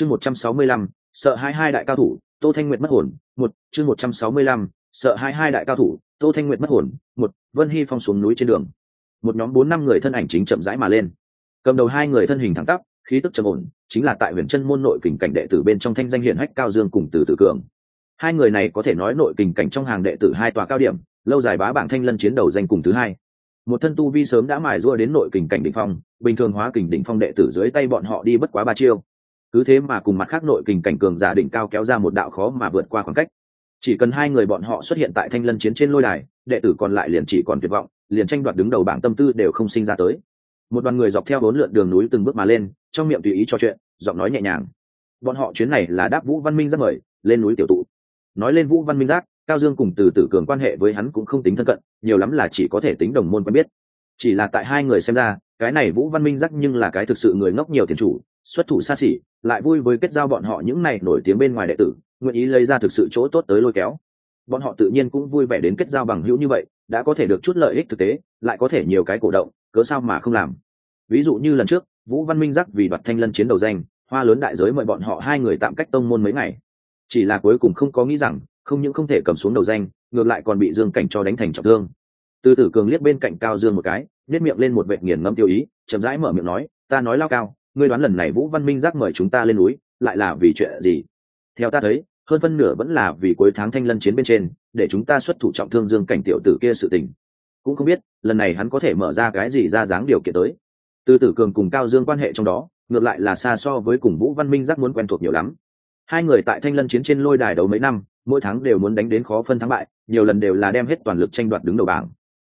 chương một trăm sáu mươi lăm, sợ hai hai đại cao thủ, tô thanh nguyệt mất hồn, một, chương một trăm sáu mươi lăm, sợ hai hai đại cao thủ, tô thanh nguyệt mất hồn, một, vân hy phong xuống núi trên đường. Một nhóm bốn năm người thân ảnh chính chậm rãi mà lên. Cầm đầu hai người thân hình thẳng tắp, khí tức trầm ổn, chính là tại huyền chân môn nội kình cảnh đệ tử bên trong thanh danh hiển hách cao dương cùng từ tử cường. Hai người này có thể nói nội kình cảnh trong hàng đệ tử hai tòa cao điểm, lâu dài bá bảng thanh lân chiến đầu danh cùng thứ hai. Một thân tu vi sớm đã mài rua đến nội kình cảnh đỉnh phong, bình thường hóa kình đỉnh phong đệ tử dưới tay bọn họ đi bất quá ba chiêu cứ thế mà cùng mặt khác nội kình cảnh cường giả đỉnh cao kéo ra một đạo khó mà vượt qua khoảng cách. Chỉ cần hai người bọn họ xuất hiện tại thanh lân chiến trên lôi đài, đệ tử còn lại liền chỉ còn tuyệt vọng, liền tranh đoạt đứng đầu bảng tâm tư đều không sinh ra tới. Một đoàn người dọc theo bốn lượn đường núi từng bước mà lên, trong miệng tùy ý trò chuyện, giọng nói nhẹ nhàng. Bọn họ chuyến này là đáp vũ văn minh giác mời, lên núi tiểu tụ. Nói lên vũ văn minh giác cao dương cùng từ tử cường quan hệ với hắn cũng không tính thân cận, nhiều lắm là chỉ có thể tính đồng môn quen biết. Chỉ là tại hai người xem ra, cái này vũ văn minh giác nhưng là cái thực sự người ngốc nhiều tiền chủ xuất thủ xa xỉ, lại vui với kết giao bọn họ những này nổi tiếng bên ngoài đệ tử, nguyện ý lấy ra thực sự chỗ tốt tới lôi kéo. Bọn họ tự nhiên cũng vui vẻ đến kết giao bằng hữu như vậy, đã có thể được chút lợi ích thực tế, lại có thể nhiều cái cổ động, cớ sao mà không làm. Ví dụ như lần trước, vũ văn minh giác vì đoạt thanh lân chiến đầu danh, hoa lớn đại giới mời bọn họ hai người tạm cách tông môn mấy ngày. Chỉ là cuối cùng không có nghĩ rằng, không những không thể cầm xuống đầu danh, ngược lại còn bị dương cảnh cho đánh thành trọng thương. Từ tử cường liếc bên cạnh cao dương một cái nếp miệng lên một vệ nghiền ngâm tiêu ý, chậm rãi mở miệng nói, ta nói lao cao ngươi đoán lần này vũ văn minh giác mời chúng ta lên núi, lại là vì chuyện gì? Theo ta thấy, hơn phân nửa vẫn là vì cuối tháng thanh lân chiến bên trên, để chúng ta xuất thủ trọng thương dương cảnh tiểu tử kia sự tình. Cũng không biết, lần này hắn có thể mở ra cái gì ra dáng điều kiện tới. Từ tử cường cùng cao dương quan hệ trong đó, ngược lại là xa so với cùng vũ văn minh giác muốn quen thuộc nhiều lắm. Hai người tại thanh lân chiến trên lôi đài đầu mấy năm, mỗi tháng đều muốn đánh đến khó phân thắng bại, nhiều lần đều là đem hết toàn lực tranh đoạt đứng đầu bảng.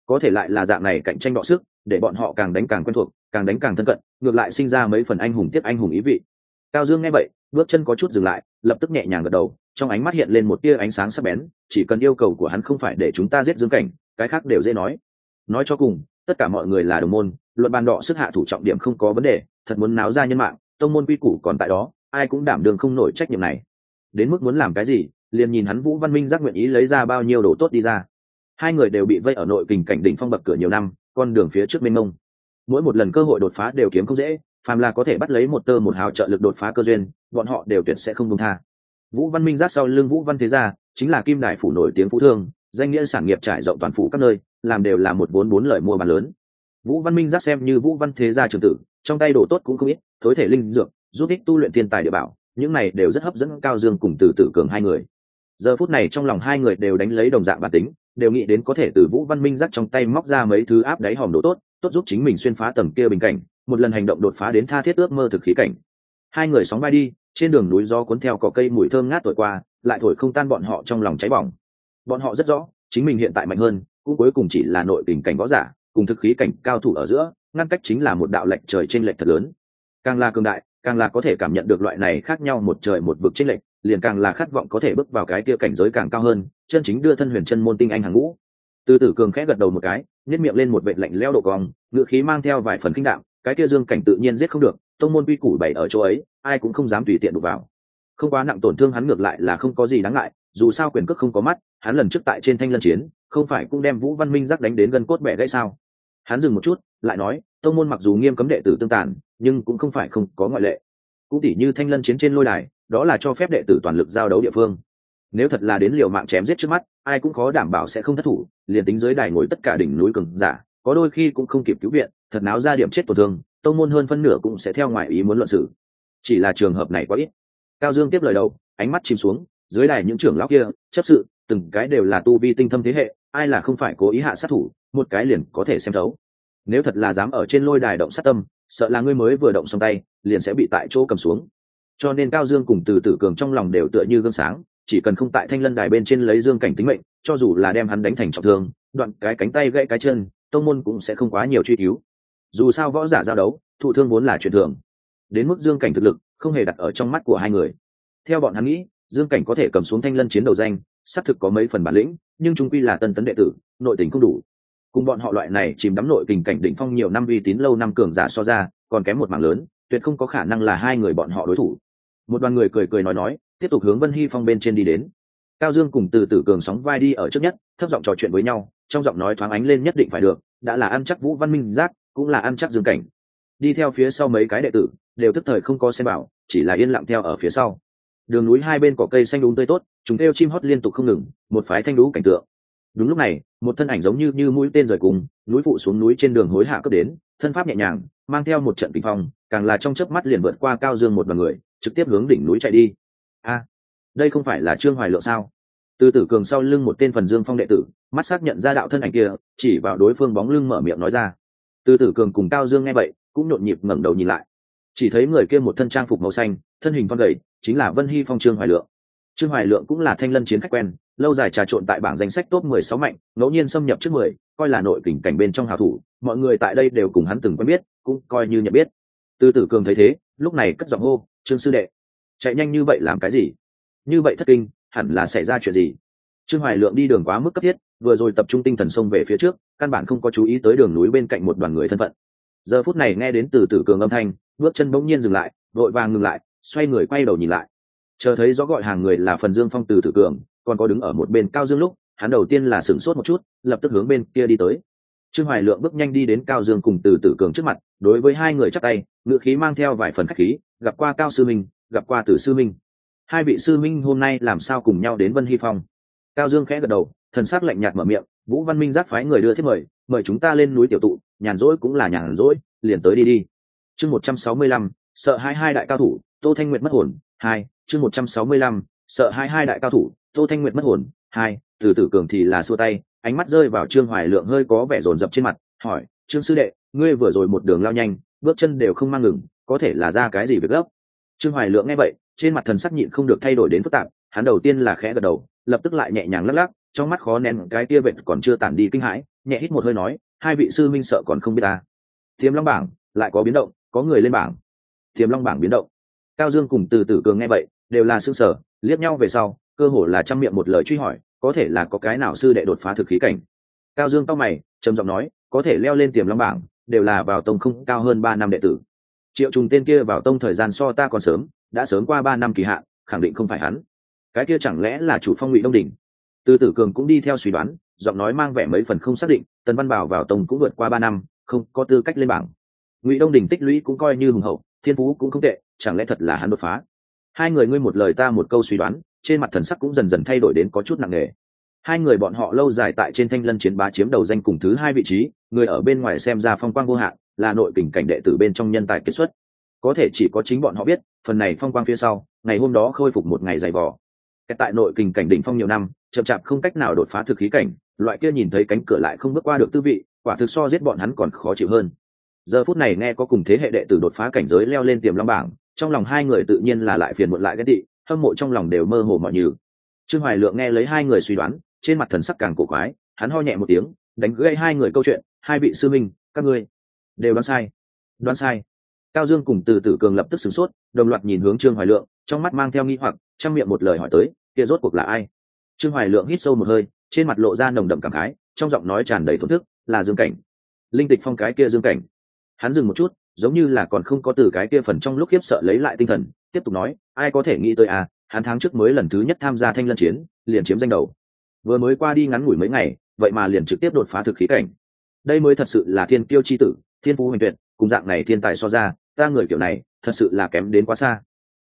Có thể lại là dạng này cạnh tranh đọ sức để bọn họ càng đánh càng quen thuộc, càng đánh càng thân cận, ngược lại sinh ra mấy phần anh hùng tiếp anh hùng ý vị. Cao dương nghe vậy, bước chân có chút dừng lại, lập tức nhẹ nhàng gật đầu, trong ánh mắt hiện lên một tia ánh sáng sắc bén, chỉ cần yêu cầu của hắn không phải để chúng ta giết dương cảnh, cái khác đều dễ nói. Nói cho cùng, tất cả mọi người là đồng môn, luận bàn đọ sức hạ thủ trọng điểm không có vấn đề, thật muốn náo ra nhân mạng, tông môn quy củ còn tại đó, ai cũng đảm đường không nổi trách nhiệm này. Đến mức muốn làm cái gì, liền nhìn hắn vũ văn minh giác nguyện ý lấy ra bao nhiêu đồ tốt đi ra. Hai người đều bị vây ở nội kình cảnh đỉnh phong bậc cửa nhiều năm con đường phía trước mênh mông. Mỗi một lần cơ hội đột phá đều kiếm không dễ, phàm là có thể bắt lấy một tơ một hào trợ lực đột phá cơ duyên, bọn họ đều tuyệt sẽ không công tha. Vũ văn minh giác sau lưng vũ văn thế gia, chính là kim đại phủ nổi tiếng phú thương, danh nghĩa sản nghiệp trải rộng toàn phủ các nơi, làm đều là một vốn bốn lời mua bán lớn. Vũ văn minh giác xem như vũ văn thế gia trường tử, trong tay đồ tốt cũng không ít, thối thể linh dược, giúp ích tu luyện thiên tài địa bảo, những này đều rất hấp dẫn cao dương cùng từ tử cường hai người. Giờ phút này trong lòng hai người đều đánh lấy đồng dạng bản tính đều nghĩ đến có thể từ vũ văn minh dắt trong tay móc ra mấy thứ áp đáy hòm đồ tốt tốt giúp chính mình xuyên phá tầng kia bình cảnh, một lần hành động đột phá đến tha thiết ước mơ thực khí cảnh. Hai người sóng bay đi, trên đường núi do cuốn theo có cây mùi thơm ngát thổi qua, lại thổi không tan bọn họ trong lòng cháy bỏng. Bọn họ rất rõ, chính mình hiện tại mạnh hơn, cũng cuối cùng chỉ là nội tình cảnh võ giả, cùng thực khí cảnh cao thủ ở giữa, ngăn cách chính là một đạo lệnh trời trên lệnh thật lớn. Càng là cường đại, càng là có thể cảm nhận được loại này khác nhau một trời một vực trên lệnh liền càng là khát vọng có thể bước vào cái kia cảnh giới càng cao hơn chân chính đưa thân huyền chân môn tinh anh hàng ngũ. Từ tử cường khẽ gật đầu một cái nhét miệng lên một vệ lạnh leo độ cong, ngựa khí mang theo vài phần kinh đạo cái kia dương cảnh tự nhiên giết không được, tông môn quy củ bày ở chỗ ấy, ai cũng không dám tùy tiện đụng vào. Không quá nặng tổn thương hắn ngược lại là không có gì đáng ngại, dù sao quyền cước không có mắt, hắn lần trước tại trên thanh lân chiến, không phải cũng đem vũ văn minh giác đánh đến gần cốt bẻ gãy sao? Hắn dừng một chút, lại nói, tông môn mặc dù nghiêm cấm đệ tử tương tàn, nhưng cũng không phải không có ngoại lệ. Cũng tỉ như thanh lân chiến trên lôi đài, đó là cho phép đệ tử toàn lực giao đấu địa phương nếu thật là đến liều mạng chém giết trước mắt, ai cũng khó đảm bảo sẽ không thất thủ, liền tính dưới đài ngồi tất cả đỉnh núi cường giả, có đôi khi cũng không kịp cứu viện, thật náo ra điểm chết tổn thương, tông môn hơn phân nửa cũng sẽ theo ngoài ý muốn luận xử chỉ là trường hợp này quá ít. Cao dương tiếp lời đầu, ánh mắt chìm xuống, dưới đài những trưởng lão kia, chấp sự, từng cái đều là tu vi tinh thâm thế hệ, ai là không phải cố ý hạ sát thủ, một cái liền có thể xem thấu. Nếu thật là dám ở trên lôi đài động sát tâm, sợ là ngươi mới vừa động xong tay, liền sẽ bị tại chỗ cầm xuống. Cho nên cao dương cùng từ tử cường trong lòng đều tựa như gương sáng chỉ cần không tại thanh lân đài bên trên lấy dương cảnh tính mệnh, cho dù là đem hắn đánh thành trọng thương, đoạn cái cánh tay gãy cái chân, tông môn cũng sẽ không quá nhiều truy cứu. Dù sao võ giả giao đấu, thụ thương vốn là chuyện thường. Đến mức dương cảnh thực lực, không hề đặt ở trong mắt của hai người. Theo bọn hắn nghĩ, dương cảnh có thể cầm xuống thanh lân chiến đầu danh, xác thực có mấy phần bản lĩnh, nhưng chúng quy là tân tấn đệ tử, nội tình không đủ. Cùng bọn họ loại này chìm đắm nội tình cảnh định phong nhiều năm uy tín lâu năm cường giả so ra, còn kém một mảng lớn, tuyệt không có khả năng là hai người bọn họ đối thủ. Một đoàn người cười cười nói nói tiếp tục hướng vân hy phong bên trên đi đến. Cao dương cùng từ tử cường sóng vai đi ở trước nhất, thấp giọng trò chuyện với nhau, trong giọng nói thoáng ánh lên nhất định phải được, đã là ăn chắc vũ văn minh giác, cũng là ăn chắc dương cảnh. Đi theo phía sau mấy cái đệ tử, đều tức thời không có xem bảo, chỉ là yên lặng theo ở phía sau. Đường núi hai bên có cây xanh đúng tươi tốt, chúng kêu chim hót liên tục không ngừng, một phái thanh đũ cảnh tượng. Đúng lúc này, một thân ảnh giống như như mũi tên rời cùng, núi phụ xuống núi trên đường hối hạ cấp đến, thân pháp nhẹ nhàng, mang theo một trận kinh phong, càng là trong chớp mắt liền vượt qua cao dương một đoàn người, trực tiếp hướng đỉnh núi chạy đi a đây không phải là trương hoài lượng sao? Từ tử cường sau lưng một tên phần dương phong đệ tử mắt xác nhận ra đạo thân ảnh kia chỉ vào đối phương bóng lưng mở miệng nói ra. Từ tử cường cùng cao dương nghe vậy cũng nhộn nhịp ngẩng đầu nhìn lại. Chỉ thấy người kia một thân trang phục màu xanh thân hình con gầy chính là vân hy phong trương hoài lượng. Trương hoài lượng cũng là thanh lân chiến khách quen lâu dài trà trộn tại bảng danh sách top 16 mạnh ngẫu nhiên xâm nhập trước 10, coi là nội kình cảnh bên trong hào thủ mọi người tại đây đều cùng hắn từng quen biết cũng coi như nhận biết. Từ tử cường thấy thế lúc này cất giọng hô trương sư đệ chạy nhanh như vậy làm cái gì? Như vậy thất kinh, hẳn là xảy ra chuyện gì? Trương hoài lượng đi đường quá mức cấp thiết, vừa rồi tập trung tinh thần xông về phía trước, căn bản không có chú ý tới đường núi bên cạnh một đoàn người thân phận. Giờ phút này nghe đến từ tử cường âm thanh, bước chân bỗng nhiên dừng lại, vội vàng ngừng lại, xoay người quay đầu nhìn lại. Chờ thấy rõ gọi hàng người là phần dương phong từ tử cường, còn có đứng ở một bên cao dương lúc, hắn đầu tiên là sửng sốt một chút, lập tức hướng bên kia đi tới. Trương hoài lượng bước nhanh đi đến cao dương cùng từ tử cường trước mặt, đối với hai người chắc tay ngự khí mang theo vài phần khách khí, gặp qua cao sư minh gặp qua tử sư minh. Hai vị sư minh hôm nay làm sao cùng nhau đến vân hy phong? Cao dương khẽ gật đầu, thần s ắ c lạnh nhạt mở miệng, vũ văn minh giác phái người đưa thiết mời mời chúng ta lên núi tiểu tụ, nhàn rỗi cũng là nhàn rỗi, liền tới đi đi. Chương một trăm sáu mươi lăm, sợ hai hai đại cao thủ, tô thanh nguyệt mất hồn, hai, chương một trăm sáu mươi lăm, sợ hai hai đại cao thủ, tô thanh nguyệt mất hồn, hai, từ tử cường thì là xua tay, ánh mắt rơi vào trương hoài lượng hơi có vẻ rồn rập trên mặt, hỏi, trương sư đệ, ngươi vừa rồi một đường lao nhanh, bước chân đều không mang ngừng, có thể là ra cái gì việc gấp? Trương hoài lượng nghe vậy, trên mặt thần sắc nhịn không được thay đổi đến phức tạp, hắn đầu tiên là khẽ gật đầu, lập tức lại nhẹ nhàng lắc lắc, trong mắt khó nén, cái tia vệt còn chưa tản đi kinh hãi, nhẹ hít một hơi nói, hai vị sư minh sợ còn không biết ta. Tiềm long bảng, lại có biến động, có người lên bảng. Tiềm long bảng biến động. Cao dương cùng từ tử cường nghe vậy, đều là xương sở liếc nhau về sau, cơ hồ là chăm miệng một lời truy hỏi, có thể là có cái nào sư đệ đột phá thực khí cảnh. Cao dương tóc mày, trầm giọng nói, có thể leo lên tiềm long bảng, đều là vào tông không, cao hơn ba năm đệ tử triệu trùng tên kia vào tông thời gian so ta còn sớm, đã sớm qua ba năm kỳ hạn, khẳng định không phải hắn. Cái kia chẳng lẽ là chủ phong ngụy đông đình từ tử cường cũng đi theo suy đoán, giọng nói mang vẻ mấy phần không xác định, tần văn bảo vào tông cũng vượt qua ba năm, không có tư cách lên bảng. Ngụy đông đình tích lũy cũng coi như hùng hậu, thiên phú cũng không tệ, chẳng lẽ thật là hắn đột phá? Hai người ngươi một lời ta một câu suy đoán, trên mặt thần sắc cũng dần dần thay đổi đến có chút nặng nề. Hai người bọn họ lâu dài tại trên thanh lân chiến bá chiếm đầu danh cùng thứ hai vị trí, người ở bên ngoài xem ra phong quang vô hạn là nội tình cảnh đệ tử bên trong nhân tài kết xuất. Có thể chỉ có chính bọn họ biết, phần này phong quang phía sau, ngày hôm đó khôi phục một ngày dày vò. Tại nội kình cảnh đỉnh phong nhiều năm, chậm chạp không cách nào đột phá thực khí cảnh, loại kia nhìn thấy cánh cửa lại không bước qua được tư vị, quả thực so giết bọn hắn còn khó chịu hơn. Giờ phút này nghe có cùng thế hệ đệ tử đột phá cảnh giới leo lên tiềm long bảng, trong lòng hai người tự nhiên là lại phiền muộn lại ghét tị, hâm mộ trong lòng đều mơ hồ mọi như trương hoài lượng nghe lấy hai người suy đoán, trên mặt thần sắc càng cổ quái, hắn ho nhẹ một tiếng, đánh gây hai người câu chuyện, hai vị sư minh, các ngươi đều đoán sai. Đoán sai. Cao dương cùng từ tử cường lập tức sửng sốt, đồng loạt nhìn hướng trương hoài lượng, trong mắt mang theo nghi hoặc trong miệng một lời hỏi tới, kia rốt cuộc là ai? Trương hoài lượng hít sâu một hơi, trên mặt lộ ra nồng đậm cảm khái, trong giọng nói tràn đầy thổn thức, là dương cảnh. Linh tịch phong cái kia dương cảnh. Hắn dừng một chút, giống như là còn không có từ cái kia phần trong lúc khiếp sợ lấy lại tinh thần, tiếp tục nói, ai có thể nghĩ tới à hắn tháng trước mới lần thứ nhất tham gia thanh lân chiến, liền chiếm danh đầu. Vừa mới qua đi ngắn ngủi mấy ngày, vậy mà liền trực tiếp đột phá thực khí cảnh. Đây mới thật sự là thiên kiêu chi tử thiên phú hoành tuyệt, cùng dạng này thiên tài so ra, ta người kiểu này, thật sự là kém đến quá xa.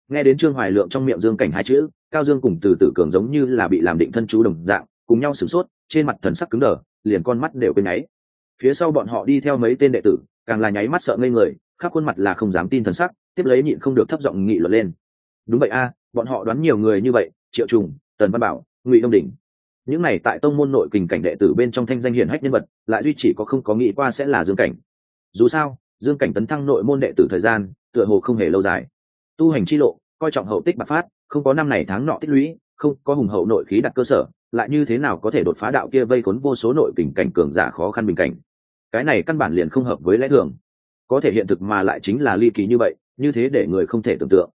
Nghe đến trương hoài lượng trong miệng dương cảnh hai chữ, cao dương cùng từ tử cường giống như là bị làm định thân chú đồng dạng, cùng nhau sửng sốt, trên mặt thần sắc cứng đờ, liền con mắt đều quên nháy. Phía sau bọn họ đi theo mấy tên đệ tử, càng là nháy mắt sợ ngây người, khắp khuôn mặt là không dám tin thần sắc, tiếp lấy nhịn không được thấp giọng nghị luận lên. Đúng vậy a, bọn họ đoán nhiều người như vậy, triệu trùng, tần văn bảo, ngụy đông đỉnh. Những này tại tông môn nội kình cảnh đệ tử bên trong thanh danh hiển hách nhân vật, lại duy chỉ có không có nghĩ qua sẽ là dương cảnh dù sao, dương cảnh tấn thăng nội môn đệ tử thời gian, tựa hồ không hề lâu dài. Tu hành chi lộ, coi trọng hậu tích bạc phát, không có năm này tháng nọ tích lũy, không có hùng hậu nội khí đặt cơ sở, lại như thế nào có thể đột phá đạo kia vây khốn vô số nội kình cảnh cường giả khó khăn bình cảnh? Cái này căn bản liền không hợp với lẽ thường. Có thể hiện thực mà lại chính là ly kỳ như vậy, như thế để người không thể tưởng tượng.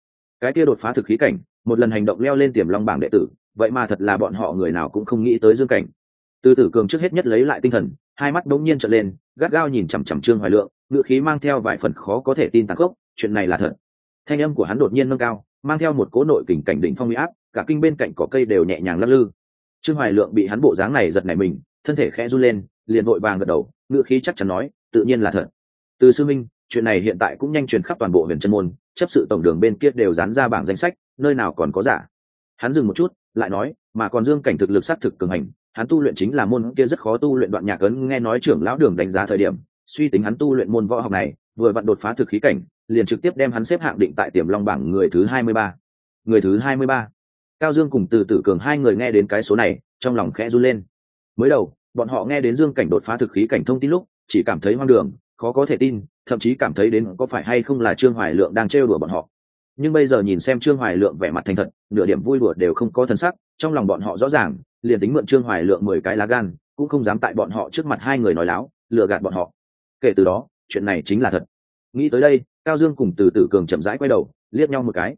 Cái kia đột phá thực khí cảnh, một lần hành động leo lên tiềm long bảng đệ tử, vậy mà thật là bọn họ người nào cũng không nghĩ tới dương cảnh. Từ tử cường trước hết nhất lấy lại tinh thần hai mắt đống nhiên trợn lên, gắt gao nhìn chằm chằm trương hoài lượng, ngựa khí mang theo vài phần khó có thể tin tàn khốc, chuyện này là thật. Thanh âm của hắn đột nhiên nâng cao, mang theo một cố nội kình cảnh đỉnh phong huy áp, cả kinh bên cạnh cỏ cây đều nhẹ nhàng lắc lư. Trương hoài lượng bị hắn bộ dáng này giật nảy mình, thân thể khẽ run lên, liền vội vàng gật đầu, ngựa khí chắc chắn nói, tự nhiên là thật. Từ sư minh, chuyện này hiện tại cũng nhanh truyền khắp toàn bộ huyện chân môn, chấp sự tổng đường bên kia đều dán ra bảng danh sách, nơi nào còn có giả. Hắn dừng một chút, lại nói, mà còn dương cảnh thực lực sát thực cường hành hắn tu luyện chính là môn kia rất khó tu luyện đoạn nhạc ấn, nghe nói trưởng lão đường đánh giá thời điểm, suy tính hắn tu luyện môn võ học này, vừa vặn đột phá thực khí cảnh, liền trực tiếp đem hắn xếp hạng định tại tiềm long bảng người thứ hai mươi ba. Người thứ hai mươi ba. Cao dương cùng từ tử cường hai người nghe đến cái số này, trong lòng khẽ run lên. Mới đầu, bọn họ nghe đến dương cảnh đột phá thực khí cảnh thông tin lúc, chỉ cảm thấy hoang đường, khó có thể tin, thậm chí cảm thấy đến có phải hay không là trương hoài lượng đang trêu đùa bọn họ. Nhưng bây giờ nhìn xem trương hoài lượng vẻ mặt thành thật, nửa điểm vui đùa đều không có thân sắc, trong lòng bọn họ rõ ràng liền tính mượn trương hoài lượng mười cái lá gan, cũng không dám tại bọn họ trước mặt hai người nói láo, lừa gạt bọn họ. Kể từ đó, chuyện này chính là thật. Nghĩ tới đây, cao dương cùng từ tử cường chậm rãi quay đầu, liếc nhau một cái.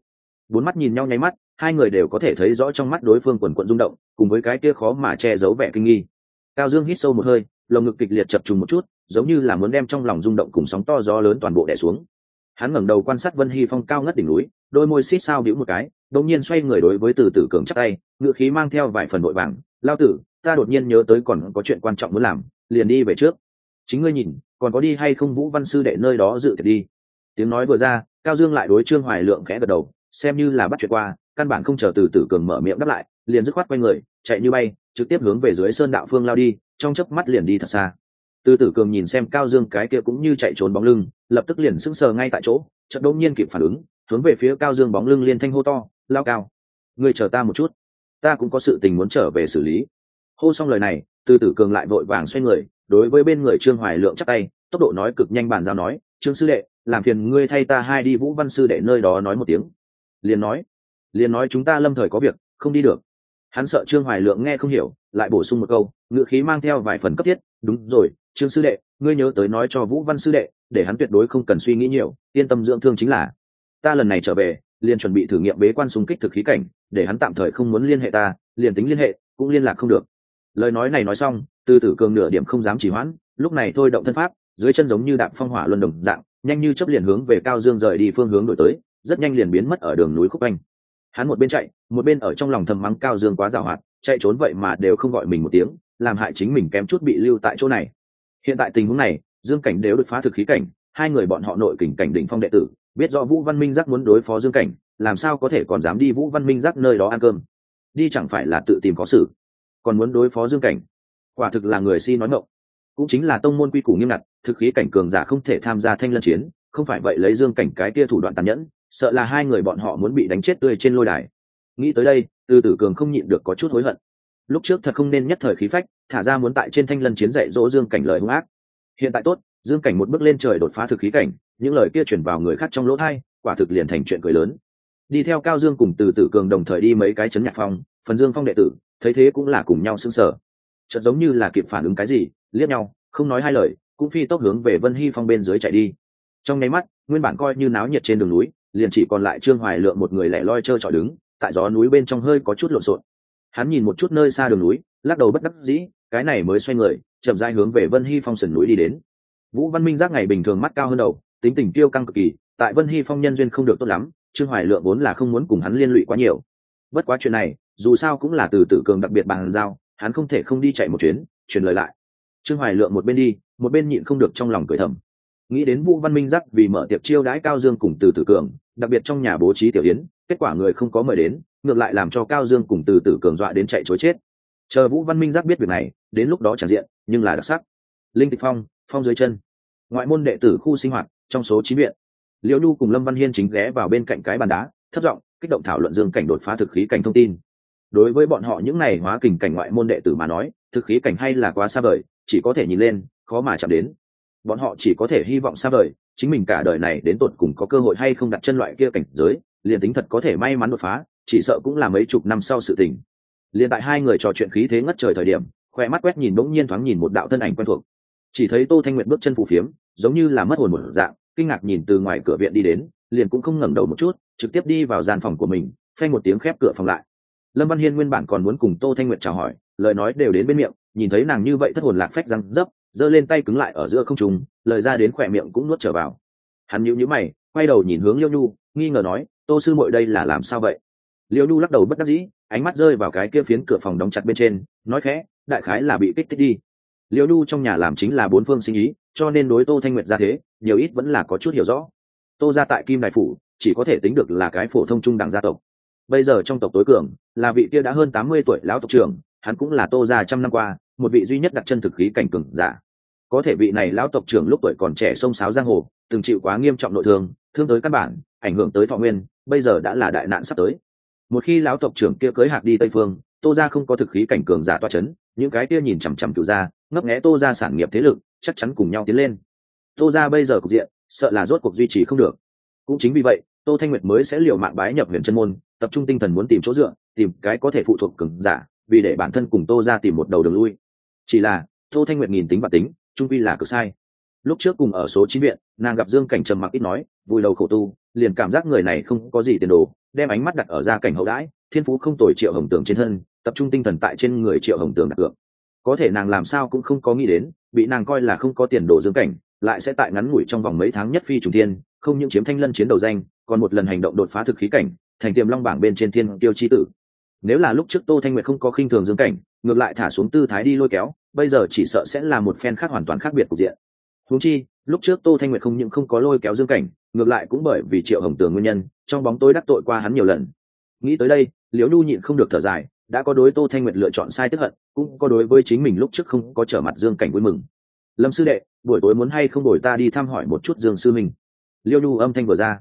Bốn mắt nhìn nhau nháy mắt, hai người đều có thể thấy rõ trong mắt đối phương quần quận rung động, cùng với cái kia khó mà che giấu vẻ kinh nghi. Cao dương hít sâu một hơi, lồng ngực kịch liệt chập trùng một chút, giống như là muốn đem trong lòng rung động cùng sóng to gió lớn toàn bộ đẻ xuống. Hắn ngẩng đầu quan sát vân hy phong cao ngất đỉnh núi đôi môi xít sao bĩu một cái, đột nhiên xoay người đối với từ tử cường chắc tay ngựa khí mang theo vài phần vội vàng, lao tử, ta đột nhiên nhớ tới còn có chuyện quan trọng muốn làm, liền đi về trước. Chính ngươi nhìn, còn có đi hay không vũ văn sư đệ nơi đó dự tiệc đi. Tiếng nói vừa ra, cao dương lại đối trương hoài lượng khẽ gật đầu, xem như là bắt chuyện qua, căn bản không chờ từ tử cường mở miệng đáp lại, liền dứt khoát quay người, chạy như bay, trực tiếp hướng về dưới sơn đạo phương lao đi, trong chớp mắt liền đi thật xa. Từ tử cường nhìn xem cao dương cái kia cũng như chạy trốn bóng lưng, lập tức liền sững sờ ngay tại chỗ, chợt đột nhiên kịp phản ứng hướng về phía cao dương bóng lưng liên thanh hô to, lao cao người chờ ta một chút, ta cũng có sự tình muốn trở về xử lý. Hô xong lời này, từ tử cường lại vội vàng xoay người, đối với bên người trương hoài lượng chắc tay, tốc độ nói cực nhanh bàn giao nói, trương sư đệ, làm phiền ngươi thay ta hai đi vũ văn sư đệ nơi đó nói một tiếng. Liền nói liền nói chúng ta lâm thời có việc, không đi được. Hắn sợ trương hoài lượng nghe không hiểu, lại bổ sung một câu, ngựa khí mang theo vài phần cấp thiết. Đúng rồi, trương sư đệ, ngươi nhớ tới nói cho vũ văn sư đệ, để hắn tuyệt đối không cần suy nghĩ nhiều, yên tâm dưỡng thương chính là ta lần này trở về, liền chuẩn bị thử nghiệm bế quan xung kích thực khí cảnh, để hắn tạm thời không muốn liên hệ ta, liền tính liên hệ, cũng liên lạc không được. Lời nói này nói xong từ tử cường nửa điểm không dám chỉ hoãn, lúc này thôi động thân pháp, dưới chân giống như đạm phong hỏa luân đồng dạng, nhanh như chấp liền hướng về cao dương rời đi phương hướng đổi tới, rất nhanh liền biến mất ở đường núi khúc anh hắn một bên chạy, một bên ở trong lòng thầm mắng cao dương quá giàu hoạt, chạy trốn vậy mà đều không gọi mình một tiếng, làm hại chính mình kém chút bị lưu tại chỗ này. Hiện tại tình huống này, dương cảnh đều đột phá thực khí cảnh, hai người bọn họ nội kình cảnh đỉnh phong đệ tử biết rõ vũ văn minh giác muốn đối phó dương cảnh, làm sao có thể còn dám đi vũ văn minh giác nơi đó ăn cơm? Đi chẳng phải là tự tìm có xử còn muốn đối phó dương cảnh? Quả thực là người si nói ngộng cũng chính là tông môn quy củ nghiêm ngặt, thực khí cảnh cường giả không thể tham gia thanh lân chiến, không phải vậy lấy dương cảnh cái kia thủ đoạn tàn nhẫn, sợ là hai người bọn họ muốn bị đánh chết tươi trên lôi đài. Nghĩ tới đây từ tử cường không nhịn được có chút hối hận. Lúc trước thật không nên nhất thời khí phách, thả ra muốn tại trên thanh lân chiến dạy dỗ dương cảnh lời hung ác. Hiện tại tốt, dương cảnh một bước lên trời đột phá thực khí cảnh những lời kia chuyển vào người khác trong lỗ thai, quả thực liền thành chuyện cười lớn. Đi theo cao dương cùng từ tử cường đồng thời đi mấy cái chấn nhạc phong phần dương phong đệ tử, thấy thế cũng là cùng nhau xưng sở chợt giống như là kịp phản ứng cái gì, liếc nhau, không nói hai lời, cũng phi tốc hướng về vân hy phong bên dưới chạy đi. Trong nháy mắt, nguyên bản coi như náo nhiệt trên đường núi, liền chỉ còn lại trương hoài lượng một người lẻ loi trơ trọi đứng, tại gió núi bên trong hơi có chút lộn xộn. Hắn nhìn một chút nơi xa đường núi, lắc đầu bất đắc dĩ, cái này mới xoay người, chậm rãi hướng về vân hy phong sườn núi đi đến. Vũ văn minh giác ngày bình thường mắt cao hơn đầu tính tình tiêu căng cực kỳ, tại vân hy phong nhân duyên không được tốt lắm, trương hoài lượng vốn là không muốn cùng hắn liên lụy quá nhiều. Bất quá chuyện này, dù sao cũng là từ tử cường đặc biệt bàn giao, hắn không thể không đi chạy một chuyến, truyền lời lại. Trương hoài lượng một bên đi, một bên nhịn không được trong lòng cười thầm. Nghĩ đến vũ văn minh giác vì mở tiệc chiêu đãi cao dương cùng từ tử cường, đặc biệt trong nhà bố trí tiểu yến, kết quả người không có mời đến, ngược lại làm cho cao dương cùng từ tử cường dọa đến chạy chối chết. Chờ vũ văn minh giác biết việc này, đến lúc đó tràn diện, nhưng là đặc sắc. Linh tịch phong phong dưới chân. Ngoại môn đệ tử khu sinh hoạt trong số chín viện. Liễu nhu cùng lâm văn hiên chính ghé vào bên cạnh cái bàn đá thất giọng kích động thảo luận dương cảnh đột phá thực khí cảnh thông tin. Đối với bọn họ những này hóa kình cảnh ngoại môn đệ tử mà nói, thực khí cảnh hay là quá xa vời, chỉ có thể nhìn lên, khó mà chạm đến. Bọn họ chỉ có thể hy vọng xa vời, chính mình cả đời này đến tột cùng có cơ hội hay không đặt chân loại kia cảnh giới, liền tính thật có thể may mắn đột phá, chỉ sợ cũng là mấy chục năm sau sự tình. Liền tại hai người trò chuyện khí thế ngất trời thời điểm, khoe mắt quét nhìn bỗng nhiên thoáng nhìn một đạo thân ảnh quen thuộc. Chỉ thấy tô thanh nguyện bước chân phù phiếm, giống như là mất hồn một dạng kinh ngạc nhìn từ ngoài cửa viện đi đến, liền cũng không ngẩng đầu một chút, trực tiếp đi vào gian phòng của mình, phanh một tiếng khép cửa phòng lại. Lâm văn hiên nguyên bản còn muốn cùng tô thanh nguyệt chào hỏi, lời nói đều đến bên miệng, nhìn thấy nàng như vậy thất hồn lạc phách răng dấp, giơ lên tay cứng lại ở giữa không trùng lời ra đến khỏe miệng cũng nuốt trở vào. Hắn nhíu nhíu mày, quay đầu nhìn hướng liêu nhu, nghi ngờ nói, tô sư muội đây là làm sao vậy? Liêu nhu lắc đầu bất đắc dĩ, ánh mắt rơi vào cái kia phiến cửa phòng đóng chặt bên trên, nói khẽ, đại khái là bị kích thích đi. Liêu nhu trong nhà làm chính là bốn phương sinh ý cho nên đối tô thanh nguyệt ra thế, nhiều ít vẫn là có chút hiểu rõ. Tô ra tại kim đại phủ, chỉ có thể tính được là cái phổ thông trung đẳng gia tộc. Bây giờ trong tộc tối cường, là vị kia đã hơn tám mươi tuổi lão tộc trưởng, hắn cũng là tô ra trăm năm qua, một vị duy nhất đặt chân thực khí cảnh cường giả. Có thể vị này lão tộc trưởng lúc tuổi còn trẻ sông sáo giang hồ, từng chịu quá nghiêm trọng nội thương thương tới căn bản, ảnh hưởng tới thọ nguyên, bây giờ đã là đại nạn sắp tới. Một khi lão tộc trưởng kia cưới hạt đi tây phương, tô ra không có thực khí cảnh cường giả toa c h ấ n những cái kia nhìn chằm chằm cựu ra ngấp nghé tô ra sản nghiệp thế lực, chắc chắn cùng nhau tiến lên. Tô ra bây giờ cục diện, sợ là rốt cuộc duy trì không được. Cũng chính vì vậy, tô thanh nguyệt mới sẽ liều mạng bái nhập huyện chân môn, tập trung tinh thần muốn tìm chỗ dựa, tìm cái có thể phụ thuộc cứng giả, vì để bản thân cùng tô ra tìm một đầu đường lui. Chỉ là, tô thanh nguyệt nhìn tính và tính, trung vi là cực sai. Lúc trước cùng ở số chín viện, nàng gặp dương cảnh trầm mặc ít nói, vui đầu khổ tu, liền cảm giác người này không có gì tiền đồ, đem ánh mắt đặt ở gia cảnh hậu đãi, thiên phú không tồi triệu hồng tường trên thân tập trung tinh thần tại trên người triệu hồng tường đặt cược. Có thể nàng làm sao cũng không có nghĩ đến, bị nàng coi là không có tiền đồ dương cảnh, lại sẽ tại ngắn ngủi trong vòng mấy tháng nhất phi trùng thiên, không những chiếm thanh lân chiến đầu danh, còn một lần hành động đột phá thực khí cảnh, thành tiềm long bảng bên trên thiên tiêu chi tử. Nếu là lúc trước tô thanh nguyệt không có khinh thường dương cảnh, ngược lại thả xuống tư thái đi lôi kéo, bây giờ chỉ sợ sẽ là một phen khác hoàn toàn khác biệt cục diện. Huống chi, lúc trước tô thanh nguyệt không những không có lôi kéo dương cảnh, ngược lại cũng bởi vì triệu hồng tường nguyên nhân, trong bóng tối đắc tội qua hắn nhiều lần. Nghĩ tới đây, liễu nhu nhịn không được thở dài đã có đối tô thanh nguyệt lựa chọn sai tức hận, cũng có đối với chính mình lúc trước không có trở mặt dương cảnh vui mừng. Lâm sư đệ, buổi tối muốn hay không đổi ta đi thăm hỏi một chút dương sư mình liêu nhu âm thanh vừa ra.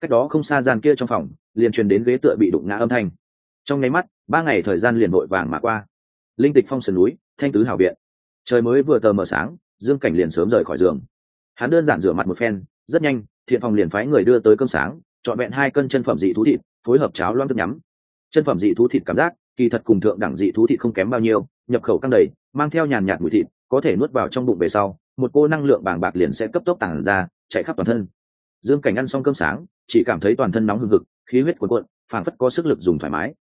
Cách đó không xa gian kia trong phòng, liền truyền đến ghế tựa bị đụng ngã âm thanh. Trong nháy mắt, ba ngày thời gian liền vội vàng mà qua. Linh tịch phong sườn núi, thanh tứ hào viện. Trời mới vừa tờ mờ sáng, dương cảnh liền sớm rời khỏi giường. Hắn đơn giản rửa mặt một phen, rất nhanh, thiện phòng liền phái người đưa tới cơm sáng chọn vẹn hai cân chân phẩm dị thú thịt, phối hợp cháo loang thức nhắm. Chân phẩm dị thú thịt cảm giác kỳ thật cùng thượng đẳng dị thú thịt không kém bao nhiêu, nhập khẩu căng đầy, mang theo nhàn nhạt mùi thịt, có thể nuốt vào trong bụng về sau, một cô năng lượng bàng bạc liền sẽ cấp tốc tản ra, chạy khắp toàn thân. Dương cảnh ăn xong cơm sáng, chỉ cảm thấy toàn thân nóng hừng hực, khí huyết cuộn cuộn, phảng phất có sức lực dùng thoải mái.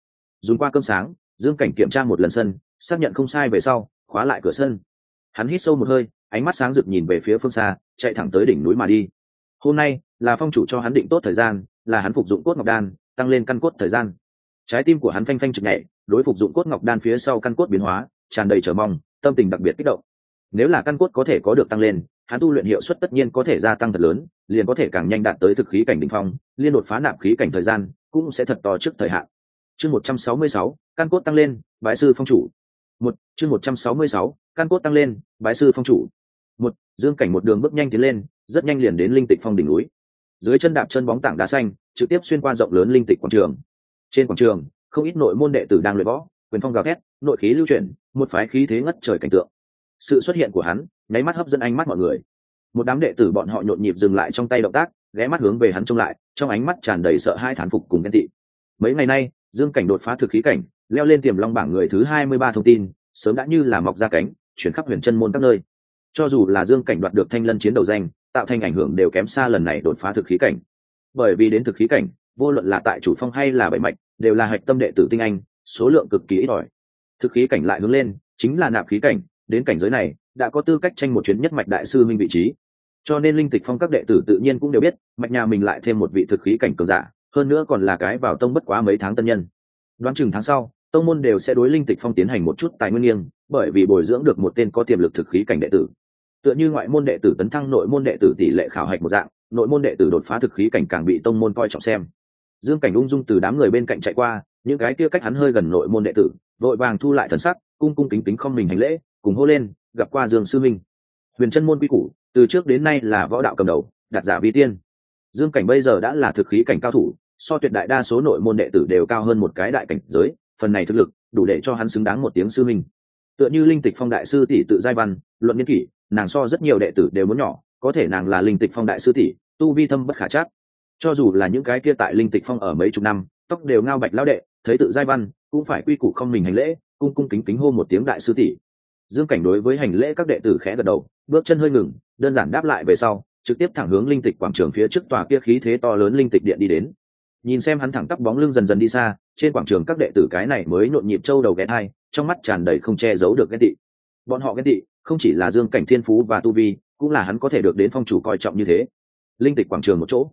Dùng qua cơm sáng, dương cảnh kiểm tra một lần sân, xác nhận không sai về sau, khóa lại cửa sân. Hắn hít sâu một hơi, ánh mắt sáng rực nhìn về phía phương xa, chạy thẳng tới đỉnh núi mà đi. Hôm nay là phong chủ cho hắn định tốt thời gian, là hắn phục dụng cốt ngọc đan, tăng lên căn cốt thời gian trái tim của hắn phanh phanh chực nhảy, đối phục dụng cốt ngọc đan phía sau căn cốt biến hóa, tràn đầy chờ mong, tâm tình đặc biệt kích động. Nếu là căn cốt có thể có được tăng lên, hắn tu luyện hiệu suất tất nhiên có thể gia tăng thật lớn, liền có thể càng nhanh đạt tới thực khí cảnh đ ỉ n h phong, liên đột phá nạp khí cảnh thời gian cũng sẽ thật to trước thời hạn. Chương một trăm sáu mươi sáu, căn cốt tăng lên, bái sư phong chủ. Một, chương một trăm sáu mươi sáu, căn cốt tăng lên, bái sư phong chủ. Một, dương cảnh một đường bước nhanh tiến lên, rất nhanh liền đến linh tịch phong đỉnh núi. Dưới chân đạp chân bóng tảng đá xanh, trực tiếp xuyên qua rộng lớn linh tịch quảng trường trên quảng trường, không ít nội môn đệ tử đang luyện võ, quyền phong gào thét, nội khí lưu chuyển, một phái khí thế ngất trời cảnh tượng. Sự xuất hiện của hắn, nháy mắt hấp dẫn ánh mắt mọi người. Một đám đệ tử bọn họ nhộn nhịp dừng lại trong tay động tác, ghé mắt hướng về hắn trông lại, trong ánh mắt tràn đầy sợ hai thán phục cùng ghen tị. Mấy ngày nay, dương cảnh đột phá thực khí cảnh, leo lên tiềm long bảng người thứ hai mươi ba thông tin, sớm đã như là mọc ra cánh, chuyển khắp huyền chân môn các nơi. Cho dù là dương cảnh đoạt được thanh lân chiến đầu danh, tạo thành ảnh hưởng đều kém xa lần này đột phá thực khí cảnh. Bởi vì đến thực khí cảnh, vô luận là tại chủ phong hay là bảy mạch đều là hạch tâm đệ tử tinh anh, số lượng cực kỳ ít ỏi. Thực khí cảnh lại hướng lên, chính là nạp khí cảnh, đến cảnh giới này, đã có tư cách tranh một chuyến nhất mạch đại sư minh vị trí. Cho nên linh tịch phong các đệ tử tự nhiên cũng đều biết, mạch nhà mình lại thêm một vị thực khí cảnh cường giả, hơn nữa còn là cái vào tông bất quá mấy tháng tân nhân. Đoán chừng tháng sau, tông môn đều sẽ đối linh tịch phong tiến hành một chút tài nguyên nghiêng, bởi vì bồi dưỡng được một tên có tiềm lực thực khí cảnh đệ tử. Tựa như ngoại môn đệ tử tấn thăng, nội môn đệ tử tỷ lệ khảo hạch một dạng, nội môn đệ tử đột phá thực khí cảnh càng bị tông môn coi trọng xem dương cảnh ung dung từ đám người bên cạnh chạy qua, những cái kia cách hắn hơi gần nội môn đệ tử, vội vàng thu lại thần sắc, cung cung kính kính không mình hành lễ, cùng hô lên, gặp qua dương sư minh. Huyền chân môn quy củ, từ trước đến nay là võ đạo cầm đầu đặt giả vi tiên. Dương cảnh bây giờ đã là thực khí cảnh cao thủ, so tuyệt đại đa số nội môn đệ tử đều cao hơn một cái đại cảnh giới, phần này thực lực, đủ để cho hắn xứng đáng một tiếng sư minh. Tựa như linh tịch phong đại sư tỷ tự giai văn, luận niên kỷ, nàng so rất nhiều đệ tử đều muốn nhỏ, có thể nàng là linh tịch phong đại sư tỷ, tu vi thâm bất khả chắc cho dù là những cái kia tại linh tịch phong ở mấy chục năm, tóc đều ngao bạch lao đệ, thấy tự giai văn, cũng phải quy củ không mình hành lễ, cung cung kính kính hô một tiếng đại sư tỷ. Dương cảnh đối với hành lễ các đệ tử khẽ gật đầu, bước chân hơi ngừng, đơn giản đáp lại về sau, trực tiếp thẳng hướng linh tịch quảng trường phía trước tòa kia khí thế to lớn linh tịch điện đi đến. Nhìn xem hắn thẳng tắp bóng lưng dần dần đi xa, trên quảng trường các đệ tử cái này mới nhộn nhịp trâu đầu ghét hai trong mắt tràn đầy không che giấu được ghét tị. Bọn họ ghét tị, không chỉ là dương cảnh thiên phú và tu vi, cũng là hắn có thể được đến phong chủ coi trọng như thế. Linh tịch quảng trường một chỗ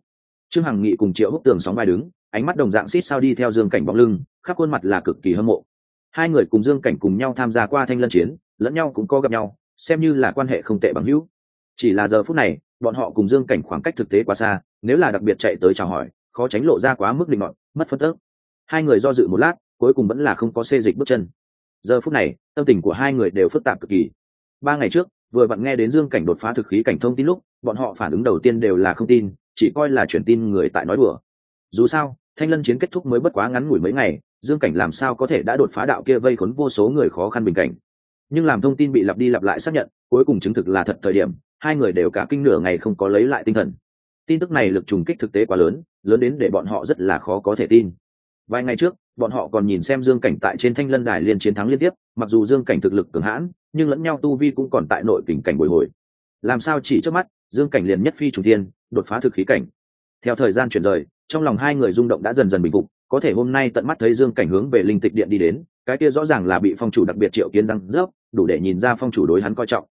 trương hằng nghị cùng triệu húc tường sóng vai đứng, ánh mắt đồng dạng xít sao đi theo dương cảnh bóng lưng, khắp khuôn mặt là cực kỳ hâm mộ. Hai người cùng dương cảnh cùng nhau tham gia qua thanh lân chiến, lẫn nhau cũng có gặp nhau, xem như là quan hệ không tệ bằng hữu. Chỉ là giờ phút này, bọn họ cùng dương cảnh khoảng cách thực tế quá xa, nếu là đặc biệt chạy tới chào hỏi, khó tránh lộ ra quá mức định ngọn mất phân tức hai người do dự một lát, cuối cùng vẫn là không có xê dịch bước chân. Giờ phút này, tâm tình của hai người đều phức tạp cực kỳ. Ba ngày trước, vừa vặn nghe đến dương cảnh đột phá thực khí cảnh thông tin lúc bọn họ phản ứng đầu tiên đều là không tin, chỉ coi là truyền tin người tại nói đùa. Dù sao, thanh lân chiến kết thúc mới bất quá ngắn ngủi mấy ngày, dương cảnh làm sao có thể đã đột phá đạo kia vây khốn vô số người khó khăn bình cảnh. Nhưng làm thông tin bị lặp đi lặp lại xác nhận, cuối cùng chứng thực là thật thời điểm, hai người đều cả kinh nửa ngày không có lấy lại tinh thần. Tin tức này lực trùng kích thực tế quá lớn lớn đến để bọn họ rất là khó có thể tin. Vài ngày trước, bọn họ còn nhìn xem dương cảnh tại trên thanh lân đài liên chiến thắng liên tiếp, mặc dù dương cảnh thực lực cường hãn, nhưng lẫn nhau tu vi cũng còn tại nội tình cảnh bồi hồi. Làm sao chỉ trước mắt dương cảnh liền nhất phi chủ tiên đột phá thực khí cảnh. Theo thời gian chuyển rời, trong lòng hai người rung động đã dần dần bình phục, có thể hôm nay tận mắt thấy dương cảnh hướng về linh tịch điện đi đến, cái kia rõ ràng là bị phong chủ đặc biệt triệu kiến răng rớp, đủ để nhìn ra phong chủ đối hắn coi trọng.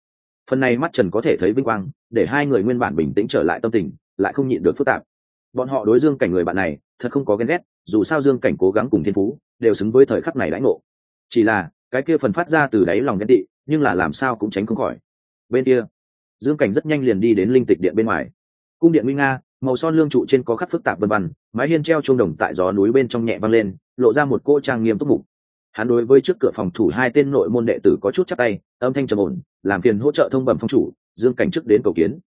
Phần này mắt trần có thể thấy vinh quang, để hai người nguyên bản bình tĩnh trở lại tâm tình, lại không nhịn được phức tạp. Bọn họ đối dương cảnh người bạn này, thật không có ghen ghét, dù sao dương cảnh cố gắng cùng thiên phú, đều xứng với thời khắc này đãi ngộ. Chỉ là, cái kia phần phát ra từ đáy lòng ghen tị, nhưng là làm sao cũng tránh không khỏi. Bên kia dương cảnh rất nhanh liền đi đến linh tịch điện bên ngoài. Cung điện nguy nga, màu son lương trụ trên có khắc phức tạp vân vân, mái hiên treo chuông đồng tại gió núi bên trong nhẹ văng lên, lộ ra một cô trang nghiêm túc mục. Hắn đối với trước cửa phòng thủ hai tên nội môn đệ tử có chút chắc tay, âm thanh trầm ổn, làm phiền hỗ trợ thông bẩm phong chủ, dương cảnh trước đến cầu kiến.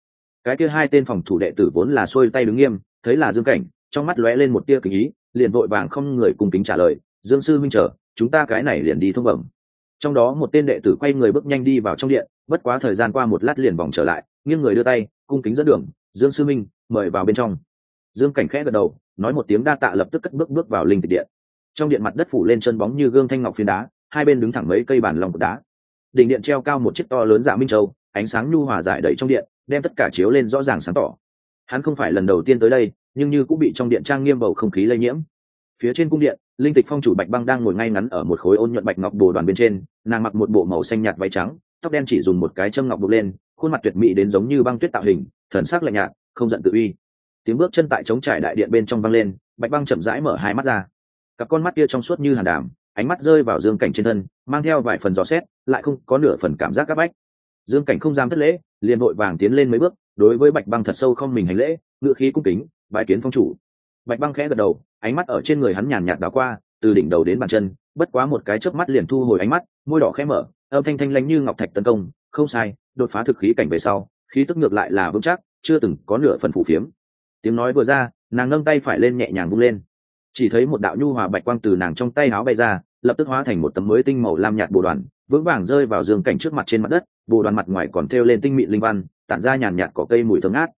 Cái kia hai tên phòng thủ đệ tử vốn là xuôi tay đứng nghiêm, thấy là dương cảnh, trong mắt lóe lên một tia kính ý, liền vội vàng không người cùng kính trả lời, dương sư minh chờ, chúng ta cái này liền đi thông bẩm. Trong đó một tên đệ tử quay người bước nhanh đi vào trong điện bất quá thời gian qua một lát liền vòng trở lại, nghiêng người đưa tay, cung kính dẫn đường, dương sư minh, mời vào bên trong. Dương cảnh khẽ gật đầu, nói một tiếng đa tạ lập tức cất bước bước vào linh tịch điện. Trong điện mặt đất phủ lên chân bóng như gương thanh ngọc phiến đá, hai bên đứng thẳng mấy cây bàn lòng đá. Đỉnh điện treo cao một chiếc to lớn dạ minh châu, ánh sáng nhu hòa giải đầy trong điện, đem tất cả chiếu lên rõ ràng sáng tỏ. Hắn không phải lần đầu tiên tới đây, nhưng như cũng bị trong điện trang nghiêm bầu không khí lây nhiễm. Phía trên cung điện, linh tịch phong chủ bạch băng đang ngồi ngay ngắn ở một khối ôn nhuận bạch ngọc bồ đoàn bên trên, nàng mặc một bộ màu xanh nhạt váy trắng tóc đen chỉ dùng một cái châm ngọc buộc lên, khuôn mặt tuyệt mỹ đến giống như băng tuyết tạo hình, thần sắc lạnh nhạt, không giận tự uy. Tiếng bước chân tại trống trải đại điện bên trong vang lên, bạch băng chậm rãi mở hai mắt ra. Cặp con mắt kia trong suốt như hàn đàm, ánh mắt rơi vào dương cảnh trên thân, mang theo vài phần dò xét, lại không có nửa phần cảm giác các bách. Dương cảnh không dám thất lễ, liền vội vàng tiến lên mấy bước, đối với bạch băng thật sâu không mình hành lễ ngự khí cung kính bãi kiến phong chủ. Bạch băng khẽ gật đầu, ánh mắt ở trên người hắn nhàn nhạt đảo qua, từ đỉnh đầu đến bàn chân, bất quá một cái chớp mắt liền thu hồi ánh mắt, môi đỏ khẽ mở âm thanh thanh lãnh như ngọc thạch tấn công, không sai, đột phá thực khí cảnh về sau, khí tức ngược lại là vững chắc, chưa từng có nửa phần phủ phiếm. Tiếng nói vừa ra, nàng nâng tay phải lên nhẹ nhàng bung lên. Chỉ thấy một đạo nhu hòa bạch quang từ nàng trong tay áo bay ra, lập tức hóa thành một tấm mới tinh màu lam nhạt bồ đoàn, vững vàng rơi vào giường cảnh trước mặt trên mặt đất, bồ đoàn mặt ngoài còn thêu lên tinh mịn linh văn, tản ra nhàn nhạt cỏ cây mùi thơm ngát.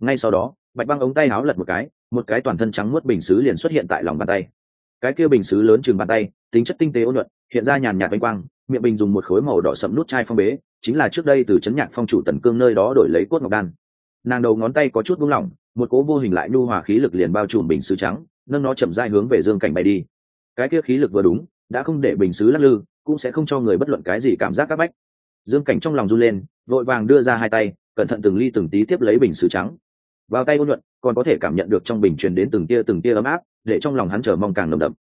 Ngay sau đó, bạch băng ống tay áo lật một cái một cái toàn thân trắng muốt bình xứ liền xuất hiện tại lòng bàn tay. Cái kia bình xứ lớn chừng bàn tay, tính chất tinh tế ôn nhuận, hiện ra nhàn nhạt bánh quang miệng bình dùng một khối màu đỏ sẫm nút chai phong bế, chính là trước đây từ chấn nhạc phong chủ tần cương nơi đó đổi lấy cốt ngọc đan. Nàng đầu ngón tay có chút buông lỏng, một cố vô hình lại nhu hòa khí lực liền bao trùm bình sứ trắng, nâng nó chậm dai hướng về dương cảnh bay đi. Cái kia khí lực vừa đúng, đã không để bình sứ lắc lư, cũng sẽ không cho người bất luận cái gì cảm giác c áp bách. Dương cảnh trong lòng run lên, vội vàng đưa ra hai tay, cẩn thận từng ly từng tí tiếp lấy bình sứ trắng. Vào tay ôn nhuận, còn có thể cảm nhận được trong bình truyền đến từng tia từng tia ấm áp, để trong lòng hắn chờ mong càng nồng đậm.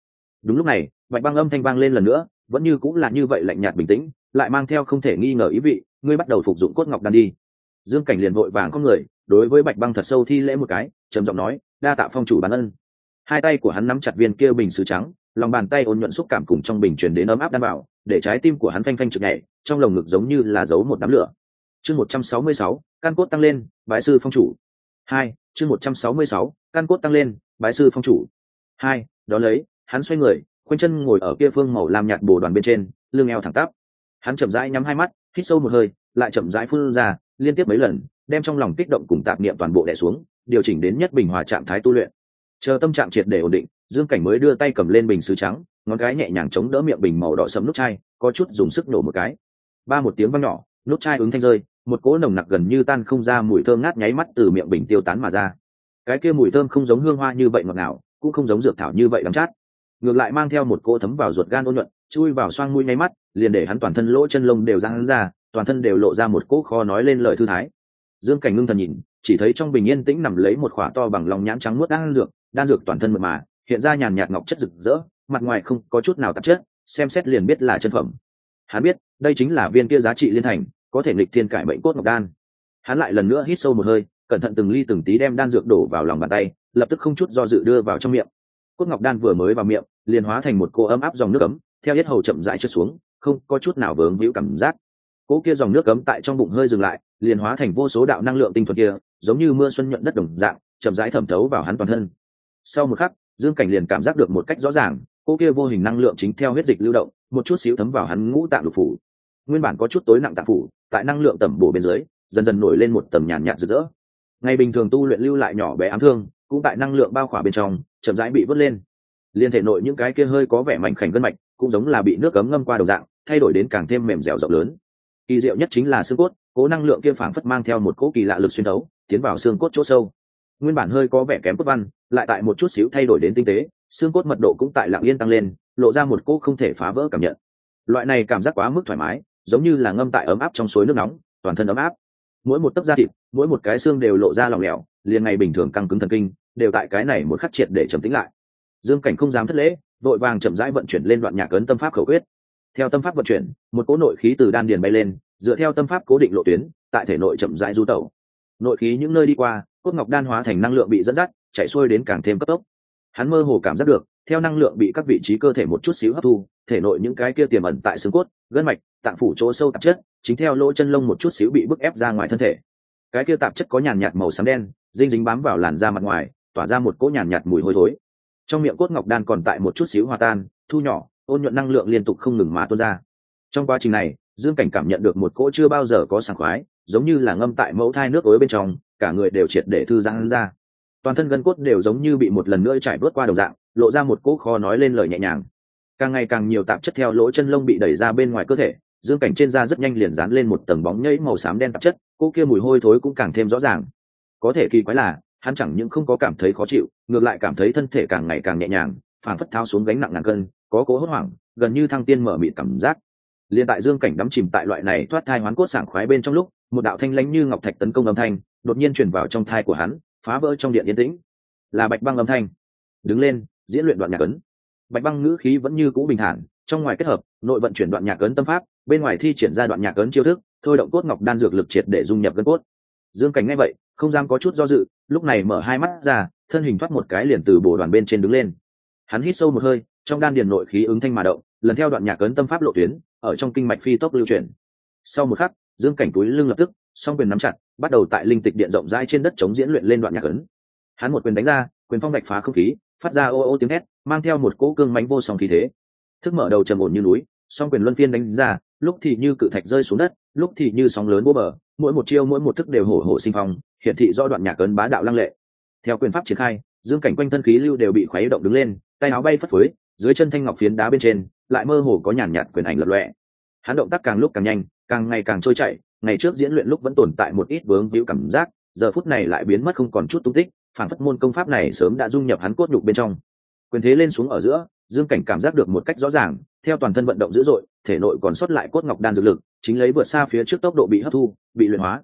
Đúng lúc này, bạch băng âm thanh vang lên lần nữa vẫn như cũng là như vậy lạnh nhạt bình tĩnh, lại mang theo không thể nghi ngờ ý vị, ngươi bắt đầu phục dụng cốt ngọc đan đi. Dương cảnh liền vội vàng có người, đối với bạch băng thật sâu thi lễ một cái, trầm giọng nói, đa tạ phong chủ bán ân. Hai tay của hắn nắm chặt viên kia bình sứ trắng, lòng bàn tay ôn nhuận xúc cảm cùng trong bình truyền đến ấm áp đan bảo, để trái tim của hắn phanh phanh trực nhảy trong lồng ngực giống như là giấu một đám lửa. Chương một trăm sáu mươi sáu, căn cốt tăng lên, bái sư phong chủ. Hai, chương một trăm sáu mươi sáu, căn cốt tăng lên, bái sư phong chủ. Hai, đó lấy, hắn xoay người quanh chân ngồi ở kia phương màu làm nhạt bồ đoàn bên trên, lưng eo thẳng tắp. Hắn chậm rãi nhắm hai mắt, hít sâu một hơi, lại chậm rãi phun ra, liên tiếp mấy lần, đem trong lòng kích động cùng tạp niệm toàn bộ đè xuống, điều chỉnh đến nhất bình hòa trạng thái tu luyện. Chờ tâm trạng triệt để ổn định, dương cảnh mới đưa tay cầm lên bình sứ trắng, ngón cái nhẹ nhàng chống đỡ miệng bình màu đỏ sẫm nút chai, có chút dùng sức nổ một cái. Ba một tiếng vang nhỏ, nút chai ứng thanh rơi, một cỗ nồng nặc gần như tan không ra mùi thơm ngát nháy mắt từ miệng bình tiêu tán mà ra. Cái kia mùi thơm không giống hương hoa như vậy ngọt ngào, cũng không giống dược thảo như vậy đắng chát ngược lại mang theo một cỗ thấm vào ruột gan ôn nhuận, chui vào xoang mũi nháy mắt, liền để hắn toàn thân lỗ chân lông đều ra hắn ra, toàn thân đều lộ ra một cỗ kho nói lên lời thư thái. Dương cảnh ngưng thần nhìn, chỉ thấy trong bình yên tĩnh nằm lấy một khỏa to bằng lòng nhãn trắng nuốt đan dược đan dược toàn thân mật mà, hiện ra nhàn nhạt ngọc chất rực rỡ, mặt ngoài không có chút nào tạp chất, xem xét liền biết là chân phẩm. Hắn biết, đây chính là viên kia giá trị liên thành, có thể nghịch thiên cải bệnh cốt ngọc đan. Hắn lại lần nữa hít sâu một hơi, cẩn thận từng ly từng tí đem đan dược đổ vào lòng bàn tay, lập tức không chút do dự đưa vào trong miệng cốt ngọc đan vừa mới vào miệng, liền hóa thành một cô ấm áp dòng nước ấm, theo hết hầu chậm rãi trượt xuống, không có chút nào vướng víu cảm giác. Cỗ kia dòng nước ấm tại trong bụng hơi dừng lại, liền hóa thành vô số đạo năng lượng tinh thuật kia, giống như mưa xuân nhuận đất đồng dạng, chậm rãi thẩm thấu vào hắn toàn thân. Sau một khắc, dương cảnh liền cảm giác được một cách rõ ràng, cô kia vô hình năng lượng chính theo huyết dịch lưu động, một chút xíu thấm vào hắn ngũ tạng lục phủ. Nguyên bản có chút tối nặng tạng phủ, tại năng lượng tẩm bổ bên dưới, dần dần nổi lên một tầm nhàn nhạt rực rỡ ngày bình thường tu luyện lưu lại nhỏ bé ám thương, cũng tại năng lượng bao khỏa bên trong, chậm rãi bị vớt lên. Liên thể nội những cái kia hơi có vẻ mảnh khảnh gân mạch, cũng giống là bị nước cấm ngâm qua đầu dạng, thay đổi đến càng thêm mềm dẻo rộng lớn. Kỳ diệu nhất chính là xương cốt, cố năng lượng kia phảng phất mang theo một cỗ kỳ lạ lực xuyên đấu tiến vào xương cốt chỗ sâu. Nguyên bản hơi có vẻ kém cốt văn, lại tại một chút xíu thay đổi đến tinh tế, xương cốt mật độ cũng tại lạng yên tăng lên, lộ ra một cỗ không thể phá vỡ cảm nhận. Loại này cảm giác quá mức thoải mái, giống như là ngâm tại ấm áp trong suối nước nóng, toàn thân ấm áp. Mỗi một tấc da thịt mỗi một cái xương đều lộ ra lỏng lẻo, liền ngày bình thường căng cứng thần kinh, đều tại cái này một khắc triệt để trầm tĩnh lại. Dương cảnh không dám thất lễ, vội vàng chậm rãi vận chuyển lên đoạn nhạc ấn tâm pháp khẩu quyết. Theo tâm pháp vận chuyển, một cỗ nội khí từ đan điền bay lên, dựa theo tâm pháp cố định lộ tuyến, tại thể nội chậm rãi du tẩu. Nội khí những nơi đi qua, cốt ngọc đan hóa thành năng lượng bị dẫn dắt chạy xuôi đến càng thêm cấp tốc. Hắn mơ hồ cảm giác được, theo năng lượng bị các vị trí cơ thể một chút xíu hấp thu, thể nội những cái kia tiềm ẩn tại xương cốt, gân mạch, tạng phủ chỗ sâu tạp chất, chính theo lỗ chân lông một chút xíu bị bức ép ra ngoài thân thể cái kia tạp chất có nhàn nhạt màu xám đen, dinh dính bám vào làn da mặt ngoài, tỏa ra một cỗ nhàn nhạt mùi hôi thối. Trong miệng cốt ngọc đan còn tại một chút xíu hòa tan, thu nhỏ, ôn nhuận năng lượng liên tục không ngừng mà tuôn ra. Trong quá trình này, dương cảnh cảm nhận được một cỗ chưa bao giờ có sảng khoái, giống như là ngâm tại mẫu thai nước ối bên trong, cả người đều triệt để thư giãn ra. Toàn thân gân cốt đều giống như bị một lần nữa trải bớt qua đầu dạng, lộ ra một cỗ khó nói lên lời nhẹ nhàng. Càng ngày càng nhiều tạp chất theo lỗ chân lông bị đẩy ra bên ngoài cơ thể dương cảnh trên da rất nhanh liền dán lên một tầng bóng nhẫy màu xám đen tạp chất, cô kia mùi hôi thối cũng càng thêm rõ ràng. Có thể kỳ quái là, hắn chẳng những không có cảm thấy khó chịu, ngược lại cảm thấy thân thể càng ngày càng nhẹ nhàng phản phất thao xuống gánh nặng ngàn cân, có cố hốt hoảng, gần như thăng tiên mở mịt cảm giác. Liền tại dương cảnh đắm chìm tại loại này thoát thai hoán cốt sảng khoái bên trong lúc, một đạo thanh lãnh như ngọc thạch tấn công âm thanh, đột nhiên chuyển vào trong thai của hắn, phá vỡ trong điện yên tĩnh. Là bạch băng âm thanh. Đứng lên, diễn luyện đoạn nhạc ấn. Bạch băng ngữ khí vẫn như cũ bình thản, trong ngoài kết hợp, nội vận chuyển đoạn nhạc ấn tâm pháp bên ngoài thi triển ra đoạn nhạc ấn chiêu thức, thôi động cốt ngọc đan dược lực triệt để dung nhập gân cốt. Dương cảnh nghe vậy, không dám có chút do dự, lúc này mở hai mắt ra, thân hình thoát một cái liền từ bồ đoàn bên trên đứng lên. Hắn hít sâu một hơi, trong đan điền nội khí ứng thanh mà động, lần theo đoạn nhạc ấn tâm pháp lộ tuyến, ở trong kinh mạch phi tốc lưu chuyển. Sau một khắc, dương cảnh túi lưng lập tức, song quyền nắm chặt, bắt đầu tại linh tịch điện rộng rãi trên đất chống diễn luyện lên đoạn nhạc ấn. Hắn một quyền đánh ra, quyền phong bạch phá không khí, phát ra ô ô tiếng hét, mang theo một cỗ cương mánh vô song khí thế. Thức mở đầu trầm ổn như núi, song quyền luân phiên đánh ra lúc thì như cự thạch rơi xuống đất, lúc thì như sóng lớn bố bờ, mỗi một chiêu mỗi một thức đều hổ hổ sinh phong, hiển thị do đoạn nhạc ấn bá đạo lăng lệ. Theo quyền pháp triển khai, dương cảnh quanh thân khí lưu đều bị khuấy động đứng lên, tay áo bay phất phới, dưới chân thanh ngọc phiến đá bên trên, lại mơ hồ có nhàn nhạt quyền ảnh lập lọe hắn động tác càng lúc càng nhanh, càng ngày càng trôi chảy, ngày trước diễn luyện lúc vẫn tồn tại một ít vướng víu cảm giác, giờ phút này lại biến mất không còn chút tung tích, phản phất môn công pháp này sớm đã dung nhập hắn cốt nhục bên trong. Quyền thế lên xuống ở giữa, dương cảnh cảm giác được một cách rõ ràng theo toàn thân vận động dữ dội, thể nội còn sót lại cốt ngọc đan dược lực, chính lấy vượt xa phía trước tốc độ bị hấp thu, bị luyện hóa.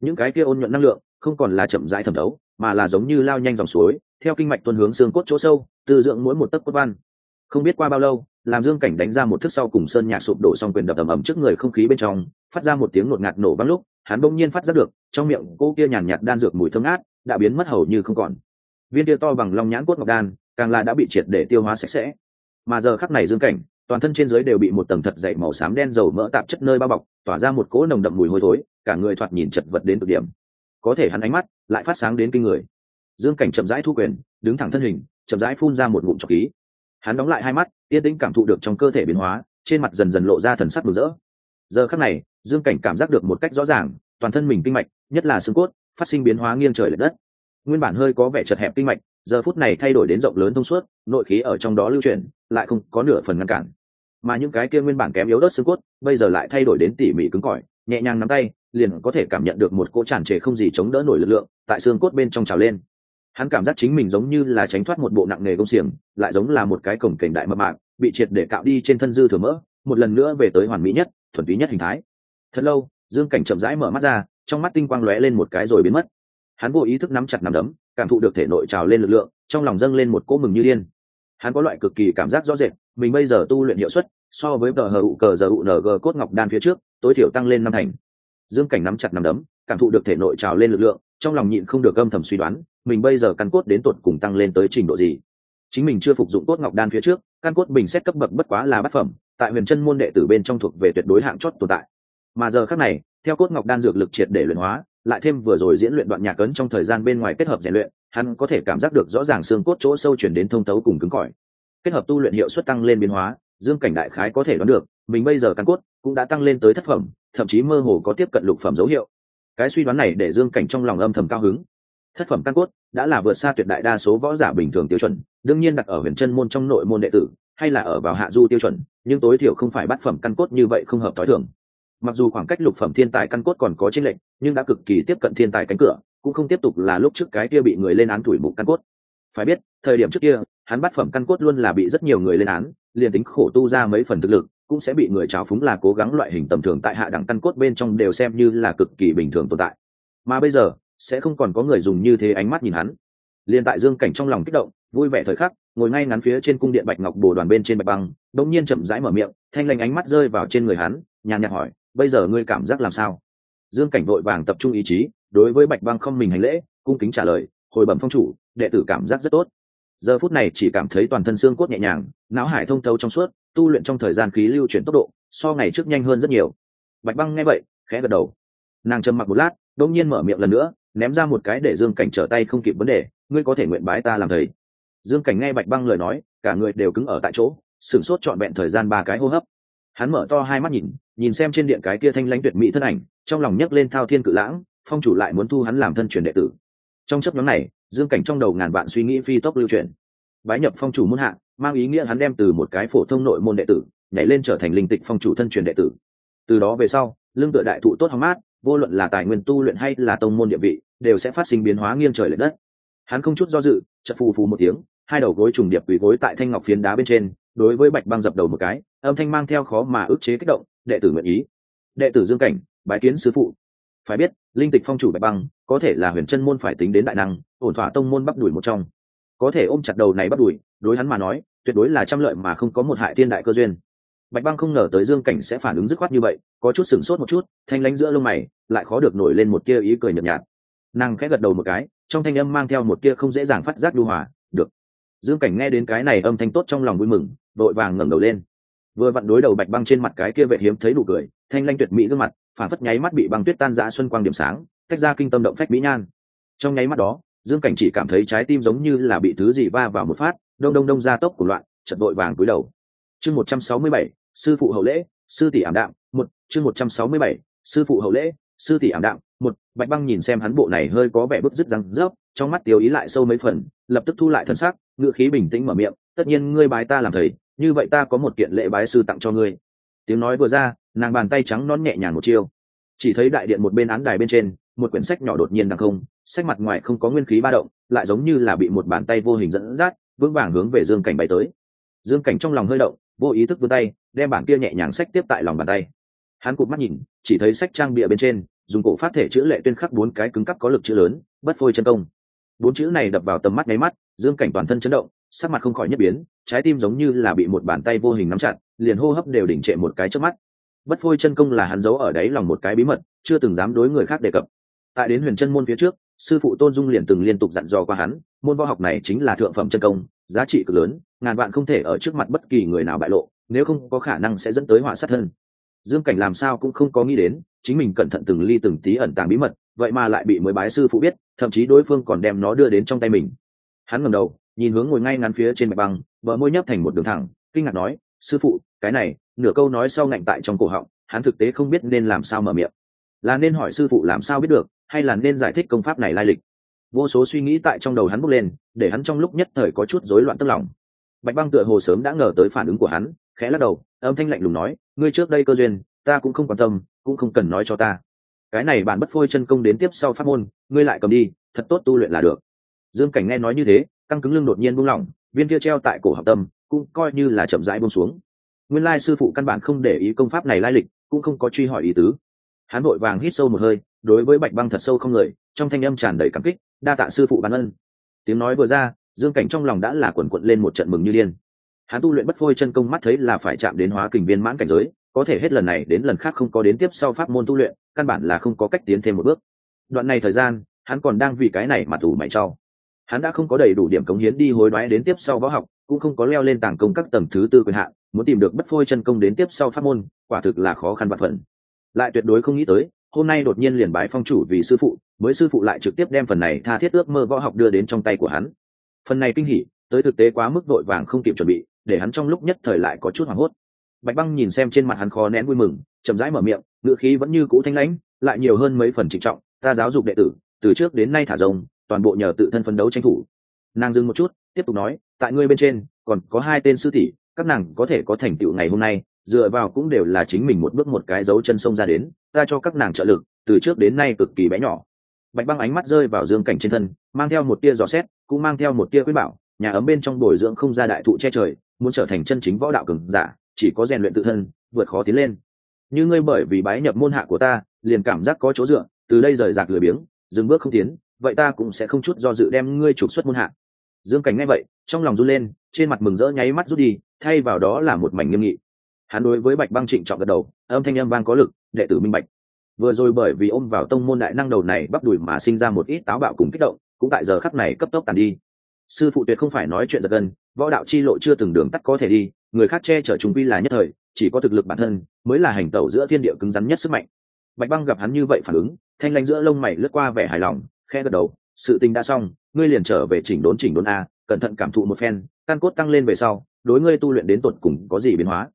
Những cái kia ôn nhuận năng lượng, không còn là chậm rãi thẩm đấu mà là giống như lao nhanh dòng suối, theo kinh mạch tuân hướng xương cốt chỗ sâu từ dưỡng mỗi một tấc cốt văn. Không biết qua bao lâu, làm dương cảnh đánh ra một thức sau cùng sơn nhạc sụp đổ xong quyền đập ầm ầm trước người không khí bên trong, phát ra một tiếng ngột ngạt nổ văng lúc, hắn bỗng nhiên phát ra được, trong miệng cô kia nhàn nhạt đan dược mùi thơm ngát, đã biến mất hầu như không còn. Viên kia to bằng lòng nhãn cốt ngọc đan, càng là đã bị triệt để tiêu hóa sạch sẽ. Mà giờ khắc này dương cảnh toàn thân trên dưới đều bị một tầng thật dày màu xám đen dầu mỡ tạp chất nơi bao bọc, tỏa ra một cỗ nồng đậm mùi hôi thối, cả người thoạt nhìn chật vật đến cực điểm. Có thể hắn ánh mắt lại phát sáng đến kinh người. Dương cảnh chậm rãi thu quyền, đứng thẳng thân hình, chậm rãi phun ra một ngụm trọc khí. Hắn đóng lại hai mắt, yên tĩnh cảm thụ được trong cơ thể biến hóa, trên mặt dần dần lộ ra thần sắc mừng rỡ. Giờ khắc này, dương cảnh cảm giác được một cách rõ ràng, toàn thân mình kinh mạch, nhất là xương cốt, phát sinh biến hóa nghiêng trời l ệ đất. Nguyên bản hơi có vẻ chật hẹp kinh mạch giờ phút này thay đổi đến rộng lớn thông suốt, nội khí ở trong đó lưu chuyển, lại không có nửa phần ngăn cản. Mà những cái kia nguyên bản kém yếu đất xương cốt, bây giờ lại thay đổi đến tỉ mỉ cứng cỏi, nhẹ nhàng nắm tay, liền có thể cảm nhận được một cỗ tràn trề không gì chống đỡ nổi lực lượng tại xương cốt bên trong trào lên. Hắn cảm giác chính mình giống như là tránh thoát một bộ nặng nghề công xiềng, lại giống là một cái cổng cảnh đại mập mạng bị triệt để cạo đi trên thân dư thừa mỡ, một lần nữa về tới hoàn mỹ nhất, thuần túy nhất hình thái. Thật lâu, dương cảnh chậm rãi mở mắt ra, trong mắt tinh quang lóe lên một cái rồi biến mất. Hắn vô ý thức nắm chặt nắm đấm cảm thụ được thể nội trào lên lực lượng, trong lòng dâng lên một cỗ mừng như điên. Hắn có loại cực kỳ cảm giác rõ rệt, mình bây giờ tu luyện hiệu suất, so với tờ hờ ụ cờ giờ ụ ng cốt ngọc đan phía trước, tối thiểu tăng lên năm thành. Dương cảnh nắm chặt nắm đấm, cảm thụ được thể nội trào lên lực lượng, trong lòng nhịn không được âm thầm suy đoán, mình bây giờ căn cốt đến tột cùng tăng lên tới trình độ gì. Chính mình chưa phục dụng cốt ngọc đan phía trước, căn cốt bình xét cấp bậc bất quá là bát phẩm, tại huyền chân môn đệ tử bên trong thuộc về tuyệt đối hạng chót tồn tại. Mà giờ khác này, theo cốt ngọc đan dược lực triệt để luyện hóa lại thêm vừa rồi diễn luyện đoạn nhạc ấn trong thời gian bên ngoài kết hợp rèn luyện, hắn có thể cảm giác được rõ ràng xương cốt chỗ sâu chuyển đến thông thấu cùng cứng cỏi. Kết hợp tu luyện hiệu suất tăng lên biến hóa, dương cảnh đại khái có thể đoán được, mình bây giờ căn cốt cũng đã tăng lên tới thất phẩm, thậm chí mơ hồ có tiếp cận lục phẩm dấu hiệu. Cái suy đoán này để dương cảnh trong lòng âm thầm cao hứng. Thất phẩm căn cốt đã là vượt xa tuyệt đại đa số võ giả bình thường tiêu chuẩn, đương nhiên đặt ở huyền chân môn trong nội môn đệ tử, hay là ở vào hạ du tiêu chuẩn, nhưng tối thiểu không phải bắt phẩm căn cốt như vậy không hợp t h ó i thường mặc dù khoảng cách lục phẩm thiên tài căn cốt còn có trên lệnh, nhưng đã cực kỳ tiếp cận thiên tài cánh cửa cũng không tiếp tục là lúc trước cái kia bị người lên án tuổi mục căn cốt. Phải biết thời điểm trước kia hắn bắt phẩm căn cốt luôn là bị rất nhiều người lên án liền tính khổ tu ra mấy phần thực lực cũng sẽ bị người trào phúng là cố gắng loại hình tầm thường tại hạ đẳng căn cốt bên trong đều xem như là cực kỳ bình thường tồn tại. Mà bây giờ sẽ không còn có người dùng như thế ánh mắt nhìn hắn. Liền tại dương cảnh trong lòng kích động vui vẻ thời khắc ngồi ngay ngắn phía trên cung điện bạch ngọc bồ đoàn bên trên bạch băng đột nhiên chậm rãi mở miệng thanh lanh ánh mắt rơi vào trên người hắn nhàn nhạt hỏi bây giờ ngươi cảm giác làm sao? Dương cảnh vội vàng tập trung ý chí, đối với bạch băng không mình hành lễ, cung kính trả lời, hồi bẩm phong chủ, đệ tử cảm giác rất tốt. Giờ phút này chỉ cảm thấy toàn thân xương cốt nhẹ nhàng, não hải thông thấu trong suốt, tu luyện trong thời gian khí lưu chuyển tốc độ, so ngày trước nhanh hơn rất nhiều. Bạch băng nghe vậy, khẽ gật đầu. Nàng trầm mặc một lát, đột nhiên mở miệng lần nữa, ném ra một cái để dương cảnh trở tay không kịp vấn đề, ngươi có thể nguyện bái ta làm thầy. Dương cảnh nghe bạch băng lời nói, cả người đều cứng ở tại chỗ, sửng sốt trọn vẹn thời gian ba cái hô hấp hắn mở to hai mắt nhìn nhìn xem trên điện cái kia thanh lãnh tuyệt mỹ thân ảnh, trong lòng nhấc lên thao thiên cự lãng, phong chủ lại muốn thu hắn làm thân truyền đệ tử. Trong chấp nhóm này, dương cảnh trong đầu ngàn vạn suy nghĩ phi tốc lưu truyền bái nhập phong chủ muôn hạ, mang ý nghĩa hắn đem từ một cái phổ thông nội môn đệ tử, nhảy lên trở thành linh tịch phong chủ thân truyền đệ tử. Từ đó về sau lương tựa đại thụ tốt hóng mát, vô luận là tài nguyên tu luyện hay là tông môn địa vị, đều sẽ phát sinh biến hóa nghiêng trời l ệ đất. Hắn không chút do dự chật phù phù một tiếng, hai đầu gối trùng điệp quỳ gối tại thanh ngọc phiến đá bên trên, đối với bạch băng dập đầu một cái âm thanh mang theo khó mà ức chế kích động, đệ tử nguyện ý. Đệ tử dương cảnh, bái kiến sứ phụ. Phải biết, linh tịch phong chủ bạch băng, có thể là huyền chân môn phải tính đến đại năng, ổn thỏa tông môn bắt đuổi một trong. Có thể ôm chặt đầu này bắt đuổi, đối hắn mà nói, tuyệt đối là trăm lợi mà không có một hại thiên đại cơ duyên. Bạch băng không ngờ tới dương cảnh sẽ phản ứng dứt khoát như vậy, có chút sửng sốt một chút, thanh lánh giữa lông mày, lại khó được nổi lên một tia ý cười nhợt nhạt. Nàng khẽ gật đầu một cái, trong thanh âm mang theo một tia không dễ dàng phát giác lưu hòa, được. Dương cảnh nghe đến cái này âm thanh tốt trong lòng vui mừng vội vàng ngẩng đầu lên vừa vặn đối đầu bạch băng trên mặt cái kia vệ hiếm thấy đủ cười, thanh lanh tuyệt mỹ gương mặt, phản phất nháy mắt bị băng tuyết tan rã xuân quang điểm sáng, tách ra kinh tâm động phách mỹ nhan. Trong nháy mắt đó, dương cảnh chỉ cảm thấy trái tim giống như là bị thứ gì va vào một phát, đông đông đông ra tốc của loạn chật vội vàng cúi đầu. Chương một trăm sáu mươi bảy, sư phụ hậu lễ, sư tỷ ảm đạm, một, chương một trăm sáu mươi bảy, sư phụ hậu lễ, sư tỷ ảm đạm, một, bạch băng nhìn xem hắn bộ này hơi có vẻ bức dứt răng rớp, trong mắt tiêu ý lại sâu mấy phần, lập tức thu lại thân xác ngựa khí bình tĩnh mở miệng, tất nhiên ngươi bài ta làm thầy như vậy ta có một kiện lễ bái sư tặng cho ngươi. Tiếng nói vừa ra, nàng bàn tay trắng non nhẹ nhàng một chiêu. Chỉ thấy đại điện một bên án đài bên trên, một quyển sách nhỏ đột nhiên đằng không, sách mặt ngoài không có nguyên khí ba động, lại giống như là bị một bàn tay vô hình dẫn dắt, vững vàng hướng về dương cảnh bay tới. Dương cảnh trong lòng hơi động, vô ý thức vươn tay, đem bản kia nhẹ nhàng sách tiếp tại lòng bàn tay. Hắn cụp mắt nhìn, chỉ thấy sách trang bìa bên trên, dùng cổ phát thể chữ lệ tuyên khắc bốn cái cứng cắp có lực chữ lớn, bất phôi chân công. Bốn chữ này đập vào tầm mắt nháy mắt, dương cảnh toàn thân chấn động sắc mặt không khỏi nhất biến, trái tim giống như là bị một bàn tay vô hình nắm chặt, liền hô hấp đều đỉnh trệ một cái trước mắt. Bất phôi chân công là hắn giấu ở đáy lòng một cái bí mật, chưa từng dám đối người khác đề cập. Tại đến huyền chân môn phía trước, sư phụ tôn dung liền từng liên tục dặn dò qua hắn, môn võ học này chính là thượng phẩm chân công, giá trị cực lớn, ngàn vạn không thể ở trước mặt bất kỳ người nào bại lộ, nếu không có khả năng sẽ dẫn tới họa sát thân. Dương cảnh làm sao cũng không có nghĩ đến, chính mình cẩn thận từng ly từng tí ẩn tàng bí mật, vậy mà lại bị mới bái sư phụ biết, thậm chí đối phương còn đem nó đưa đến trong tay mình. Hắn ngầm đầu nhìn hướng ngồi ngay ngắn phía trên mạch băng vợ môi nhấp thành một đường thẳng, kinh ngạc nói, sư phụ, cái này, nửa câu nói sau ngạnh tại trong cổ họng, hắn thực tế không biết nên làm sao mở miệng. Là nên hỏi sư phụ làm sao biết được, hay là nên giải thích công pháp này lai lịch? Vô số suy nghĩ tại trong đầu hắn bốc lên, để hắn trong lúc nhất thời có chút rối loạn tức lòng. Bạch băng tựa hồ sớm đã ngờ tới phản ứng của hắn, khẽ lắc đầu, âm thanh lạnh lùng nói, ngươi trước đây cơ duyên, ta cũng không quan tâm, cũng không cần nói cho ta. Cái này bạn bất phôi chân công đến tiếp sau pháp môn, ngươi lại cầm đi, thật tốt tu luyện là được. Dương cảnh nghe nói như thế căng cứng lưng đột nhiên buông lỏng, viên kia treo tại cổ học tâm cũng coi như là chậm rãi buông xuống. Nguyên lai sư phụ căn bản không để ý công pháp này lai lịch, cũng không có truy hỏi ý tứ. Hắn vội vàng hít sâu một hơi, đối với bạch băng thật sâu không người, trong thanh âm tràn đầy cảm kích, đa tạ sư phụ ban ân. Tiếng nói vừa ra, dương cảnh trong lòng đã là quần quận lên một trận mừng như điên. Hắn tu luyện bất phôi chân công mắt thấy là phải chạm đến hóa kình viên mãn cảnh giới, có thể hết lần này đến lần khác không có đến tiếp sau pháp môn tu luyện, căn bản là không có cách tiến thêm một bước. Đoạn này thời gian, hắn còn đang vì cái này mà tù mày cho hắn đã không có đầy đủ điểm cống hiến đi hối đoái đến tiếp sau võ học, cũng không có leo lên tàng công các tầng thứ tư quyền hạn, muốn tìm được bất phôi chân công đến tiếp sau pháp môn, quả thực là khó khăn vạn phần. Lại tuyệt đối không nghĩ tới, hôm nay đột nhiên liền bái phong chủ vì sư phụ, mới sư phụ lại trực tiếp đem phần này tha thiết ước mơ võ học đưa đến trong tay của hắn. Phần này kinh hỉ, tới thực tế quá mức vội vàng không kịp chuẩn bị, để hắn trong lúc nhất thời lại có chút hoảng hốt. Bạch băng nhìn xem trên mặt hắn khó nén vui mừng, chậm rãi mở miệng ngựa khí vẫn như cũ thanh lãnh, lại nhiều hơn mấy phần trịnh trọng, ta giáo dục đệ tử, từ trước đến nay thả rồng toàn bộ nhờ tự thân phấn đấu tranh thủ. Nàng dừng một chút, tiếp tục nói, tại ngươi bên trên, còn có hai tên sư tỷ, các nàng có thể có thành tựu ngày hôm nay, dựa vào cũng đều là chính mình một bước một cái dấu chân sông ra đến, ta cho các nàng trợ lực, từ trước đến nay cực kỳ bé nhỏ. Bạch băng ánh mắt rơi vào dương cảnh trên thân, mang theo một tia giò xét, cũng mang theo một tia quyết bảo, nhà ấm bên trong bồi dưỡng không ra đại thụ che trời, muốn trở thành chân chính võ đạo cường giả, chỉ có rèn luyện tự thân, vượt khó tiến lên. Như ngươi bởi vì bái nhập môn hạ của ta, liền cảm giác có chỗ dựa, từ đây rời rạc lười biếng, dừng bước không tiến vậy ta cũng sẽ không chút do dự đem ngươi trục xuất môn hạ. Dương cảnh nghe vậy, trong lòng run lên, trên mặt mừng rỡ nháy mắt rút đi, thay vào đó là một mảnh nghiêm nghị. Hắn đối với bạch băng trịnh trọng gật đầu, âm thanh âm vang có lực, đệ tử minh bạch. Vừa rồi bởi vì ôm vào tông môn đại năng đầu này bắp đùi mà sinh ra một ít táo bạo cùng kích động, cũng tại giờ khắc này cấp tốc tàn đi. Sư phụ tuyệt không phải nói chuyện giật gân, võ đạo chi lộ chưa từng đường tắt có thể đi, người khác che chở chúng quy là nhất thời, chỉ có thực lực bản thân mới là hành tẩu giữa thiên địa cứng rắn nhất sức mạnh. Bạch băng gặp hắn như vậy phản ứng, thanh lanh giữa lông mày lướt qua vẻ hài lòng khe gật đầu, sự tình đã xong, ngươi liền trở về chỉnh đốn chỉnh đốn a, cẩn thận cảm thụ một phen, căn cốt tăng lên về sau, đối ngươi tu luyện đến tột cùng có gì biến hóa?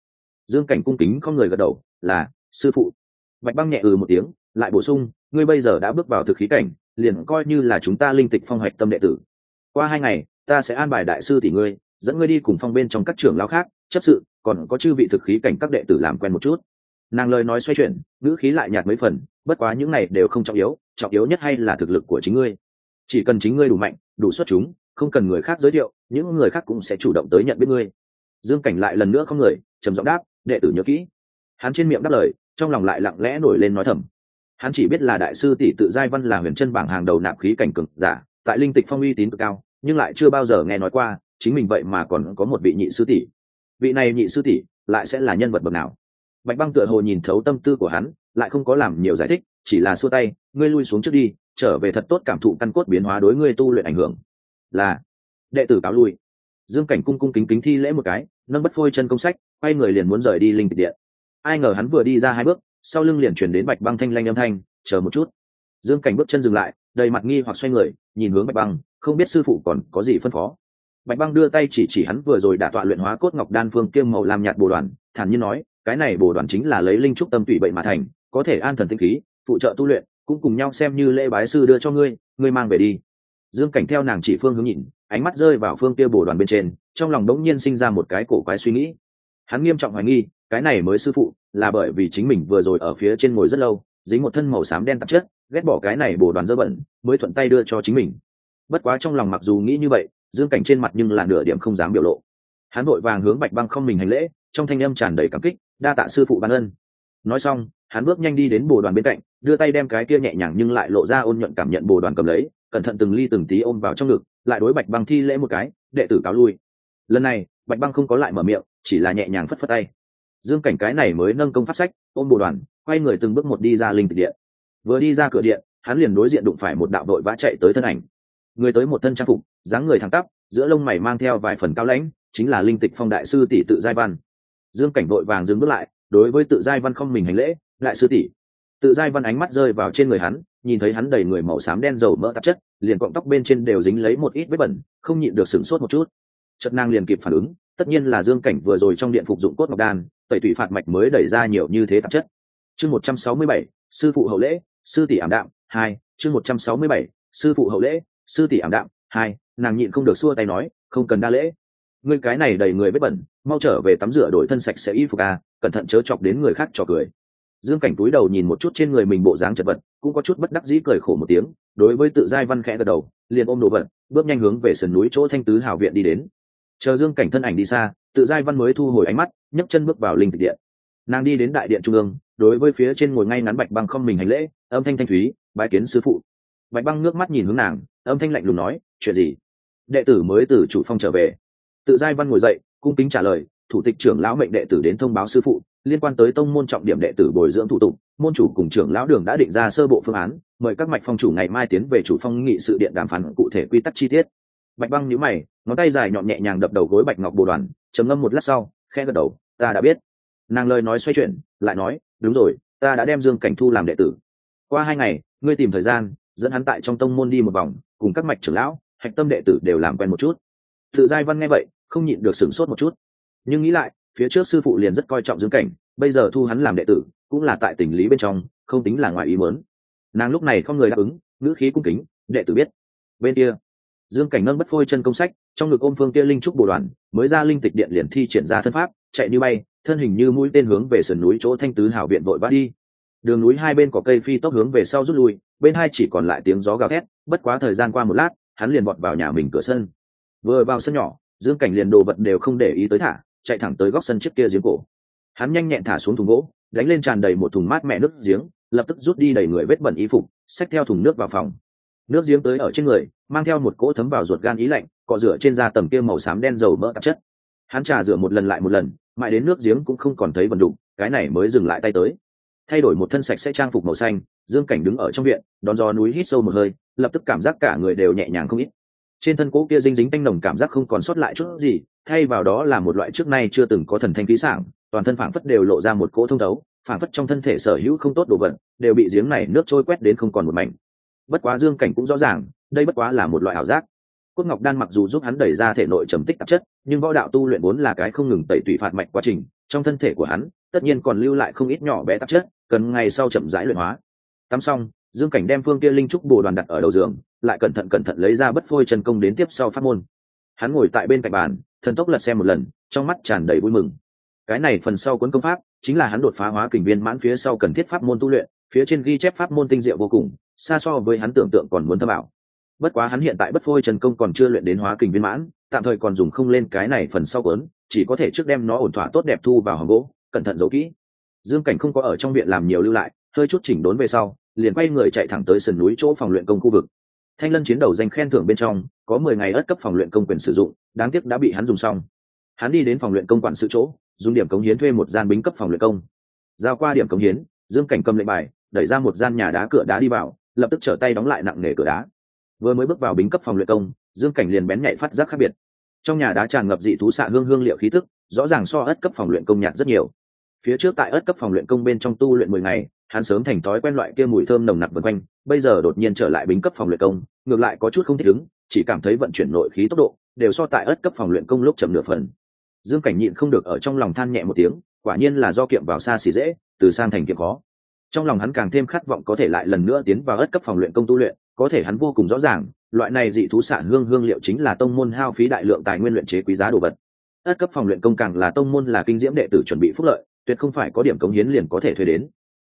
Dương cảnh cung kính không người gật đầu, là, sư phụ. Bạch băng nhẹ ừ một tiếng, lại bổ sung, ngươi bây giờ đã bước vào thực khí cảnh, liền coi như là chúng ta linh tịch phong hoạch tâm đệ tử. Qua hai ngày, ta sẽ an bài đại sư tỷ ngươi, dẫn ngươi đi cùng phong bên trong các trường lao khác, chấp sự, còn có chư vị thực khí cảnh các đệ tử làm quen một chút. Nàng lời nói xoay chuyển, ngữ khí lại nhạt mấy phần, bất quá những này đều không trọng yếu trọng yếu nhất hay là thực lực của chính ngươi. Chỉ cần chính ngươi đủ mạnh, đủ xuất chúng, không cần người khác giới thiệu, những người khác cũng sẽ chủ động tới nhận biết ngươi. Dương cảnh lại lần nữa không người, trầm giọng đáp, đệ tử nhớ kỹ. Hắn trên miệng đáp lời, trong lòng lại lặng lẽ nổi lên nói thầm. Hắn chỉ biết là đại sư tỷ tự giai văn là huyền chân bảng hàng đầu nạp khí cảnh cực giả, tại linh tịch phong uy tín cực cao, nhưng lại chưa bao giờ nghe nói qua, chính mình vậy mà còn có một vị nhị sư tỷ. Vị này nhị sư tỷ lại sẽ là nhân vật bậc nào? Bạch băng tựa hồ nhìn thấu tâm tư của hắn, lại không có làm nhiều giải thích, chỉ là xua tay, ngươi lui xuống trước đi, trở về thật tốt cảm thụ căn cốt biến hóa đối ngươi tu luyện ảnh hưởng. Là, đệ tử cáo lui. Dương cảnh cung cung kính kính thi lễ một cái, nâng bất phôi chân công sách, quay người liền muốn rời đi linh tịch điện. Ai ngờ hắn vừa đi ra hai bước, sau lưng liền chuyển đến bạch băng thanh lanh âm thanh, chờ một chút. Dương cảnh bước chân dừng lại, đầy mặt nghi hoặc xoay người, nhìn hướng bạch băng, không biết sư phụ còn có gì phân phó. Bạch băng đưa tay chỉ chỉ hắn vừa rồi đã tọa luyện hóa cốt ngọc đan phương kiêm màu làm nhạt bồ đoàn, thản nhiên nói cái này bồ đoàn chính là lấy linh trúc tâm tụy bậy mà thành, có thể an thần tinh khí, phụ trợ tu luyện, cũng cùng nhau xem như lễ bái sư đưa cho ngươi ngươi mang về đi. Dương cảnh theo nàng chỉ phương hướng nhìn, ánh mắt rơi vào phương kia bồ đoàn bên trên, trong lòng đống nhiên sinh ra một cái cổ quái suy nghĩ. Hắn nghiêm trọng hoài nghi, cái này mới sư phụ, là bởi vì chính mình vừa rồi ở phía trên ngồi rất lâu, dính một thân màu xám đen tạp chất, ghét bỏ cái này bồ đoàn dơ bẩn, mới thuận tay đưa cho chính mình. Bất quá trong lòng mặc dù nghĩ như vậy, dương cảnh trên mặt nhưng là nửa điểm không dám biểu lộ. Hắn vội vàng hướng bạch băng không mình hành lễ, trong thanh âm tràn đầy cảm kích đa tạ sư phụ ban ân. Nói xong, hắn bước nhanh đi đến bồ đoàn bên cạnh, đưa tay đem cái kia nhẹ nhàng nhưng lại lộ ra ôn nhuận cảm nhận bồ đoàn cầm lấy, cẩn thận từng ly từng tí ôm vào trong ngực, lại đối bạch băng thi lễ một cái, đệ tử cáo lui. Lần này, bạch băng không có lại mở miệng, chỉ là nhẹ nhàng phất phất tay. Dương cảnh cái này mới nâng công pháp sách, ôm bồ đoàn, quay người từng bước một đi ra linh tịch điện. Vừa đi ra cửa điện, hắn liền đối diện đụng phải một đạo đội vã chạy tới thân ảnh. Người tới một thân trang phục, dáng người thẳng tắp, giữa lông mày mang theo vài phần cao lãnh, chính là linh tịch phong đại sư tỷ tự giai văn dương cảnh vội vàng dừng bước lại, đối với tự giai văn không mình hành lễ lại sư tỷ. Tự giai văn ánh mắt rơi vào trên người hắn, nhìn thấy hắn đầy người màu xám đen dầu mỡ tạp chất, liền cọng tóc bên trên đều dính lấy một ít vết bẩn, không nhịn được sửng sốt một chút. Chất năng liền kịp phản ứng, tất nhiên là dương cảnh vừa rồi trong điện phục dụng cốt ngọc đan, tẩy tủy phạt mạch mới đẩy ra nhiều như thế tạp chất. Chương một trăm sáu mươi bảy, sư phụ hậu lễ, sư tỷ ảm đạm, hai, chương một trăm sáu mươi bảy, sư phụ hậu lễ, sư tỷ ảm đạm, hai, nàng nhịn không được xua tay nói, không cần đa lễ ngươi cái này đầy người vết bẩn, mau trở về tắm rửa đổi thân sạch sẽ y phục à cẩn thận chớ chọc đến người khác trò cười. Dương cảnh túi đầu nhìn một chút trên người mình bộ dáng chật vật, cũng có chút bất đắc dĩ cười khổ một tiếng, đối với tự giai văn khẽ gật đầu, liền ôm đồ vật, bước nhanh hướng về sườn núi chỗ thanh tứ hào viện đi đến. Chờ dương cảnh thân ảnh đi xa, tự giai văn mới thu hồi ánh mắt, nhấc chân bước vào linh thực điện. Nàng đi đến đại điện trung ương, đối với phía trên ngồi ngay ngắn bạch băng không mình hành lễ, âm thanh thanh thúy bãi kiến sư phụ. Bạch băng nước mắt nhìn hướng nàng, âm thanh lạnh lùng nói, chuyện gì? Đệ tử mới từ chủ phong trở về tự giai văn ngồi dậy, cung kính trả lời, thủ tịch trưởng lão mệnh đệ tử đến thông báo sư phụ, liên quan tới tông môn trọng điểm đệ tử bồi dưỡng thủ tục, môn chủ cùng trưởng lão đường đã định ra sơ bộ phương án, mời các mạch phong chủ ngày mai tiến về chủ phong nghị sự điện đàm phán cụ thể quy tắc chi tiết. Bạch băng nhíu mày, ngón tay dài nhọn nhẹ nhàng đập đầu gối bạch ngọc bồ đoàn, trầm ngâm một lát sau, khẽ gật đầu, ta đã biết. Nàng lời nói xoay chuyển, lại nói, đúng rồi, ta đã đem dương cảnh thu làm đệ tử. Qua hai ngày, ngươi tìm thời gian, dẫn hắn tại trong tông môn đi một vòng, cùng các mạch trưởng lão, hạch tâm đệ tử đều làm quen một chút tự giai văn nghe vậy, không nhịn được sửng sốt một chút. Nhưng nghĩ lại, phía trước sư phụ liền rất coi trọng dương cảnh, bây giờ thu hắn làm đệ tử, cũng là tại tình lý bên trong, không tính là ngoài ý mớn nàng lúc này không người đáp ứng, ngữ khí cung kính, đệ tử biết. Bên kia, dương cảnh nâng bất phôi chân công sách, trong ngực ôm phương kia linh trúc bồ đoàn, mới ra linh tịch điện liền thi triển ra thân pháp, chạy như bay, thân hình như mũi tên hướng về sườn núi chỗ thanh tứ hào viện vội vã đi. Đường núi hai bên có cây phi tốc hướng về sau rút lui, bên hai chỉ còn lại tiếng gió gào thét, bất quá thời gian qua một lát, hắn liền vọt vào nhà mình cửa sân vừa vào sân nhỏ, dương cảnh liền đồ vật đều không để ý tới thả, chạy thẳng tới góc sân trước kia giếng cổ. Hắn nhanh nhẹn thả xuống thùng gỗ, đánh lên tràn đầy một thùng mát mẹ nước giếng, lập tức rút đi đầy người vết bẩn y phục, xách theo thùng nước vào phòng. Nước giếng tới ở trên người, mang theo một cỗ thấm vào ruột gan ý lạnh, cọ rửa trên da tầm kia màu xám đen dầu mỡ tạp chất. Hắn trà rửa một lần lại một lần, mãi đến nước giếng cũng không còn thấy vần đục, cái này mới dừng lại tay tới. Thay đổi một thân sạch sẽ trang phục màu xanh, dương cảnh đứng ở trong viện, đón gió núi hít sâu một hơi, lập tức cảm giác cả người đều nhẹ nhàng không ít trên thân cỗ kia dinh dính tanh nồng cảm giác không còn sót lại chút gì, thay vào đó là một loại trước nay chưa từng có thần thanh khí sảng, toàn thân phảng phất đều lộ ra một cỗ thông thấu, phảng phất trong thân thể sở hữu không tốt đồ vật, đều bị giếng này nước trôi quét đến không còn một mảnh. Bất quá dương cảnh cũng rõ ràng, đây bất quá là một loại ảo giác. Cốt ngọc đan mặc dù giúp hắn đẩy ra thể nội trầm tích tạp chất, nhưng võ đạo tu luyện vốn là cái không ngừng tẩy tủy phạt mạnh quá trình, trong thân thể của hắn, tất nhiên còn lưu lại không ít nhỏ bé tạp chất, cần ngày sau chậm rãi luyện hóa. Tắm xong dương cảnh đem phương kia linh trúc bồ đoàn đặt ở đầu giường, lại cẩn thận cẩn thận lấy ra bất phôi chân công đến tiếp sau phát môn. Hắn ngồi tại bên cạnh bàn, thần tốc lật xem một lần, trong mắt tràn đầy vui mừng. Cái này phần sau cuốn công pháp, chính là hắn đột phá hóa kình viên mãn phía sau cần thiết pháp môn tu luyện, phía trên ghi chép pháp môn tinh diệu vô cùng, xa so với hắn tưởng tượng còn muốn thâm ảo. Bất quá hắn hiện tại bất phôi trần công còn chưa luyện đến hóa kình viên mãn, tạm thời còn dùng không lên cái này phần sau cuốn, chỉ có thể trước đem nó ổn thỏa tốt đẹp thu vào hòm gỗ, cẩn thận giấu kỹ. Dương cảnh không có ở trong viện làm nhiều lưu lại, hơi chút chỉnh đốn về sau liền quay người chạy thẳng tới sườn núi chỗ phòng luyện công khu vực. Thanh lân chiến đầu danh khen thưởng bên trong, có mười ngày ất cấp phòng luyện công quyền sử dụng, đáng tiếc đã bị hắn dùng xong. Hắn đi đến phòng luyện công quản sự chỗ, dùng điểm cống hiến thuê một gian bính cấp phòng luyện công. Giao qua điểm cống hiến, dương cảnh cầm lệnh bài, đẩy ra một gian nhà đá cửa đá đi vào, lập tức trở tay đóng lại nặng nề cửa đá. Vừa mới bước vào bính cấp phòng luyện công, dương cảnh liền bén nhạy phát giác khác biệt. Trong nhà đá tràn ngập dị thú xạ hương hương liệu khí thức rõ ràng so ất cấp phòng luyện công nhạt rất nhiều phía trước tại ớt cấp phòng luyện công bên trong tu luyện mười ngày, hắn sớm thành thói quen loại kia mùi thơm nồng nặc vân quanh, bây giờ đột nhiên trở lại bính cấp phòng luyện công, ngược lại có chút không thích ứng, chỉ cảm thấy vận chuyển nội khí tốc độ, đều so tại ớt cấp phòng luyện công lúc chậm nửa phần. Dương cảnh nhịn không được ở trong lòng than nhẹ một tiếng, quả nhiên là do kiệm vào xa xỉ dễ, từ sang thành kiệm khó. Trong lòng hắn càng thêm khát vọng có thể lại lần nữa tiến vào ớt cấp phòng luyện công tu luyện, có thể hắn vô cùng rõ ràng, loại này dị thú xạ hương hương liệu chính là tông môn hao phí đại lượng tài nguyên luyện chế quý giá đồ vật. Ất cấp phòng luyện công càng là tông môn là kinh diễm đệ tử chuẩn bị phúc lợi tuyệt không phải có điểm cống hiến liền có thể thuê đến.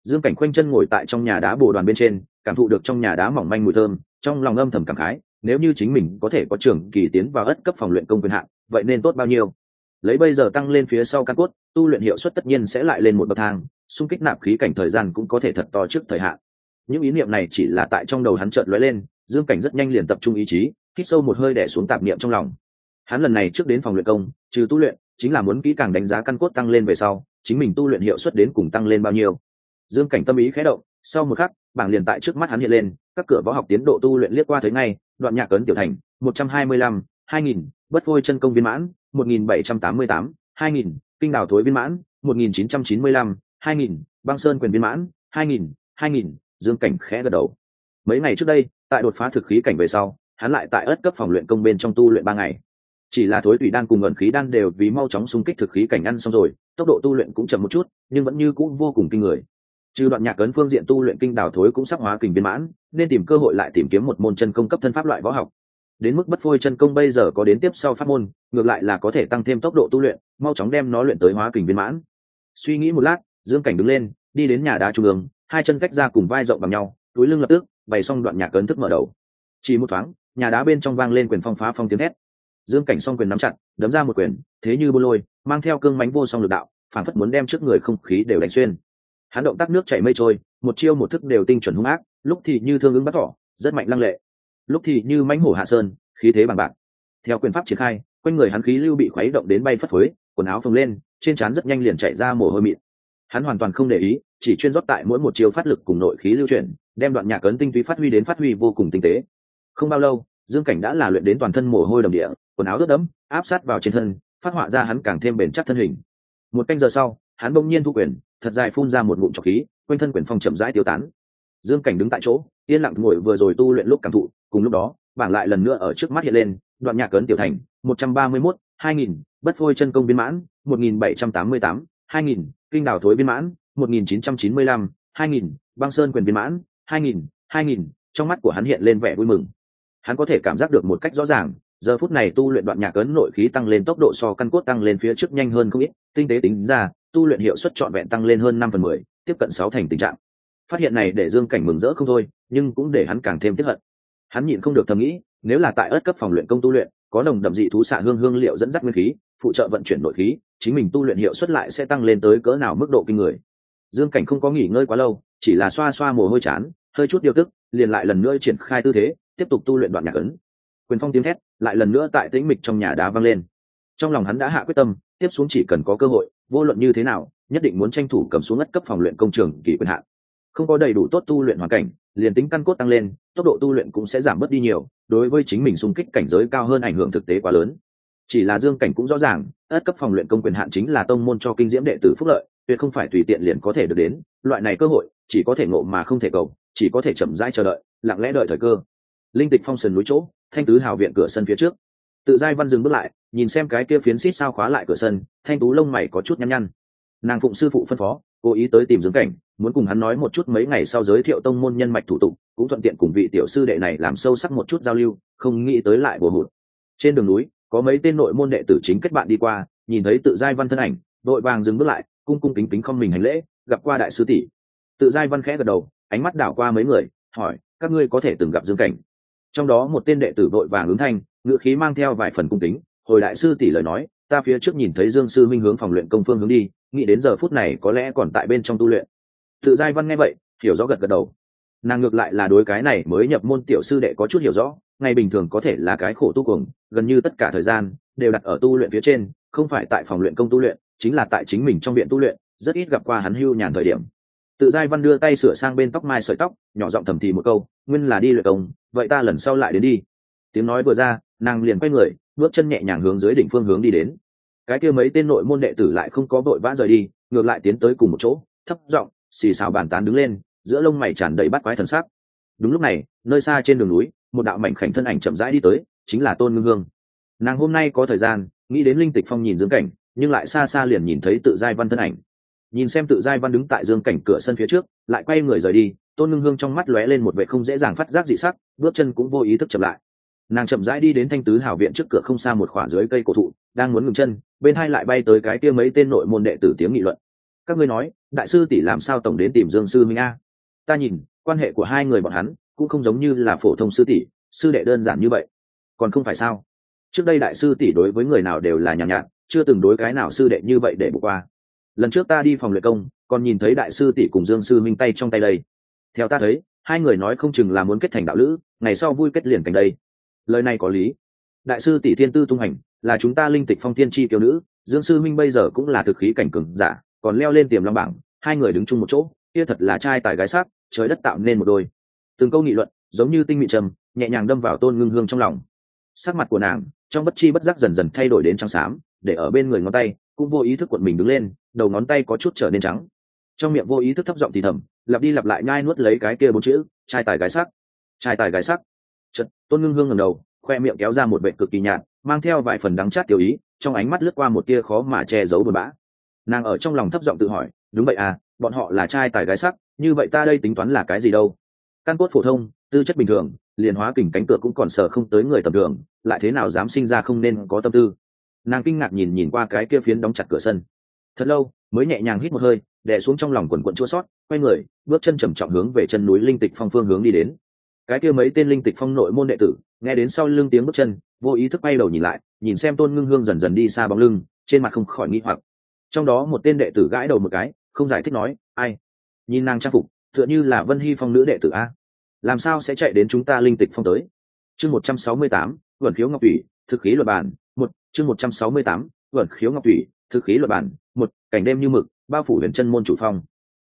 Dương cảnh khoanh chân ngồi tại trong nhà đá bồ đoàn bên trên, cảm thụ được trong nhà đá mỏng manh mùi thơm, trong lòng âm thầm cảm khái, nếu như chính mình có thể có trưởng kỳ tiến vào ất cấp phòng luyện công quyền hạn, vậy nên tốt bao nhiêu? Lấy bây giờ tăng lên phía sau căn cốt, tu luyện hiệu suất tất nhiên sẽ lại lên một bậc thang, xung kích nạp khí cảnh thời gian cũng có thể thật to trước thời hạn. Những ý niệm này chỉ là tại trong đầu hắn chợt lóe lên, dương cảnh rất nhanh liền tập trung ý chí, hít sâu một hơi đẻ xuống tạp niệm trong lòng. Hắn lần này trước đến phòng luyện công, trừ tu luyện, chính là muốn kỹ càng đánh giá căn cốt tăng lên về sau chính mình tu luyện hiệu suất đến cùng tăng lên bao nhiêu. Dương cảnh tâm ý khẽ động, sau một khắc, bảng liền tại trước mắt hắn hiện lên, các cửa võ học tiến độ tu luyện liếc qua thấy ngay, đoạn nhạc cấn tiểu thành, một trăm hai mươi lăm, hai nghìn, bất phôi chân công viên mãn, một nghìn bảy trăm tám mươi tám, hai nghìn, kinh đảo thối viên mãn, một nghìn chín trăm chín mươi lăm, hai nghìn, băng sơn quyền viên mãn, hai nghìn hai nghìn, dương cảnh khẽ gật đầu. Mấy ngày trước đây, tại đột phá thực khí cảnh về sau, hắn lại tại ớt cấp phòng luyện công bên trong tu luyện ba ngày. Chỉ là thối tùy đan cùng ẩn khí đan đều vì mau chóng xung kích thực khí cảnh ăn xong rồi tốc độ tu luyện cũng chậm một chút, nhưng vẫn như cũng vô cùng kinh người. Trừ đoạn nhạc ấn phương diện tu luyện kinh đào thối cũng sắp hóa kình viên mãn, nên tìm cơ hội lại tìm kiếm một môn chân công cấp thân pháp loại võ học. Đến mức bất phôi chân công bây giờ có đến tiếp sau pháp môn, ngược lại là có thể tăng thêm tốc độ tu luyện, mau chóng đem nó luyện tới hóa kình viên mãn. Suy nghĩ một lát, dương cảnh đứng lên, đi đến nhà đá trung ương, hai chân cách ra cùng vai rộng bằng nhau, túi lưng lập tức, bày xong đoạn nhạc ấn thức mở đầu. Chỉ một thoáng, nhà đá bên trong vang lên quyền phong phá phong tiếng thét. Dương cảnh xong quyền nắm chặt đấm ra một quyền, thế như bô lôi, mang theo cương mánh vô song lực đạo, phản phất muốn đem trước người không khí đều đánh xuyên. Hắn động tác nước chảy mây trôi, một chiêu một thức đều tinh chuẩn hung ác, lúc thì như thương ứng bắt thỏ rất mạnh lăng lệ. Lúc thì như mãnh hổ hạ sơn, khí thế bằng bạc. Theo quyền pháp triển khai, quanh người hắn khí lưu bị khuấy động đến bay phất phới, quần áo phồng lên, trên trán rất nhanh liền chạy ra mồ hôi mịn. Hắn hoàn toàn không để ý, chỉ chuyên rót tại mỗi một chiêu phát lực cùng nội khí lưu chuyển, đem đoạn nhạc ấn tinh túy phát huy đến phát huy vô cùng tinh tế. Không bao lâu, dương cảnh đã là luyện đến toàn thân mồ hôi đầm địa, quần áo ướt đẫm áp sát vào trên thân, phát họa ra hắn càng thêm bền chắc thân hình. Một canh giờ sau, hắn bỗng nhiên thu quyền, thật dài phun ra một ngụm trọc khí, quanh thân quyền phong chậm rãi tiêu tán. Dương cảnh đứng tại chỗ, yên lặng ngồi vừa rồi tu luyện lúc cảm thụ, cùng lúc đó, bảng lại lần nữa ở trước mắt hiện lên, đoạn nhạc cấn tiểu thành, một trăm ba mươi mốt, hai nghìn, bất phôi chân công viên mãn, một nghìn bảy trăm tám mươi tám, hai nghìn, kinh đảo thối viên mãn, một nghìn chín trăm chín mươi lăm, hai nghìn, băng sơn quyền viên mãn, hai nghìn hai nghìn, trong mắt của hắn hiện lên vẻ vui mừng. Hắn có thể cảm giác được một cách rõ ràng giờ phút này tu luyện đoạn nhạc ấn nội khí tăng lên tốc độ so căn cốt tăng lên phía trước nhanh hơn không ít, tinh tế tính ra, tu luyện hiệu suất trọn vẹn tăng lên hơn năm phần mười, tiếp cận sáu thành tình trạng. Phát hiện này để dương cảnh mừng rỡ không thôi, nhưng cũng để hắn càng thêm tiếp hận. Hắn nhịn không được thầm nghĩ, nếu là tại ớt cấp phòng luyện công tu luyện, có nồng đậm dị thú xạ hương hương liệu dẫn dắt nguyên khí, phụ trợ vận chuyển nội khí, chính mình tu luyện hiệu suất lại sẽ tăng lên tới cỡ nào mức độ kinh người. Dương cảnh không có nghỉ ngơi quá lâu, chỉ là xoa xoa mồ hôi chán, hơi chút điều tức, liền lại lần nữa triển khai tư thế, tiếp tục tu luyện đoạn nhạc ấn quyền phong tiếng thét lại lần nữa tại tĩnh mịch trong nhà đá vang lên. Trong lòng hắn đã hạ quyết tâm, tiếp xuống chỉ cần có cơ hội, vô luận như thế nào, nhất định muốn tranh thủ cầm xuống ngất cấp phòng luyện công trường kỳ quyền hạn. Không có đầy đủ tốt tu luyện hoàn cảnh, liền tính căn cốt tăng lên, tốc độ tu luyện cũng sẽ giảm bớt đi nhiều, đối với chính mình xung kích cảnh giới cao hơn ảnh hưởng thực tế quá lớn. Chỉ là dương cảnh cũng rõ ràng ất cấp phòng luyện công quyền hạn chính là tông môn cho kinh diễm đệ tử phúc lợi, tuyệt không phải tùy tiện liền có thể được đến, loại này cơ hội, chỉ có thể ngộ mà không thể cầu, chỉ có thể chậm rãi chờ đợi, lặng lẽ đợi thời cơ. Linh tịch phong sườn núi chỗ thanh tứ hào viện cửa sân phía trước. Tự giai văn dừng bước lại, nhìn xem cái kia phiến xít sao khóa lại cửa sân, thanh tú lông mày có chút nhăn nhăn. Nàng phụng sư phụ phân phó, cố ý tới tìm dương cảnh, muốn cùng hắn nói một chút mấy ngày sau giới thiệu tông môn nhân mạch thủ tục, cũng thuận tiện cùng vị tiểu sư đệ này làm sâu sắc một chút giao lưu, không nghĩ tới lại bồ hụt. Trên đường núi, có mấy tên nội môn đệ tử chính kết bạn đi qua, nhìn thấy tự giai văn thân ảnh, đội vàng dừng bước lại, cung cung kính kính không mình hành lễ, gặp qua đại sư tỷ. Tự giai văn khẽ gật đầu, ánh mắt đảo qua mấy người, hỏi, các ngươi có thể từng gặp dương cảnh? Trong đó một tên đệ tử đội vàng ứng thanh ngựa khí mang theo vài phần cung tính. hồi đại sư tỷ lời nói, ta phía trước nhìn thấy dương sư minh hướng phòng luyện công phương hướng đi, nghĩ đến giờ phút này có lẽ còn tại bên trong tu luyện tự giai văn nghe vậy, hiểu rõ gật gật đầu nàng ngược lại là đối cái này mới nhập môn tiểu sư đệ có chút hiểu rõ, ngày bình thường có thể là cái khổ tu cùng gần như tất cả thời gian đều đặt ở tu luyện phía trên, không phải tại phòng luyện công tu luyện, chính là tại chính mình trong viện tu luyện, rất ít gặp qua hắn hưu nhàn thời điểm tự giai văn đưa tay sửa sang bên tóc mai sợi tóc, nhỏ giọng thầm thì một câu, nguyên là đi luyện công, vậy ta lần sau lại đến đi. Tiếng nói vừa ra, nàng liền quay người, bước chân nhẹ nhàng hướng dưới đỉnh phương hướng đi đến. Cái kia mấy tên nội môn đệ tử lại không có vội vã rời đi, ngược lại tiến tới cùng một chỗ, thấp giọng, xì xào bàn tán đứng lên, giữa lông mày tràn đầy bắt quái thần sắc. Đúng lúc này, nơi xa trên đường núi, một đạo mảnh khảnh thân ảnh chậm rãi đi tới, chính là tôn ngưng hương. Nàng hôm nay có thời gian, nghĩ đến linh tịch phong nhìn dưỡng cảnh, nhưng lại xa xa liền nhìn thấy tự giai văn thân ảnh nhìn xem tự giai văn đứng tại dương cảnh cửa sân phía trước lại quay người rời đi tôn ngưng hương trong mắt lóe lên một vệ không dễ dàng phát giác dị sắc bước chân cũng vô ý thức chậm lại. Nàng chậm rãi đi đến thanh tứ hào viện trước cửa không xa một khỏa dưới cây cổ thụ đang muốn ngừng chân bên hai lại bay tới cái kia mấy tên nội môn đệ tử tiếng nghị luận. Các ngươi nói đại sư tỷ làm sao tổng đến tìm dương sư minh a? Ta nhìn quan hệ của hai người bọn hắn cũng không giống như là phổ thông sư tỷ sư đệ đơn giản như vậy. Còn không phải sao? Trước đây đại sư tỷ đối với người nào đều là nhàn nhạt, nhạt chưa từng đối cái nào sư đệ như vậy để bỏ qua lần trước ta đi phòng luyện công, còn nhìn thấy đại sư tỷ cùng dương sư minh tay trong tay đây. Theo ta thấy, hai người nói không chừng là muốn kết thành đạo lữ, ngày sau vui kết liền thành đây. Lời này có lý. Đại sư tỷ thiên tư tung hành, là chúng ta linh tịch phong tiên tri kiều nữ, dương sư minh bây giờ cũng là thực khí cảnh cường giả, còn leo lên tiềm long bảng, hai người đứng chung một chỗ, kia thật là trai tài gái sắc, trời đất tạo nên một đôi. Từng câu nghị luận, giống như tinh mị trầm, nhẹ nhàng đâm vào tôn ngưng hương trong lòng. Sắc mặt của nàng, trong bất chi bất giác dần dần thay đổi đến trắng xám, để ở bên người ngón tay cũng vô ý thức cuộn mình đứng lên, đầu ngón tay có chút trở nên trắng. Trong miệng vô ý thức thấp giọng thì thầm, lặp đi lặp lại nhai nuốt lấy cái kia bốn chữ, trai tài gái sắc. Trai tài gái sắc. Chật tôn ngưng hương ngầm đầu, khoe miệng kéo ra một vệ cực kỳ nhạt, mang theo vài phần đắng chát tiểu ý, trong ánh mắt lướt qua một tia khó mà che giấu buồn bã. Nàng ở trong lòng thấp giọng tự hỏi, đúng vậy à bọn họ là trai tài gái sắc, như vậy ta đây tính toán là cái gì đâu? Căn cốt phổ thông, tư chất bình thường, liền hóa kình cánh cửa cũng còn sợ không tới người tầm thường, lại thế nào dám sinh ra không nên có tâm tư nàng kinh ngạc nhìn nhìn qua cái kia phiến đóng chặt cửa sân. Thật lâu, mới nhẹ nhàng hít một hơi, đè xuống trong lòng quần quận chua sót, quay người, bước chân trầm trọng hướng về chân núi linh tịch phong phương hướng đi đến. Cái kia mấy tên linh tịch phong nội môn đệ tử, nghe đến sau lưng tiếng bước chân, vô ý thức bay đầu nhìn lại, nhìn xem tôn ngưng hương dần dần đi xa bóng lưng, trên mặt không khỏi nghi hoặc. Trong đó một tên đệ tử gãi đầu một cái, không giải thích nói, ai? Nhìn nàng trang phục, tựa như là vân hy phong nữ đệ tử a. Làm sao sẽ chạy đến chúng ta linh tịch phong tới? Chương một trăm sáu mươi tám vẩn khiếu ngọc ủy thực khí luật bản chương một trăm sáu mươi tám vẩn khiếu ngọc thủy thực khí luật bản, một, cảnh đêm như mực, bao phủ huyền chân môn chủ phong.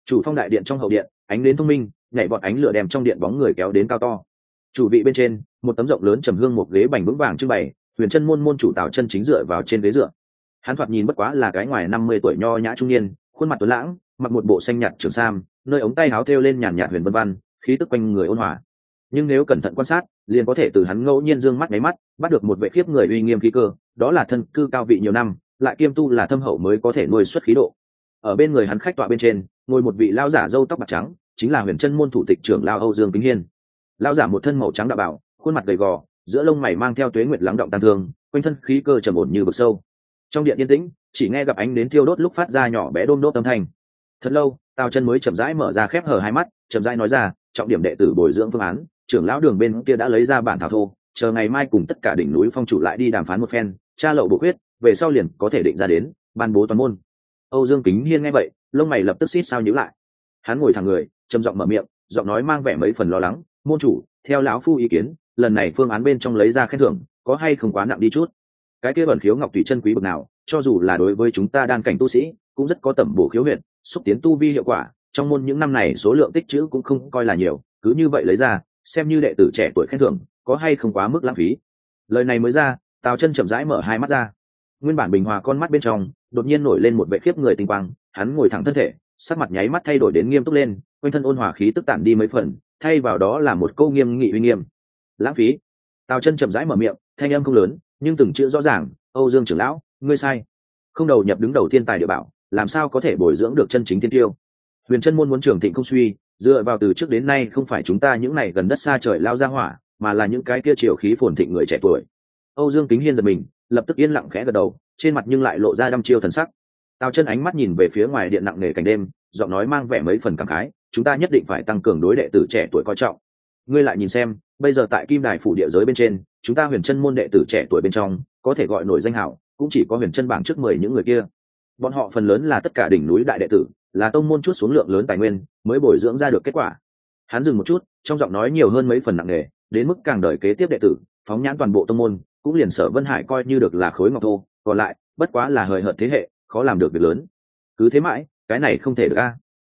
Chủ phong đại điện trong hậu điện, ánh đến thông minh, nhảy bọn ánh lửa đem trong điện bóng người kéo đến cao to. Chủ vị bên trên, một tấm rộng lớn trầm hương một ghế bành vững vàng trưng bày, huyền chân môn môn chủ tào chân chính dựa vào trên ghế dựa. Hắn thoạt nhìn bất quá là cái ngoài năm mươi tuổi nho nhã trung niên, khuôn mặt tuấn lãng, mặc một bộ xanh nhạt trường sam, nơi ống tay áo thêu lên nhàn nhạt huyền vân văn, khí tức quanh người ôn hòa nhưng nếu cẩn thận quan sát, liền có thể từ hắn ngẫu nhiên dương mắt nháy mắt, bắt được một vệ khiếp người uy nghiêm khí cơ, đó là thân cư cao vị nhiều năm, lại kiêm tu là thâm hậu mới có thể nuôi xuất khí độ. Ở bên người hắn khách tọa bên trên, ngồi một vị lao giả râu tóc bạc trắng, chính là huyền chân môn thủ tịch trưởng lao âu dương kính hiên. Lao giả một thân màu trắng đạo bảo khuôn mặt gầy gò, giữa lông mày mang theo tuế nguyệt lắng động tàn thương, quanh thân khí cơ trầm ổn như vực sâu. Trong điện yên tĩnh, chỉ nghe gặp ánh đến thiêu đốt lúc phát ra nhỏ bé đôm đốt âm thanh. Thật lâu, tào chân mới chậm rãi mở ra khép hở hai mắt, chậm rãi nói ra, trọng điểm đệ tử bồi dưỡng phương án trưởng lão đường bên kia đã lấy ra bản thảo thô, chờ ngày mai cùng tất cả đỉnh núi phong chủ lại đi đàm phán một phen Cha lậu bộ quyết, về sau liền có thể định ra đến, ban bố toàn môn. Âu dương kính hiên nghe vậy, lông mày lập tức xít sao nhữ lại. Hắn ngồi thẳng người, trầm giọng mở miệng, giọng nói mang vẻ mấy phần lo lắng, môn chủ, theo lão phu ý kiến, lần này phương án bên trong lấy ra khen thưởng, có hay không quá nặng đi chút? Cái kia bẩn khiếu ngọc thủy chân quý bực nào, cho dù là đối với chúng ta đang cảnh tu sĩ, cũng rất có tầm bổ khiếu huyện xúc tiến tu vi hiệu quả, trong môn những năm này số lượng tích chữ cũng không coi là nhiều, cứ như vậy lấy ra xem như đệ tử trẻ tuổi khen thưởng, có hay không quá mức lãng phí. Lời này mới ra, tào chân chậm rãi mở hai mắt ra. Nguyên bản bình hòa con mắt bên trong, đột nhiên nổi lên một vệ khiếp người tinh quang, hắn ngồi thẳng thân thể, sắc mặt nháy mắt thay đổi đến nghiêm túc lên, quanh thân ôn hòa khí tức tản đi mấy phần, thay vào đó là một câu nghiêm nghị uy nghiêm. Lãng phí. Tào chân chậm rãi mở miệng, thanh âm không lớn, nhưng từng chữ rõ ràng, âu dương trưởng lão, ngươi sai. Không đầu nhập đứng đầu thiên tài địa bảo, làm sao có thể bồi dưỡng được chân chính thiên tiêu? Huyền chân môn muốn trưởng thịnh không suy dựa vào từ trước đến nay không phải chúng ta những này gần đất xa trời lao ra hỏa, mà là những cái kia chiều khí phồn thịnh người trẻ tuổi. Âu dương kính hiên giật mình, lập tức yên lặng khẽ gật đầu, trên mặt nhưng lại lộ ra đăm chiêu thần sắc. Tào chân ánh mắt nhìn về phía ngoài điện nặng nề cảnh đêm, giọng nói mang vẻ mấy phần cảm khái, chúng ta nhất định phải tăng cường đối đệ tử trẻ tuổi coi trọng. Ngươi lại nhìn xem, bây giờ tại kim đài phủ địa giới bên trên, chúng ta huyền chân môn đệ tử trẻ tuổi bên trong, có thể gọi nổi danh hảo, cũng chỉ có huyền chân bảng trước mười những người kia. Bọn họ phần lớn là tất cả đỉnh núi đại đệ tử, là tông môn chút xuống lượng lớn tài nguyên mới bồi dưỡng ra được kết quả. Hắn dừng một chút, trong giọng nói nhiều hơn mấy phần nặng nề, đến mức càng đời kế tiếp đệ tử, phóng nhãn toàn bộ tông môn, cũng liền sở vân hải coi như được là khối ngọc thô, còn lại, bất quá là hời hợt thế hệ, khó làm được việc lớn. Cứ thế mãi, cái này không thể được a.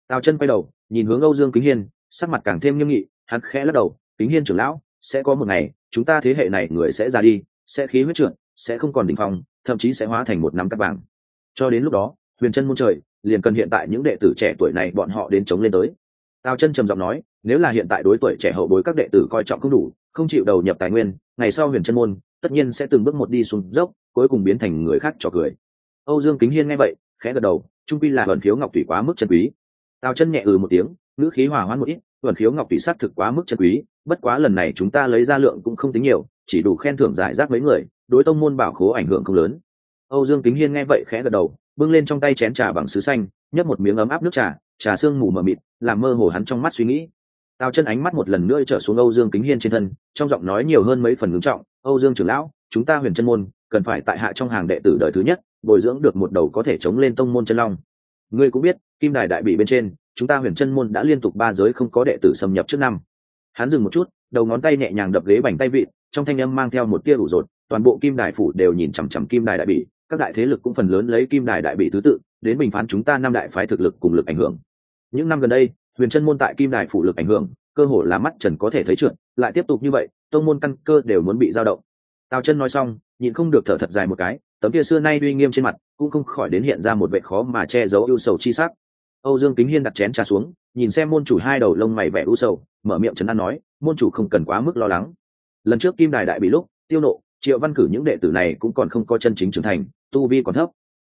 Tào chân quay đầu, nhìn hướng âu dương kính hiên, sắc mặt càng thêm nghiêm nghị, hắn khẽ lắc đầu, kính hiên trưởng lão, sẽ có một ngày, chúng ta thế hệ này người sẽ ra đi, sẽ khí huyết trượt, sẽ không còn đỉnh phong, thậm chí sẽ hóa thành một năm cát vàng. Cho đến lúc đó, huyền chân muôn trời liền cần hiện tại những đệ tử trẻ tuổi này bọn họ đến chống lên tới. Tào chân trầm giọng nói, nếu là hiện tại đối tuổi trẻ hậu bối các đệ tử coi trọng không đủ, không chịu đầu nhập tài nguyên, ngày sau huyền chân môn, tất nhiên sẽ từng bước một đi xuống dốc, cuối cùng biến thành người khác trò cười. Âu dương kính hiên nghe vậy, khẽ gật đầu, trung pi là vận khiếu ngọc thủy quá mức chân quý. Tào chân nhẹ ừ một tiếng, ngữ khí hòa hoãn một ít vận khiếu ngọc thủy sát thực quá mức chân quý, bất quá lần này chúng ta lấy ra lượng cũng không tính nhiều, chỉ đủ khen thưởng giải rác mấy người, đối tông môn bảo khố ảnh hưởng không lớn. Âu dương kính hiên nghe vậy khẽ gật đầu bưng lên trong tay chén trà bằng sứ xanh, nhấp một miếng ấm áp nước trà trà sương mù mờ mịt, làm mơ hồ hắn trong mắt suy nghĩ. Tào chân ánh mắt một lần nữa trở xuống âu dương kính hiên trên thân, trong giọng nói nhiều hơn mấy phần ngưng trọng, âu dương trưởng lão, chúng ta huyền chân môn cần phải tại hạ trong hàng đệ tử đời thứ nhất, bồi dưỡng được một đầu có thể chống lên tông môn chân long. Ngươi cũng biết, kim đài đại bị bên trên, chúng ta huyền chân môn đã liên tục ba giới không có đệ tử xâm nhập trước năm. Hắn dừng một chút, đầu ngón tay nhẹ nhàng đập ghế bành tay vịt trong thanh âm mang theo một tia ủ rột, toàn bộ kim đài phủ đều nhìn chằm chằm kim đài đại bị các đại thế lực cũng phần lớn lấy kim đài đại bị thứ tự, đến bình phán chúng ta năm đại phái thực lực cùng lực ảnh hưởng. Những năm gần đây, huyền chân môn tại kim đài phụ lực ảnh hưởng, cơ hồ là mắt trần có thể thấy trượt, lại tiếp tục như vậy, tông môn căn cơ đều muốn bị dao động. Tào chân nói xong, nhịn không được thở thật dài một cái, tấm kia xưa nay uy nghiêm trên mặt, cũng không khỏi đến hiện ra một vệ khó mà che giấu ưu sầu chi sắc. Âu dương kính hiên đặt chén trà xuống, nhìn xem môn chủ hai đầu lông mày vẻ ưu sầu, mở miệng trấn an nói, môn chủ không cần quá mức lo lắng. Lần trước kim đài đại bị lúc, tiêu nộ triệu văn cử những đệ tử này cũng còn không có chân chính trưởng thành, tu vi còn thấp.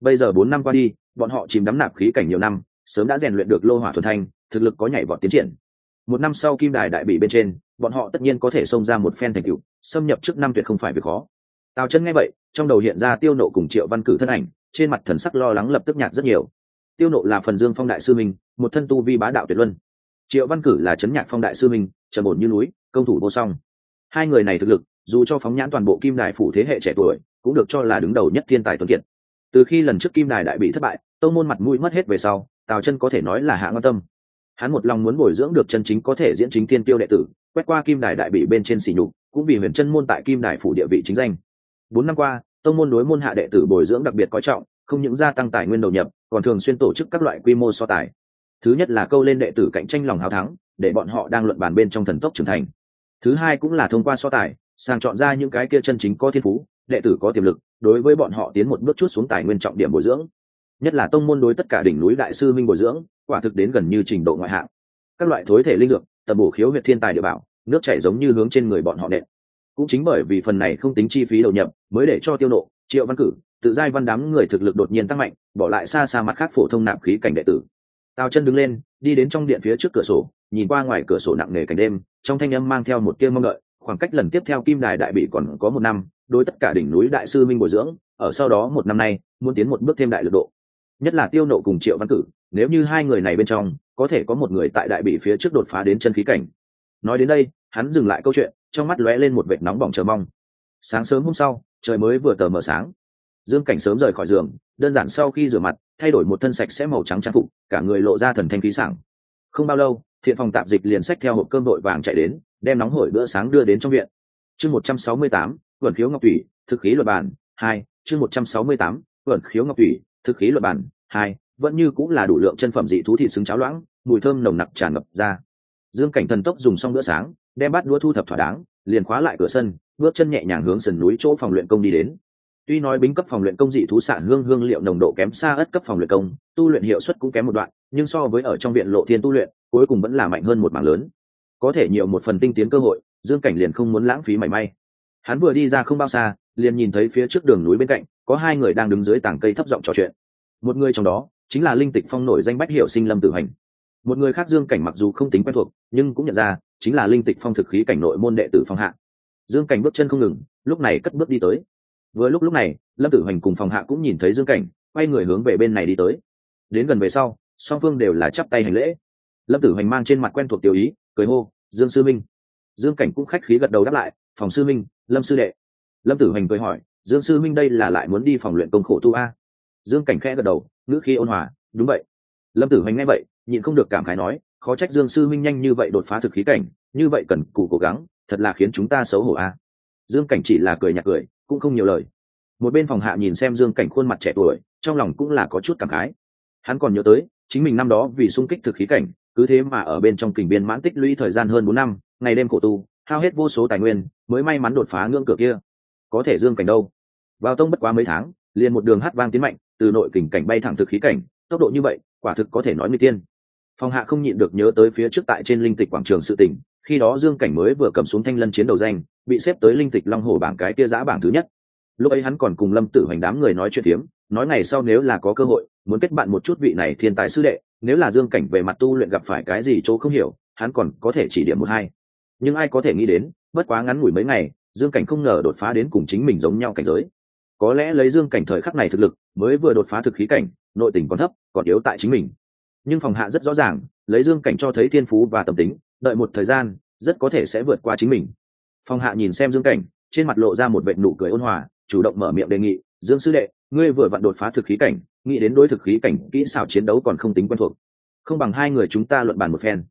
Bây giờ bốn năm qua đi, bọn họ chìm đắm nạp khí cảnh nhiều năm, sớm đã rèn luyện được lô hỏa thuần thanh, thực lực có nhảy vọt tiến triển. Một năm sau kim đài đại bị bên trên, bọn họ tất nhiên có thể xông ra một phen thành cựu xâm nhập trước năm tuyệt không phải việc khó. Tào chân nghe vậy, trong đầu hiện ra tiêu nộ cùng triệu văn cử thân ảnh, trên mặt thần sắc lo lắng lập tức nhạt rất nhiều. Tiêu nộ là phần dương phong đại sư minh, một thân tu vi bá đạo tuyệt luân. Triệu văn cử là chấn nhạc phong đại sư minh, trầm ổn như núi, công thủ vô song. Hai người này thực lực dù cho phóng nhãn toàn bộ kim đài phủ thế hệ trẻ tuổi, cũng được cho là đứng đầu nhất thiên tài tuấn kiệt. Từ khi lần trước kim đài đại bị thất bại Tô môn mặt mũi mất hết về sau, tào chân có thể nói là hạ ngon tâm. Hắn một lòng muốn bồi dưỡng được chân chính có thể diễn chính thiên tiêu đệ tử, quét qua kim đài đại bị bên trên xỉ nhục, cũng vì huyền chân môn tại kim đài phủ địa vị chính danh. Bốn năm qua, tông môn đối môn hạ đệ tử bồi dưỡng đặc biệt coi trọng, không những gia tăng tài nguyên đầu nhập, còn thường xuyên tổ chức các loại quy mô so tài. Thứ nhất là câu lên đệ tử cạnh tranh lòng hào thắng, để bọn họ đang luận bàn bên trong thần tốc trưởng thành. Thứ hai cũng là thông qua so tài sàng chọn ra những cái kia chân chính có thiên phú, đệ tử có tiềm lực, đối với bọn họ tiến một bước chút xuống tài nguyên trọng điểm bồi dưỡng. Nhất là tông môn đối tất cả đỉnh núi đại sư minh bồi dưỡng, quả thực đến gần như trình độ ngoại hạng. Các loại thối thể linh dược, tầm bổ khiếu huyệt thiên tài địa bảo, nước chảy giống như hướng trên người bọn họ nện. Cũng chính bởi vì phần này không tính chi phí đầu nhập, mới để cho tiêu nộ, triệu văn cử, tự giai văn đám người thực lực đột nhiên tăng mạnh, bỏ lại xa xa mặt khác phổ thông nạp khí cảnh đệ tử. Tào chân đứng lên, đi đến trong điện phía trước cửa sổ, nhìn qua ngoài cửa sổ nặng nề cảnh đêm, trong thanh âm mang theo một tia mong đợi khoảng cách lần tiếp theo kim đài đại bị còn có một năm, đối tất cả đỉnh núi đại sư minh bồi dưỡng, ở sau đó một năm nay, muốn tiến một bước thêm đại lực độ. Nhất là tiêu nộ cùng triệu văn cử, nếu như hai người này bên trong, có thể có một người tại đại bị phía trước đột phá đến chân khí cảnh. Nói đến đây, hắn dừng lại câu chuyện, trong mắt lóe lên một vệt nóng bỏng chờ mong. Sáng sớm hôm sau, trời mới vừa tờ mờ sáng. Dương cảnh sớm rời khỏi giường, đơn giản sau khi rửa mặt, thay đổi một thân sạch sẽ màu trắng trang phục, cả người lộ ra thần thanh khí sảng. Không bao lâu, thiện phòng tạp dịch liền xách theo hộp cơm đội vàng chạy đến đem nóng hổi bữa sáng đưa đến trong viện. Chương một trăm sáu mươi tám vườn khiếu ngọc thủy, thực khí luật bản, hai, chương một trăm sáu mươi tám vườn khiếu ngọc thủy, thực khí luật bản, hai, vẫn như cũng là đủ lượng chân phẩm dị thú thịt xứng cháo loãng, mùi thơm nồng nặc tràn ngập ra. Dương cảnh thần tốc dùng xong bữa sáng, đem bát đũa thu thập thỏa đáng, liền khóa lại cửa sân, bước chân nhẹ nhàng hướng sườn núi chỗ phòng luyện công đi đến. Tuy nói bính cấp phòng luyện công dị thú xạ hương hương liệu nồng độ kém xa ất cấp phòng luyện công, tu luyện hiệu suất cũng kém một đoạn, nhưng so với ở trong viện lộ thiên tu luyện, cuối cùng vẫn là mạnh hơn một mảng lớn có thể nhiều một phần tinh tiến cơ hội, dương cảnh liền không muốn lãng phí mảy may. Hắn vừa đi ra không bao xa, liền nhìn thấy phía trước đường núi bên cạnh, có hai người đang đứng dưới tảng cây thấp giọng trò chuyện. Một người trong đó, chính là linh tịch phong nổi danh bách hiệu sinh lâm tử hành. Một người khác dương cảnh mặc dù không tính quen thuộc, nhưng cũng nhận ra, chính là linh tịch phong thực khí cảnh nội môn đệ tử phong hạ. Dương cảnh bước chân không ngừng, lúc này cất bước đi tới. Vừa lúc lúc này, lâm tử hành cùng phòng hạ cũng nhìn thấy dương cảnh, quay người hướng về bên này đi tới. Đến gần về sau, song phương đều là chắp tay hành lễ. Lâm tử hành mang trên mặt quen thuộc tiểu ý cười hô, dương sư minh. Dương cảnh cũng khách khí gật đầu đáp lại, phòng sư minh, lâm sư đệ. Lâm tử hoành cười hỏi, dương sư minh đây là lại muốn đi phòng luyện công khổ tu a? Dương cảnh khẽ gật đầu, ngữ khi ôn hòa, đúng vậy. Lâm tử hoành nghe vậy, nhịn không được cảm khái nói, khó trách dương sư minh nhanh như vậy đột phá thực khí cảnh, như vậy cần cù cố gắng, thật là khiến chúng ta xấu hổ a. Dương cảnh chỉ là cười nhạt cười, cũng không nhiều lời. Một bên phòng hạ nhìn xem dương cảnh khuôn mặt trẻ tuổi, trong lòng cũng là có chút cảm khái. Hắn còn nhớ tới, chính mình năm đó vì sung kích thực khí cảnh cứ thế mà ở bên trong kình biên mãn tích lũy thời gian hơn bốn năm, ngày đêm khổ tu, hao hết vô số tài nguyên, mới may mắn đột phá ngưỡng cửa kia. Có thể dương cảnh đâu? Vào tông bất quá mấy tháng, liền một đường hát vang tiến mạnh, từ nội kình cảnh bay thẳng thực khí cảnh, tốc độ như vậy, quả thực có thể nói người tiên. Phong hạ không nhịn được nhớ tới phía trước tại trên linh tịch quảng trường sự tỉnh khi đó dương cảnh mới vừa cầm xuống thanh lân chiến đầu danh, bị xếp tới linh tịch long hồ bảng cái kia giã bảng thứ nhất. Lúc ấy hắn còn cùng lâm tử hoành đám người nói chuyện phiếm, nói ngày sau nếu là có cơ hội, muốn kết bạn một chút vị này thiên tài sư đệ nếu là dương cảnh về mặt tu luyện gặp phải cái gì chỗ không hiểu, hắn còn có thể chỉ điểm một hai. Nhưng ai có thể nghĩ đến, bất quá ngắn ngủi mấy ngày, dương cảnh không ngờ đột phá đến cùng chính mình giống nhau cảnh giới. Có lẽ lấy dương cảnh thời khắc này thực lực, mới vừa đột phá thực khí cảnh, nội tình còn thấp, còn yếu tại chính mình. Nhưng phòng hạ rất rõ ràng, lấy dương cảnh cho thấy thiên phú và tâm tính, đợi một thời gian, rất có thể sẽ vượt qua chính mình. Phòng hạ nhìn xem dương cảnh, trên mặt lộ ra một vệ nụ cười ôn hòa, chủ động mở miệng đề nghị, dương sư đệ, ngươi vừa vặn đột phá thực khí cảnh nghĩ đến đối thực khí cảnh, kỹ xảo chiến đấu còn không tính quen thuộc. Không bằng hai người chúng ta luận bàn một phen.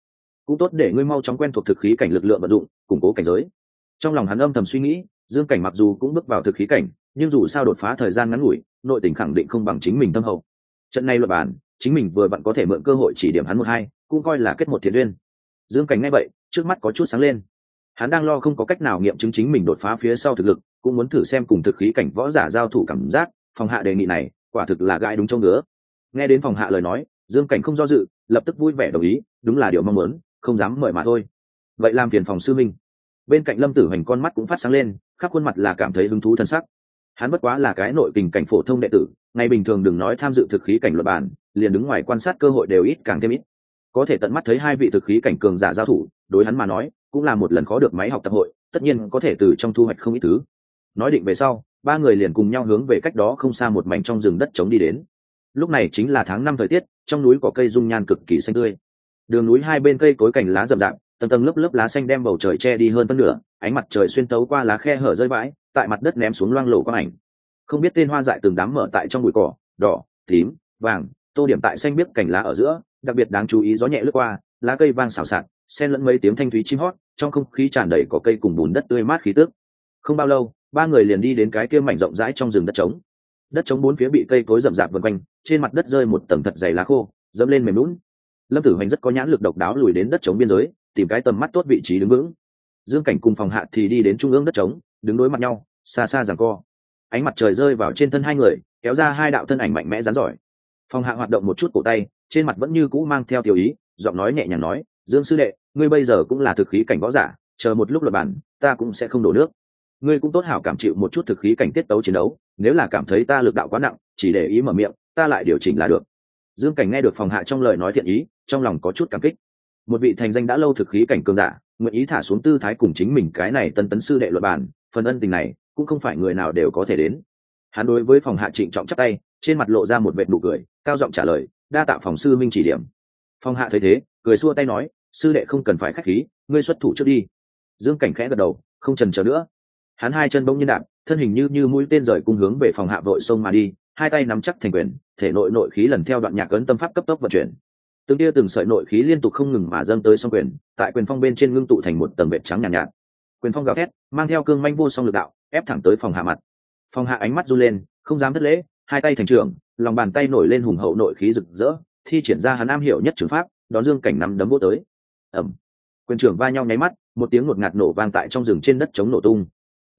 Cũng tốt để ngươi mau chóng quen thuộc thực khí cảnh lực lượng vận dụng, củng cố cảnh giới. Trong lòng hắn âm thầm suy nghĩ, dương cảnh mặc dù cũng bước vào thực khí cảnh, nhưng dù sao đột phá thời gian ngắn ngủi, nội tình khẳng định không bằng chính mình tâm hậu. Trận này luật bản chính mình vừa vặn có thể mượn cơ hội chỉ điểm hắn một hai, cũng coi là kết một thiện duyên. Dương cảnh nghe vậy, trước mắt có chút sáng lên. Hắn đang lo không có cách nào nghiệm chứng chính mình đột phá phía sau thực lực, cũng muốn thử xem cùng thực khí cảnh võ giả giao thủ cảm giác, phòng hạ đề nghị này quả thực là gai đúng trông ngứa. Nghe đến phòng hạ lời nói, dương cảnh không do dự, lập tức vui vẻ đồng ý, đúng là điều mong muốn, không dám mời mà thôi. Vậy làm phiền phòng sư minh. Bên cạnh lâm tử hoành con mắt cũng phát sáng lên, khắp khuôn mặt là cảm thấy hứng thú thân sắc. Hắn bất quá là cái nội tình cảnh phổ thông đệ tử, ngày bình thường đừng nói tham dự thực khí cảnh luật bản, liền đứng ngoài quan sát cơ hội đều ít càng thêm ít. Có thể tận mắt thấy hai vị thực khí cảnh cường giả giao thủ, đối hắn mà nói, cũng là một lần khó được máy học tập hội, tất nhiên có thể từ trong thu hoạch không ít thứ. Nói định về sau ba người liền cùng nhau hướng về cách đó không xa một mảnh trong rừng đất trống đi đến. Lúc này chính là tháng năm thời tiết, trong núi có cây dung nhan cực kỳ xanh tươi. Đường núi hai bên cây cối cành lá rậm rạp, tầng tầng lớp lớp lá xanh đem bầu trời che đi hơn phân nửa, ánh mặt trời xuyên tấu qua lá khe hở rơi vãi, tại mặt đất ném xuống loang lổ quang ảnh. Không biết tên hoa dại từng đám mở tại trong bụi cỏ, đỏ, tím, vàng, tô điểm tại xanh biếc cành lá ở giữa, đặc biệt đáng chú ý gió nhẹ lướt qua, lá cây vang xào xạc, xen lẫn mấy tiếng thanh thúy chim hót, trong không khí tràn đầy có cây cùng bùn đất tươi mát khí tước không bao lâu ba người liền đi đến cái kia mảnh rộng rãi trong rừng đất trống. Đất trống bốn phía bị cây cối rậm rạp vân quanh, trên mặt đất rơi một tầng thật dày lá khô, dẫm lên mềm lún lâm tử hoành rất có nhãn lực độc đáo lùi đến đất trống biên giới, tìm cái tầm mắt tốt vị trí đứng vững. Dương cảnh cùng phòng hạ thì đi đến trung ương đất trống, đứng đối mặt nhau, xa xa rằng co. Ánh mặt trời rơi vào trên thân hai người, kéo ra hai đạo thân ảnh mạnh mẽ rắn giỏi. Phòng hạ hoạt động một chút cổ tay, trên mặt vẫn như cũ mang theo tiểu ý, giọng nói nhẹ nhàng nói, dương sư đệ, ngươi bây giờ cũng là thực khí cảnh võ giả, chờ một lúc luật bản ta cũng sẽ không đổ nước ngươi cũng tốt hảo cảm chịu một chút thực khí cảnh tiết tấu chiến đấu, nếu là cảm thấy ta lực đạo quá nặng, chỉ để ý mở miệng, ta lại điều chỉnh là được. Dương cảnh nghe được phòng hạ trong lời nói thiện ý, trong lòng có chút cảm kích. Một vị thành danh đã lâu thực khí cảnh cường giả, nguyện ý thả xuống tư thái cùng chính mình cái này tân tấn sư đệ luật bản phần ân tình này cũng không phải người nào đều có thể đến. Hắn đối với phòng hạ trịnh trọng chắc tay, trên mặt lộ ra một vệt nụ cười, cao giọng trả lời, đa tạ phòng sư minh chỉ điểm. Phòng hạ thấy thế, cười xua tay nói, sư đệ không cần phải khách khí, ngươi xuất thủ trước đi. Dương cảnh khẽ gật đầu, không trần chờ nữa hắn hai chân bỗng nhiên đạp thân hình như như mũi tên rời cung hướng về phòng hạ vội sông mà đi hai tay nắm chắc thành quyền thể nội nội khí lần theo đoạn nhạc ấn tâm pháp cấp tốc vận chuyển. Từng tia từng sợi nội khí liên tục không ngừng mà dâng tới song quyền tại quyền phong bên trên ngưng tụ thành một tầng vệt trắng nhàn nhạt, nhạt. Quyền phong gào thét mang theo cương manh vô song lực đạo ép thẳng tới phòng hạ mặt. Phòng hạ ánh mắt run lên không dám thất lễ hai tay thành trường lòng bàn tay nổi lên hùng hậu nội khí rực rỡ thi triển ra hắn am hiểu nhất trường pháp đón dương cảnh nắm đấm vô tới. Ẩm quyền trưởng va nhau nháy mắt một tiếng ngột ngạt nổ vang tại trong rừng trên đất chống nổ tung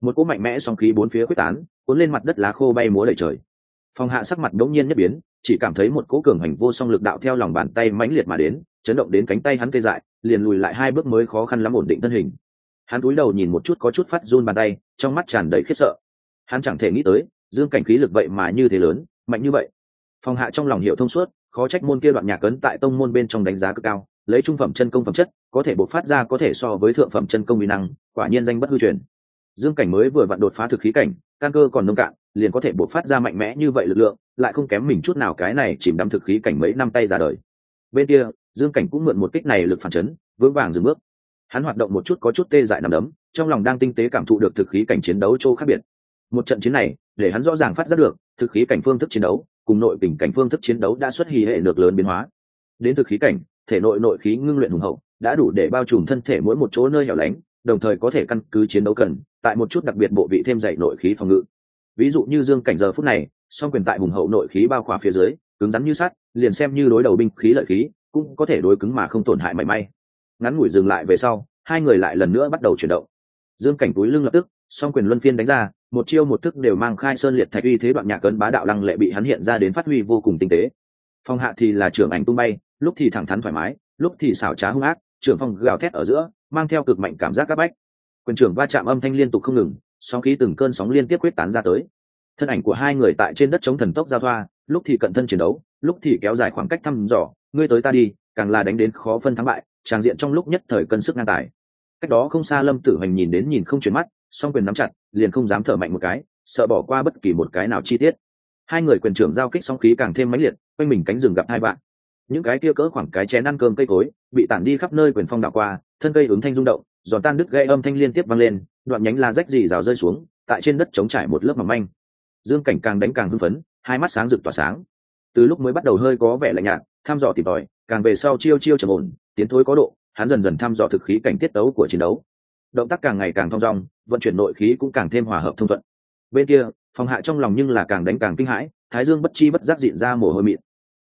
một cỗ mạnh mẽ song khí bốn phía quyết tán, cuốn lên mặt đất lá khô bay múa đầy trời. Phong hạ sắc mặt đống nhiên nhất biến, chỉ cảm thấy một cỗ cường hành vô song lực đạo theo lòng bàn tay mãnh liệt mà đến, chấn động đến cánh tay hắn tê dại, liền lùi lại hai bước mới khó khăn lắm ổn định thân hình. Hắn cúi đầu nhìn một chút có chút phát run bàn tay, trong mắt tràn đầy khiếp sợ. Hắn chẳng thể nghĩ tới, dương cảnh khí lực vậy mà như thế lớn, mạnh như vậy. Phong hạ trong lòng hiểu thông suốt, khó trách môn kia đoạn nhạc cấn tại tông môn bên trong đánh giá cực cao, lấy trung phẩm chân công phẩm chất, có thể bộc phát ra có thể so với thượng phẩm chân công uy năng, quả nhiên danh bất hư truyền dương cảnh mới vừa vặn đột phá thực khí cảnh, căn cơ còn nông cạn, liền có thể bộc phát ra mạnh mẽ như vậy lực lượng, lại không kém mình chút nào cái này chìm đắm thực khí cảnh mấy năm tay ra đời. Bên kia, dương cảnh cũng mượn một kích này lực phản chấn, vững vàng dừng bước. Hắn hoạt động một chút có chút tê dại nằm đấm, trong lòng đang tinh tế cảm thụ được thực khí cảnh chiến đấu chỗ khác biệt. Một trận chiến này, để hắn rõ ràng phát giác được, thực khí cảnh phương thức chiến đấu cùng nội tình cảnh phương thức chiến đấu đã xuất hì hệ được lớn biến hóa. Đến thực khí cảnh, thể nội nội khí ngưng luyện hùng hậu, đã đủ để bao trùm thân thể mỗi một chỗ nơi hẻo lánh đồng thời có thể căn cứ chiến đấu cần, tại một chút đặc biệt bộ vị thêm dạy nội khí phòng ngự. Ví dụ như dương cảnh giờ phút này, song quyền tại hùng hậu nội khí bao khỏa phía dưới, cứng rắn như sắt, liền xem như đối đầu binh khí lợi khí, cũng có thể đối cứng mà không tổn hại mảy may. Ngắn ngủi dừng lại về sau, hai người lại lần nữa bắt đầu chuyển động. Dương cảnh túi lưng lập tức, song quyền luân phiên đánh ra, một chiêu một thức đều mang khai sơn liệt thạch uy thế đoạn nhạc cấn bá đạo lăng lệ bị hắn hiện ra đến phát huy vô cùng tinh tế. Phong hạ thì là trưởng ảnh tung bay, lúc thì thẳng thắn thoải mái, lúc thì xảo trá hung ác trưởng phong gào thét ở giữa, mang theo cực mạnh cảm giác áp bách. Quyền trưởng va chạm âm thanh liên tục không ngừng, sóng khí từng cơn sóng liên tiếp quyết tán ra tới. Thân ảnh của hai người tại trên đất chống thần tốc giao thoa, lúc thì cận thân chiến đấu, lúc thì kéo dài khoảng cách thăm dò, ngươi tới ta đi, càng là đánh đến khó phân thắng bại, tràng diện trong lúc nhất thời cân sức ngang tài. Cách đó không xa lâm tử hoành nhìn đến nhìn không chuyển mắt, song quyền nắm chặt, liền không dám thở mạnh một cái, sợ bỏ qua bất kỳ một cái nào chi tiết. Hai người quyền trưởng giao kích song khí càng thêm mãnh liệt, quanh mình cánh rừng gặp hai bạn những cái kia cỡ khoảng cái chén ăn cơm cây cối, bị tản đi khắp nơi quyền phong đạo qua, thân cây ứng thanh rung động, giòn tan đứt gây âm thanh liên tiếp vang lên, đoạn nhánh la rách dì rào rơi xuống, tại trên đất chống trải một lớp mỏng manh. Dương cảnh càng đánh càng hưng phấn, hai mắt sáng rực tỏa sáng. Từ lúc mới bắt đầu hơi có vẻ lạnh nhạt, thăm dò tìm tòi, càng về sau chiêu chiêu trầm ổn, tiến thối có độ, hắn dần dần thăm dò thực khí cảnh tiết tấu của chiến đấu. Động tác càng ngày càng thong dong, vận chuyển nội khí cũng càng thêm hòa hợp thông thuận. Bên kia, phòng hạ trong lòng nhưng là càng đánh càng kinh hãi, thái dương bất chi bất giác diện ra mồ hôi mịn.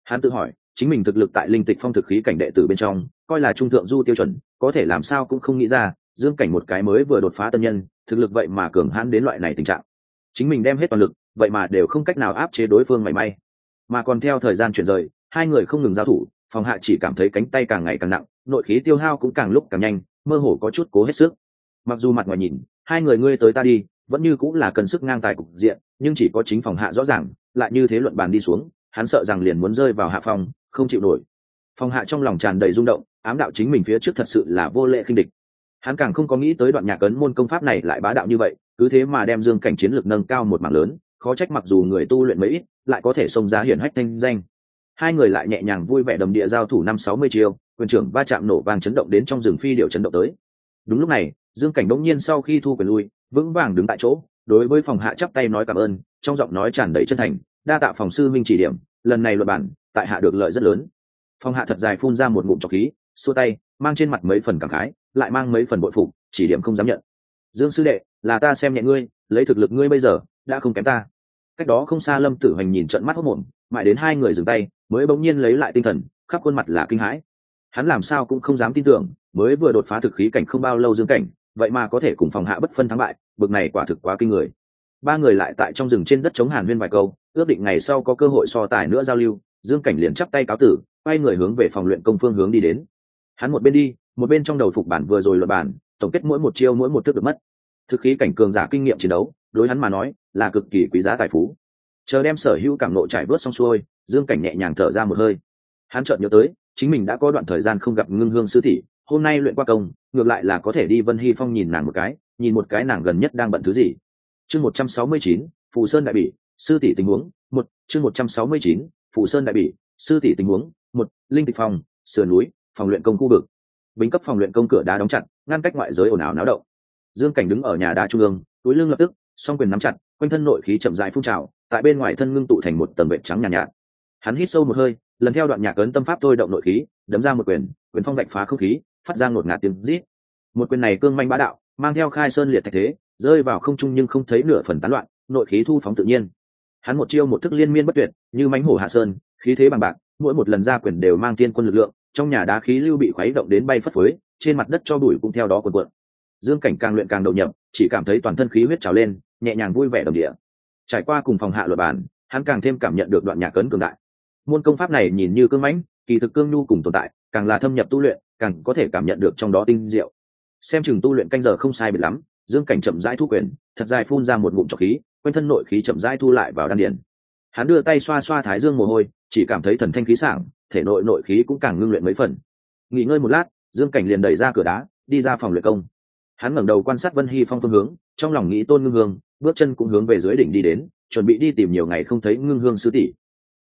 Hắn tự hỏi chính mình thực lực tại linh tịch phong thực khí cảnh đệ tử bên trong, coi là trung thượng du tiêu chuẩn, có thể làm sao cũng không nghĩ ra, dương cảnh một cái mới vừa đột phá tân nhân, thực lực vậy mà cường hãn đến loại này tình trạng. Chính mình đem hết toàn lực, vậy mà đều không cách nào áp chế đối phương mảy may. Mà còn theo thời gian chuyển rời, hai người không ngừng giao thủ, phòng hạ chỉ cảm thấy cánh tay càng ngày càng nặng, nội khí tiêu hao cũng càng lúc càng nhanh, mơ hồ có chút cố hết sức. Mặc dù mặt ngoài nhìn, hai người ngươi tới ta đi, vẫn như cũng là cần sức ngang tài cục diện, nhưng chỉ có chính phòng hạ rõ ràng, lại như thế luận bàn đi xuống hắn sợ rằng liền muốn rơi vào hạ phòng không chịu nổi. Phong hạ trong lòng tràn đầy rung động, ám đạo chính mình phía trước thật sự là vô lệ khinh địch. Hắn càng không có nghĩ tới đoạn nhạc ấn môn công pháp này lại bá đạo như vậy, cứ thế mà đem dương cảnh chiến lược nâng cao một mảng lớn, khó trách mặc dù người tu luyện mấy ít, lại có thể xông ra hiển hách thanh danh. Hai người lại nhẹ nhàng vui vẻ đầm địa giao thủ năm sáu mươi chiều quyền trưởng va chạm nổ vàng chấn động đến trong rừng phi điệu chấn động tới. Đúng lúc này, dương cảnh đống nhiên sau khi thu quyền lui, vững vàng đứng tại chỗ, đối với phòng hạ chắp tay nói cảm ơn, trong giọng nói tràn đầy chân thành đa tạ phòng sư minh chỉ điểm, lần này luật bản, tại hạ được lợi rất lớn. Phòng hạ thật dài phun ra một ngụm trọc khí, xua tay, mang trên mặt mấy phần cảm khái, lại mang mấy phần bội phục, chỉ điểm không dám nhận. Dương sư đệ, là ta xem nhẹ ngươi, lấy thực lực ngươi bây giờ, đã không kém ta. Cách đó không xa lâm tử hoành nhìn trận mắt hốc mồm mãi đến hai người dừng tay, mới bỗng nhiên lấy lại tinh thần, khắp khuôn mặt là kinh hãi. Hắn làm sao cũng không dám tin tưởng, mới vừa đột phá thực khí cảnh không bao lâu dương cảnh, vậy mà có thể cùng phòng hạ bất phân thắng bại, bực này quả thực quá kinh người. Ba người lại tại trong rừng trên đất chống hàn huyên vài câu ước định ngày sau có cơ hội so tài nữa giao lưu dương cảnh liền chắp tay cáo tử quay người hướng về phòng luyện công phương hướng đi đến. Hắn một bên đi một bên trong đầu phục bản vừa rồi luật bản tổng kết mỗi một chiêu mỗi một thức được mất. Thực khí cảnh cường giả kinh nghiệm chiến đấu đối hắn mà nói là cực kỳ quý giá tài phú. Chờ đem sở hữu cảm nộ trải bớt xong xuôi dương cảnh nhẹ nhàng thở ra một hơi. Hắn chợt nhớ tới chính mình đã có đoạn thời gian không gặp ngưng hương sư thị, hôm nay luyện qua công ngược lại là có thể đi vân hy phong nhìn nàng một cái nhìn một cái nàng gần nhất đang bận thứ gì. Chương một trăm sáu mươi chín phù sơn đại bỉ sư tỷ tình huống một chương một trăm sáu mươi chín phủ sơn đại bỉ. Sư tỷ tình huống một linh tịch phòng sườn núi phòng luyện công khu vực. Bính cấp phòng luyện công cửa đá đóng chặt ngăn cách ngoại giới ồn ào náo động. Dương cảnh đứng ở nhà đá trung ương túi lưng lập tức song quyền nắm chặt quanh thân nội khí chậm rãi phun trào tại bên ngoài thân ngưng tụ thành một tầng vệ trắng nhàn nhạt, nhạt. Hắn hít sâu một hơi lần theo đoạn nhạc ấn tâm pháp tôi động nội khí đấm ra một quyền quyền phong vạch phá không khí phát ra ngột ngạt tiếng rít. Một quyền này cương manh bá đạo mang theo khai sơn liệt thạch thế rơi vào không trung nhưng không thấy nửa phần tán loạn nội khí thu phóng tự nhiên hắn một chiêu một thức liên miên bất tuyệt, như mánh hổ hạ sơn, khí thế bằng bạc, mỗi một lần ra quyền đều mang tiên quân lực lượng, trong nhà đá khí lưu bị khuấy động đến bay phất phới, trên mặt đất cho bụi cũng theo đó quần cuộn. Dương cảnh càng luyện càng đầu nhập, chỉ cảm thấy toàn thân khí huyết trào lên, nhẹ nhàng vui vẻ đồng địa. Trải qua cùng phòng hạ luật bản, hắn càng thêm cảm nhận được đoạn nhạc cấn cường đại. Môn công pháp này nhìn như cương mãnh, kỳ thực cương nhu cùng tồn tại, càng là thâm nhập tu luyện, càng có thể cảm nhận được trong đó tinh diệu. Xem chừng tu luyện canh giờ không sai biệt lắm, dương cảnh chậm rãi thu quyền, thật dài phun ra một ngụm trọc khí quanh thân nội khí chậm rãi thu lại vào đan điển hắn đưa tay xoa xoa thái dương mồ hôi, chỉ cảm thấy thần thanh khí sảng, thể nội nội khí cũng càng ngưng luyện mấy phần. Nghỉ ngơi một lát, dương cảnh liền đẩy ra cửa đá, đi ra phòng luyện công. Hắn ngẩng đầu quan sát vân hy phong phương hướng, trong lòng nghĩ tôn ngưng hương, bước chân cũng hướng về dưới đỉnh đi đến, chuẩn bị đi tìm nhiều ngày không thấy ngưng hương sư tỷ.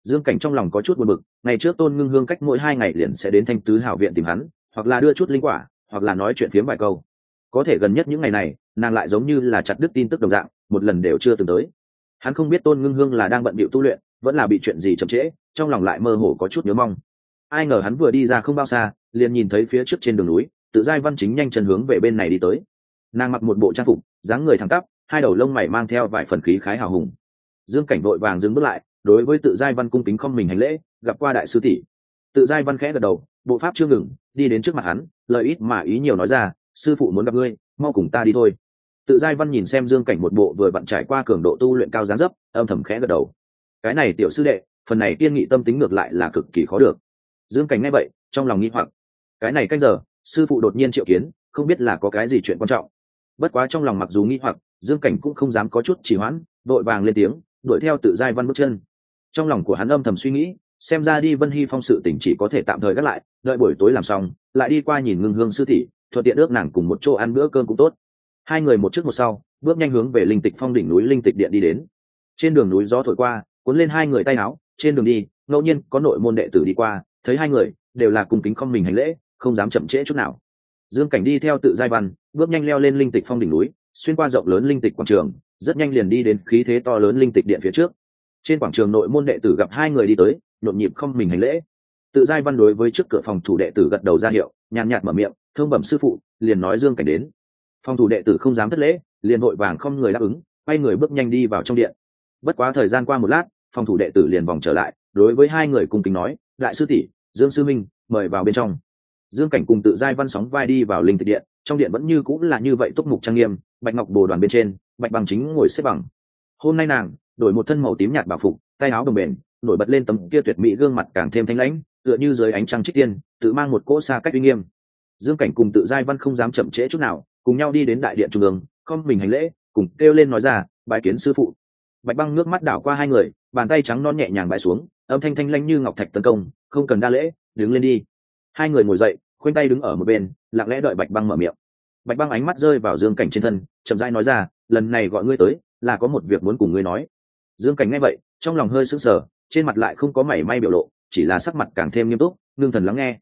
Dương cảnh trong lòng có chút buồn bực, ngày trước tôn ngưng hương cách mỗi hai ngày liền sẽ đến thanh tứ hảo viện tìm hắn, hoặc là đưa chút linh quả, hoặc là nói chuyện phiếm vài câu có thể gần nhất những ngày này, nàng lại giống như là chặt đứt tin tức đồng dạng, một lần đều chưa từng tới. Hắn không biết tôn ngưng hương là đang bận bịu tu luyện, vẫn là bị chuyện gì chậm trễ, trong lòng lại mơ hồ có chút nhớ mong. Ai ngờ hắn vừa đi ra không bao xa, liền nhìn thấy phía trước trên đường núi, tự giai văn chính nhanh chân hướng về bên này đi tới. Nàng mặc một bộ trang phục, dáng người thẳng tắp, hai đầu lông mày mang theo vài phần khí khái hào hùng. Dương cảnh vội vàng dừng bước lại, đối với tự giai văn cung kính không mình hành lễ, gặp qua đại sư tỷ. Tự giai văn khẽ gật đầu, bộ pháp chưa ngừng, đi đến trước mặt hắn, lời ít mà ý nhiều nói ra sư phụ muốn gặp ngươi, mau cùng ta đi thôi. Tự giai văn nhìn xem dương cảnh một bộ vừa vặn trải qua cường độ tu luyện cao gián dấp, âm thầm khẽ gật đầu. Cái này tiểu sư đệ, phần này kiên nghị tâm tính ngược lại là cực kỳ khó được. Dương cảnh nghe vậy, trong lòng nghĩ hoặc. Cái này cách giờ, sư phụ đột nhiên triệu kiến, không biết là có cái gì chuyện quan trọng. Bất quá trong lòng mặc dù nghĩ hoặc, dương cảnh cũng không dám có chút chỉ hoãn vội vàng lên tiếng, đuổi theo tự giai văn bước chân. Trong lòng của hắn âm thầm suy nghĩ, xem ra đi vân hy phong sự tỉnh chỉ có thể tạm thời gác lại, đợi buổi tối làm xong, lại đi qua nhìn ngưng hương sư thị thuận tiện ước nàng cùng một chỗ ăn bữa cơm cũng tốt. Hai người một trước một sau, bước nhanh hướng về linh tịch phong đỉnh núi linh tịch điện đi đến. Trên đường núi gió thổi qua, cuốn lên hai người tay áo, trên đường đi, ngẫu nhiên có nội môn đệ tử đi qua, thấy hai người, đều là cùng kính không mình hành lễ, không dám chậm trễ chút nào. Dương cảnh đi theo tự giai văn, bước nhanh leo lên linh tịch phong đỉnh núi, xuyên qua rộng lớn linh tịch quảng trường, rất nhanh liền đi đến khí thế to lớn linh tịch điện phía trước. Trên quảng trường nội môn đệ tử gặp hai người đi tới, nhộn nhịp không mình hành lễ. Tự giai văn đối với trước cửa phòng thủ đệ tử gật đầu ra hiệu, nhàn nhạt mở miệng thương bẩm sư phụ, liền nói dương cảnh đến. Phòng thủ đệ tử không dám thất lễ, liền vội vàng không người đáp ứng, quay người bước nhanh đi vào trong điện. Bất quá thời gian qua một lát phòng thủ đệ tử liền vòng trở lại, đối với hai người cùng kính nói, đại sư tỷ, dương sư minh, mời vào bên trong. Dương cảnh cùng tự giai văn sóng vai đi vào linh thực điện, trong điện vẫn như cũng là như vậy túc mục trang nghiêm, bạch ngọc bồ đoàn bên trên, bạch bằng chính ngồi xếp bằng. Hôm nay nàng, đổi một thân màu tím nhạt bảo phục, tay áo đồng bền, nổi bật lên tấm kia tuyệt mỹ gương mặt càng thêm thanh lãnh, tựa như dưới ánh trăng trích tiên, tự mang một cỗ xa cách uy nghiêm dương cảnh cùng tự giai văn không dám chậm trễ chút nào, cùng nhau đi đến đại điện trung ương con mình hành lễ, cùng kêu lên nói ra bài kiến sư phụ. Bạch băng nước mắt đảo qua hai người, bàn tay trắng non nhẹ nhàng bãi xuống, âm thanh thanh lanh như ngọc thạch tấn công, không cần đa lễ, đứng lên đi. Hai người ngồi dậy, khoanh tay đứng ở một bên, lặng lẽ đợi bạch băng mở miệng. Bạch băng ánh mắt rơi vào dương cảnh trên thân, chậm rãi nói ra, lần này gọi ngươi tới, là có một việc muốn cùng ngươi nói. Dương cảnh nghe vậy, trong lòng hơi sững sờ, trên mặt lại không có mảy may biểu lộ, chỉ là sắc mặt càng thêm nghiêm túc, ngưng thần lắng nghe.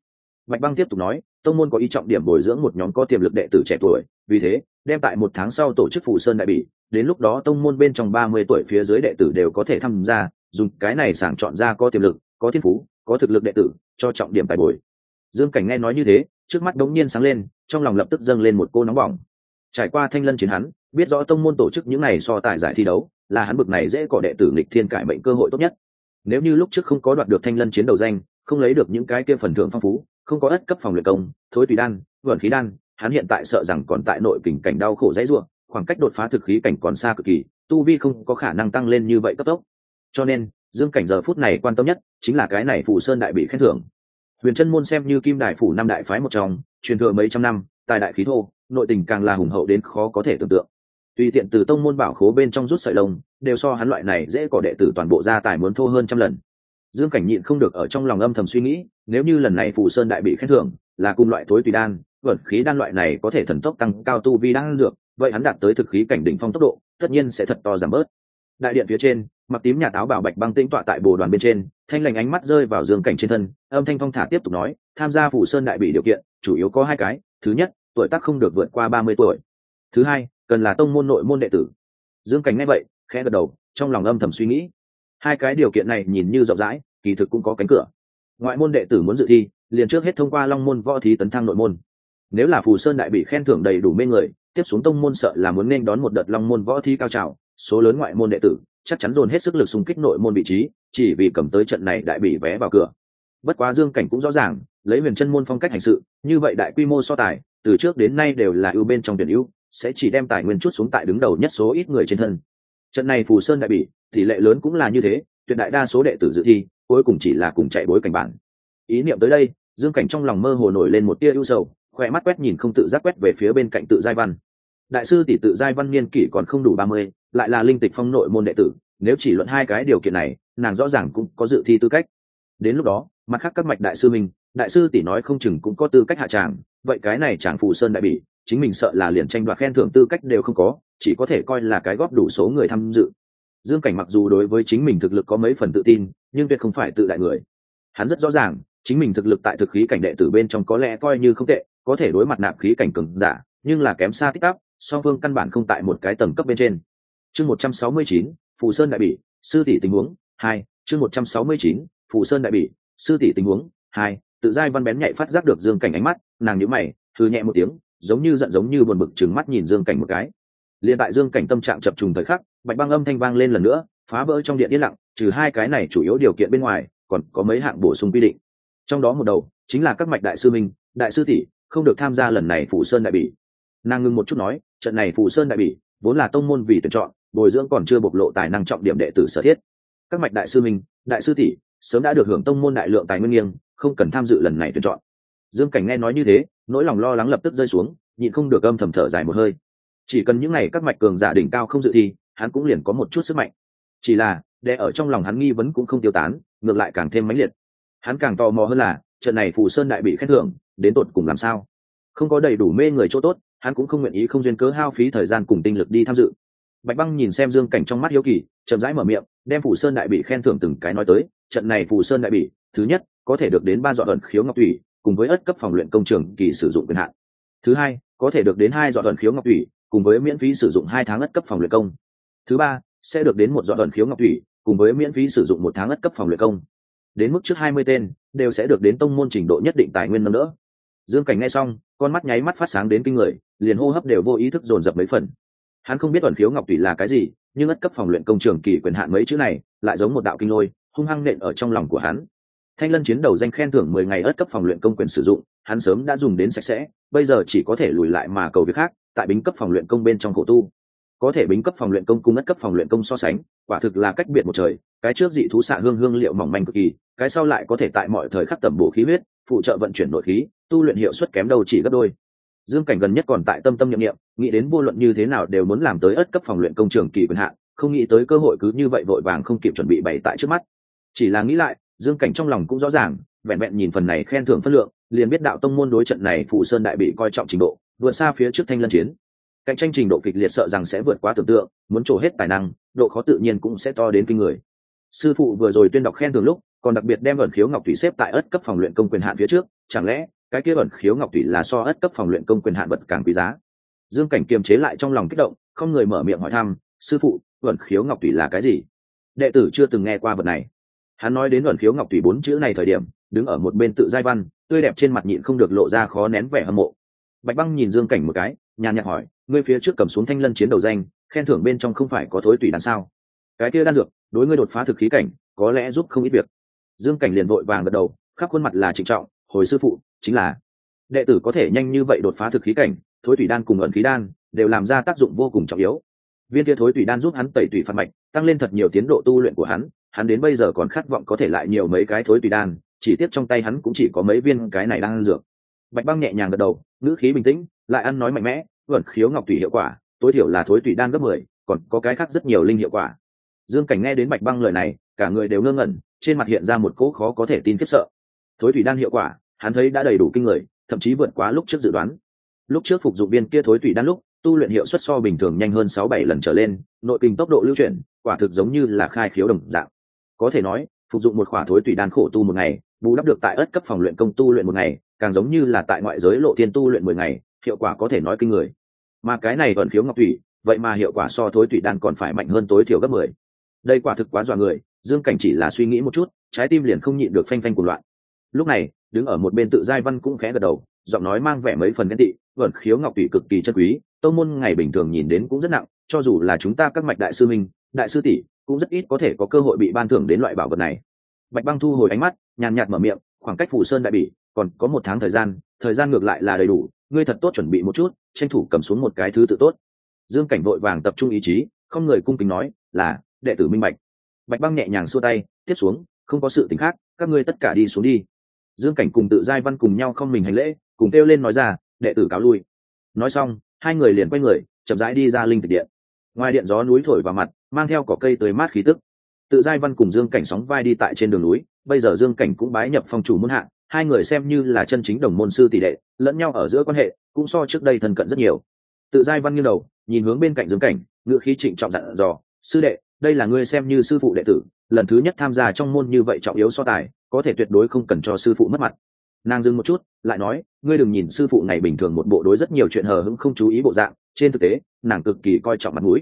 Bạch băng tiếp tục nói tông môn có ý trọng điểm bồi dưỡng một nhóm có tiềm lực đệ tử trẻ tuổi, vì thế, đem tại một tháng sau tổ chức phụ sơn đại bỉ, đến lúc đó tông môn bên trong ba mươi tuổi phía dưới đệ tử đều có thể tham gia, dùng cái này sàng chọn ra có tiềm lực, có thiên phú, có thực lực đệ tử, cho trọng điểm tài bồi. Dương cảnh nghe nói như thế, trước mắt đống nhiên sáng lên, trong lòng lập tức dâng lên một cô nóng bỏng. Trải qua thanh lân chiến hắn, biết rõ tông môn tổ chức những này so tài giải thi đấu, là hắn bực này dễ có đệ tử nghịch thiên cải mệnh cơ hội tốt nhất. Nếu như lúc trước không có đoạt được thanh lân chiến đầu danh, không lấy được những cái kia phần thưởng phong phú không có ất cấp phòng luyện công, thối tùy đan vườn khí đan, hắn hiện tại sợ rằng còn tại nội kình cảnh đau khổ dãy ruộng, khoảng cách đột phá thực khí cảnh còn xa cực kỳ, tu vi không có khả năng tăng lên như vậy cấp tốc. Cho nên, dương cảnh giờ phút này quan tâm nhất chính là cái này phủ sơn đại bị khen thưởng. Huyền chân môn xem như kim đại phủ năm đại phái một trong, truyền thừa mấy trăm năm, tài đại khí thô, nội tình càng là hùng hậu đến khó có thể tưởng tượng. Tùy tiện từ tông môn bảo khố bên trong rút sợi lông, đều so hắn loại này dễ có đệ tử toàn bộ gia tài muốn thô hơn trăm lần dương cảnh nhịn không được ở trong lòng âm thầm suy nghĩ, nếu như lần này phù sơn đại bị khen thưởng là cùng loại thối tùy đan, vận khí đan loại này có thể thần tốc tăng cao tu vi đan dược, vậy hắn đạt tới thực khí cảnh đỉnh phong tốc độ, tất nhiên sẽ thật to giảm bớt. Đại điện phía trên, mặc tím nhà táo bảo bạch băng tĩnh tọa tại bồ đoàn bên trên, thanh lành ánh mắt rơi vào dương cảnh trên thân, âm thanh phong thả tiếp tục nói, tham gia phủ sơn đại bị điều kiện, chủ yếu có hai cái, thứ nhất, tuổi tác không được vượt qua ba mươi tuổi, thứ hai, cần là tông môn nội môn đệ tử. Dương cảnh nghe vậy, khẽ gật đầu, trong lòng âm thầm suy nghĩ hai cái điều kiện này nhìn như rộng rãi, kỳ thực cũng có cánh cửa. Ngoại môn đệ tử muốn dự thi, liền trước hết thông qua long môn võ thí tấn thăng nội môn. Nếu là phù sơn đại bị khen thưởng đầy đủ mê người, tiếp xuống tông môn sợ là muốn nên đón một đợt long môn võ thi cao trào, số lớn ngoại môn đệ tử chắc chắn dồn hết sức lực xung kích nội môn vị trí, chỉ vì cầm tới trận này đại bị vé vào cửa. Bất quá dương cảnh cũng rõ ràng, lấy huyền chân môn phong cách hành sự, như vậy đại quy mô so tài, từ trước đến nay đều là ưu bên trong tuyển ưu, sẽ chỉ đem tài nguyên chút xuống tại đứng đầu nhất số ít người trên thân. Trận này phù sơn đại bị tỷ lệ lớn cũng là như thế, tuyệt đại đa số đệ tử dự thi, cuối cùng chỉ là cùng chạy bối cảnh bản. Ý niệm tới đây, dương cảnh trong lòng mơ hồ nổi lên một tia ưu sầu, khoe mắt quét nhìn không tự giác quét về phía bên cạnh tự giai văn. Đại sư tỷ tự giai văn niên kỷ còn không đủ ba mươi, lại là linh tịch phong nội môn đệ tử, nếu chỉ luận hai cái điều kiện này, nàng rõ ràng cũng có dự thi tư cách. Đến lúc đó, mặt khác các mạch đại sư mình, đại sư tỷ nói không chừng cũng có tư cách hạ tràng, vậy cái này chàng phù sơn đại bỉ, chính mình sợ là liền tranh đoạt khen thưởng tư cách đều không có, chỉ có thể coi là cái góp đủ số người tham dự dương cảnh mặc dù đối với chính mình thực lực có mấy phần tự tin, nhưng tuyệt không phải tự đại người. Hắn rất rõ ràng, chính mình thực lực tại thực khí cảnh đệ tử bên trong có lẽ coi như không tệ, có thể đối mặt nạp khí cảnh cường giả, nhưng là kém xa tích tắc, song phương căn bản không tại một cái tầng cấp bên trên. Chương một trăm sáu mươi chín, phù sơn đại bỉ, sư tỷ tình huống, hai, chương một trăm sáu mươi chín, phù sơn đại bỉ, sư tỷ tình huống, hai, tự giai văn bén nhạy phát giác được dương cảnh ánh mắt, nàng nhíu mày thư nhẹ một tiếng, giống như giận giống như buồn bực trừng mắt nhìn dương cảnh một cái. Liền tại dương cảnh tâm trạng chập trùng thời khắc bạch băng âm thanh vang lên lần nữa, phá vỡ trong điện yên lặng, trừ hai cái này chủ yếu điều kiện bên ngoài, còn có mấy hạng bổ sung quy định. Trong đó một đầu, chính là các mạch đại sư minh, đại sư tỷ, không được tham gia lần này phủ sơn đại bỉ. Nàng ngưng một chút nói, trận này phủ sơn đại bỉ, vốn là tông môn vì tuyển chọn, bồi dưỡng còn chưa bộc lộ tài năng trọng điểm đệ tử sở thiết. Các mạch đại sư minh, đại sư tỷ, sớm đã được hưởng tông môn đại lượng tài nguyên nghiêng, không cần tham dự lần này tuyển chọn. Dương cảnh nghe nói như thế, nỗi lòng lo lắng lập tức rơi xuống, nhịn không được âm thầm thở dài một hơi. Chỉ cần những ngày các mạch cường giả đỉnh cao không dự thi hắn cũng liền có một chút sức mạnh. Chỉ là, đè ở trong lòng hắn nghi vấn cũng không tiêu tán, ngược lại càng thêm mãnh liệt. Hắn càng tò mò hơn là, trận này phù sơn đại bị khen thưởng, đến tột cùng làm sao? Không có đầy đủ mê người chỗ tốt, hắn cũng không nguyện ý không duyên cớ hao phí thời gian cùng tinh lực đi tham dự. Bạch băng nhìn xem dương cảnh trong mắt hiếu kỳ, chậm rãi mở miệng, đem phù sơn đại bị khen thưởng từng cái nói tới. Trận này phù sơn đại bị, thứ nhất, có thể được đến ba dọn ẩn khiếu ngọc thủy cùng với ất cấp phòng luyện công trường kỳ sử dụng quyền hạn. Thứ hai, có thể được đến hai dọn ẩn khiếu ngọc thủy cùng với miễn phí sử dụng hai tháng ất cấp phòng luyện công thứ ba, sẽ được đến một dọn ẩn khiếu ngọc thủy, cùng với miễn phí sử dụng một tháng ất cấp phòng luyện công. Đến mức trước hai mươi tên, đều sẽ được đến tông môn trình độ nhất định tài nguyên năm nữa dương cảnh nghe xong, con mắt nháy mắt phát sáng đến kinh người, liền hô hấp đều vô ý thức dồn dập mấy phần. Hắn không biết ẩn khiếu ngọc thủy là cái gì, nhưng ất cấp phòng luyện công trường kỳ quyền hạn mấy chữ này, lại giống một đạo kinh lôi, hung hăng nện ở trong lòng của hắn. Thanh lân chiến đầu danh khen thưởng mười ngày ất cấp phòng luyện công quyền sử dụng, hắn sớm đã dùng đến sạch sẽ, bây giờ chỉ có thể lùi lại mà cầu việc khác, tại bính cấp phòng luyện công bên trong khổ tu có thể bính cấp phòng luyện công cung ất cấp phòng luyện công so sánh, quả thực là cách biệt một trời, cái trước dị thú xạ hương hương liệu mỏng manh cực kỳ, cái sau lại có thể tại mọi thời khắc tẩm bổ khí huyết, phụ trợ vận chuyển nội khí, tu luyện hiệu suất kém đâu chỉ gấp đôi. Dương cảnh gần nhất còn tại tâm tâm nhiệm nghiệm nghĩ đến vô luận như thế nào đều muốn làm tới ất cấp phòng luyện công trường kỳ quyền hạn, không nghĩ tới cơ hội cứ như vậy vội vàng không kịp chuẩn bị bày tại trước mắt. Chỉ là nghĩ lại, dương cảnh trong lòng cũng rõ ràng, vẹn vẹn nhìn phần này khen thưởng phân lượng, liền biết đạo tông môn đối trận này phụ sơn đại bị coi trọng trình độ, vượt xa phía trước thanh lân chiến cạnh tranh trình độ kịch liệt sợ rằng sẽ vượt quá tưởng tượng, muốn trổ hết tài năng, độ khó tự nhiên cũng sẽ to đến kinh người. Sư phụ vừa rồi tuyên đọc khen thưởng lúc, còn đặc biệt đem ẩn khiếu ngọc thủy xếp tại ất cấp phòng luyện công quyền hạn phía trước, chẳng lẽ, cái kia ẩn khiếu ngọc thủy là so ất cấp phòng luyện công quyền hạn vật càng quý giá? Dương cảnh kiềm chế lại trong lòng kích động, không người mở miệng hỏi thăm, sư phụ, ẩn khiếu ngọc thủy là cái gì? Đệ tử chưa từng nghe qua vật này. Hắn nói đến ẩn khiếu ngọc thủy bốn chữ này thời điểm, đứng ở một bên tự giai văn, tươi đẹp trên mặt nhịn không được lộ ra khó nén vẻ hâm mộ. Bạch băng nhìn dương cảnh một cái, nhàn nhạt hỏi ngươi phía trước cầm xuống thanh lân chiến đầu danh, khen thưởng bên trong không phải có thối tùy đàn sao? Cái kia đan dược, đối ngươi đột phá thực khí cảnh, có lẽ giúp không ít việc. Dương cảnh liền vội vàng gật đầu, khắp khuôn mặt là trịnh trọng, hồi sư phụ, chính là đệ tử có thể nhanh như vậy đột phá thực khí cảnh, thối tùy đan cùng ẩn khí đan đều làm ra tác dụng vô cùng trọng yếu. Viên kia thối tùy đan giúp hắn tẩy tùy phạt mạch, tăng lên thật nhiều tiến độ tu luyện của hắn hắn đến bây giờ còn khát vọng có thể lại nhiều mấy cái thối tùy đan, chỉ tiếc trong tay hắn cũng chỉ có mấy viên cái này đang ăn dược. Bạch băng nhẹ nhàng gật đầu, ngữ khí bình tĩnh, lại ăn nói mạnh mẽ vẩn khiếu ngọc tùy hiệu quả, tối thiểu là thối tùy đan gấp mười, còn có cái khác rất nhiều linh hiệu quả. Dương cảnh nghe đến bạch băng lời này, cả người đều ngơ ngẩn, trên mặt hiện ra một cỗ khó có thể tin khiếp sợ. Thối thủy đan hiệu quả, hắn thấy đã đầy đủ kinh người, thậm chí vượt quá lúc trước dự đoán. Lúc trước phục dụng viên kia thối thủy đan lúc, tu luyện hiệu suất so bình thường nhanh hơn sáu bảy lần trở lên, nội kinh tốc độ lưu chuyển, quả thực giống như là khai khiếu đồng dạng. Có thể nói, phục dụng một khỏa thối tùy đan khổ tu một ngày, bù đắp được tại ất cấp phòng luyện công tu luyện một ngày, càng giống như là tại ngoại giới lộ thiên tu luyện mười ngày hiệu quả có thể nói kinh người. Mà cái này vẫn khiếu ngọc thủy, vậy mà hiệu quả so thối thủy đan còn phải mạnh hơn tối thiểu gấp mười. Đây quả thực quá dọa người, dương cảnh chỉ là suy nghĩ một chút, trái tim liền không nhịn được phanh phanh của loạn. Lúc này, đứng ở một bên tự giai văn cũng khẽ gật đầu, giọng nói mang vẻ mấy phần ghen tị, vẫn khiếu ngọc thủy cực kỳ chân quý, tông môn ngày bình thường nhìn đến cũng rất nặng, cho dù là chúng ta các mạch đại sư minh, đại sư tỷ, cũng rất ít có thể có cơ hội bị ban thưởng đến loại bảo vật này. Bạch băng thu hồi ánh mắt, nhàn nhạt mở miệng, khoảng cách phủ sơn đại bỉ, còn có một tháng thời gian thời gian ngược lại là đầy đủ ngươi thật tốt chuẩn bị một chút, tranh thủ cầm xuống một cái thứ tự tốt. Dương cảnh vội vàng tập trung ý chí, không người cung kính nói, là, đệ tử minh bạch. Bạch băng nhẹ nhàng xua tay, tiếp xuống, không có sự t khác, các ngươi tất cả đi xuống đi. Dương cảnh cùng tự giai văn cùng nhau không mình hành lễ, cùng kêu lên nói ra, đệ tử cáo lui. Nói xong, hai người liền quay người, chậm rãi đi ra linh thực điện. Ngoài điện gió núi thổi vào mặt, mang theo cỏ cây tới mát khí tức. Tự giai văn cùng dương cảnh sóng vai đi tại trên đường núi, bây giờ dương cảnh cũng bái nhập phong chủ muôn hạng hai người xem như là chân chính đồng môn sư tỷ đệ, lẫn nhau ở giữa quan hệ cũng so trước đây thân cận rất nhiều. Tự giai văn nghiêng đầu, nhìn hướng bên cạnh dương cảnh, ngựa khí trịnh trọng dặn dò, sư đệ, đây là ngươi xem như sư phụ đệ tử, lần thứ nhất tham gia trong môn như vậy trọng yếu so tài, có thể tuyệt đối không cần cho sư phụ mất mặt. Nàng dừng một chút, lại nói, ngươi đừng nhìn sư phụ ngày bình thường một bộ đối rất nhiều chuyện hờ hững không chú ý bộ dạng, trên thực tế, nàng cực kỳ coi trọng mặt mũi.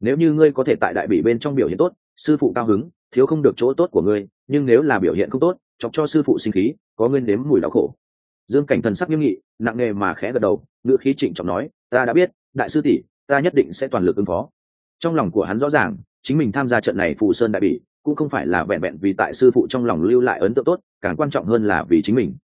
Nếu như ngươi có thể tại đại bị bên trong biểu hiện tốt, sư phụ cao hứng, thiếu không được chỗ tốt của ngươi nhưng nếu là biểu hiện không tốt, chọc cho sư phụ sinh khí, có nguyên nếm mùi đau khổ. Dương cảnh thần sắc nghiêm nghị, nặng nề mà khẽ gật đầu, ngữ khí trịnh trọng nói, ta đã biết, đại sư tỷ, ta nhất định sẽ toàn lực ứng phó. Trong lòng của hắn rõ ràng, chính mình tham gia trận này phù sơn đại bỉ, cũng không phải là vẹn vẹn vì tại sư phụ trong lòng lưu lại ấn tượng tốt, càng quan trọng hơn là vì chính mình.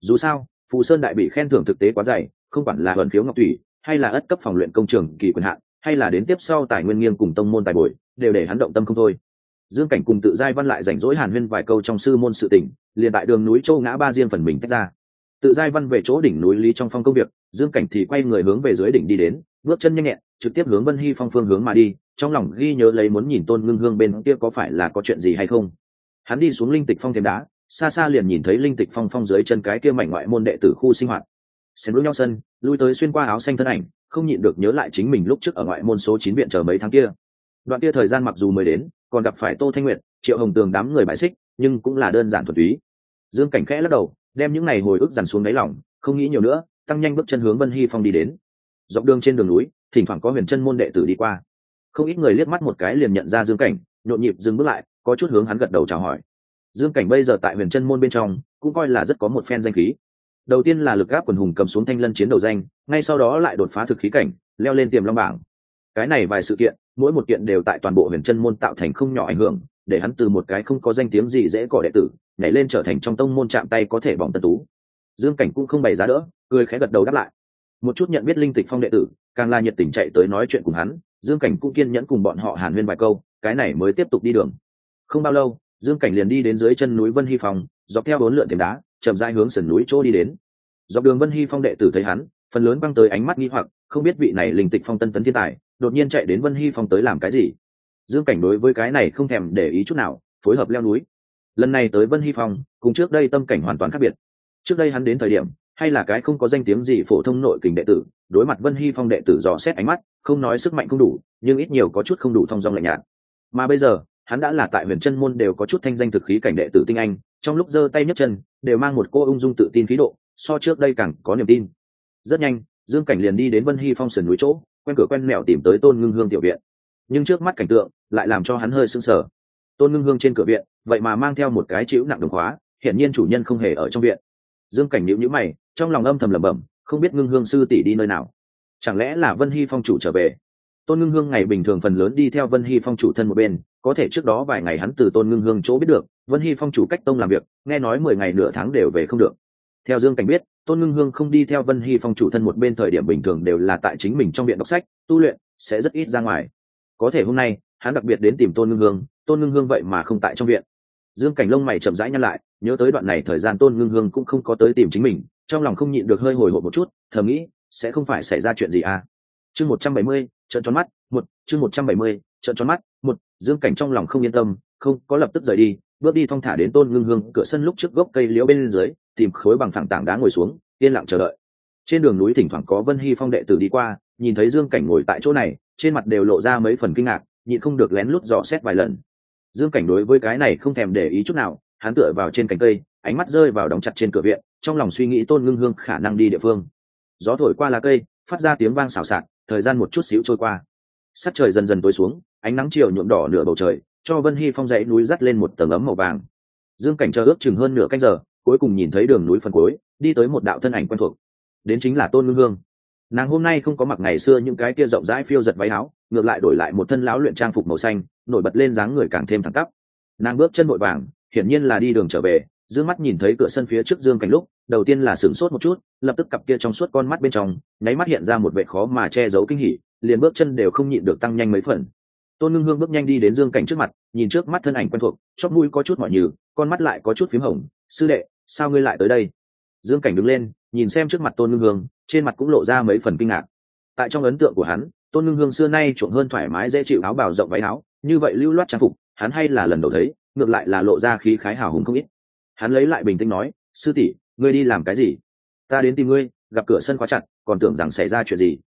Dù sao, phù sơn đại bỉ khen thưởng thực tế quá dày, không quản là huấn khiếu ngọc thủy, hay là ất cấp phòng luyện công trường kỳ quyền hạn, hay là đến tiếp sau tài nguyên nghiêng cùng tông môn tài bồi, đều để hắn động tâm không thôi dương cảnh cùng tự giai văn lại rảnh rỗi hàn huyên vài câu trong sư môn sự tỉnh liền tại đường núi châu ngã ba riêng phần mình tách ra. Tự giai văn về chỗ đỉnh núi lý trong phong công việc, dương cảnh thì quay người hướng về dưới đỉnh đi đến, bước chân nhanh nhẹn, trực tiếp hướng vân hy phong phương hướng mà đi, trong lòng ghi nhớ lấy muốn nhìn tôn ngưng hương bên kia có phải là có chuyện gì hay không. Hắn đi xuống linh tịch phong thêm đá, xa xa liền nhìn thấy linh tịch phong phong dưới chân cái kia mảnh ngoại môn đệ tử khu sinh hoạt. Xen lũ nhau sân, lui tới xuyên qua áo xanh thân ảnh, không nhịn được nhớ lại chính mình lúc trước ở ngoại môn số chín viện chờ mấy tháng kia. Đoạn kia thời gian mặc dù mới đến còn gặp phải tô thanh nguyệt, triệu hồng tường đám người bãi xích, nhưng cũng là đơn giản thuần túy. Dương cảnh khẽ lắc đầu, đem những ngày hồi ức dằn xuống đáy lòng, không nghĩ nhiều nữa, tăng nhanh bước chân hướng vân hy phong đi đến. Dọc đường trên đường núi, thỉnh thoảng có huyền chân môn đệ tử đi qua. Không ít người liếc mắt một cái liền nhận ra dương cảnh, nhộn nhịp dừng bước lại, có chút hướng hắn gật đầu chào hỏi. Dương cảnh bây giờ tại huyền chân môn bên trong, cũng coi là rất có một phen danh khí. Đầu tiên là lực gáp quần hùng cầm xuống thanh lân chiến đầu danh, ngay sau đó lại đột phá thực khí cảnh, leo lên tiềm long bảng. Cái này vài sự kiện mỗi một kiện đều tại toàn bộ huyền chân môn tạo thành không nhỏ ảnh hưởng, để hắn từ một cái không có danh tiếng gì dễ cỏ đệ tử, nhảy lên trở thành trong tông môn chạm tay có thể bỏng tân tú. Dương cảnh cũng không bày giá đỡ, cười khẽ gật đầu đáp lại. Một chút nhận biết linh tịch phong đệ tử, càng là nhiệt tình chạy tới nói chuyện cùng hắn, dương cảnh cũng kiên nhẫn cùng bọn họ hàn huyên vài câu, cái này mới tiếp tục đi đường. Không bao lâu, dương cảnh liền đi đến dưới chân núi vân hy phong, dọc theo bốn lượn tiềm đá, chậm rãi hướng sườn núi chỗ đi đến. Dọc đường vân hy phong đệ tử thấy hắn, phần lớn băng tới ánh mắt nghi hoặc, không biết vị này linh tịch phong tân tấn thiên tài đột nhiên chạy đến vân hy phong tới làm cái gì? Dương cảnh đối với cái này không thèm để ý chút nào, phối hợp leo núi. Lần này tới vân hy phong, cùng trước đây tâm cảnh hoàn toàn khác biệt. Trước đây hắn đến thời điểm, hay là cái không có danh tiếng gì phổ thông nội kình đệ tử, đối mặt vân hy phong đệ tử dò xét ánh mắt, không nói sức mạnh không đủ, nhưng ít nhiều có chút không đủ thong dong lạnh nhạt. Mà bây giờ, hắn đã là tại huyền chân môn đều có chút thanh danh thực khí cảnh đệ tử tinh anh, trong lúc giơ tay nhấc chân, đều mang một cô ung dung tự tin khí độ, so trước đây càng có niềm tin. Rất nhanh, dương cảnh liền đi đến vân hy phong sườn núi chỗ quen cửa quen mẹo tìm tới tôn ngưng hương tiểu viện. Nhưng trước mắt cảnh tượng lại làm cho hắn hơi sững sờ. Tôn ngưng hương trên cửa viện, vậy mà mang theo một cái chịu nặng đồng khóa, hiển nhiên chủ nhân không hề ở trong viện. Dương cảnh nhịu nhữ mày, trong lòng âm thầm lẩm bẩm, không biết ngưng hương sư tỷ đi nơi nào. Chẳng lẽ là vân hy phong chủ trở về? Tôn ngưng hương ngày bình thường phần lớn đi theo vân hy phong chủ thân một bên, có thể trước đó vài ngày hắn từ tôn ngưng hương chỗ biết được, vân hy phong chủ cách tông làm việc, nghe nói mười ngày nửa tháng đều về không được. Theo dương cảnh biết tôn ngưng hương không đi theo vân hy phong chủ thân một bên thời điểm bình thường đều là tại chính mình trong viện đọc sách, tu luyện, sẽ rất ít ra ngoài. Có thể hôm nay, hắn đặc biệt đến tìm tôn ngưng hương, tôn ngưng hương vậy mà không tại trong viện. Dương cảnh lông mày chậm rãi nhăn lại, nhớ tới đoạn này thời gian tôn ngưng hương cũng không có tới tìm chính mình, trong lòng không nhịn được hơi hồi hộp một chút, thầm nghĩ, sẽ không phải xảy ra chuyện gì à? Chương một trăm bảy mươi trận tròn mắt, một, chương một trăm bảy mươi trận tròn mắt, một, dương cảnh trong lòng không yên tâm, không, có lập tức rời đi bước đi thong thả đến tôn ngưng hương, cửa sân lúc trước gốc cây liễu bên dưới, tìm khối bằng phẳng tảng đá ngồi xuống, yên lặng chờ đợi. Trên đường núi thỉnh thoảng có vân hy phong đệ tử đi qua, nhìn thấy dương cảnh ngồi tại chỗ này, trên mặt đều lộ ra mấy phần kinh ngạc, nhịn không được lén lút dò xét vài lần. Dương cảnh đối với cái này không thèm để ý chút nào, hắn tựa vào trên cành cây, ánh mắt rơi vào đóng chặt trên cửa viện, trong lòng suy nghĩ tôn ngưng hương khả năng đi địa phương. Gió thổi qua lá cây, phát ra tiếng vang xào xạc, thời gian một chút xíu trôi qua. Sắc trời dần dần tối xuống, ánh nắng chiều nhuộm đỏ nửa bầu trời cho vân hy phong dãy núi dắt lên một tầng ấm màu vàng. Dương cảnh chờ ước chừng hơn nửa canh giờ, cuối cùng nhìn thấy đường núi phần cuối, đi tới một đạo thân ảnh quen thuộc. Đến chính là tôn ngưng hương. Nàng hôm nay không có mặc ngày xưa những cái kia rộng rãi phiêu giật váy áo, ngược lại đổi lại một thân lão luyện trang phục màu xanh, nổi bật lên dáng người càng thêm thẳng tắp. Nàng bước chân vội vàng, hiển nhiên là đi đường trở về d ư ơ n g mắt nhìn thấy cửa sân phía trước dương cảnh lúc, đầu tiên là sửng sốt một chút, lập tức cặp kia trong suốt con mắt bên trong, nháy mắt hiện ra một vệ khó mà che giấu kinh hỉ, liền bước chân đều không nhịn được tăng nhanh mấy phần tôn ngưng hương bước nhanh đi đến dương cảnh trước mặt nhìn trước mắt thân ảnh quen thuộc chót mũi có chút mọi nhừ con mắt lại có chút p h í m hồng sư đệ sao ngươi lại tới đây dương cảnh đứng lên nhìn xem trước mặt tôn ngưng hương trên mặt cũng lộ ra mấy phần kinh ngạc tại trong ấn tượng của hắn tôn ngưng hương xưa nay chuộng hơn thoải mái dễ chịu áo bào rộng váy áo như vậy lưu loát trang phục hắn hay là lần đầu thấy ngược lại là lộ ra khí khái hào hùng không ít hắn lấy lại bình tĩnh nói sư tỷ ngươi đi làm cái gì ta đến tìm ngươi gặp cửa sân khóa chặt còn tưởng rằng xảy ra chuyện gì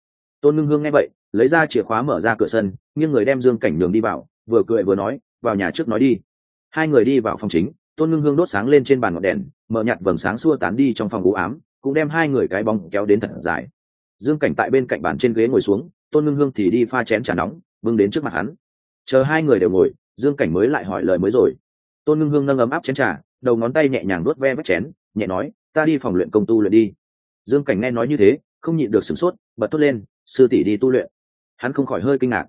tôn ngưng hương nghe vậy lấy ra chìa khóa mở ra cửa sân nhưng người đem dương cảnh đường đi vào, vừa cười vừa nói, vào nhà trước nói đi. Hai người đi vào phòng chính, tôn ngưng hương đốt sáng lên trên bàn ngọn đèn, mở nhặt vầng sáng xua tán đi trong phòng u ám, cũng đem hai người cái bóng kéo đến thật dài. Dương cảnh tại bên cạnh bàn trên ghế ngồi xuống, tôn ngưng hương thì đi pha chén trà nóng, bưng đến trước mặt hắn. Chờ hai người đều ngồi, dương cảnh mới lại hỏi lời mới rồi. Tôn ngưng hương nâng ấm áp chén trà, đầu ngón tay nhẹ nhàng đốt ve vết chén, nhẹ nói, ta đi phòng luyện công tu luyện đi. Dương cảnh nghe nói như thế, không nhịn được sửng sốt, bật thốt lên, sư tỷ đi tu luyện hắn không khỏi hơi kinh ngạc.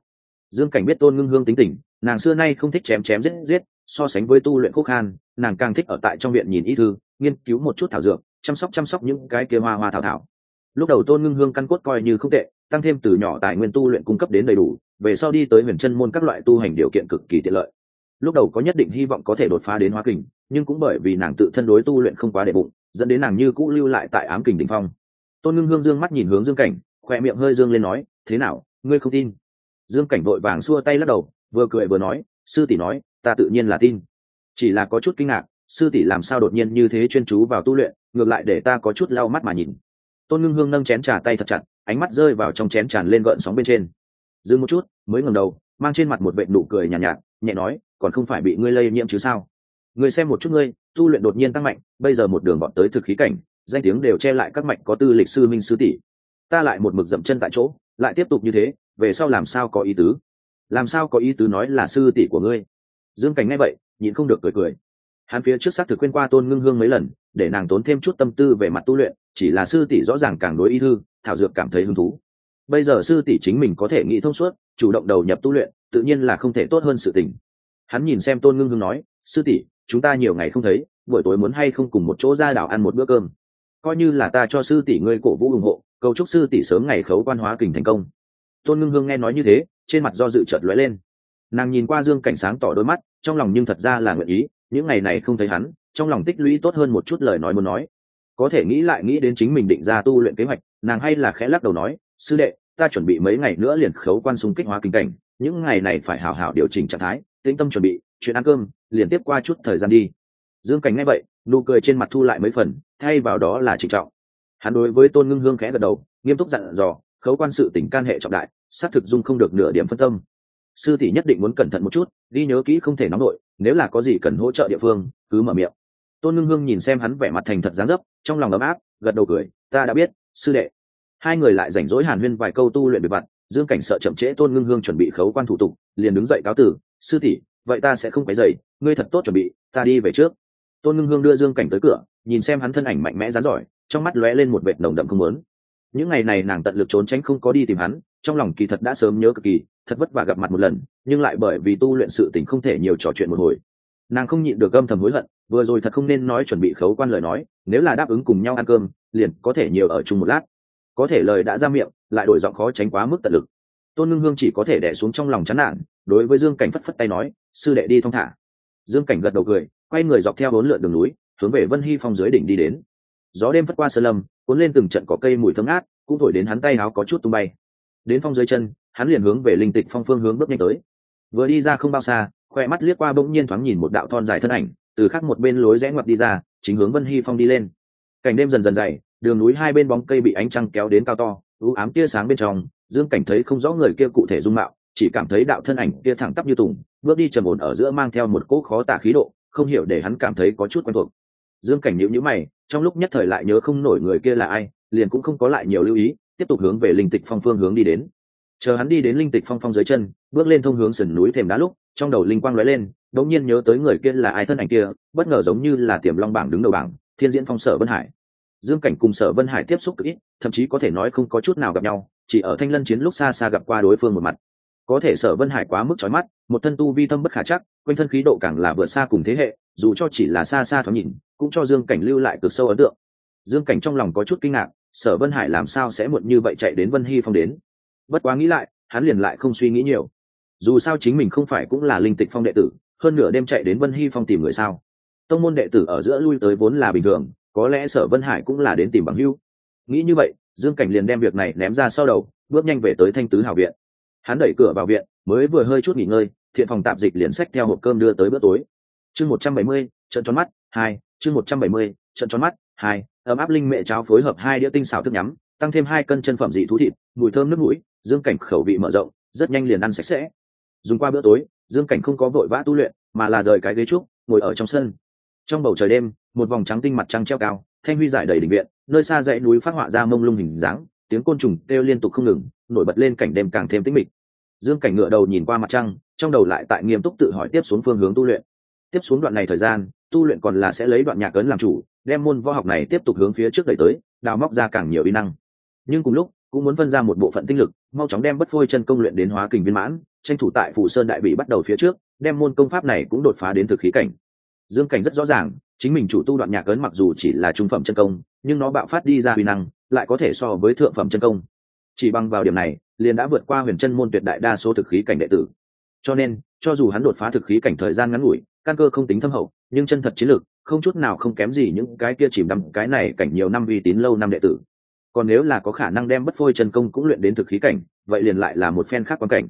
Dương cảnh biết tôn ngưng hương tính tình, nàng xưa nay không thích chém chém giết giết, so sánh với tu luyện khúc khan, nàng càng thích ở tại trong viện nhìn y thư, nghiên cứu một chút thảo dược, chăm sóc chăm sóc những cái kia hoa hoa thảo thảo. Lúc đầu tôn ngưng hương căn cốt coi như không tệ, tăng thêm từ nhỏ tài nguyên tu luyện cung cấp đến đầy đủ, về sau đi tới huyền chân môn các loại tu hành điều kiện cực kỳ tiện lợi. Lúc đầu có nhất định hy vọng có thể đột phá đến hoa kình, nhưng cũng bởi vì nàng tự thân đối tu luyện không quá đệ bụng, dẫn đến nàng như cũ lưu lại tại ám kình đỉnh phong. Tôn ngưng hương dương mắt nhìn hướng dương cảnh, khoe miệng hơi dương lên nói, thế nào ngươi không tin. Dương cảnh vội vàng xua tay lắc đầu vừa cười vừa nói sư tỷ nói ta tự nhiên là tin. Chỉ là có chút kinh ngạc sư tỷ làm sao đột nhiên như thế chuyên chú vào tu luyện ngược lại để ta có chút lau mắt mà nhìn. Tôn ngưng hương nâng chén trà tay thật chặt ánh mắt rơi vào trong chén tràn lên gợn sóng bên trên. Dừng một chút mới ngẩng đầu mang trên mặt một vệ nụ cười nhàn nhạt, nhạt nhẹ nói còn không phải bị ngươi lây nhiễm chứ sao? Người xem một chút ngươi tu luyện đột nhiên tăng mạnh bây giờ một đường bọn tới thực khí cảnh danh tiếng đều che lại các mạnh có tư lịch sư minh sư tỷ. Ta lại một mực dậm chân tại chỗ lại tiếp tục như thế, về sau làm sao có ý tứ? Làm sao có ý tứ nói là sư tỷ của ngươi? Dương cảnh nghe vậy, nhịn không được cười cười. Hắn phía trước xác thực quên qua tôn ngưng hương mấy lần, để nàng tốn thêm chút tâm tư về mặt tu luyện, chỉ là sư tỷ rõ ràng càng đối ý thư, thảo dược cảm thấy hứng thú. Bây giờ sư tỷ chính mình có thể nghĩ thông suốt, chủ động đầu nhập tu luyện, tự nhiên là không thể tốt hơn sự tình. Hắn nhìn xem tôn ngưng hương nói, sư tỷ, chúng ta nhiều ngày không thấy, buổi tối muốn hay không cùng một chỗ ra đảo ăn một bữa cơm? Coi như là ta cho sư tỷ ngươi cổ vũ ủng hộ cầu chúc sư tỷ sớm ngày khấu quan hóa kình thành công. Tôn ngưng hương nghe nói như thế, trên mặt do dự chợt lóe lên. Nàng nhìn qua dương cảnh sáng tỏ đôi mắt, trong lòng nhưng thật ra là nguyện ý, những ngày này không thấy hắn, trong lòng tích lũy tốt hơn một chút lời nói muốn nói. Có thể nghĩ lại nghĩ đến chính mình định ra tu luyện kế hoạch, nàng hay là khẽ lắc đầu nói, sư đệ, ta chuẩn bị mấy ngày nữa liền khấu quan xung kích hóa kinh cảnh, những ngày này phải hảo hảo điều chỉnh trạng thái, tĩnh tâm chuẩn bị, chuyện ăn cơm, liền tiếp qua chút thời gian đi. Dương cảnh nghe vậy, nụ cười trên mặt thu lại mấy phần, thay vào đó là trịnh trọng hắn đối với tôn ngưng hương khẽ gật đầu, nghiêm túc dặn dò, khấu quan sự tỉnh can hệ trọng đại, xác thực dung không được nửa điểm phân tâm. Sư tỷ nhất định muốn cẩn thận một chút đi nhớ kỹ không thể nóng nổi nếu là có gì cần hỗ trợ địa phương, cứ mở miệng. Tôn ngưng hương nhìn xem hắn vẻ mặt thành thật dáng dấp, trong lòng ấm áp, gật đầu cười, ta đã biết, sư đệ. Hai người lại rảnh rỗi hàn huyên vài câu tu luyện về vặt dương cảnh sợ chậm trễ tôn ngưng hương chuẩn bị khấu quan thủ tục, liền đứng dậy cáo tử sư tỷ, vậy ta sẽ không phải dậy ngươi thật tốt chuẩn bị, ta đi về trước. Tôn ngưng hương đưa dương cảnh tới cửa, nhìn xem hắn thân ảnh mạnh mẽ rán giỏi trong mắt lóe lên một vệt nồng đậm không muốn. những ngày này nàng tận lực trốn tránh không có đi tìm hắn, trong lòng kỳ thật đã sớm nhớ cực kỳ, thật vất vả gặp mặt một lần, nhưng lại bởi vì tu luyện sự tình không thể nhiều trò chuyện một hồi. Nàng không nhịn được âm thầm hối hận, vừa rồi thật không nên nói chuẩn bị khấu quan lời nói, nếu là đáp ứng cùng nhau ăn cơm, liền có thể nhiều ở chung một lát. Có thể lời đã ra miệng, lại đổi giọng khó tránh quá mức tận lực. Tôn ngưng hương chỉ có thể đẻ xuống trong lòng chán nản, đối với dương cảnh phất phất tay nói, sư đệ đi thong thả. Dương cảnh gật đầu cười, quay người dọc theo bốn lượn đường núi, hướng về vân hy phong dưới đỉnh đi đến gió đêm phất qua sơ lâm, cuốn lên từng trận có cây mùi thơm ngát, cũng thổi đến hắn tay áo có chút tung bay. Đến phong dưới chân, hắn liền hướng về linh tịch phong phương hướng bước nhanh tới. Vừa đi ra không bao xa, khoe mắt liếc qua bỗng nhiên thoáng nhìn một đạo thon dài thân ảnh, từ khắc một bên lối rẽ ngoặt đi ra, chính hướng vân hy phong đi lên. Cảnh đêm dần dần dày, đường núi hai bên bóng cây bị ánh trăng kéo đến cao to ưu ám tia sáng bên trong, dương cảnh thấy không rõ người kia cụ thể dung mạo, chỉ cảm thấy đạo thân ảnh kia thẳng tắp như tùng, bước đi trầm ổn ở giữa mang theo một cỗ khó tả khí độ, không hiểu để hắn cảm thấy có chút quen thuộc. Dương cảnh nhíu nhữ mày trong lúc nhất thời lại nhớ không nổi người kia là ai, liền cũng không có lại nhiều lưu ý, tiếp tục hướng về linh tịch phong phương hướng đi đến. Chờ hắn đi đến linh tịch phong phong dưới chân, bước lên thông hướng sườn núi thềm đá lúc, trong đầu linh quang lóe lên đột nhiên nhớ tới người kia là ai thân ảnh kia, bất ngờ giống như là tiềm long bảng đứng đầu bảng, thiên diễn phong sở vân hải. Dương cảnh cùng sở vân hải tiếp xúc cực ít, thậm chí có thể nói không có chút nào gặp nhau, chỉ ở thanh lân chiến lúc xa xa gặp qua đối phương một mặt. Có thể sở vân hải quá mức trói mắt, một thân tu vi thâm bất khả chắc, quanh thân khí độ càng là vượt xa cùng thế hệ, dù cho chỉ là xa xa thoáng nhìn cũng cho dương cảnh lưu lại cực sâu ấn tượng. Dương cảnh trong lòng có chút kinh ngạc, sở vân hải làm sao sẽ muộn như vậy chạy đến vân hy phong đến? Bất quá nghĩ lại, hắn liền lại không suy nghĩ nhiều. Dù sao chính mình không phải cũng là linh tịch phong đệ tử, hơn nửa đêm chạy đến vân hy phong tìm người sao? Tông môn đệ tử ở giữa lui tới vốn là bình thường, có lẽ sở vân hải cũng là đến tìm bằng hưu nghĩ như vậy, dương cảnh liền đem việc này ném ra sau đầu, bước nhanh về tới thanh tứ hào viện. Hắn đẩy cửa vào viện, mới vừa hơi chút nghỉ ngơi, thiện phòng tạp dịch liền xách theo hộp cơm đưa tới bữa tối. Chương một trăm bảy mươi, trận tròn mắt, hai chương một trăm bảy mươi, trận tròn mắt, hai, ấm áp linh mẹ cháo phối hợp hai đĩa tinh xào thức nhắm, tăng thêm hai cân chân phẩm dị thú thịt, mùi thơm nước mũi, dương cảnh khẩu vị mở rộng, rất nhanh liền ăn sạch sẽ. Dùng qua bữa tối, dương cảnh không có vội vã tu luyện, mà là rời cái ghế trúc, ngồi ở trong sân. Trong bầu trời đêm, một vòng trắng tinh mặt trăng treo cao, thanh huy giải đầy đỉnh viện, nơi xa dãy núi phát họa ra mông lung hình dáng, tiếng côn trùng kêu liên tục không ngừng, nổi bật lên cảnh đêm càng thêm tĩnh mịch. Dương cảnh ngựa đầu nhìn qua mặt trăng, trong đầu lại tại nghiêm túc tự hỏi tiếp xuống phương hướng tu luyện. Tiếp xuống đoạn này thời gian tu luyện còn là sẽ lấy đoạn nhạc ấn làm chủ, đem môn võ học này tiếp tục hướng phía trước đẩy tới, đào móc ra càng nhiều y năng. Nhưng cùng lúc, cũng muốn phân ra một bộ phận tinh lực, mau chóng đem bất phôi chân công luyện đến hóa kình viên mãn, tranh thủ tại phủ sơn đại bị bắt đầu phía trước, đem môn công pháp này cũng đột phá đến thực khí cảnh. Dương cảnh rất rõ ràng, chính mình chủ tu đoạn nhạc ấn mặc dù chỉ là trung phẩm chân công, nhưng nó bạo phát đi ra huy năng, lại có thể so với thượng phẩm chân công. Chỉ bằng vào điểm này, liền đã vượt qua huyền chân môn tuyệt đại đa số thực khí cảnh đệ tử. Cho nên, cho dù hắn đột phá thực khí cảnh thời gian ngắn ngủi, căn cơ không tính thâm hậu nhưng chân thật chiến lược, không chút nào không kém gì những cái kia chìm đắm, cái này cảnh nhiều năm uy tín lâu năm đệ tử. Còn nếu là có khả năng đem bất phôi chân công cũng luyện đến thực khí cảnh, vậy liền lại là một phen khác quan cảnh.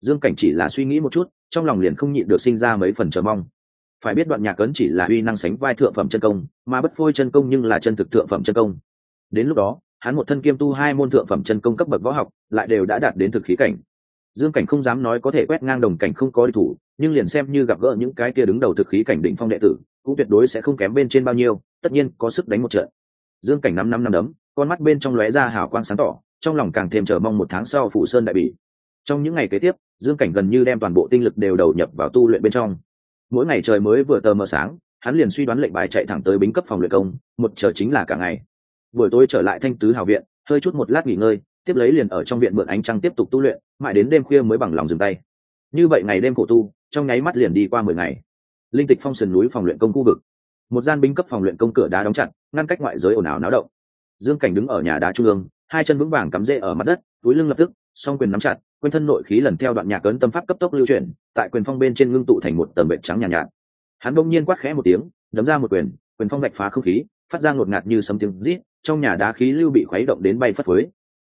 Dương cảnh chỉ là suy nghĩ một chút, trong lòng liền không nhịn được sinh ra mấy phần chờ mong. Phải biết đoạn nhạc ấn chỉ là uy năng sánh vai thượng phẩm chân công, mà bất phôi chân công nhưng là chân thực thượng phẩm chân công. Đến lúc đó, hắn một thân kiêm tu hai môn thượng phẩm chân công cấp bậc võ học, lại đều đã đạt đến thực khí cảnh dương cảnh không dám nói có thể quét ngang đồng cảnh không có đối thủ, nhưng liền xem như gặp gỡ những cái kia đứng đầu thực khí cảnh định phong đệ tử, cũng tuyệt đối sẽ không kém bên trên bao nhiêu, tất nhiên có sức đánh một trận. Dương cảnh năm năm năm đấm, con mắt bên trong lóe ra hào quang sáng tỏ, trong lòng càng thêm chờ mong một tháng sau phủ sơn đại bỉ. Trong những ngày kế tiếp, dương cảnh gần như đem toàn bộ tinh lực đều đầu nhập vào tu luyện bên trong. Mỗi ngày trời mới vừa tờ mờ sáng, hắn liền suy đoán lệnh bài chạy thẳng tới bính cấp phòng luyện công, một chờ chính là cả ngày. Buổi tối trở lại thanh tứ hào viện, hơi chút một lát nghỉ ngơi tiếp lấy liền ở trong viện mượn ánh trăng tiếp tục tu luyện mãi đến đêm khuya mới bằng lòng dừng tay. Như vậy ngày đêm khổ tu trong nháy mắt liền đi qua mười ngày. Linh tịch phong sườn núi phòng luyện công khu vực. Một gian binh cấp phòng luyện công cửa đá đóng chặt ngăn cách ngoại giới ồn ào náo động. Dương cảnh đứng ở nhà đá trung ương hai chân vững vàng cắm rễ ở mặt đất túi lưng lập tức song quyền nắm chặt quên thân nội khí lần theo đoạn nhạc cấn tâm pháp cấp tốc lưu chuyển tại quyền phong bên trên ngưng tụ thành một tầm vệ trắng nhàn nhạt, nhạt. Hắn bỗng nhiên quát khẽ một tiếng đấm ra một quyền quyền phong vạch phá không khí phát ra ngột ngạt như sấm tiếng rít trong nhà đá khí lưu bị khuấy động đến bay phất phới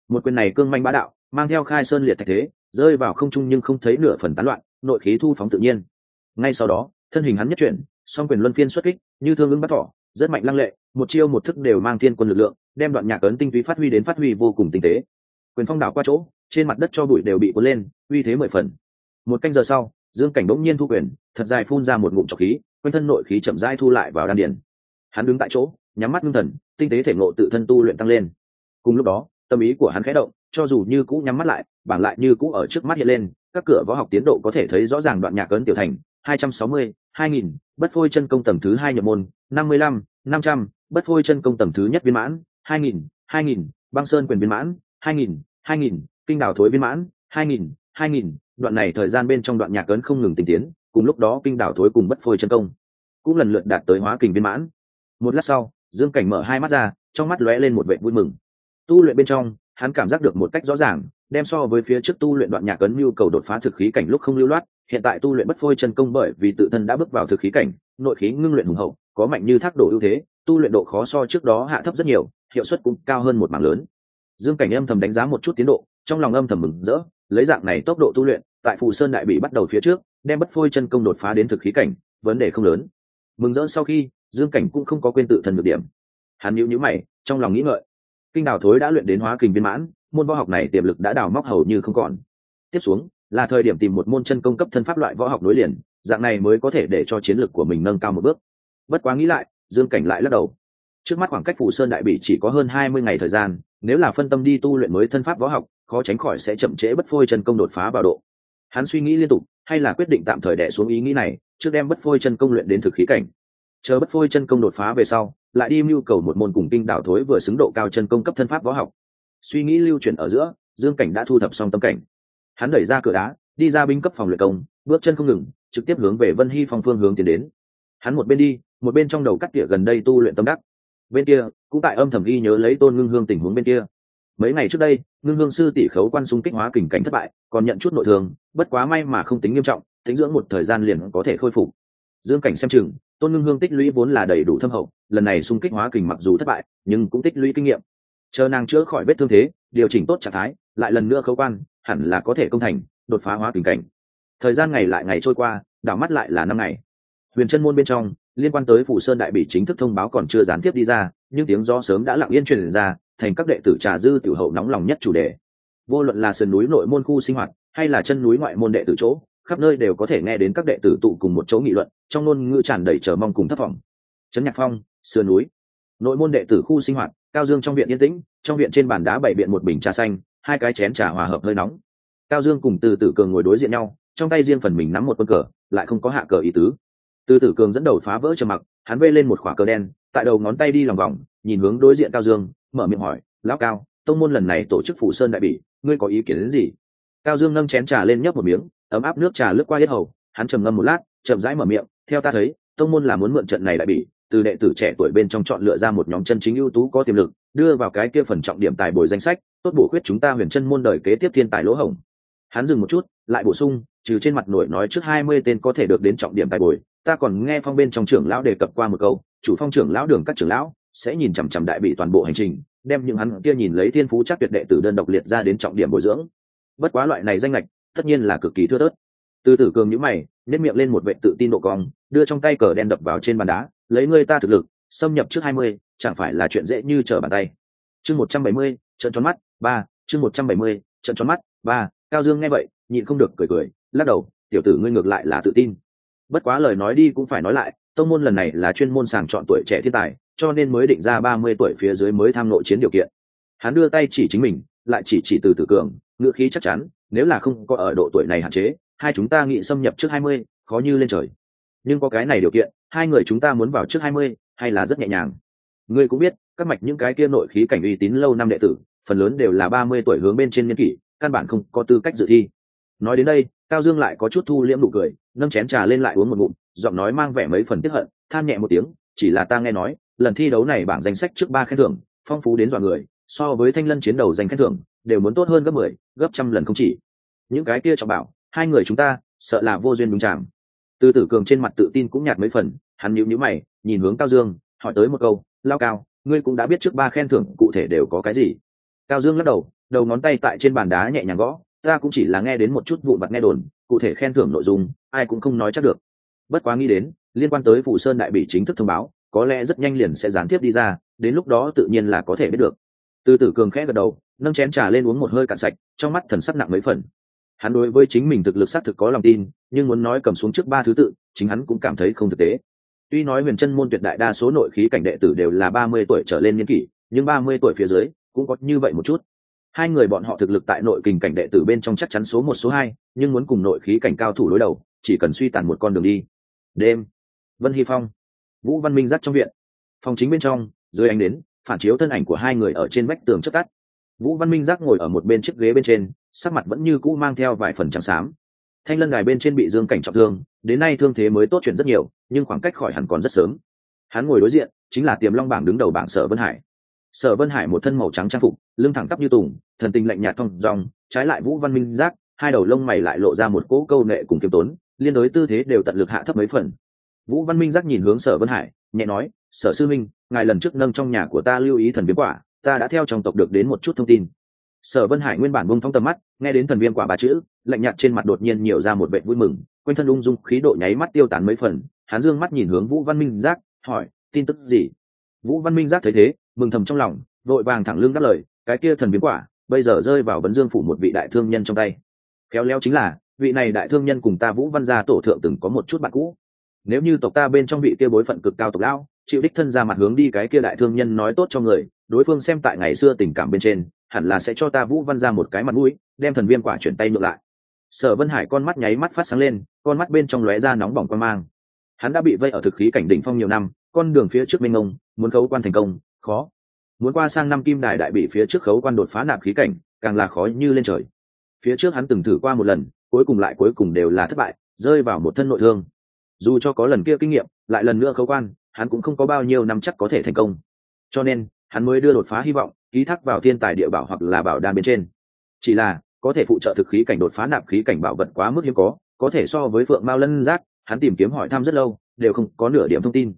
một quyền này cương manh bá đạo, mang theo khai sơn liệt thạch thế, rơi vào không trung nhưng không thấy nửa phần tán loạn, nội khí thu phóng tự nhiên. Ngay sau đó, thân hình hắn nhất chuyển, song quyền luân phiên xuất kích, như thương ứng bắt thỏ, rất mạnh lăng lệ, một chiêu một thức đều mang thiên quân lực lượng, đem đoạn nhạc ấn tinh túy phát huy đến phát huy vô cùng tinh tế. Quyền phong đảo qua chỗ, trên mặt đất cho bụi đều bị cuốn lên, uy thế mười phần. Một canh giờ sau, dương cảnh bỗng nhiên thu quyền, thật dài phun ra một ngụm trọc khí, quanh thân nội khí chậm rãi thu lại vào đan điền. Hắn đứng tại chỗ, nhắm mắt ngưng thần, tinh tế thể ngộ tự thân tu luyện tăng lên. Cùng lúc đó tâm ý của hắn khẽ động, cho dù như cũ nhắm mắt lại, bảng lại như cũ ở trước mắt hiện lên, các cửa võ học tiến độ có thể thấy rõ ràng đoạn nhạc ấn tiểu thành, hai trăm sáu mươi, hai nghìn, bất phôi chân công tầng thứ hai nhập môn, năm mươi lăm, năm trăm, bất phôi chân công tầng thứ nhất viên mãn, hai nghìn hai nghìn, băng sơn quyền viên mãn, hai nghìn hai nghìn, kinh đảo thối viên mãn, hai nghìn hai nghìn. Đoạn này thời gian bên trong đoạn nhạc ấn không ngừng tinh tiến, cùng lúc đó kinh đảo thối cùng bất phôi chân công cũng lần lượt đạt tới hóa kình viên mãn. Một lát sau, dương cảnh mở hai mắt ra, trong mắt lóe lên một vệ vui mừng tu luyện bên trong, hắn cảm giác được một cách rõ ràng, đem so với phía trước tu luyện đoạn nhạc ấn nhu cầu đột phá thực khí cảnh lúc không lưu loát, hiện tại tu luyện bất phôi chân công bởi vì tự thân đã bước vào thực khí cảnh, nội khí ngưng luyện hùng hậu, có mạnh như thác đổ ưu thế, tu luyện độ khó so trước đó hạ thấp rất nhiều, hiệu suất cũng cao hơn một mảng lớn. Dương cảnh âm thầm đánh giá một chút tiến độ, trong lòng âm thầm mừng rỡ, lấy dạng này tốc độ tu luyện, tại phù sơn đại bị bắt đầu phía trước, đem bất phôi chân công đột phá đến thực khí cảnh, vấn đề không lớn. Mừng rỡ sau khi, dương cảnh cũng không có quên tự thân được điểm. Hắn nhữ nhíu mày, trong lòng nghĩ ngợi kinh đào thối đã luyện đến hóa kình viên mãn, môn võ học này tiềm lực đã đào móc hầu như không còn. Tiếp xuống, là thời điểm tìm một môn chân công cấp thân pháp loại võ học nối liền, dạng này mới có thể để cho chiến lược của mình nâng cao một bước. Bất quá nghĩ lại, dương cảnh lại lắc đầu. Trước mắt khoảng cách phủ sơn đại bị chỉ có hơn hai mươi ngày thời gian, nếu là phân tâm đi tu luyện mới thân pháp võ học, khó tránh khỏi sẽ chậm trễ bất phôi chân công đột phá vào độ. Hắn suy nghĩ liên tục, hay là quyết định tạm thời đẻ xuống ý nghĩ này, trước đem bất phôi chân công luyện đến thực khí cảnh. Chờ bất phôi chân công đột phá về sau lại đi mưu cầu một môn cùng kinh đảo thối vừa xứng độ cao chân công cấp thân pháp võ học. Suy nghĩ lưu chuyển ở giữa, dương cảnh đã thu thập xong tâm cảnh. Hắn đẩy ra cửa đá, đi ra binh cấp phòng luyện công, bước chân không ngừng, trực tiếp hướng về vân hy phong phương hướng tiến đến. Hắn một bên đi, một bên trong đầu cắt tỉa gần đây tu luyện tâm đắc. Bên kia, cũng tại âm thầm ghi nhớ lấy tôn ngưng hương tình huống bên kia. Mấy ngày trước đây, ngưng hương sư tỷ khấu quan xung kích hóa kình cảnh thất bại, còn nhận chút nội thương, bất quá may mà không tính nghiêm trọng, tính dưỡng một thời gian liền có thể khôi phục. Dương cảnh xem chừng, tôn ngưng hương tích lũy vốn là đầy đủ thâm hậu lần này xung kích hóa kình mặc dù thất bại, nhưng cũng tích lũy kinh nghiệm. Chờ nàng chữa khỏi vết thương thế, điều chỉnh tốt trạng thái, lại lần nữa khấu quan, hẳn là có thể công thành, đột phá hóa kình cảnh. Thời gian ngày lại ngày trôi qua, đảo mắt lại là năm ngày. Huyền chân môn bên trong, liên quan tới phủ sơn đại bị chính thức thông báo còn chưa gián tiếp đi ra, nhưng tiếng do sớm đã lặng yên truyền ra, thành các đệ tử trà dư tiểu hậu nóng lòng nhất chủ đề. Vô luận là sườn núi nội môn khu sinh hoạt, hay là chân núi ngoại môn đệ tử chỗ, khắp nơi đều có thể nghe đến các đệ tử tụ cùng một chỗ nghị luận, trong ngôn ngữ tràn đầy chờ mong cùng thất vọng trấn nhạc phong, sườn núi. Nội môn đệ tử khu sinh hoạt, cao dương trong viện yên tĩnh, trong viện trên bàn đá bày biện một bình trà xanh, hai cái chén trà hòa hợp hơi nóng. Cao dương cùng từ tử cường ngồi đối diện nhau, trong tay riêng phần mình nắm một quân cờ, lại không có hạ cờ ý tứ. Từ tử cường dẫn đầu phá vỡ trầm mặc, hắn vê lên một khỏa cờ đen, tại đầu ngón tay đi lòng vòng, nhìn hướng đối diện cao dương, mở miệng hỏi, lão cao, tông môn lần này tổ chức phủ sơn đại bỉ, ngươi có ý kiến đến gì? Cao dương nâng chén trà lên nhấp một miếng, ấm áp nước trà lướt qua hết hầu, hắn trầm ngâm một lát, chậm rãi mở miệng, theo ta thấy, tông môn là muốn mượn trận này đại bỉ từ đệ tử trẻ tuổi bên trong chọn lựa ra một nhóm chân chính ưu tú có tiềm lực, đưa vào cái kia phần trọng điểm tài bồi danh sách, tốt bổ khuyết chúng ta huyền chân môn đời kế tiếp thiên tài lỗ hổng. Hắn dừng một chút, lại bổ sung, trừ trên mặt nổi nói trước hai mươi tên có thể được đến trọng điểm tài bồi, ta còn nghe phong bên trong trưởng lão đề cập qua một câu, chủ phong trưởng lão đường các trưởng lão, sẽ nhìn chằm chằm đại bị toàn bộ hành trình, đem những hắn kia nhìn lấy thiên phú chắc tuyệt đệ tử đơn độc liệt ra đến trọng điểm bồi dưỡng. Bất quá loại này danh lệch, tất nhiên là cực kỳ thưa thớt. Từ tử cường nhữ mày nếp miệng lên một vệ tự tin độ cong, đưa trong tay cờ đen đập vào trên bàn đá lấy ngươi ta thực lực, xâm nhập trước hai mươi, chẳng phải là chuyện dễ như trở bàn tay. Chương một trăm bảy mươi, trận tròn mắt, ba, chương một trăm bảy mươi, trận tròn mắt, ba, cao dương nghe vậy, nhịn không được cười cười, lắc đầu, tiểu tử ngươi ngược lại là tự tin. Bất quá lời nói đi cũng phải nói lại, tông môn lần này là chuyên môn sàng chọn tuổi trẻ thiên tài, cho nên mới định ra ba mươi tuổi phía dưới mới tham nội chiến điều kiện. Hắn đưa tay chỉ chính mình, lại chỉ chỉ từ tử cường ngựa khí chắc chắn, nếu là không có ở độ tuổi này hạn chế, hai chúng ta nghị xâm nhập trước hai mươi, khó như lên trời. Nhưng có cái này điều kiện hai người chúng ta muốn vào trước hai mươi hay là rất nhẹ nhàng? Ngươi cũng biết các mạch những cái kia nội khí cảnh uy tín lâu năm đệ tử phần lớn đều là ba mươi tuổi hướng bên trên niên kỷ căn bản không có tư cách dự thi. Nói đến đây cao dương lại có chút thu liễm nụ cười nâng chén trà lên lại uống một ngụm giọng nói mang vẻ mấy phần tiếp hận than nhẹ một tiếng chỉ là ta nghe nói lần thi đấu này bảng danh sách trước ba khen thưởng phong phú đến dọa người so với thanh lân chiến đầu giành khen thưởng đều muốn tốt hơn gấp mười 10, gấp trăm lần không chỉ. Những cái kia trọng bảo hai người chúng ta sợ là vô duyên đúng chạm từ tử cường trên mặt tự tin cũng nhạt mấy phần, hắn nhíu nhíu mày, nhìn hướng cao dương, hỏi tới một câu, lao cao, ngươi cũng đã biết trước ba khen thưởng cụ thể đều có cái gì? Cao dương lắc đầu đầu ngón tay tại trên bàn đá nhẹ nhàng gõ, ta cũng chỉ là nghe đến một chút vụn vặt nghe đồn, cụ thể khen thưởng nội dung, ai cũng không nói chắc được. Bất quá nghĩ đến, liên quan tới phủ sơn đại bị chính thức thông báo, có lẽ rất nhanh liền sẽ gián tiếp đi ra, đến lúc đó tự nhiên là có thể biết được. Từ tử cường khẽ gật đầu, nâng chén trà lên uống một hơi cạn sạch, trong mắt thần sắc nặng mấy phần hắn đối với chính mình thực lực xác thực có lòng tin, nhưng muốn nói cầm xuống trước ba thứ tự, chính hắn cũng cảm thấy không thực tế. Tuy nói huyền chân môn tuyệt đại đa số nội khí cảnh đệ tử đều là ba mươi tuổi trở lên niên kỷ, nhưng ba mươi tuổi phía dưới cũng có như vậy một chút. Hai người bọn họ thực lực tại nội kình cảnh đệ tử bên trong chắc chắn số một, số hai, nhưng muốn cùng nội khí cảnh cao thủ đối đầu, chỉ cần suy tàn một con đường đi. Đêm. Vân hy phong. Vũ văn minh dắt trong viện. Phòng chính bên trong, dưới ánh đến phản chiếu thân ảnh của hai người ở trên vách tường chất tắt vũ văn minh giác ngồi ở một bên chiếc ghế bên trên, sắc mặt vẫn như cũ mang theo vài phần trắng xám. Thanh lân đài bên trên bị dương cảnh trọng thương, đến nay thương thế mới tốt chuyển rất nhiều, nhưng khoảng cách khỏi hẳn còn rất sớm. Hắn ngồi đối diện, chính là tiềm long bảng đứng đầu bảng sở vân hải. Sở vân hải một thân màu trắng trang phục, lưng thẳng tắp như tùng, thần tình lạnh nhạt thong dòng trái lại vũ văn minh giác, hai đầu lông mày lại lộ ra một cỗ câu nệ cùng kiêm tốn, liên đối tư thế đều tận lực hạ thấp mấy phần. Vũ văn minh giác nhìn hướng sở vân hải, nhẹ nói, sở sư minh ngài lần trước nâng trong nhà của ta lưu ý thần biến quả ta đã theo trong tộc được đến một chút thông tin. Sở vân hải nguyên bản bông thong tầm mắt, nghe đến thần viêm quả ba chữ, lạnh nhạt trên mặt đột nhiên nhiều ra một vệ vui mừng, quanh thân ung dung khí độ nháy mắt tiêu tán mấy phần, hắn dương mắt nhìn hướng vũ văn minh giác, hỏi, tin tức gì? Vũ văn minh giác thấy thế, mừng thầm trong lòng, vội vàng thẳng lưng đáp lời, cái kia thần viêm quả, bây giờ rơi vào vấn dương phủ một vị đại thương nhân trong tay. Khéo léo chính là, vị này đại thương nhân cùng ta vũ văn gia tổ thượng từng có một chút bạn cũ. Nếu như tộc ta bên trong vị kia bối phận cực cao tộc lão, chịu đích thân ra mặt hướng đi cái kia đại thương nhân nói tốt cho người đối phương xem tại ngày xưa tình cảm bên trên, hẳn là sẽ cho ta vũ văn ra một cái mặt mũi, đem thần viêm quả chuyển tay ngược lại. Sở vân hải con mắt nháy mắt phát sáng lên, con mắt bên trong lóe ra nóng bỏng quan mang. Hắn đã bị vây ở thực khí cảnh đỉnh phong nhiều năm, con đường phía trước mênh mông, muốn khấu quan thành công, khó. Muốn qua sang năm kim đài đại bị phía trước khấu quan đột phá nạp khí cảnh, càng là khó như lên trời. Phía trước hắn từng thử qua một lần, cuối cùng lại cuối cùng đều là thất bại, rơi vào một thân nội thương. Dù cho có lần kia kinh nghiệm, lại lần nữa khấu quan, hắn cũng không có bao nhiêu năm chắc có thể thành công. Cho nên hắn mới đưa đột phá hy vọng, ký thác vào thiên tài địa bảo hoặc là bảo đan bên trên. Chỉ là, có thể phụ trợ thực khí cảnh đột phá nạp khí cảnh bảo vật quá mức hiếm có có thể so với phượng mao lân giác, hắn tìm kiếm hỏi thăm rất lâu, đều không có nửa điểm thông tin.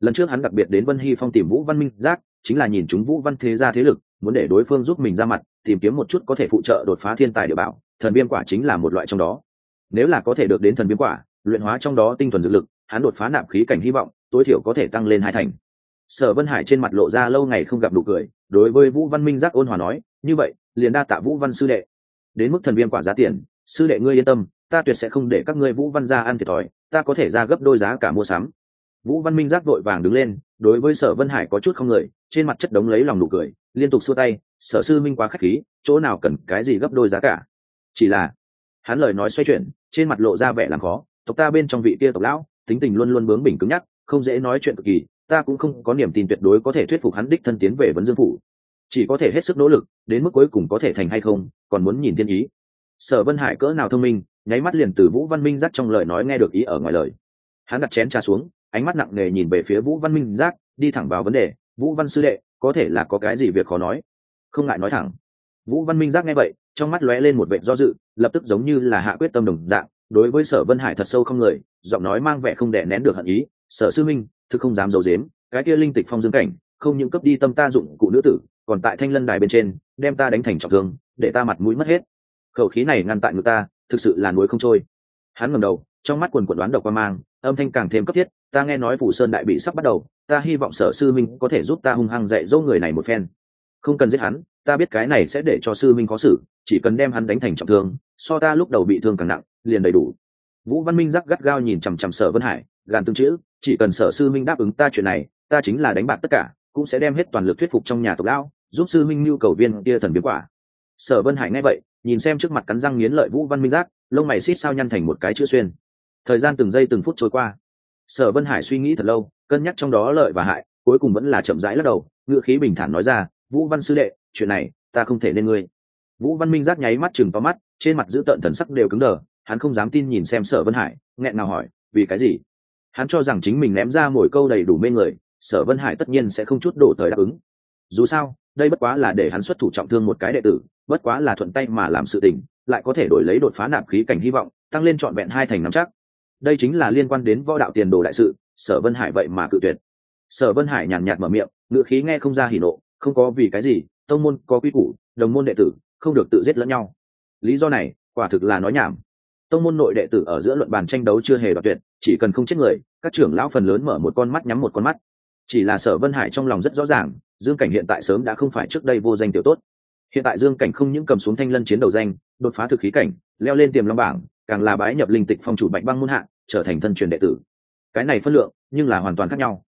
Lần trước hắn đặc biệt đến vân hy phong tìm vũ văn minh giác, chính là nhìn chúng vũ văn thế gia thế lực, muốn để đối phương giúp mình ra mặt, tìm kiếm một chút có thể phụ trợ đột phá thiên tài địa bảo, thần viêm quả chính là một loại trong đó. Nếu là có thể được đến thần viêm quả, luyện hóa trong đó tinh thuần dược lực, hắn đột phá nạp khí cảnh hy vọng, tối thiểu có thể tăng lên hai thành sở vân hải trên mặt lộ ra lâu ngày không gặp đủ cười, đối với vũ văn minh giác ôn hòa nói, như vậy, liền đa tạ vũ văn sư đệ. Đến mức thần viên quả giá tiền, sư đệ ngươi yên tâm, ta tuyệt sẽ không để các ngươi vũ văn gia ăn thiệt thòi, ta có thể ra gấp đôi giá cả mua sắm. Vũ văn minh giác vội vàng đứng lên, đối với sở vân hải có chút không người, trên mặt chất đống lấy lòng nụ cười, liên tục xua tay, sở sư minh quá k h á c h khí, chỗ nào cần cái gì gấp đôi giá cả? Chỉ là, hắn lời nói xoay chuyển, trên mặt lộ ra vẻ làm khó, tộc ta bên trong vị kia tộc lão, tính tình luôn luôn bướng bỉnh cứng nhắc, không dễ nói chuyện cực kỳ ta cũng không có niềm tin tuyệt đối có thể thuyết phục hắn đích thân tiến về vấn dương phủ. Chỉ có thể hết sức nỗ lực, đến mức cuối cùng có thể thành hay không, còn muốn nhìn thiên ý. Sở vân hải cỡ nào thông minh, nháy mắt liền từ vũ văn minh giác trong lời nói nghe được ý ở ngoài lời. Hắn đặt chén trà xuống, ánh mắt nặng nề nhìn về phía vũ văn minh giác, đi thẳng vào vấn đề. Vũ văn sư đệ, có thể là có cái gì việc khó nói? Không ngại nói thẳng. Vũ văn minh giác nghe vậy, trong mắt lóe lên một vệ do dự, lập tức giống như là hạ quyết tâm đồng dạng, đối với sở vân hải thật sâu không người, giọng nói mang vẻ không đè nén được hận ý. Sở sư minh thực không dám giấu i dếm cái kia linh tịch phong dương cảnh, không những cấp đi tâm ta dụng cụ nữ tử, còn tại thanh lân đài bên trên, đem ta đánh thành trọng thương, để ta mặt mũi mất hết. Khẩu khí này ngăn tại ngực ta, thực sự là núi không trôi. Hắn ngầm đầu, trong mắt quần quần đoán độc qua mang, âm thanh càng thêm cấp thiết, ta nghe nói phủ sơn đại bị sắp bắt đầu, ta hy vọng sở sư minh có thể giúp ta hung hăng dạy dỗ người này một phen. Không cần giết hắn, ta biết cái này sẽ để cho sư minh có xử, chỉ cần đem hắn đánh thành trọng thương, so ta lúc đầu bị thương càng nặng, liền đầy đủ. Vũ văn minh rắc gắt gao nhìn chằm chằm sở vân hải, gàn tương chữ chỉ cần sở sư minh đáp ứng ta chuyện này, ta chính là đánh bạc tất cả, cũng sẽ đem hết toàn lực thuyết phục trong nhà tộc lão, giúp sư minh nhu cầu viên kia thần biến quả. Sở vân hải nghe vậy, nhìn xem trước mặt cắn răng nghiến lợi vũ văn minh giác, lông mày xít sao nhăn thành một cái chữ xuyên. Thời gian từng giây từng phút trôi qua. Sở vân hải suy nghĩ thật lâu, cân nhắc trong đó lợi và hại, cuối cùng vẫn là chậm rãi lắc đầu ngự khí bình thản nói ra, vũ văn sư đệ, chuyện này, ta không thể nên ngươi. Vũ văn minh giác nháy mắt chừng to mắt, trên mặt giữ tợn thần sắc đều cứng đờ, hắn không dám tin nhìn xem sở vân hải, nghẹn nào hỏi, vì cái gì? Hắn cho rằng chính mình ném ra mỗi câu đầy đủ mê người, sở vân hải tất nhiên sẽ không chút đổ thời đáp ứng. Dù sao, đây bất quá là để hắn xuất thủ trọng thương một cái đệ tử, bất quá là thuận tay mà làm sự tình, lại có thể đổi lấy đột phá nạp khí cảnh hy vọng, tăng lên trọn vẹn hai thành năm chắc. Đây chính là liên quan đến võ đạo tiền đồ đại sự, sở vân hải vậy mà cự tuyệt. Sở vân hải nhàn nhạt mở miệng ngựa khí nghe không ra hỉ nộ, không có vì cái gì, tông môn có quy củ, đồng môn đệ tử, không được tự giết lẫn nhau. Lý do này, quả thực là nói nhảm. Tông môn nội đệ tử ở giữa luận bàn tranh đấu chưa hề đoạt tuyệt chỉ cần không chết người, các trưởng lão phần lớn mở một con mắt nhắm một con mắt. Chỉ là sở vân hải trong lòng rất rõ ràng, dương cảnh hiện tại sớm đã không phải trước đây vô danh tiểu tốt. Hiện tại dương cảnh không những cầm xuống thanh lân chiến đầu danh, đột phá thực khí cảnh, leo lên tiềm long bảng, càng là bái nhập linh tịch phong chủ bạch băng muôn hạ, trở thành thân truyền đệ tử. Cái này phân lượng, nhưng là hoàn toàn khác nhau.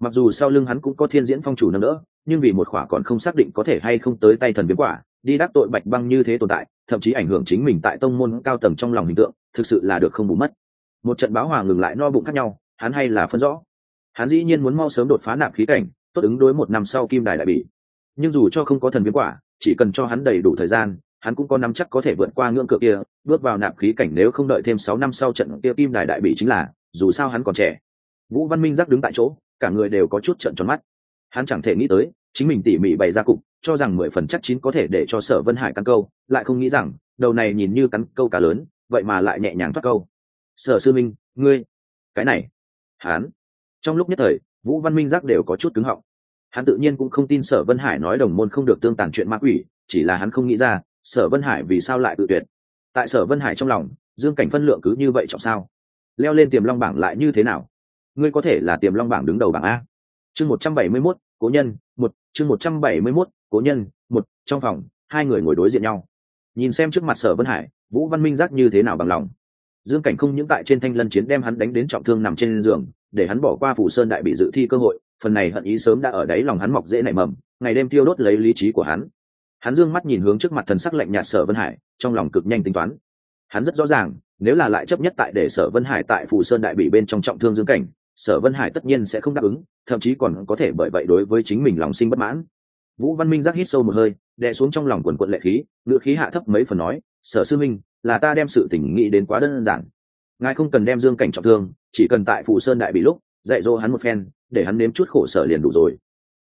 Mặc dù sau lưng hắn cũng có thiên diễn phong chủ nâng đỡ, nhưng vì một khỏa còn không xác định có thể hay không tới tay thần biến quả, đi đắc tội bạch băng như thế tồn tại, thậm chí ảnh hưởng chính mình tại tông môn cao tầng trong lòng hình tượng, thực sự là được không bù mất một trận báo hòa ngừng lại no bụng khác nhau, hắn hay là phân rõ. Hắn dĩ nhiên muốn mau sớm đột phá nạp khí cảnh, tốt ứng đối một năm sau kim đài đại bị nhưng dù cho không có thần biến quả, chỉ cần cho hắn đầy đủ thời gian, hắn cũng có nắm chắc có thể vượt qua ngưỡng cửa kia, bước vào nạp khí cảnh nếu không đợi thêm sáu năm sau trận kia kim đài đại bị chính là, dù sao hắn còn trẻ. Vũ văn minh giác đứng tại chỗ, cả người đều có chút trận tròn mắt. Hắn chẳng thể nghĩ tới, chính mình tỉ mỉ bày ra cục, cho rằng mười phần chắc chín có thể để cho sở vân hải cắn câu, lại không nghĩ rằng, đầu này nhìn như cắn câu cả lớn, vậy mà lại nhẹ nhàng thoát câu sở sư minh, ngươi, cái này, hắn. Trong lúc nhất thời, vũ văn minh giác đều có chút cứng họng. Hắn tự nhiên cũng không tin sở vân hải nói đồng môn không được tương tàn chuyện ma quỷ, chỉ là hắn không nghĩ ra, sở vân hải vì sao lại tự tuyệt. Tại sở vân hải trong lòng, dương cảnh phân lượng cứ như vậy trọng sao? Leo lên tiềm long bảng lại như thế nào? Ngươi có thể là tiềm long bảng đứng đầu bảng a. Chương một trăm bảy mươi mốt, cố nhân, một, chương một trăm bảy mươi mốt, cố nhân, một, trong phòng, hai người ngồi đối diện nhau. Nhìn xem trước mặt sở vân hải, vũ văn minh giác như thế nào bằng lòng dương cảnh không những tại trên thanh lân chiến đem hắn đánh đến trọng thương nằm trên giường, để hắn bỏ qua phủ sơn đại bị dự thi cơ hội, phần này hận ý sớm đã ở đáy lòng hắn mọc dễ nảy mầm, ngày đêm tiêu đốt lấy lý trí của hắn. Hắn dương mắt nhìn hướng trước mặt thần sắc lạnh nhạt sở vân hải, trong lòng cực nhanh tính toán. Hắn rất rõ ràng, nếu là lại chấp nhất tại để sở vân hải tại phủ sơn đại bị bên trong trọng thương dương cảnh, sở vân hải tất nhiên sẽ không đáp ứng, thậm chí còn có thể bởi vậy đối với chính mình lòng sinh bất mãn. Vũ văn minh giác hít sâu một hơi, đè xuống trong lòng quần quận lệ khí ngựa khí hạ thấp mấy phần nói, sở sư minh là ta đem sự tình nghĩ đến quá đơn giản. Ngài không cần đem dương cảnh trọng thương, chỉ cần tại phủ sơn đại bị lúc, dạy dỗ hắn một phen, để hắn nếm chút khổ sở liền đủ rồi.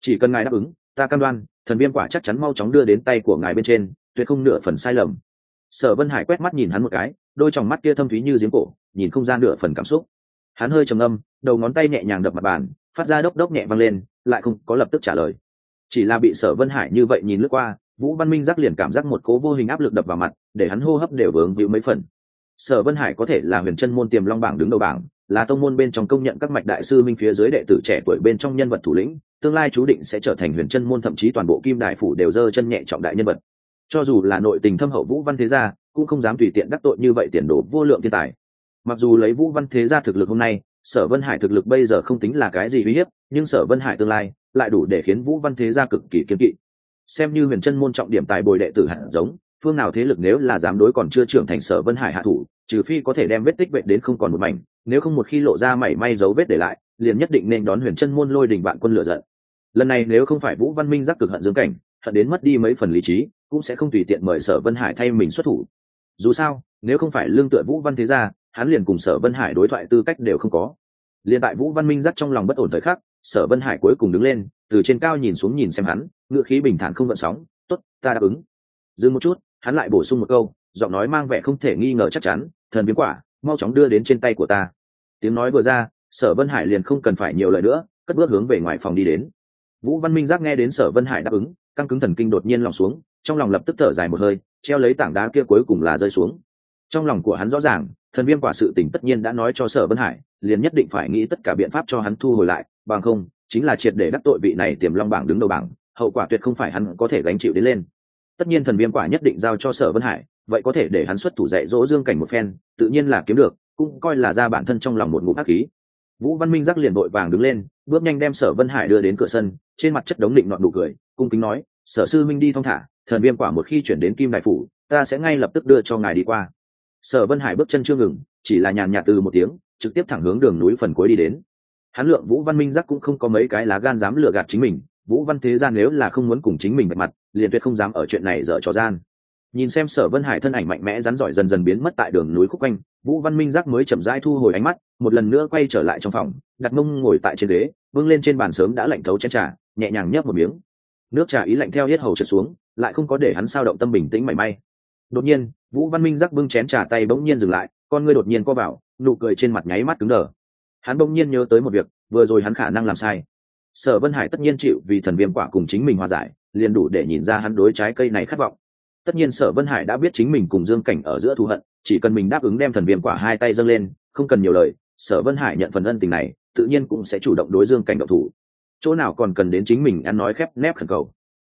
Chỉ cần ngài đáp ứng, ta cam đoan, thần viêm quả chắc chắn mau chóng đưa đến tay của ngài bên trên, tuyệt không nửa phần sai lầm. Sở vân hải quét mắt nhìn hắn một cái, đôi t mắt kia thâm thúy như giếng cổ, nhìn không gian nửa phần cảm xúc. Hắn hơi trầm âm đầu ngón tay nhẹ nhàng đập mặt bàn, phát ra đốc đốc nhẹ văng lên, lại không có lập tức trả lời. Chỉ là bị sở vân hải như vậy nhìn lướt qua vũ văn minh giác liền cảm giác một cố vô hình áp lực đập vào mặt, để hắn hô hấp đều vướng víu mấy phần. Sở vân hải có thể là huyền chân môn tiềm long bảng đứng đầu bảng, là tông môn bên trong công nhận các mạch đại sư minh phía dưới đệ tử trẻ tuổi bên trong nhân vật thủ lĩnh, tương lai chú định sẽ trở thành huyền chân môn thậm chí toàn bộ kim đại phủ đều dơ chân nhẹ trọng đại nhân vật. Cho dù là nội tình thâm hậu vũ văn thế gia, cũng không dám tùy tiện đắc tội như vậy tiền đồ vô lượng thiên tài. Mặc dù lấy vũ văn thế gia thực lực hôm nay, sở vân hải thực lực bây giờ không tính là cái gì uy hiếp, nhưng sở vân hải tương lai lại đủ để khiến vũ văn thế gia cực kỳ kiên kỵ xem như huyền chân môn trọng điểm tài bồi đệ tử hạt giống, phương nào thế lực nếu là dám đối còn chưa trưởng thành sở vân hải hạ thủ, trừ phi có thể đem vết tích vệ đến không còn một mảnh, nếu không một khi lộ ra mảy may dấu vết để lại, liền nhất định nên đón huyền chân môn lôi đình bạn quân lựa giận. Lần này nếu không phải vũ văn minh giác cực hận dương cảnh, hận đến mất đi mấy phần lý trí, cũng sẽ không tùy tiện mời sở vân hải thay mình xuất thủ. Dù sao, nếu không phải lương tựa vũ văn thế gia, hắn liền cùng sở vân hải đối thoại tư cách đều không có. Liền tại vũ văn minh giác trong lòng bất ổn thời khắc, sở vân hải cuối cùng đứng lên, từ trên cao nhìn xuống nhìn xem hắn ngựa khí bình thản không gợn sóng t ố t ta đáp ứng. Dừng một chút, hắn lại bổ sung một câu, giọng nói mang vẻ không thể nghi ngờ chắc chắn, thần biến quả, mau chóng đưa đến trên tay của ta. Tiếng nói vừa ra, sở vân hải liền không cần phải nhiều lời nữa, cất bước hướng về ngoài phòng đi đến. Vũ văn minh giác nghe đến sở vân hải đáp ứng, căng cứng thần kinh đột nhiên lòng xuống, trong lòng lập tức thở dài một hơi, treo lấy tảng đá kia cuối cùng là rơi xuống. Trong lòng của hắn rõ ràng, thần viêm quả sự tình tất nhiên đã nói cho sở vân hải, liền nhất định phải nghĩ tất cả biện pháp cho hắn thu hồi lại, bằng không, chính là triệt để đắc tội vị này tiềm long bảng đứng đầu bảng hậu quả tuyệt không phải hắn có thể gánh chịu đến lên. Tất nhiên thần viêm quả nhất định giao cho sở vân hải, vậy có thể để hắn xuất thủ dạy dỗ dương cảnh một phen, tự nhiên là kiếm được, cũng coi là ra bản thân trong lòng một ngụm ác khí. Vũ văn minh giác liền vội vàng đứng lên, bước nhanh đem sở vân hải đưa đến cửa sân, trên mặt chất đống định nọn nụ cười, cung kính nói, sở sư minh đi thong thả, thần viêm quả một khi chuyển đến kim đại phủ, ta sẽ ngay lập tức đưa cho ngài đi qua. Sở vân hải bước chân chưa ngừng, chỉ là nhàn nhạt từ một tiếng, trực tiếp thẳng hướng đường núi phần cuối đi đến. Hắn lượng vũ văn minh giác cũng không có mấy cái lá gan dám lừa gạt chính mình vũ văn thế gian nếu là không muốn cùng chính mình bạch mặt, liền tuyệt không dám ở chuyện này dở trò gian. Nhìn xem sở vân hải thân ảnh mạnh mẽ rắn giỏi dần dần biến mất tại đường núi khúc quanh, vũ văn minh giác mới chậm rãi thu hồi ánh mắt, một lần nữa quay trở lại trong phòng, đặt mông ngồi tại trên ghế vâng lên trên bàn sớm đã lạnh thấu chén trà, nhẹ nhàng nhấp một miếng. Nước trà ý lạnh theo hết hầu trượt xuống, lại không có để hắn sao động tâm bình tĩnh mảy may. Đột nhiên, vũ văn minh giác bưng chén trà tay bỗng nhiên dừng lại, con ngươi đột nhiên co vào, nụ cười trên mặt nháy mắt cứng đờ. Hắn bỗng nhiên nhớ tới một việc, vừa rồi hắn khả năng làm sai sở vân hải tất nhiên chịu vì thần viêm quả cùng chính mình hòa giải, liền đủ để nhìn ra hắn đối trái cây này khát vọng. Tất nhiên sở vân hải đã biết chính mình cùng dương cảnh ở giữa thù hận, chỉ cần mình đáp ứng đem thần viêm quả hai tay dâng lên, không cần nhiều lời, sở vân hải nhận phần ân tình này, tự nhiên cũng sẽ chủ động đối dương cảnh độc thủ. Chỗ nào còn cần đến chính mình ăn nói khép nép khẩn cầu.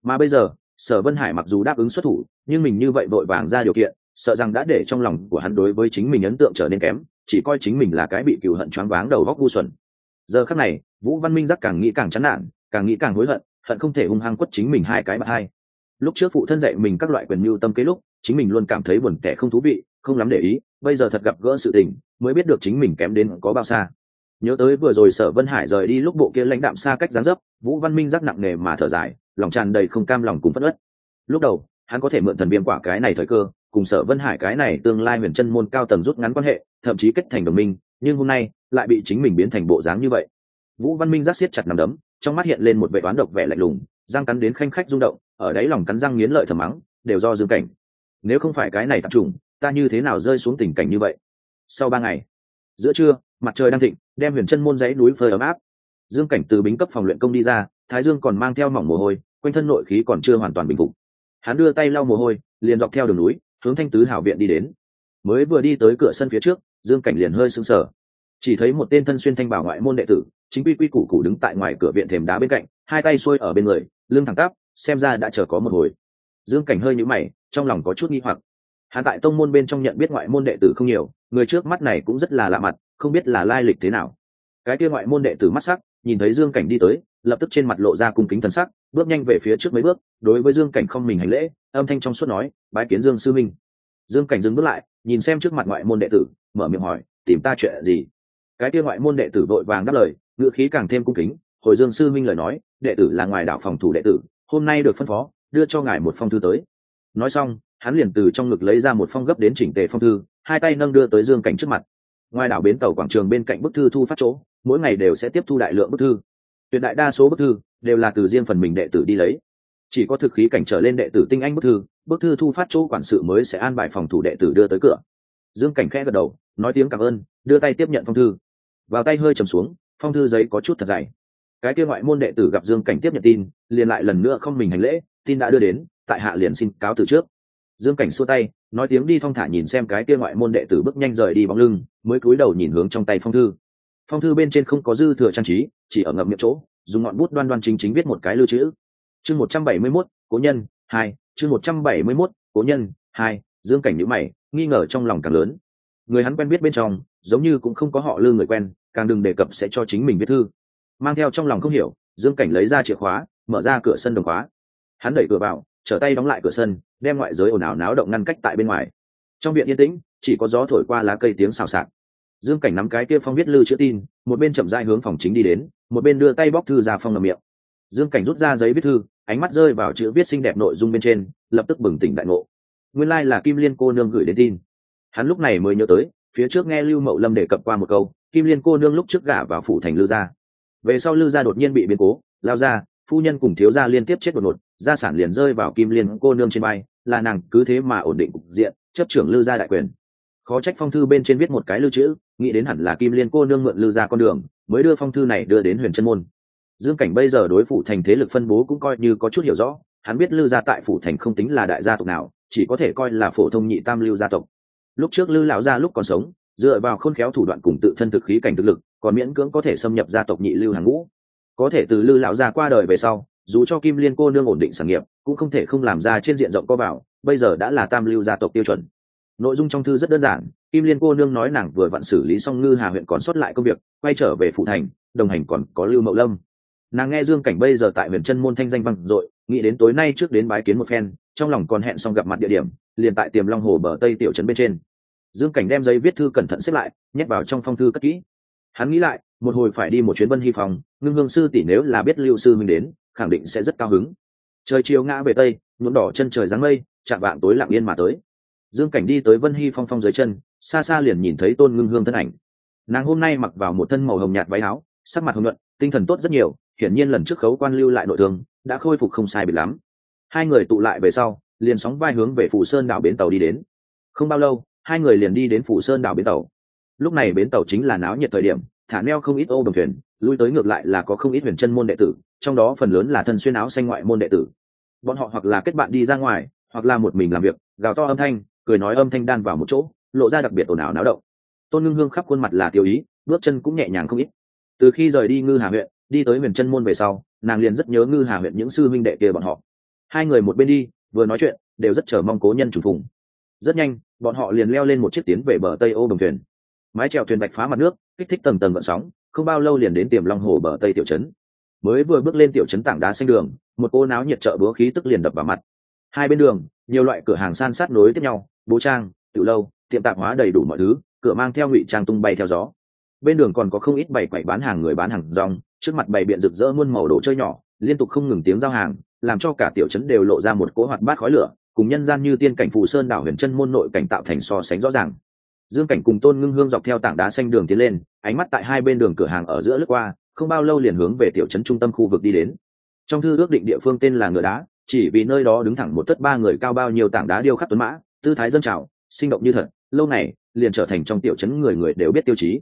Mà bây giờ, sở vân hải mặc dù đáp ứng xuất thủ, nhưng mình như vậy vội vàng ra điều kiện, sợ rằng đã để trong lòng của hắn đối với chính mình ấn tượng trở nên kém, chỉ coi chính mình là cái bị cựu hận choáng váng đầu góc ngu xuẩn giờ khắc này, vũ văn minh giác càng nghĩ càng chán nản, càng nghĩ càng hối hận hận không thể hung hăng quất chính mình hai cái bạc hai. Lúc trước phụ thân dạy mình các loại quyền mưu tâm kế lúc, chính mình luôn cảm thấy buồn tẻ không thú vị, không lắm để ý, bây giờ thật gặp gỡ sự tình, mới biết được chính mình kém đến có bao xa. Nhớ tới vừa rồi sở vân hải rời đi lúc bộ kia lãnh đạm xa cách gián dấp, vũ văn minh giác nặng nề mà thở dài, lòng tràn đầy không cam lòng cùng phất ớt lúc đầu, hắn có thể mượn thần viêm quả cái này thời cơ, cùng sở vân hải cái này tương lai huyền chân môn cao tầng rút ngắn quan hệ, thậm chí kết thành đồng minh, nhưng hôm nay lại bị chính mình biến thành bộ dáng như vậy. Vũ văn minh giác siết chặt nằm đấm, trong mắt hiện lên một vệ toán độc vẻ lạnh lùng, răng cắn đến khanh khách rung động, ở đáy lòng cắn răng nghiến lợi thầm mắng, đều do dương cảnh. Nếu không phải cái này tập trung ta như thế nào rơi xuống tình cảnh như vậy? Sau ba ngày, giữa trưa, mặt trời đang thịnh, đem huyền chân môn dãy núi phơi ấm áp. Dương cảnh từ bính cấp phòng luyện công đi ra, thái dương còn mang theo mỏng mồ hôi, quanh thân nội khí còn chưa hoàn toàn bình phục. Hắn đưa tay lau mồ hôi, liền dọc theo đường núi, hướng thanh tứ hảo viện đi đến. Mới vừa đi tới cửa sân phía trước, dương cảnh liền hơi sững sờ chỉ thấy một tên thân xuyên thanh bảo ngoại môn đệ tử, chính quy quy củ củ đứng tại ngoài cửa viện thềm đá bên cạnh, hai tay xuôi ở bên người, lưng thẳng tắp, xem ra đã chờ có một hồi. Dương cảnh hơi nhũ mày, trong lòng có chút nghi hoặc. Hắn tại tông môn bên trong nhận biết ngoại môn đệ tử không nhiều, người trước mắt này cũng rất là lạ mặt, không biết là lai lịch thế nào. Cái kia ngoại môn đệ tử mắt sắc, nhìn thấy dương cảnh đi tới, lập tức trên mặt lộ ra cung kính thần sắc, bước nhanh về phía trước mấy bước, đối với dương cảnh không mình hành lễ, âm thanh trong suốt nói, bái kiến dương sư minh. Dương cảnh dừng bước lại, nhìn xem trước mặt ngoại môn đệ tử, mở miệng hỏi, tìm ta chuyện gì? Cái kia ngoại môn đệ tử vội vàng đáp lời, ngữ khí càng thêm cung kính, hồi dương sư minh lời nói, đệ tử là ngoài đảo phòng thủ đệ tử, hôm nay được phân phó, đưa cho ngài một phong thư tới. Nói xong, hắn liền từ trong ngực lấy ra một phong gấp đến chỉnh tề phong thư, hai tay nâng đưa tới dương cảnh trước mặt. Ngoài đảo bến tàu quảng trường bên cạnh bức thư thu phát chỗ, mỗi ngày đều sẽ tiếp thu đại lượng bức thư. Tuyệt đại đa số bức thư đều là từ riêng phần mình đệ tử đi lấy. Chỉ có thực khí cảnh trở lên đệ tử tinh anh bức thư bức thư thu phát chỗ quản sự mới sẽ an bài phòng thủ đệ tử đưa tới cửa dương cảnh khẽ gật đầu, nói tiếng cảm ơn, đưa tay tiếp nhận phong thư. Vào tay hơi trầm xuống, phong thư giấy có chút thật dày. Cái kia ngoại môn đệ tử gặp dương cảnh tiếp nhận tin, liền lại lần nữa không mình hành lễ, tin đã đưa đến, tại hạ liền xin cáo từ trước. Dương cảnh xua tay, nói tiếng đi thong thả nhìn xem cái kia ngoại môn đệ tử bước nhanh rời đi bóng lưng, mới cúi đầu nhìn hướng trong tay phong thư. Phong thư bên trên không có dư thừa trang trí, chỉ ở ngậm miệng chỗ, dùng ngọn bút đoan đoan chính chính viết một cái lưu trữ. chương một trăm bảy mươi mốt, cố nhân, hai, chương một trăm bảy mươi mốt, cố nhân, hai, dương cảnh nhữ mày nghi ngờ trong lòng càng lớn. Người hắn quen biết bên trong, giống như cũng không có họ lư người quen, càng đừng đề cập sẽ cho chính mình viết thư. Mang theo trong lòng không hiểu, dương cảnh lấy ra chìa khóa, mở ra cửa sân đồng khóa. Hắn đẩy cửa vào, trở tay đóng lại cửa sân, đem ngoại giới ồn ào náo động ngăn cách tại bên ngoài. Trong viện yên tĩnh, chỉ có gió thổi qua lá cây tiếng xào xạc. Dương cảnh nắm cái kia phong viết lư chữ tin, một bên chậm dai hướng phòng chính đi đến, một bên đưa tay bóc thư ra phong ngầm miệng. Dương cảnh rút ra giấy viết thư, ánh mắt rơi vào chữ viết xinh đẹp nội dung bên trên, lập tức bừng tỉnh đại ngộ nguyên lai、like、là kim liên cô nương gửi đến tin. Hắn lúc này mới nhớ tới, phía trước nghe lưu mậu lâm đề cập qua một câu, kim liên cô nương lúc trước gả vào phủ thành lư gia. Về sau lư gia đột nhiên bị biến cố, lao ra, phu nhân cùng thiếu gia liên tiếp chết đột ngột, gia sản liền rơi vào kim liên cô nương trên bay là nàng cứ thế mà ổn định cục diện, chấp trưởng lư gia đại quyền. Khó trách phong thư bên trên viết một cái lưu chữ nghĩ đến hẳn là kim liên cô nương mượn lư gia con đường, mới đưa phong thư này đưa đến huyền Trân môn. Dương cảnh bây giờ đối phủ thành thế lực phân bố cũng coi như có chút hiểu rõ, hắn biết lư gia tại phủ thành không tính là đại gia tộc nào chỉ có thể coi là phổ thông nhị tam lưu gia tộc. Lúc trước lư lão gia lúc còn sống, dựa vào khôn khéo thủ đoạn cùng tự thân thực khí cảnh thực lực, còn miễn cưỡng có thể xâm nhập gia tộc nhị lưu hàng ngũ. Có thể từ lư lão gia qua đời về sau, dù cho kim liên cô nương ổn định sản nghiệp, cũng không thể không làm ra trên diện rộng co bảo. bây giờ đã là tam lưu gia tộc tiêu chuẩn. Nội dung trong thư rất đơn giản, kim liên cô nương nói nàng vừa vặn xử lý xong ngư hà huyện còn xuất lại công việc, quay trở về phụ thành, đồng hành còn có lưu mậu lâm. Nàng nghe dương cảnh bây giờ tại huyện chân môn thanh danh vang dội nghĩ đến tối nay trước đến bái kiến một phen, trong lòng còn hẹn xong gặp mặt địa điểm, liền tại tiềm long hồ bờ tây tiểu trấn bên trên. Dương cảnh đem giấy viết thư cẩn thận xếp lại, nhét vào trong phong thư cất kỹ. Hắn nghĩ lại, một hồi phải đi một chuyến vân hy phòng, ngưng hương sư tỷ nếu là biết lưu sư mình đến, khẳng định sẽ rất cao hứng. Trời chiều ngã về tây, nhuộm đỏ chân trời dáng mây, chạm vạng tối lặng yên mà tới. Dương cảnh đi tới vân hy phong phong dưới chân, xa xa liền nhìn thấy tôn ngưng hương thân ảnh. Nàng hôm nay mặc vào một thân màu hồng nhạt váy áo, sắc mặt hồng nhuận, tinh thần tốt rất nhiều hiển nhiên lần trước khấu quan lưu lại nội thương, đã khôi phục không sai bị lắm. Hai người tụ lại về sau, liền sóng vai hướng về phủ sơn đảo bến tàu đi đến. Không bao lâu, hai người liền đi đến phủ sơn đảo bến tàu. Lúc này bến tàu chính là náo nhiệt thời điểm, thả neo không ít ô đồng thuyền, lui tới ngược lại là có không ít huyền chân môn đệ tử, trong đó phần lớn là thân xuyên áo xanh ngoại môn đệ tử. Bọn họ hoặc là kết bạn đi ra ngoài, hoặc là một mình làm việc, gào to âm thanh, cười nói âm thanh đan vào một chỗ, lộ ra đặc biệt ồn ào náo động. Tôn ngưng hương khắp khuôn mặt là tiêu ý, bước chân cũng nhẹ nhàng không ít. Từ khi rời đi ngư hà huyện đi tới huyền chân môn về sau, nàng liền rất nhớ ngư hà huyện những sư minh đệ kia bọn họ. Hai người một bên đi, vừa nói chuyện, đều rất chờ mong cố nhân chủ phùng. Rất nhanh, bọn họ liền leo lên một chiếc tiến về bờ tây ô đồng thuyền. Mái trèo thuyền bạch phá mặt nước, kích thích tầng tầng vận sóng, không bao lâu liền đến tiềm long hồ bờ tây tiểu trấn. Mới vừa bước lên tiểu trấn tảng đá xanh đường, một cô náo nhiệt chợ búa khí tức liền đập vào mặt. Hai bên đường, nhiều loại cửa hàng san sát nối tiếp nhau, bố trang tự lâu, tiệm tạp hóa đầy đủ mọi thứ, cửa mang theo ngụy trang tung bay theo gió. Bên đường còn có không ít bày quậy bán hàng người bán hàng rong trước mặt bày biện rực rỡ muôn màu đồ chơi nhỏ, liên tục không ngừng tiếng giao hàng, làm cho cả tiểu trấn đều lộ ra một cỗ hoạt bát khói lửa, cùng nhân gian như tiên cảnh phù sơn đảo huyền chân môn nội cảnh tạo thành so sánh rõ ràng. Dương cảnh cùng tôn ngưng hương dọc theo tảng đá xanh đường tiến lên, ánh mắt tại hai bên đường cửa hàng ở giữa lướt qua, không bao lâu liền hướng về tiểu trấn trung tâm khu vực đi đến. Trong thư ước định địa phương tên là ngựa đá, chỉ vì nơi đó đứng thẳng một tất ba người cao bao nhiêu tảng đá điêu khắc tuấn mã, tư thái dân trào, sinh động như thật, lâu này liền trở thành trong tiểu trấn người người đều biết tiêu chí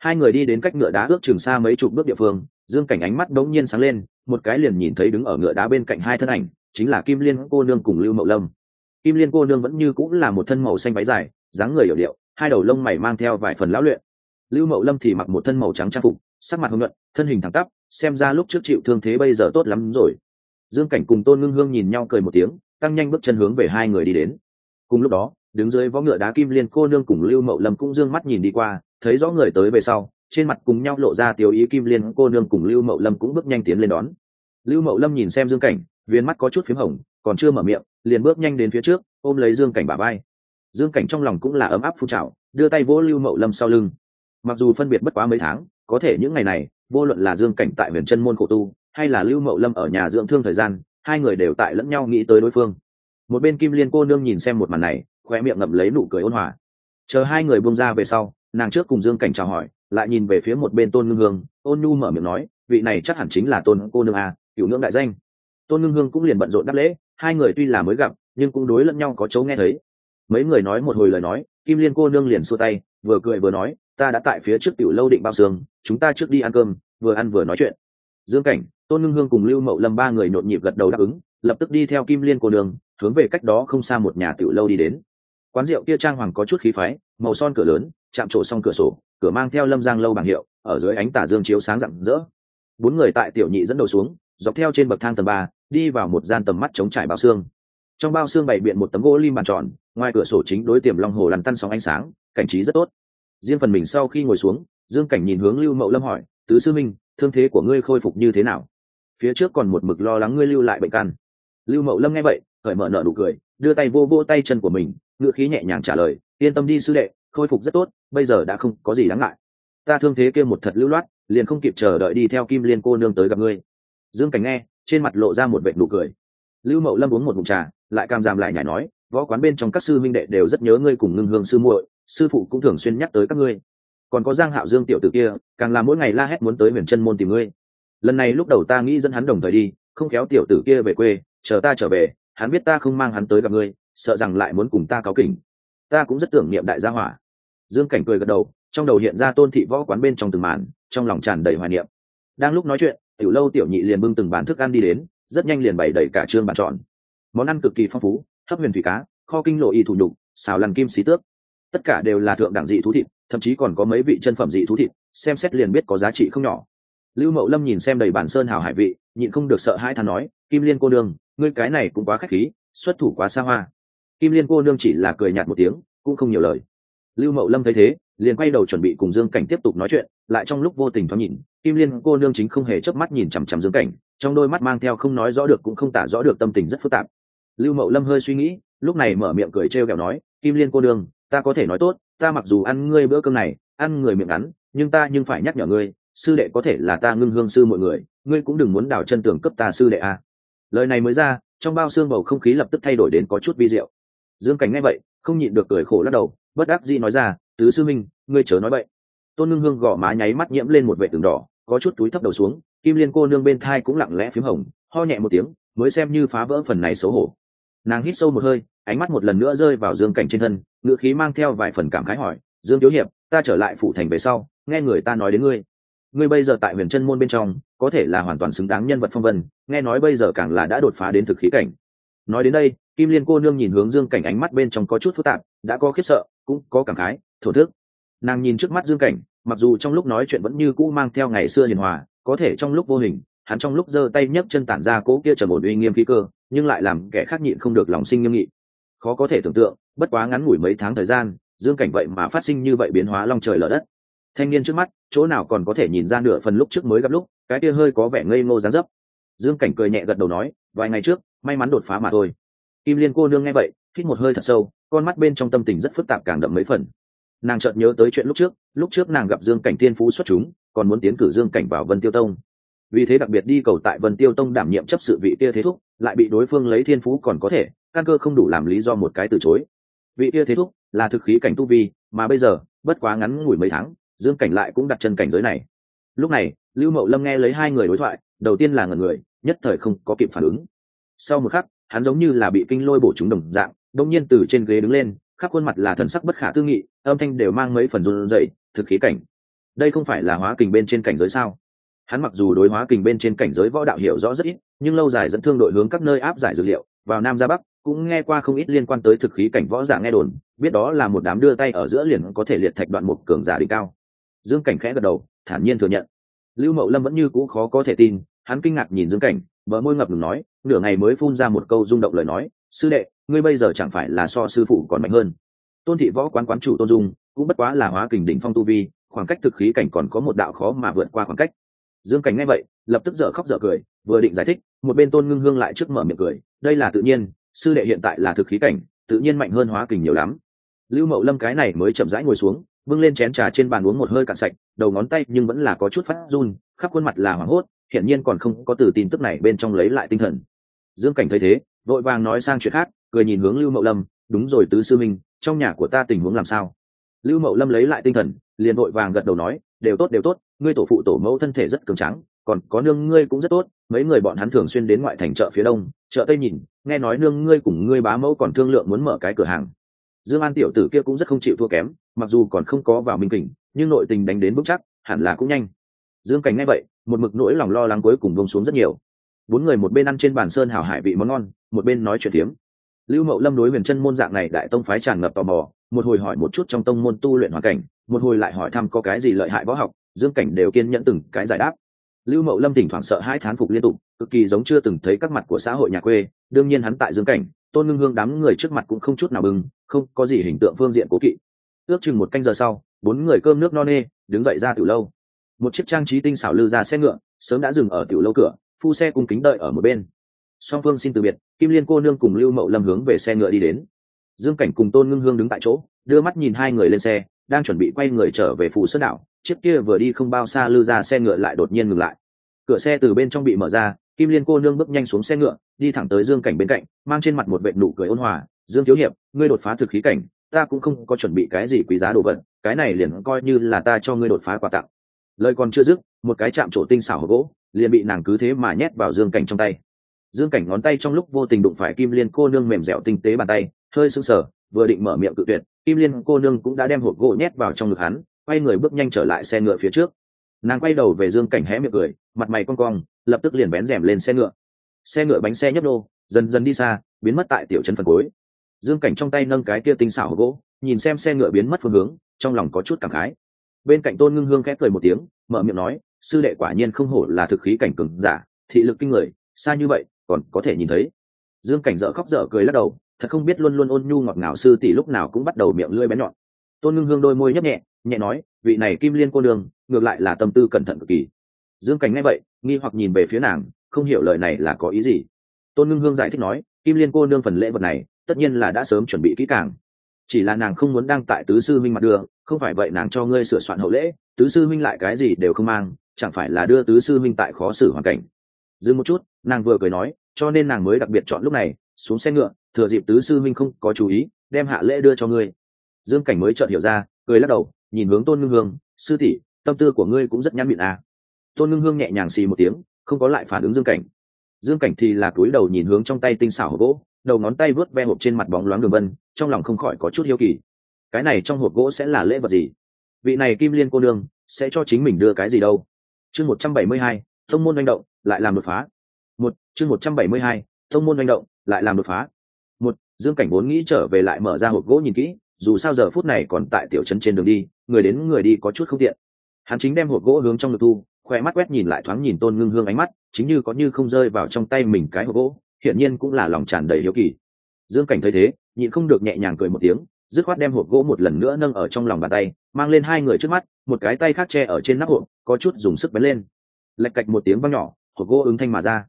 hai người đi đến cách ngựa đá ước trường xa mấy chục bước địa phương, dương cảnh ánh mắt đống nhiên sáng lên, một cái liền nhìn thấy đứng ở ngựa đá bên cạnh hai thân ảnh, chính là kim liên cô nương cùng lưu mậu lâm. Kim liên cô nương vẫn như cũng là một thân màu xanh váy dài, dáng người hiểu điệu, hai đầu lông mày mang theo vài phần lão luyện. Lưu mậu lâm thì mặc một thân màu trắng trang phục, sắc mặt hưng nhuận, thân hình thẳng tắp, xem ra lúc trước chịu thương thế bây giờ tốt lắm rồi. Dương cảnh cùng tôn ngưng hương nhìn nhau cười một tiếng, tăng nhanh bước chân hướng về hai người đi đến. Cùng lúc đó, đứng dưới võ ngựa đá kim liên cô nương cùng lưu mậu lâm cũng dương mắt nhìn đi qua thấy rõ người tới về sau, trên mặt cùng nhau lộ ra tiêu ý kim liên cô nương cùng lưu mậu lâm cũng bước nhanh tiến lên đón. Lưu mậu lâm nhìn xem dương cảnh, viên mắt có chút p h í m hồng, còn chưa mở miệng, liền bước nhanh đến phía trước, ôm lấy dương cảnh bà bay dương cảnh trong lòng cũng là ấm áp phun trào, đưa tay vỗ lưu mậu lâm sau lưng. Mặc dù phân biệt bất quá mấy tháng, có thể những ngày này, vô luận là dương cảnh tại huyền chân môn khổ tu, hay là lưu mậu lâm ở nhà dưỡng thương thời gian, hai người đều tại lẫn nhau nghĩ tới đối phương. Một bên kim liên cô nương nhìn xem một màn này khoe miệng ngậm lấy nụ cười ôn hòa. Chờ hai người buông ra về sau nàng trước cùng dương cảnh chào hỏi, lại nhìn về phía một bên tôn ngưng hương, ôn nhu mở miệng nói, vị này chắc hẳn chính là tôn cô nương a, cựu ngưỡng đại danh. Tôn ngưng hương cũng liền bận rộn đáp lễ, hai người tuy là mới gặp, nhưng cũng đối lẫn nhau có chấu nghe thấy. Mấy người nói một hồi lời nói, kim liên cô nương liền xua tay, vừa cười vừa nói, ta đã tại phía trước tiểu lâu định bao xương, chúng ta trước đi ăn cơm, vừa ăn vừa nói chuyện. Dương cảnh, tôn ngưng hương cùng lưu mậu lâm ba người nhộn nhịp gật đầu đáp ứng, lập tức đi theo kim liên cô nương, hướng về cách đó không xa một nhà tiểu lâu đi đến. Quán rượu kia trang hoàng có chút khí phái, màu son cửa lớn chạm trổ xong cửa sổ, cửa mang theo lâm giang lâu bảng hiệu, ở dưới ánh tả dương chiếu sáng rạng rỡ. Bốn người tại tiểu nhị dẫn đầu xuống, dọc theo trên bậc thang tầng ba, đi vào một gian tầm mắt chống trải bao xương. Trong bao xương bày biện một tấm gỗ lim bàn tròn, ngoài cửa sổ chính đối tiềm long hồ lăn tăn sóng ánh sáng, cảnh trí rất tốt. Riêng phần mình sau khi ngồi xuống, dương cảnh nhìn hướng lưu mậu lâm hỏi, tứ sư minh, thương thế của ngươi khôi phục như thế nào? Phía trước còn một mực lo lắng ngươi lưu lại bệnh căn. Lưu mậu lâm nghe vậy khởi mở nợ nụ cười, đưa tay vô vô tay chân của mình ngựa khí nhẹ nhàng trả lời, yên tâm đi sư đệ khôi phục rất tốt, bây giờ đã không có gì đáng ngại. Ta thương thế kia một thật lưu loát, liền không kịp chờ đợi đi theo kim liên cô nương tới gặp ngươi. Dương cảnh nghe, trên mặt lộ ra một vệ nụ cười. Lưu mậu lâm uống một mụn trà, lại cam giảm lại nhảy nói, võ quán bên trong các sư minh đệ đều rất nhớ ngươi cùng ngưng hương sư muội, sư phụ cũng thường xuyên nhắc tới các ngươi. Còn có giang hạo dương tiểu tử kia, càng là mỗi ngày la hét muốn tới huyền chân môn tìm ngươi. Lần này lúc đầu ta nghĩ dẫn hắn đồng thời đi, không kéo tiểu tử kia về quê, chờ ta trở về, hắn biết ta không mang hắn tới gặp ngươi, sợ rằng lại muốn cùng ta cáo kỉnh ta cũng rất tưởng niệm đại gia hỏa. Dương cảnh cười gật đầu, trong đầu hiện ra tôn thị võ quán bên trong từng màn, trong lòng tràn đầy hoài niệm. Đang lúc nói chuyện, tiểu lâu tiểu nhị liền bưng từng bàn thức ăn đi đến, rất nhanh liền bày đầy cả trương bàn tròn. Món ăn cực kỳ phong phú, hấp huyền thủy cá, kho kinh lộ y thủ nhục, xào lằn kim xí tước. Tất cả đều là thượng đẳng dị thú thịt, thậm chí còn có mấy vị chân phẩm dị thú thịt, xem xét liền biết có giá trị không nhỏ. Lưu mậu lâm nhìn xem đầy bản sơn hào hải vị, nhịn không được sợ hai than nói, kim liên cô đương ngươi cái này cũng quá khách khí, xuất thủ quá xa hoa kim liên cô nương chỉ là cười nhạt một tiếng, cũng không nhiều lời. Lưu mậu lâm thấy thế, liền quay đầu chuẩn bị cùng dương cảnh tiếp tục nói chuyện, lại trong lúc vô tình thoáng nhìn, kim liên cô nương chính không hề chớp mắt nhìn chằm chằm dương cảnh, trong đôi mắt mang theo không nói rõ được cũng không tả rõ được tâm tình rất phức tạp. Lưu mậu lâm hơi suy nghĩ, lúc này mở miệng cười trêu kẹo nói, kim liên cô nương, ta có thể nói tốt, ta mặc dù ăn ngươi bữa cơm này, ăn người miệng ngắn, nhưng ta nhưng phải nhắc nhở ngươi, sư đệ có thể là ta ngưng hương sư mọi người, ngươi cũng đừng muốn đào chân tường cấp ta sư đệ a. À. lời này mới ra, trong bao xương bầu không khí lập tức thay đổi đến có chút vi diệu dương cảnh nghe vậy, không nhịn được cười khổ lắc đầu, bất đắc dĩ nói ra, tứ sư minh, ngươi chớ nói vậy tôn ngưng hương gõ má nháy mắt nhiễm lên một vệ tường đỏ, có chút túi thấp đầu xuống, kim liên cô nương bên thai cũng lặng lẽ p h í m hồng, ho nhẹ một tiếng, mới xem như phá vỡ phần này xấu hổ. Nàng hít sâu một hơi, ánh mắt một lần nữa rơi vào dương cảnh trên thân ngựa khí mang theo vài phần cảm khái hỏi, dương thiếu hiệp, ta trở lại phủ thành về sau, nghe người ta nói đến ngươi. Ngươi bây giờ tại huyền chân môn bên trong, có thể là hoàn toàn xứng đáng nhân vật phong vân, nghe nói bây giờ càng là đã đột phá đến thực khí cảnh. Nói đến đây kim liên cô nương nhìn hướng dương cảnh ánh mắt bên trong có chút phức tạp, đã có khiếp sợ, cũng có cảm khái, thổ thức. Nàng nhìn trước mắt dương cảnh, mặc dù trong lúc nói chuyện vẫn như cũ mang theo ngày xưa hiền hòa, có thể trong lúc vô hình, hắn trong lúc giơ tay nhấc chân tản ra cố kia trầm ổn uy nghiêm khí cơ, nhưng lại làm kẻ khác nhịn không được lòng sinh nghiêm nghị. Khó có thể tưởng tượng, bất quá ngắn ngủi mấy tháng thời gian, dương cảnh vậy mà phát sinh như vậy biến hóa long trời lở đất. Thanh niên trước mắt, chỗ nào còn có thể nhìn ra nửa phần lúc trước mới gặp lúc, cái kia hơi có vẻ ngây ngô dáng dấp. Dương cảnh cười nhẹ gật đầu nói, vài ngày trước, may mắn đột phá mà thôi kim liên cô nương nghe vậy, hít một hơi thật sâu, con mắt bên trong tâm tình rất phức tạp càng đậm mấy phần. Nàng chợt nhớ tới chuyện lúc trước lúc trước nàng gặp dương cảnh thiên phú xuất chúng, còn muốn tiến cử dương cảnh vào vân tiêu tông. Vì thế đặc biệt đi cầu tại vân tiêu tông đảm nhiệm chấp sự vị kia thế thúc, lại bị đối phương lấy thiên phú còn có thể, căn cơ không đủ làm lý do một cái từ chối. Vị kia thế thúc là thực khí cảnh tu vi, mà bây giờ, bất quá ngắn ngủi mấy tháng, dương cảnh lại cũng đặt chân cảnh giới này. Lúc này, lưu mậu lâm nghe lấy hai người đối thoại, đầu tiên là ngần người, nhất thời không có kịp phản ứng. Sau một khắc hắn giống như là bị kinh lôi bổ chúng đồng dạng đông nhiên từ trên ghế đứng lên, khắp khuôn mặt là thần sắc bất khả tư nghị, âm thanh đều mang mấy phần run rẩy, thực khí cảnh. Đây không phải là hóa kình bên trên cảnh giới sao? Hắn mặc dù đối hóa kình bên trên cảnh giới võ đạo hiểu rõ rất ít, nhưng lâu dài dẫn thương đội hướng các nơi áp giải dược liệu, vào nam ra bắc, cũng nghe qua không ít liên quan tới thực khí cảnh võ giả nghe đồn, biết đó là một đám đưa tay ở giữa liền có thể liệt thạch đoạn một cường giả đỉnh cao. Dương cảnh khẽ gật đầu, thản nhiên thừa nhận. Lưu mậu lâm vẫn như cũ khó có thể tin, hắn kinh ngạc nhìn dương cảnh bờ môi ngập ngừng nói, nửa ngày mới phun ra một câu rung động lời nói, sư đệ, ngươi bây giờ chẳng phải là so sư phụ còn mạnh hơn. Tôn thị võ quán quán chủ tôn dung, cũng bất quá là hóa kình đỉnh phong tu vi, khoảng cách thực khí cảnh còn có một đạo khó mà vượt qua khoảng cách. Dương cảnh nghe vậy, lập tức dở khóc dở cười, vừa định giải thích, một bên tôn ngưng hương lại trước mở miệng cười, đây là tự nhiên, sư đệ hiện tại là thực khí cảnh, tự nhiên mạnh hơn hóa kình nhiều lắm. Lưu mậu lâm cái này mới chậm rãi ngồi xuống, bưng lên chén trà trên bàn uống một hơi cạn sạch, đầu ngón tay nhưng vẫn là có chút phát run, khắp khuôn mặt là hoảng hốt hiển nhiên còn không có từ tin tức này bên trong lấy lại tinh thần. Dương cảnh thấy thế, vội vàng nói sang chuyện khác, cười nhìn hướng lưu mậu lâm, đúng rồi tứ sư minh, trong nhà của ta tình huống làm sao? Lưu mậu lâm lấy lại tinh thần, liền vội vàng gật đầu nói, đều tốt đều tốt, ngươi tổ phụ tổ mẫu thân thể rất cường trắng còn có nương ngươi cũng rất tốt, mấy người bọn hắn thường xuyên đến ngoại thành chợ phía đông, chợ tây nhìn, nghe nói nương ngươi cùng ngươi bá mẫu còn thương lượng muốn mở cái cửa hàng. Dương an tiểu tử kia cũng rất không chịu thua kém, mặc dù còn không có vào minh kình, nhưng nội tình đánh đến vững chắc, hẳn là cũng nhanh dương cảnh nghe vậy, một mực nỗi lòng lo lắng cuối cùng bông xuống rất nhiều. Bốn người một bên ăn trên bàn sơn hảo hải vị món ngon, một bên nói chuyện tiếm lưu mậu lâm đối huyền chân môn dạng này đại tông phái tràn ngập tò mò, một hồi hỏi một chút trong tông môn tu luyện hoàn cảnh, một hồi lại hỏi thăm có cái gì lợi hại võ học, dương cảnh đều kiên nhẫn từng cái giải đáp. Lưu mậu lâm thỉnh thoảng sợ hai thán phục liên tục, cực kỳ giống chưa từng thấy các mặt của xã hội nhà quê, đương nhiên hắn tại dương cảnh, tôn ngưng hương đám người trước mặt cũng không chút nào bừng, không có gì hình tượng phương diện cố kỵ. Ước chừng một canh giờ sau, bốn người cơm nước no nê, đứng dậy ra tiểu lâu một chiếc trang trí tinh xảo lư ra xe ngựa, sớm đã dừng ở tiểu lâu cửa, phu xe cung kính đợi ở một bên. Song phương xin từ biệt, kim liên cô nương cùng lưu mậu lâm hướng về xe ngựa đi đến. Dương cảnh cùng tôn ngưng hương đứng tại chỗ, đưa mắt nhìn hai người lên xe, đang chuẩn bị quay người trở về phủ sơn đảo, chiếc kia vừa đi không bao xa lư ra xe ngựa lại đột nhiên ngừng lại. Cửa xe từ bên trong bị mở ra, kim liên cô nương bước nhanh xuống xe ngựa, đi thẳng tới dương cảnh bên cạnh, mang trên mặt một vệ nụ cười ôn hòa, dương thiếu hiệp, ngươi đột phá thực khí cảnh, ta cũng không có chuẩn bị cái gì quý giá đồ vật, cái này liền coi như là ta cho ngươi đột phá quà tặng lời còn chưa dứt, một cái chạm trổ tinh xảo gỗ liền bị nàng cứ thế mà nhét vào dương cảnh trong tay. Dương cảnh ngón tay trong lúc vô tình đụng phải kim liên cô nương mềm dẻo tinh tế bàn tay, hơi sưng sờ, vừa định mở miệng cự tuyệt, kim liên cô nương cũng đã đem hộp gỗ nhét vào trong ngực hắn, quay người bước nhanh trở lại xe ngựa phía trước. Nàng quay đầu về dương cảnh hé miệng cười, mặt mày cong cong, lập tức liền bén rèm lên xe ngựa. Xe ngựa bánh xe nhấp đô dần dần đi xa, biến mất tại tiểu trấn phần cuối. Dương cảnh trong tay nâng cái kia tinh xảo gỗ, nhìn xem xe ngựa biến mất phương hướng, trong lòng có chút cảm khái bên cạnh tôn ngưng hương khép cười một tiếng, mở miệng nói, sư đệ quả nhiên không hổ là thực khí cảnh cừng giả, thị lực kinh người, xa như vậy, còn có thể nhìn thấy. Dương cảnh dở khóc dở cười lắc đầu, thật không biết luôn luôn ôn nhu ngọt ngào sư tỷ lúc nào cũng bắt đầu miệng lưỡi bén nhọn. Tôn ngưng hương đôi môi nhấp nhẹ nhẹ nói, vị này kim liên cô đường ngược lại là tâm tư cẩn thận cực kỳ. Dương cảnh nghe vậy, nghi hoặc nhìn về phía nàng, không hiểu lời này là có ý gì. Tôn ngưng hương giải thích nói, kim liên cô nương phần lễ vật này, tất nhiên là đã sớm chuẩn bị kỹ càng chỉ là nàng không muốn đăng tại tứ sư minh mặt đường, không phải vậy nàng cho ngươi sửa soạn hậu lễ tứ sư minh lại cái gì đều không mang chẳng phải là đưa tứ sư minh tại khó xử hoàn cảnh. Dừng một chút nàng vừa cười nói cho nên nàng mới đặc biệt chọn lúc này xuống xe ngựa thừa dịp tứ sư minh không có chú ý đem hạ lễ đưa cho ngươi. Dương cảnh mới chợt hiểu ra cười lắc đầu nhìn hướng tôn ngưng hương sư tỷ tâm tư của ngươi cũng rất nhắn miệng à. tôn ngưng hương nhẹ nhàng xì một tiếng không có lại phản ứng dương cảnh. Dương cảnh thì là cúi đầu nhìn hướng trong tay tinh xảo gỗ đầu ngón tay vớt ve hộp trên mặt bóng loáng đường vân, trong lòng không khỏi có chút hiếu kỳ. Cái này trong hộp gỗ sẽ là lễ vật gì? Vị này kim liên cô nương, sẽ cho chính mình đưa cái gì đâu? Chương một trăm bảy mươi hai, thông môn manh động, lại làm đột phá. Một, chương một trăm bảy mươi hai, thông môn manh động, lại làm đột phá. Một, dương cảnh vốn nghĩ trở về lại mở ra hộp gỗ nhìn kỹ, dù sao giờ phút này còn tại tiểu trấn trên đường đi, người đến người đi có chút không tiện. Hắn chính đem hộp gỗ hướng trong ngực thu, khoe mắt quét nhìn lại thoáng nhìn tôn ngưng hương ánh mắt, chính như có như không rơi vào trong tay mình cái hộp gỗ hiển nhiên cũng là lòng tràn đầy hiếu kỳ. Dương cảnh thấy thế, nhịn không được nhẹ nhàng cười một tiếng, dứt khoát đem hộp gỗ một lần nữa nâng ở trong lòng bàn tay, mang lên hai người trước mắt, một cái tay khác che ở trên nắp hộp, có chút dùng sức bén lên. Lạch cạch một tiếng văng nhỏ, hộp gỗ ứng thanh mà ra.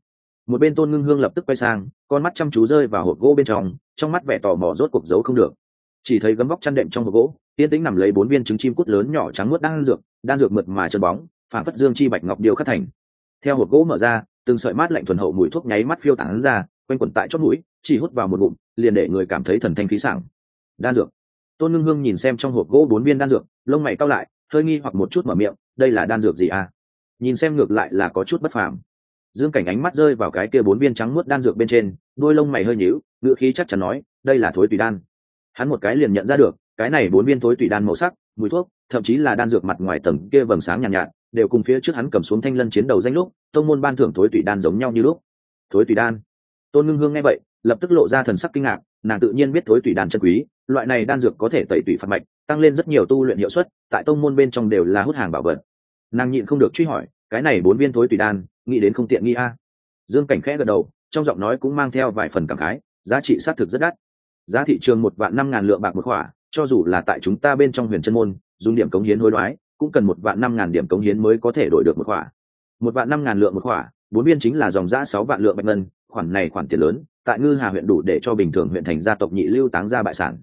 Một bên tôn ngưng hương lập tức quay sang, con mắt chăm chú rơi vào hộp gỗ bên trong trong mắt vẻ tò mò rốt cuộc giấu không được. Chỉ thấy gấm vóc chăn đệm trong hộp gỗ tiên tĩnh nằm lấy bốn viên trứng chim cút lớn nhỏ trắng nuốt đan dược đan dược mượt mà chân bóng phản phất dương chi bạch ngọc điều khắc thành. Theo hộp gỗ mở ra từng sợi mát lạnh thuần hậu mùi thuốc nháy mắt phiêu tán ra quanh quẩn tại chót mũi chỉ hút vào một bụng liền để người cảm thấy thần thanh khí sảng. Đan dược. Tôn ngưng hương nhìn xem trong hộp gỗ bốn viên đan dược lông mày cao lại hơi nghi hoặc một chút mở miệng đây là đan dược gì à? Nhìn xem ngược lại là có chút bất phàm. Dương cảnh ánh mắt rơi vào cái kia bốn viên trắng muốt đan dược bên trên đôi lông mày hơi nhíu ngựa khí chắc chắn nói đây là thối tùy đan. Hắn một cái liền nhận ra được cái này bốn viên thối tùy đan màu sắc mùi thuốc thậm chí là đan dược mặt ngoài tầng kia vầng sáng nhàn nhạt, nhạt đều cùng phía trước hắn cầm xuống thanh lân chiến đầu danh lúc, tông môn ban thưởng thối tùy đan giống nhau như lúc. Thối tùy đan. Tôn ngưng hương nghe vậy, lập tức lộ ra thần sắc kinh ngạc, nàng tự nhiên biết thối tùy đan chân quý, loại này đan dược có thể tẩy tùy phạt mạch, tăng lên rất nhiều tu luyện hiệu suất, tại tông môn bên trong đều là hút hàng bảo vật. Nàng nhịn không được truy hỏi, cái này bốn viên thối tùy đan, nghĩ đến không tiện nghi a. Dương cảnh khẽ gật đầu, trong giọng nói cũng mang theo vài phần cảm khái, giá trị xác thực rất đắt. Giá thị trường một vạn năm ngàn lượng bạc một khỏa, cho dù là tại chúng ta bên trong huyền chân môn, dùng điểm cống hiến hối đoái cũng cần một vạn năm ngàn điểm cống hiến mới có thể đổi được một khỏa. Một vạn năm ngàn lượng một khỏa, bốn viên chính là dòng giã sáu vạn lượng bạch ngân, khoản này khoản tiền lớn, tại ngư hà huyện đủ để cho bình thường huyện thành gia tộc nhị lưu táng ra bại sản.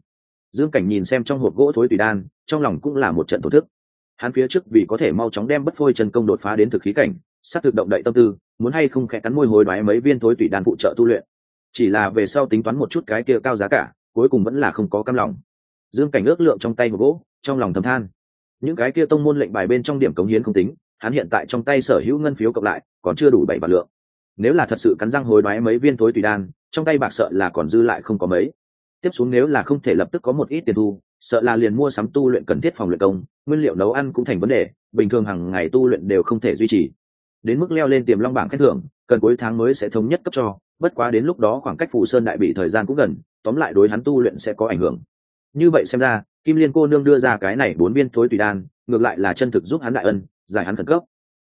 Dương cảnh nhìn xem trong hộp gỗ thối tùy đan, trong lòng cũng là một trận thổ thức. Hắn phía trước vì có thể mau chóng đem bất phôi chân công đột phá đến thực khí cảnh sắp thực động đậy tâm tư, muốn hay không khẽ cắn môi hồi đoái mấy viên thối tùy đan phụ trợ tu luyện. Chỉ là về sau tính toán một chút cái kia cao giá cả, cuối cùng vẫn là không có cam lòng. Dương cảnh ước lượng trong tay một gỗ, trong lòng thầm than những cái kia tông môn lệnh bài bên trong điểm cống hiến không tính, hắn hiện tại trong tay sở hữu ngân phiếu cộng lại, còn chưa đủ bảy vạn lượng. Nếu là thật sự cắn răng hối đoái mấy viên thối tùy đan, trong tay bạc sợ là còn dư lại không có mấy. Tiếp xuống nếu là không thể lập tức có một ít tiền thu, sợ là liền mua sắm tu luyện cần thiết phòng luyện công, nguyên liệu nấu ăn cũng thành vấn đề, bình thường hàng ngày tu luyện đều không thể duy trì. Đến mức leo lên tiềm long bảng khen thưởng, cần cuối tháng mới sẽ thống nhất cấp cho, bất quá đến lúc đó khoảng cách phù sơn đại bị thời gian cũng gần, tóm lại đối hắn tu luyện sẽ có ảnh hưởng. Như vậy xem ra kim liên cô nương đưa ra cái này bốn viên thối tùy đan, ngược lại là chân thực giúp hắn đại ân, giải hắn khẩn cấp.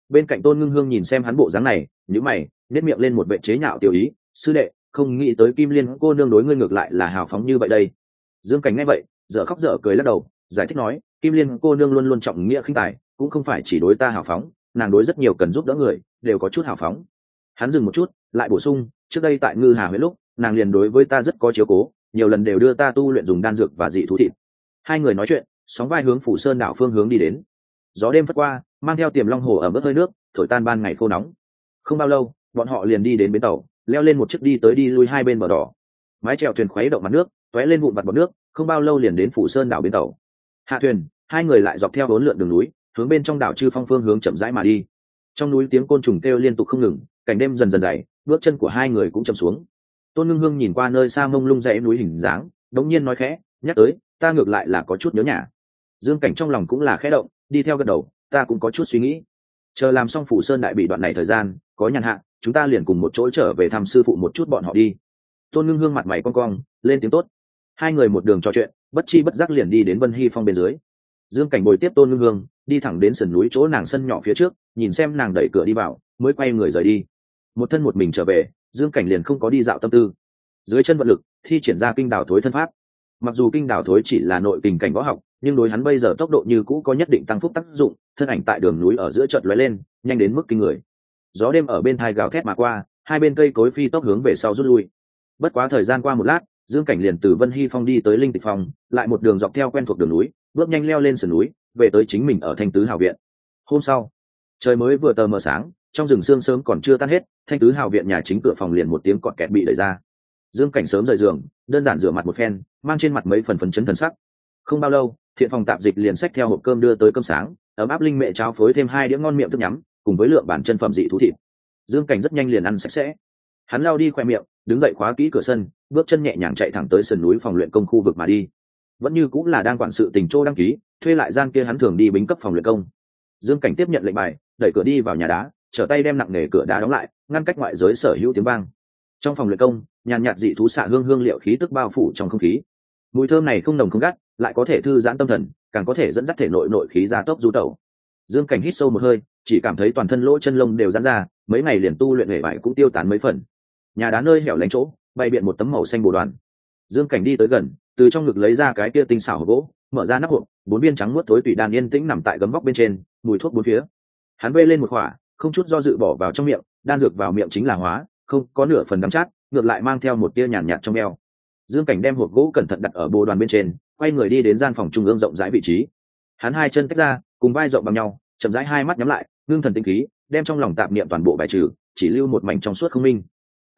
Bên cạnh tôn ngưng hương nhìn xem hắn bộ dáng này nhữ mày nếp miệng lên một vệ chế nhạo tiểu ý, sư đệ, không nghĩ tới kim liên cô nương đối ngươi ngược lại là hào phóng như vậy đây. Dương cảnh nghe vậy, dở khóc dở cười lắc đầu, giải thích nói, kim liên cô nương luôn luôn trọng nghĩa khinh tài, cũng không phải chỉ đối ta hào phóng, nàng đối rất nhiều cần giúp đỡ người, đều có chút hào phóng. Hắn dừng một chút, lại bổ sung, trước đây tại ngư hà huế lúc, nàng liền đối với ta rất có chiếu cố, nhiều lần đều đưa ta tu luyện dùng đan dược và dị thú thịt hai người nói chuyện, sóng vai hướng phủ sơn đảo phương hướng đi đến. Gió đêm phất qua, mang theo tiềm long hồ ở mức hơi nước, thổi tan ban ngày khô nóng. Không bao lâu, bọn họ liền đi đến bến tàu, leo lên một chiếc đi tới đi lui hai bên bờ đỏ. Mái trèo thuyền khuấy động mặt nước t ó é lên vụn mặt bọt nước, không bao lâu liền đến phủ sơn đảo bến tàu. Hạ thuyền, hai người lại dọc theo bốn lượn đường núi, hướng bên trong đảo chư phong phương hướng chậm rãi mà đi. Trong núi tiếng côn trùng kêu liên tục không ngừng, cảnh đêm dần dần dày, bước chân của hai người cũng chậm xuống. Tôn ngưng hương nhìn qua nơi xa mông lung dãy núi hình dáng, đống nhiên nói khẽ, nhắc tới ta ngược lại là có chút nhớ nhà. Dương cảnh trong lòng cũng là khẽ động, đi theo gật đầu, ta cũng có chút suy nghĩ. Chờ làm xong phủ sơn đại bị đoạn này thời gian, có nhàn hạ, chúng ta liền cùng một chỗ trở về thăm sư phụ một chút bọn họ đi. Tôn ngưng hương mặt mày con cong, lên tiếng tốt. Hai người một đường trò chuyện, bất chi bất giác liền đi đến vân hy phong bên dưới. Dương cảnh bồi tiếp tôn ngưng hương, đi thẳng đến sườn núi chỗ nàng sân nhỏ phía trước, nhìn xem nàng đẩy cửa đi vào, mới quay người rời đi. Một thân một mình trở về, dương cảnh liền không có đi dạo tâm tư. Dưới chân vận lực, thi triển ra kinh đảo thối thân pháp mặc dù kinh đảo thối chỉ là nội tình cảnh võ học, nhưng đối hắn bây giờ tốc độ như cũ có nhất định tăng phúc tác dụng, thân ảnh tại đường núi ở giữa trận lóe lên, nhanh đến mức kinh người. Gió đêm ở bên thai gào thét mà qua, hai bên cây cối phi tốc hướng về sau rút lui. Bất quá thời gian qua một lát, dương cảnh liền từ vân hy phong đi tới linh tịch phong, lại một đường dọc theo quen thuộc đường núi, bước nhanh leo lên sườn núi, về tới chính mình ở thanh tứ hào viện. Hôm sau, trời mới vừa tờ mờ sáng, trong rừng sương sớm còn chưa tan hết, thanh tứ hào viện nhà chính cửa phòng liền một tiếng cọt kẹt bị đẩy ra dương cảnh sớm rời giường, đơn giản rửa mặt một phen, mang trên mặt mấy phần phấn chấn thần sắc. Không bao lâu, thiện phòng tạp dịch liền xách theo hộp cơm đưa tới cơm sáng, ấm áp linh mẹ trao phối thêm hai đĩa ngon miệng thức nhắm, cùng với lượng bản chân phẩm dị thú thịt. Dương cảnh rất nhanh liền ăn sạch sẽ. Hắn lao đi khoe miệng, đứng dậy khóa kỹ cửa sân, bước chân nhẹ nhàng chạy thẳng tới sườn núi phòng luyện công khu vực mà đi. Vẫn như cũng là đang quản sự tình chỗ đăng ký, thuê lại gian kia hắn thường đi bính cấp phòng luyện công. Dương cảnh tiếp nhận lệnh bài, đẩy cửa đi vào nhà đá, trở tay đem nặng nề cửa đá đóng lại, ngăn cách ngoại giới sở hữu tiếng vang. Trong phòng luyện công nhàn nhạt dị thú xạ hương hương liệu khí tức bao phủ trong không khí. Mùi thơm này không nồng không gắt, lại có thể thư giãn tâm thần, càng có thể dẫn dắt thể nội nội khí ra tốc du tẩu. Dương cảnh hít sâu một hơi, chỉ cảm thấy toàn thân lỗ chân lông đều giãn ra, mấy ngày liền tu luyện hệ vải cũng tiêu tán mấy phần. Nhà đá nơi hẻo lánh chỗ, bày biện một tấm màu xanh bồ đoàn. Dương cảnh đi tới gần, từ trong ngực lấy ra cái kia tinh xảo hộp gỗ, mở ra nắp hộp, bốn viên trắng nuốt tối tủy đàn yên tĩnh nằm tại gấm vóc bên trên, mùi thuốc bốn phía. Hắn vê lên một khỏa không chút do dự bỏ vào trong miệng, đan dược vào miệng chính là hóa không có nửa phần đắm chát ngược lại mang theo một tia nhàn nhạt, trong eo. Dương cảnh đem hộp gỗ cẩn thận đặt ở bồ đoàn bên trên quay người đi đến gian phòng trung ương rộng rãi vị trí. Hắn hai chân tách ra cùng vai rộng bằng nhau chậm rãi hai mắt nhắm lại ngưng thần tinh khí đem trong lòng tạp niệm toàn bộ bài trừ chỉ lưu một mảnh trong suốt không minh.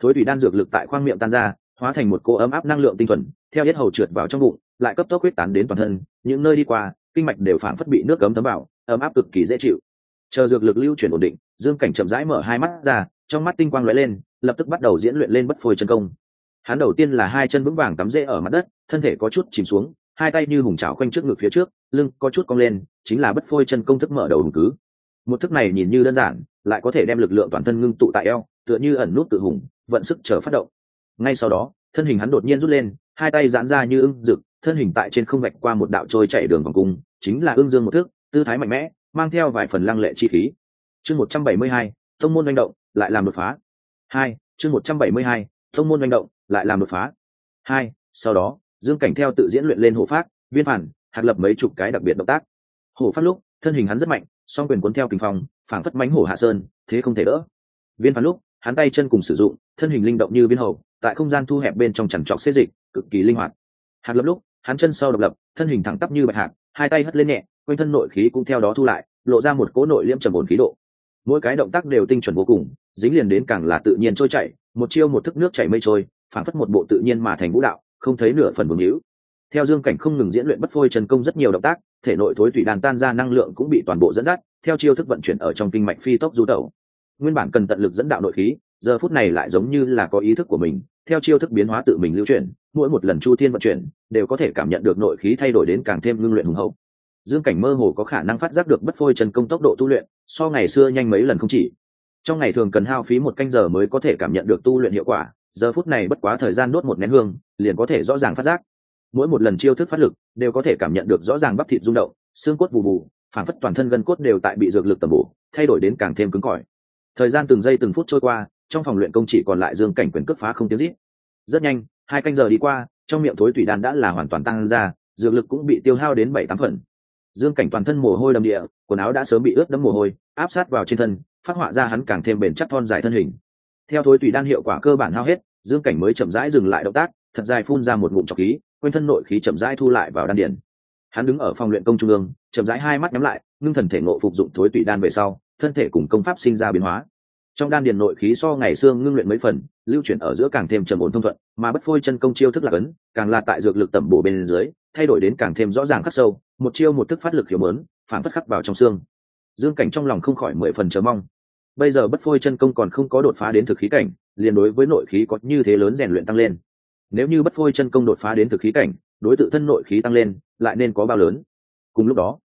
Thối thủy đan dược lực tại khoang miệng tan ra hóa thành một cỗ ấm áp năng lượng tinh thuần theo hết hầu trượt vào trong bụng lại cấp tốc huyết tán đến toàn thân những nơi đi qua kinh mạch đều phản phất bị nước cấm thấm vào ấm áp cực kỳ dễ chịu. Chờ dược lực lưu chuyển ổn định dương cảnh chậm rãi mở hai mắt ra trong mắt tinh quang lóe lên lập tức bắt đầu diễn luyện lên bất phôi chân công. Hắn đầu tiên là hai chân vững vàng tắm rễ ở mặt đất, thân thể có chút chìm xuống, hai tay như hùng chảo khoanh trước ngực phía trước, lưng có chút cong lên, chính là bất phôi chân công thức mở đầu hùng cứ. Một thức này nhìn như đơn giản, lại có thể đem lực lượng toàn thân ngưng tụ tại eo, tựa như ẩn nút tự hùng, vận sức chờ phát động. Ngay sau đó, thân hình hắn đột nhiên rút lên, hai tay giãn ra như ưng rực, thân hình tại trên không vạch qua một đạo trôi chạy đường vòng cung, chính là ương dương một thước tư thái mạnh mẽ, mang theo vài phần lăng lệ chi khí. Chương một trăm bảy mươi hai, tông môn manh động, lại làm đột phá hai, chương một trăm bảy mươi hai, thông môn manh động, lại làm đột phá. Hai, sau đó, dương cảnh theo tự diễn luyện lên hộ pháp viên phản, hạt lập mấy chục cái đặc biệt động tác. Hổ phát lúc, thân hình hắn rất mạnh, song quyền cuốn theo kinh phong, phảng phất mánh hổ hạ sơn, thế không thể đỡ. Viên phản lúc, hắn tay chân cùng sử dụng, thân hình linh động như viên hầu, tại không gian thu hẹp bên trong chằn trọc xê dịch, cực kỳ linh hoạt. Hạt lập lúc, hắn chân sau độc lập, thân hình thẳng tắp như bạch hạt hai tay hất lên nhẹ, quanh thân nội khí cũng theo đó thu lại, lộ ra một cỗ nội liễm trầm ổn khí độ. Mỗi cái động tác đều tinh chuẩn vô cùng dính liền đến càng là tự nhiên trôi chảy, một chiêu một thức nước chảy mây trôi phản phất một bộ tự nhiên mà thành vũ đạo, không thấy nửa phần vương hữu theo dương cảnh không ngừng diễn luyện bất phôi chân công rất nhiều động tác, thể nội thối thủy đàn tan ra năng lượng cũng bị toàn bộ dẫn dắt, theo chiêu thức vận chuyển ở trong kinh mạch phi tốc du tẩu. Nguyên bản cần tận lực dẫn đạo nội khí, giờ phút này lại giống như là có ý thức của mình, theo chiêu thức biến hóa tự mình lưu chuyển, mỗi một lần chu thiên vận chuyển, đều có thể cảm nhận được nội khí thay đổi đến càng thêm ngưng luyện hùng hậu. Dương cảnh mơ hồ có khả năng phát giác được bất phôi chân công tốc độ tu luyện, so ngày xưa nhanh mấy lần không chỉ trong ngày thường cần hao phí một canh giờ mới có thể cảm nhận được tu luyện hiệu quả, giờ phút này bất quá thời gian đốt một nén hương, liền có thể rõ ràng phát giác. Mỗi một lần chiêu thức phát lực đều có thể cảm nhận được rõ ràng bắp thịt rung động, xương cốt bù bù phản phất toàn thân gân cốt đều tại bị dược lực tầm bổ, thay đổi đến càng thêm cứng cỏi. Thời gian từng giây từng phút trôi qua, trong phòng luyện công chỉ còn lại dương cảnh quyền cướp phá không tiếng rít. Rất nhanh, hai canh giờ đi qua, trong miệng thối tủy đan đã là hoàn toàn tăng ra, dược lực cũng bị tiêu hao đến bảy tám phần. Dương cảnh toàn thân mồ hôi đầm địa, quần áo đã sớm bị ướt đẫm mồ hôi, áp sát vào trên thân phát họa ra hắn càng thêm bền chắc thon dài thân hình. Theo thối tùy đan hiệu quả cơ bản hao hết, dương cảnh mới chậm rãi dừng lại động tác, thật dài phun ra một ngụm trọc khí, quanh thân nội khí chậm rãi thu lại vào đan điển hắn đứng ở phòng luyện công trung ương, chậm rãi hai mắt nhắm lại, ngưng thần thể ngộ phục dụng thối tùy đan về sau, thân thể cùng công pháp sinh ra biến hóa. Trong đan điền nội khí so ngày xưa ngưng luyện mấy phần, lưu chuyển ở giữa càng thêm trầm ổn thông thuận, mà bất phôi chân công chiêu thức là cấn càng là tại dược lực tẩm bổ bên dưới, thay đổi đến càng thêm rõ ràng khắc sâu, một chiêu một thức phát lực hiểu mớn phản phất khắc vào trong xương. Dương cảnh trong lòng không khỏi mười phần chờ mong bây giờ bất phôi chân công còn không có đột phá đến thực khí cảnh, liền đối với nội khí có như thế lớn rèn luyện tăng lên. Nếu như bất phôi chân công đột phá đến thực khí cảnh, đối tự thân nội khí tăng lên, lại nên có bao lớn? Cùng lúc đó,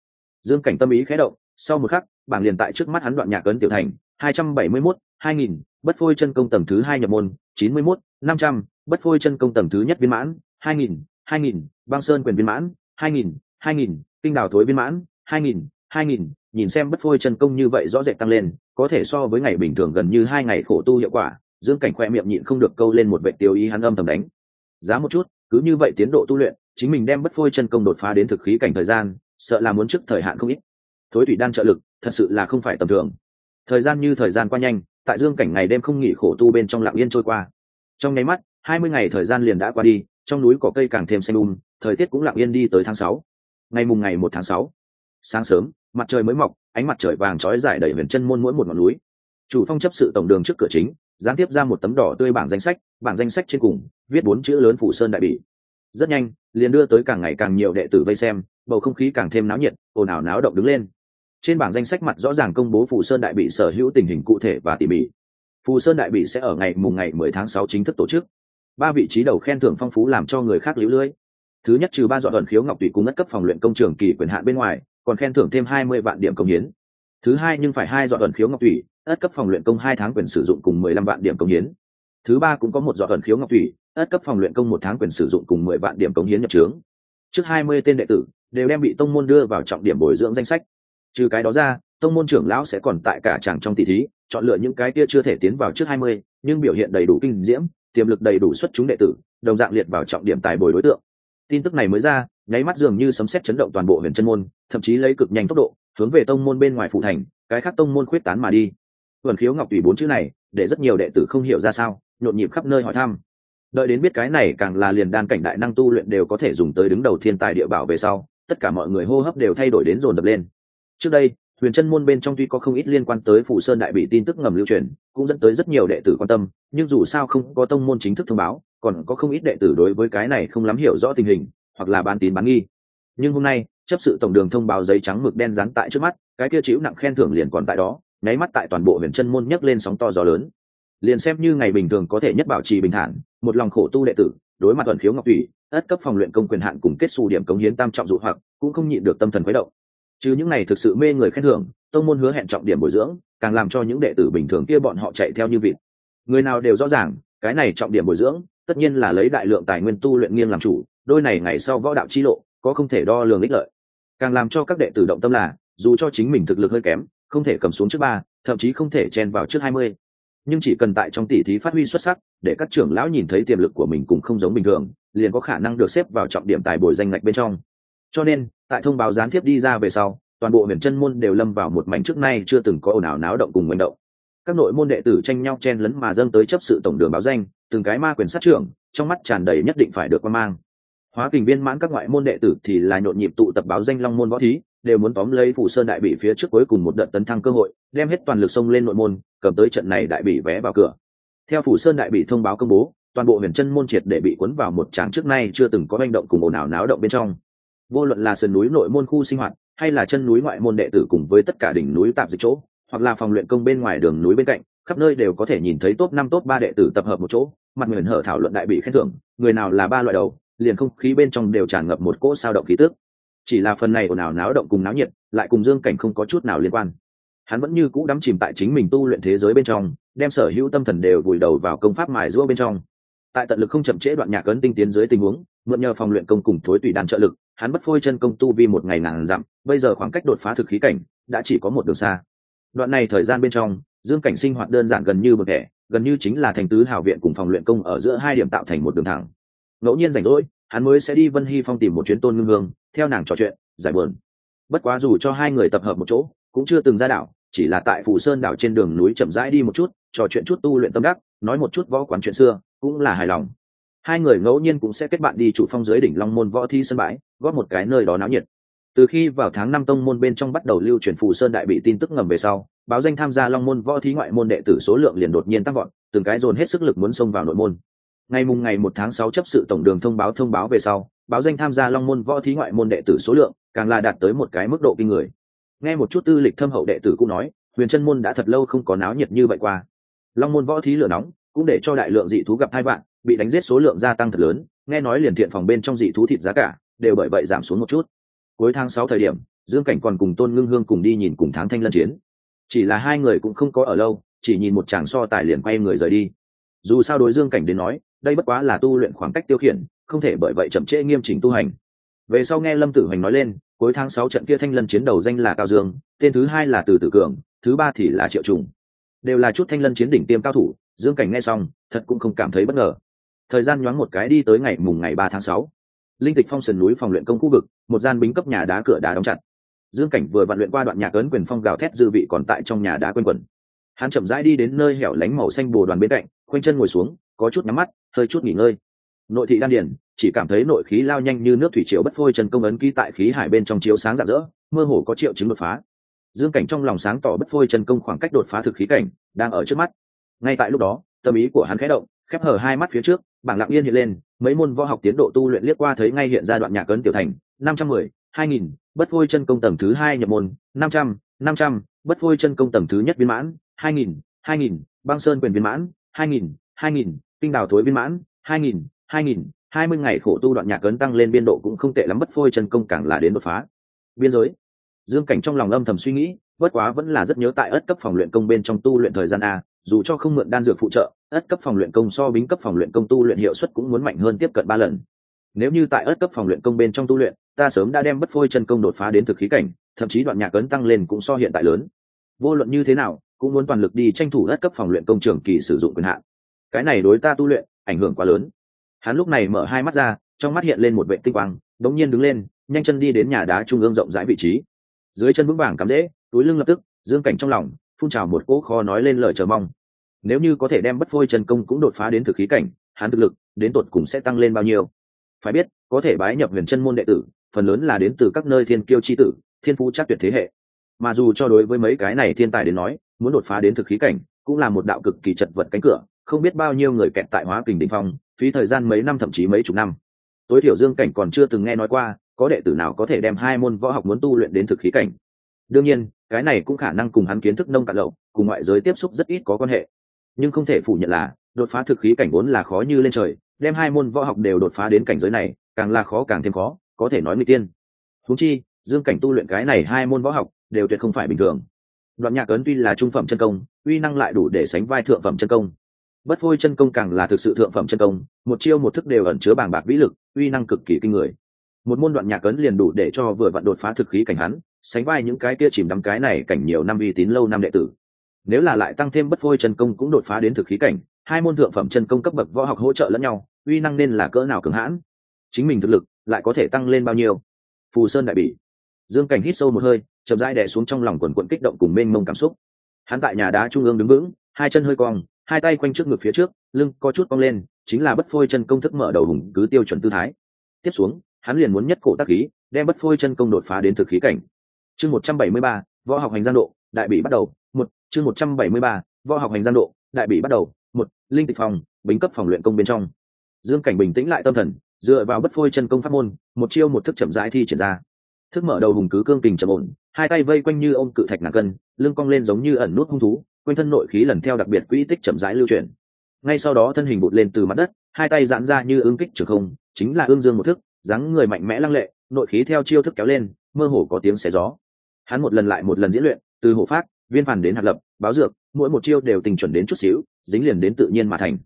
dương cảnh tâm ý khé động, sau một khắc, bảng liền tại trước mắt hắn đoạn nhạc ấn tiểu thành, hai trăm bảy mươi mốt, hai nghìn, bất phôi chân công tầng thứ hai nhập môn, chín mươi mốt, năm trăm, bất phôi chân công tầng thứ nhất viên mãn, hai nghìn hai nghìn, băng sơn quyền viên mãn, hai nghìn hai nghìn, kinh đào thối viên mãn, hai nghìn hai nghìn nhìn xem bất phôi chân công như vậy rõ rệt tăng lên, có thể so với ngày bình thường gần như hai ngày khổ tu hiệu quả, dương cảnh khoe miệng nhịn không được câu lên một vệ tiêu ý hắn âm thầm đánh. Giá một chút, cứ như vậy tiến độ tu luyện, chính mình đem bất phôi chân công đột phá đến thực khí cảnh thời gian, sợ là muốn trước thời hạn không ít. Thối thủy đan trợ lực, thật sự là không phải tầm thường. Thời gian như thời gian qua nhanh, tại dương cảnh ngày đêm không nghỉ khổ tu bên trong lạng yên trôi qua. Trong nháy mắt, hai mươi ngày thời gian liền đã qua đi, trong núi cỏ cây càng thêm xanh um thời tiết cũng lặng yên đi tới tháng sáu. Ngày mùng ngày một tháng sáu sáng sớm, mặt trời mới mọc, ánh mặt trời vàng trói dài đầy huyền chân môn mỗi một ngọn núi. Chủ phong chấp sự tổng đường trước cửa chính, gián tiếp ra một tấm đỏ tươi bảng danh sách, bảng danh sách trên cùng, viết bốn chữ lớn phủ sơn đại bỉ. Rất nhanh, liền đưa tới càng ngày càng nhiều đệ tử vây xem, bầu không khí càng thêm náo nhiệt, ồn ào náo động đứng lên. Trên bảng danh sách mặt rõ ràng công bố phù sơn đại bị sở hữu tình hình cụ thể và tỉ mỉ. Phù sơn đại bị sẽ ở ngày mùng ngày mười tháng sáu chính thức tổ chức. Ba vị trí đầu khen thưởng phong phú làm cho người khác lũ lưỡi. thứ nhất trừ ba dọn thuận khiếu ngọc tùy cung ngất cấp phòng luyện công trường kỳ quyền hạn bên ngoài còn khen thưởng thêm hai mươi vạn điểm công hiến. Thứ hai nhưng phải hai dọn ẩn khiếu ngọc thủy, ất cấp phòng luyện công hai tháng quyền sử dụng cùng mười lăm vạn điểm công hiến. Thứ ba cũng có một dọn ẩn khiếu ngọc thủy, ất cấp phòng luyện công một tháng quyền sử dụng cùng mười vạn điểm công hiến nhập trướng. Trước hai mươi tên đệ tử đều đem bị tông môn đưa vào trọng điểm bồi dưỡng danh sách. Trừ cái đó ra tông môn trưởng lão sẽ còn tại cả chàng trong tỷ thí chọn lựa những cái kia chưa thể tiến vào trước hai mươi nhưng biểu hiện đầy đủ kinh diễm tiềm lực đầy đủ xuất chúng đệ tử đồng dạng liệt vào trọng điểm tài bồi đối tượng tin tức này mới ra, nháy mắt dường như sấm xét chấn động toàn bộ huyền chân môn, thậm chí lấy cực nhanh tốc độ, hướng về tông môn bên ngoài phụ thành, cái khác tông môn khuyết tán mà đi. Vườn khiếu ngọc tùy bốn chữ này, để rất nhiều đệ tử không hiểu ra sao, nhộn nhịp khắp nơi hỏi thăm. Đợi đến biết cái này càng là liền đan cảnh đại năng tu luyện đều có thể dùng tới đứng đầu thiên tài địa bảo về sau, tất cả mọi người hô hấp đều thay đổi đến dồn dập lên. Trước đây, huyền chân môn bên trong tuy có không ít liên quan tới phủ sơn đại bị tin tức ngầm lưu truyền, cũng dẫn tới rất nhiều đệ tử quan tâm, nhưng dù sao không có tông môn chính thức thông báo còn có không ít đệ tử đối với cái này không lắm hiểu rõ tình hình, hoặc là bán tín bán nghi. Nhưng hôm nay, chấp sự tổng đường thông báo giấy trắng mực đen dán tại trước mắt, cái kia chịu nặng khen thưởng liền còn tại đó, nháy mắt tại toàn bộ huyền chân môn nhấc lên sóng to gió lớn. Liền xem như ngày bình thường có thể nhất bảo trì bình thản, một lòng khổ tu đệ tử, đối mặt tuần khiếu ngọc thủy, ất cấp phòng luyện công quyền hạn cùng kết xù điểm cống hiến tam trọng dụ hoặc, cũng không nhịn được tâm thần khuấy động. Chứ những này thực sự mê người khen thưởng, tông môn hứa hẹn trọng điểm bồi dưỡng, càng làm cho những đệ tử bình thường kia bọn họ chạy theo như vịt. Người nào đều rõ ràng, cái này trọng điểm bồi dưỡng tất nhiên là lấy đại lượng tài nguyên tu luyện nghiêng làm chủ, đôi này ngày sau võ đạo chi lộ, có không thể đo lường ích lợi. Càng làm cho các đệ tử động tâm là, dù cho chính mình thực lực hơi kém, không thể cầm xuống trước ba, thậm chí không thể chen vào trước hai mươi. Nhưng chỉ cần tại trong tỷ thí phát huy xuất sắc, để các trưởng lão nhìn thấy tiềm lực của mình cũng không giống bình thường, liền có khả năng được xếp vào trọng điểm tài bồi danh ngạch bên trong. Cho nên, tại thông báo gián tiếp đi ra về sau, toàn bộ huyện chân môn đều lâm vào một mảnh trước nay chưa từng có ồn ào náo động cùng manh động. Các nội môn đệ tử tranh nhau chen lấn mà dâng tới chấp sự tổng đường báo danh từng cái ma quyền sát trưởng, trong mắt tràn đầy nhất định phải được quan mang. Hóa kình viên mãn các ngoại môn đệ tử thì là nhộn nhịp tụ tập báo danh long môn võ thí, đều muốn tóm lấy phủ sơn đại bị phía trước cuối cùng một đợt tấn thăng cơ hội, đem hết toàn lực sông lên nội môn, cầm tới trận này đại bị vé vào cửa. Theo phủ sơn đại bị thông báo công bố, toàn bộ huyền chân môn triệt để bị cuốn vào một tràng trước nay chưa từng có hành động cùng ồn ào náo động bên trong. Vô luận là sườn núi nội môn khu sinh hoạt, hay là chân núi ngoại môn đệ tử cùng với tất cả đỉnh núi tạm dịch chỗ, hoặc là phòng luyện công bên ngoài đường núi bên cạnh khắp nơi đều có thể nhìn thấy top năm, top ba đệ tử tập hợp một chỗ, mặt nguyện hở thảo luận đại bị khen thưởng, người nào là ba loại đầu, liền không khí bên trong đều tràn ngập một cỗ sao động khí tước chỉ là phần này ồn ào náo động cùng náo nhiệt, lại cùng dương cảnh không có chút nào liên quan. Hắn vẫn như cũ đắm chìm tại chính mình tu luyện thế giới bên trong, đem sở hữu tâm thần đều vùi đầu vào công pháp mài giũa bên trong. Tại tận lực không chậm trễ đoạn nhạc ấn tinh tiến dưới tình huống, mượn nhờ phòng luyện công cùng thối tùy đàn trợ lực, hắn bất phôi chân công tu vi một ngày ngàn dặm, bây giờ khoảng cách đột phá thực khí cảnh, đã chỉ có một đường xa. Đoạn này thời gian bên trong dương cảnh sinh hoạt đơn giản gần như một thể gần như chính là thành tứ hào viện cùng phòng luyện công ở giữa hai điểm tạo thành một đường thẳng. Ngẫu nhiên rảnh rỗi, hắn mới sẽ đi vân hy phong tìm một chuyến tôn ngưng hương, theo nàng trò chuyện, giải buồn. Bất quá dù cho hai người tập hợp một chỗ, cũng chưa từng ra đảo, chỉ là tại phủ sơn đảo trên đường núi chậm rãi đi một chút, trò chuyện chút tu luyện tâm đắc, nói một chút võ quán chuyện xưa, cũng là hài lòng. Hai người ngẫu nhiên cũng sẽ kết bạn đi chủ phong dưới đỉnh long môn võ thi sân bãi, góp một cái nơi đó náo nhiệt. Từ khi vào tháng năm tông môn bên trong bắt đầu lưu truyền phù sơn đại bị tin tức ngầm về sau báo danh tham gia long môn võ thí ngoại môn đệ tử số lượng liền đột nhiên tăng vọt, từng cái dồn hết sức lực muốn xông vào nội môn. Ngày mùng ngày một tháng sáu chấp sự tổng đường thông báo thông báo về sau báo danh tham gia long môn võ thí ngoại môn đệ tử số lượng càng là đạt tới một cái mức độ kinh người. Nghe một chút tư lịch thâm hậu đệ tử cũng nói huyền chân môn đã thật lâu không có náo nhiệt như vậy qua. Long môn võ thí lửa nóng cũng để cho đại lượng dị thú gặp hai bạn bị đánh giết số lượng gia tăng thật lớn nghe nói liền thiện phòng bên trong dị thú thịt giá cả đều bởi vậy giảm xuống một chút. Cuối tháng sáu thời điểm dương cảnh còn cùng tôn ngưng hương cùng đi nhìn cùng tháng thanh lân chiến chỉ là hai người cũng không có ở lâu, chỉ nhìn một chàng so tài liền quay người rời đi. Dù sao đối dương cảnh đến nói, đây bất quá là tu luyện khoảng cách tiêu khiển, không thể bởi vậy chậm trễ nghiêm chỉnh tu hành. Về sau nghe lâm tử hoành nói lên, cuối tháng sáu trận kia thanh lân chiến đầu danh là cao dương, tên thứ hai là từ tử cường, thứ ba thì là triệu trùng. Đều là chút thanh lân chiến đỉnh tiêm cao thủ, dương cảnh nghe xong, thật cũng không cảm thấy bất ngờ. Thời gian nhoáng một cái đi tới ngày mùng ngày ba tháng sáu. Linh tịch phong sườn núi phòng luyện công khu vực, một gian bính cấp nhà đá cửa đá đóng chặt dương cảnh vừa vạn luyện qua đoạn nhạc ấn quyền phong gào thét dư vị còn tại trong nhà đá quên quẩn. Hắn chậm rãi đi đến nơi hẻo lánh màu xanh bồ đoàn bên cạnh, khoanh chân ngồi xuống, có chút nhắm mắt, hơi chút nghỉ ngơi. Nội thị đan điển chỉ cảm thấy nội khí lao nhanh như nước thủy triều bất phôi chân công ấn ký tại khí hải bên trong chiếu sáng rạng rỡ, mơ hồ có triệu chứng đột phá. Dương cảnh trong lòng sáng tỏ bất phôi chân công khoảng cách đột phá thực khí cảnh, đang ở trước mắt. Ngay tại lúc đó, tâm ý của hắn khẽ động, khép hở hai mắt phía trước, bảng lặng yên hiện lên, mấy môn võ học tiến độ tu luyện liếc qua thấy ngay hiện ra đoạn nhạc ấn tiểu thành, năm trăm mười hai nghìn, bất phôi chân công tầng thứ hai nhập môn, năm trăm năm trăm, bất phôi chân công tầng thứ nhất viên mãn, hai nghìn hai nghìn, băng sơn quyền viên mãn, hai nghìn hai nghìn đào thối viên mãn, hai nghìn hai nghìn, hai mươi ngày khổ tu đoạn nhạc cấn tăng lên biên độ cũng không tệ lắm, bất phôi chân công càng là đến đột phá. Biên giới. Dương cảnh trong lòng âm thầm suy nghĩ, bất quá vẫn là rất nhớ tại ất cấp phòng luyện công bên trong tu luyện thời gian a, dù cho không mượn đan dược phụ trợ, ất cấp phòng luyện công so bính cấp phòng luyện công tu luyện hiệu suất cũng muốn mạnh hơn tiếp cận ba lần. Nếu như tại ất cấp phòng luyện công bên trong tu luyện ta sớm đã đem bất phôi chân công đột phá đến thực khí cảnh, thậm chí đoạn nhạc ấn tăng lên cũng so hiện tại lớn. Vô luận như thế nào, cũng muốn toàn lực đi tranh thủ đất cấp phòng luyện công trường kỳ sử dụng quyền hạn. Cái này đối ta tu luyện, ảnh hưởng quá lớn. Hắn lúc này mở hai mắt ra, trong mắt hiện lên một vệ tinh quang, đống nhiên đứng lên, nhanh chân đi đến nhà đá trung ương rộng rãi vị trí. Dưới chân vững vàng cắm dễ túi lưng lập tức, dương cảnh trong lòng, phun trào một cỗ kho nói lên lời chờ mong. Nếu như có thể đem bất phôi chân công cũng đột phá đến thực khí cảnh, hắn thực lực, đến tột cùng sẽ tăng lên bao nhiêu? Phải biết, có thể bái nhập huyền chân môn đệ tử phần lớn là đến từ các nơi thiên kiêu chi tử, thiên phú chắc tuyệt thế hệ. Mà dù cho đối với mấy cái này thiên tài đến nói, muốn đột phá đến thực khí cảnh, cũng là một đạo cực kỳ chật vật cánh cửa, không biết bao nhiêu người kẹt tại hóa kình đỉnh phong, phí thời gian mấy năm thậm chí mấy chục năm. Tối thiểu dương cảnh còn chưa từng nghe nói qua, có đệ tử nào có thể đem hai môn võ học muốn tu luyện đến thực khí cảnh. Đương nhiên, cái này cũng khả năng cùng hắn kiến thức nông cạn lậu, cùng ngoại giới tiếp xúc rất ít có quan hệ. Nhưng không thể phủ nhận là, đột phá thực khí cảnh vốn là khó như lên trời, đem hai môn võ học đều đột phá đến cảnh giới này, càng là khó càng thêm khó có thể nói người tiên. Húng chi, dương cảnh tu luyện cái này hai môn võ học đều tuyệt không phải bình thường. Đoạn nhạc ấn tuy là trung phẩm chân công, uy năng lại đủ để sánh vai thượng phẩm chân công. Bất phôi chân công càng là thực sự thượng phẩm chân công, một chiêu một thức đều ẩn chứa bàng bạc vĩ lực, uy năng cực kỳ kinh người. Một môn đoạn nhạc ấn liền đủ để cho vừa vặn đột phá thực khí cảnh hắn, sánh vai những cái kia chìm đắm cái này cảnh nhiều năm uy tín lâu năm đệ tử. Nếu là lại tăng thêm bất phôi chân công cũng đột phá đến thực khí cảnh, hai môn thượng phẩm chân công cấp bậc võ học hỗ trợ lẫn nhau, uy năng nên là cỡ nào cường hãn. Chính mình thực lực lại có thể tăng lên bao nhiêu? Phù sơn đại bỉ. Dương cảnh hít sâu một hơi, chậm rãi đè xuống trong lòng quần quận kích động cùng mênh mông cảm xúc. Hắn tại nhà đá trung ương đứng vững, hai chân hơi cong, hai tay quanh trước ngực phía trước, lưng có chút cong lên, chính là bất phôi chân công thức mở đầu hùng cứ tiêu chuẩn tư thái. Tiếp xuống, hắn liền muốn nhất cổ tác khí, đem bất phôi chân công đột phá đến thực khí cảnh. Chương một trăm bảy mươi ba, võ học hành gian độ, đại bị bắt đầu, một, chương một trăm bảy mươi ba, võ học hành gian độ, đại bị bắt đầu, một, linh tịch phòng, bính cấp phòng luyện công bên trong. Dương cảnh bình tĩnh lại tâm thần dựa vào bất phôi chân công pháp môn, một chiêu một thức chậm rãi thi triển ra. Thức mở đầu hùng cứ cương kình trầm ổn, hai tay vây quanh như ôm cự thạch ngàn cân, lưng cong lên giống như ẩn nút hung thú, quanh thân nội khí lần theo đặc biệt quỹ tích chậm rãi lưu chuyển. Ngay sau đó thân hình bụt lên từ mặt đất, hai tay giãn ra như ương kích trường không, chính là ương dương một thức, dáng người mạnh mẽ lăng lệ, nội khí theo chiêu thức kéo lên, mơ hồ có tiếng xé gió. Hắn một lần lại một lần diễn luyện, từ hộ pháp, viên phản đến hạt lập, báo dược, mỗi một chiêu đều tình chuẩn đến chút xíu, dính liền đến tự nhiên mà thành.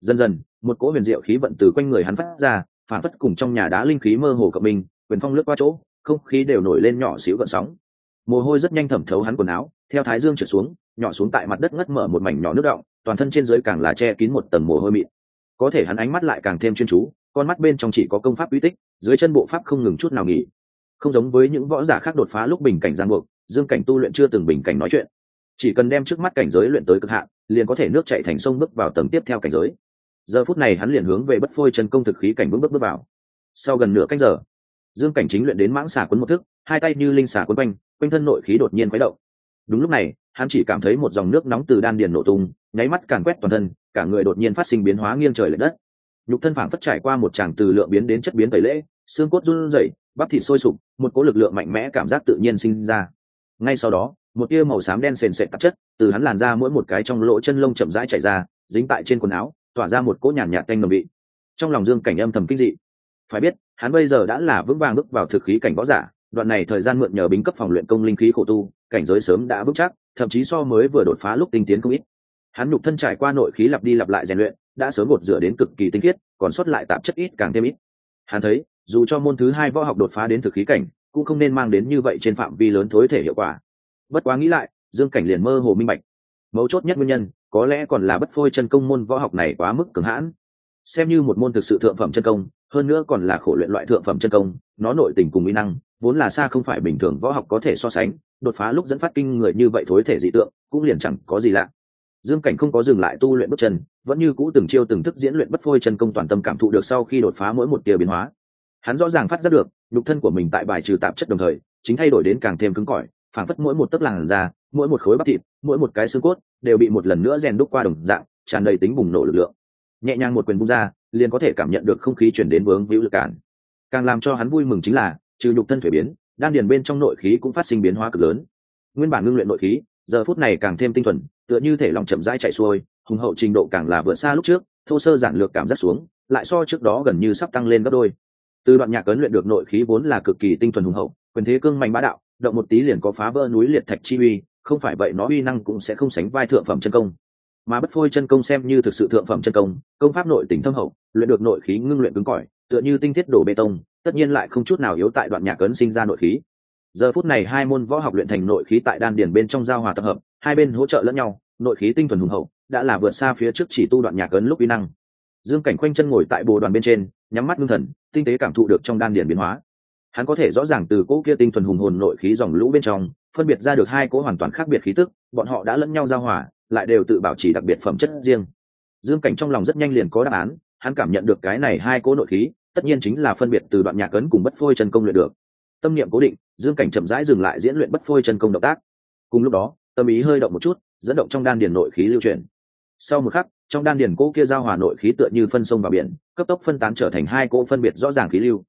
Dần dần, một cỗ huyền diệu khí vận từ quanh người hắn phát ra phản phất cùng trong nhà đá linh khí mơ hồ cộng mình, quyền phong lướt qua chỗ không khí đều nổi lên nhỏ xíu gợn sóng. Mồ hôi rất nhanh thẩm thấu hắn quần áo theo thái dương trượt xuống nhỏ xuống tại mặt đất ngất mở một mảnh nhỏ nước động toàn thân trên dưới càng là che kín một tầng mồ hôi mịn. Có thể hắn ánh mắt lại càng thêm chuyên chú con mắt bên trong chỉ có công pháp uy tích dưới chân bộ pháp không ngừng chút nào nghỉ. Không giống với những võ giả khác đột phá lúc bình cảnh giang buộc dương cảnh tu luyện chưa từng bình cảnh nói chuyện. Chỉ cần đem trước mắt cảnh giới luyện tới cực hạn liền có thể nước chạy thành sông bước vào tầng tiếp theo cảnh giới giờ phút này hắn liền hướng về bất phôi chân công thực khí cảnh bước bước bước vào. Sau gần nửa canh giờ, dương cảnh chính luyện đến mãng xà quấn một thức, hai tay như linh xà quấn quanh quanh thân nội khí đột nhiên khuấy động. Đúng lúc này, hắn chỉ cảm thấy một dòng nước nóng từ đan điền nổ tung, nháy mắt càn quét toàn thân, cả người đột nhiên phát sinh biến hóa nghiêng trời l ệ đất. Nhục thân phảng phất trải qua một tràng từ lượng biến đến chất biến tẩy lễ, xương cốt run rẩy, bắp thịt sôi sục, một cỗ lực lượng mạnh mẽ cảm giác tự nhiên sinh ra. Ngay sau đó, một tia màu xám đen sền sệt tạp chất từ hắn làn ra mỗi một cái trong lỗ chân lông chậm rãi chảy ra, dính tại trên quần áo tỏa ra một cỗ nhàn nhạt canh ngầm vị trong lòng dương cảnh âm thầm kinh dị. Phải biết, hắn bây giờ đã là vững vàng bước vào thực khí cảnh võ giả, đoạn này thời gian mượn nhờ bính cấp phòng luyện công linh khí khổ tu, cảnh giới sớm đã vững chắc, thậm chí so mới vừa đột phá lúc tinh tiến không ít. Hắn nhục thân trải qua nội khí lặp đi lặp lại rèn luyện, đã sớm gột rửa đến cực kỳ tinh khiết, còn sót lại tạp chất ít càng thêm ít. Hắn thấy, dù cho môn thứ hai võ học đột phá đến thực khí cảnh, cũng không nên mang đến như vậy trên phạm vi lớn thối thể hiệu quả. Bất quá nghĩ lại, dương cảnh liền mơ hồ minh bạch. Mấu chốt nhất nguyên nhân có lẽ còn là bất phôi chân công môn võ học này quá mức cường hãn. Xem như một môn thực sự thượng phẩm chân công, hơn nữa còn là khổ luyện loại thượng phẩm chân công, nó nội tình cùng mỹ năng, vốn là xa không phải bình thường võ học có thể so sánh, đột phá lúc dẫn phát kinh người như vậy thối thể dị tượng, cũng liền chẳng có gì lạ. Dương cảnh không có dừng lại tu luyện bước chân, vẫn như cũ từng chiêu từng thức diễn luyện bất phôi chân công toàn tâm cảm thụ được sau khi đột phá mỗi một tia biến hóa. Hắn rõ ràng phát giác được, nhục thân của mình tại bài trừ tạp chất đồng thời, chính thay đổi đến càng thêm cứng cỏi phảng phất mỗi một tấc làn da, mỗi một khối bắp thịt, mỗi một cái xương cốt đều bị một lần nữa rèn đúc qua đồng dạng, tràn đầy tính bùng nổ lực lượng. Nhẹ nhàng một quyền bung ra, liền có thể cảm nhận được không khí chuyển đến vướng víu lực cản. Càng làm cho hắn vui mừng chính là, trừ nhục thân thể biến, đan điền bên trong nội khí cũng phát sinh biến hóa cực lớn. Nguyên bản ngưng luyện nội khí, giờ phút này càng thêm tinh thuần, tựa như thể lòng chậm rãi chạy xuôi, hùng hậu trình độ càng là vượt xa lúc trước, thô sơ giản lược cảm giác xuống, lại so trước đó gần như sắp tăng lên gấp đôi. Từ đoạn nhạc ấn luyện được nội khí vốn là cực kỳ tinh thuần hùng hậu, quyền thế cương mạnh bá đạo động một tí liền có phá vỡ núi liệt thạch chi uy, không phải vậy nó uy năng cũng sẽ không sánh vai thượng phẩm chân công. Mà bất phôi chân công xem như thực sự thượng phẩm chân công công pháp nội tỉnh thâm hậu, luyện được nội khí ngưng luyện cứng cỏi, tựa như tinh thiết đổ bê tông, tất nhiên lại không chút nào yếu tại đoạn nhạc ấn sinh ra nội khí. Giờ phút này hai môn võ học luyện thành nội khí tại đan điền bên trong giao hòa tập hợp, hai bên hỗ trợ lẫn nhau, nội khí tinh thuần hùng hậu, đã là vượt xa phía trước chỉ tu đoạn nhạc ấn lúc uy năng. Dương cảnh khoanh chân ngồi tại bồ đoàn bên trên, nhắm mắt ngưng thần, tinh tế cảm thụ được trong đan điền biến hóa hắn có thể rõ ràng từ cỗ kia tinh thuần hùng hồn nội khí dòng lũ bên trong, phân biệt ra được hai cỗ hoàn toàn khác biệt khí tức, bọn họ đã lẫn nhau giao hòa, lại đều tự bảo trì đặc biệt phẩm chất riêng. Dương cảnh trong lòng rất nhanh liền có đáp án, hắn cảm nhận được cái này hai cỗ nội khí, tất nhiên chính là phân biệt từ đoạn nhạc cấn cùng bất phôi chân công luyện được. Tâm niệm cố định, dương cảnh chậm rãi dừng lại diễn luyện bất phôi chân công động tác. Cùng lúc đó, tâm ý hơi động một chút, dẫn động trong đan điền nội khí lưu chuyển. Sau một khắc, trong đan điền cỗ kia giao hòa nội khí tựa như phân sông vào biển, cấp tốc phân tán trở thành hai cỗ phân biệt rõ ràng khí lưu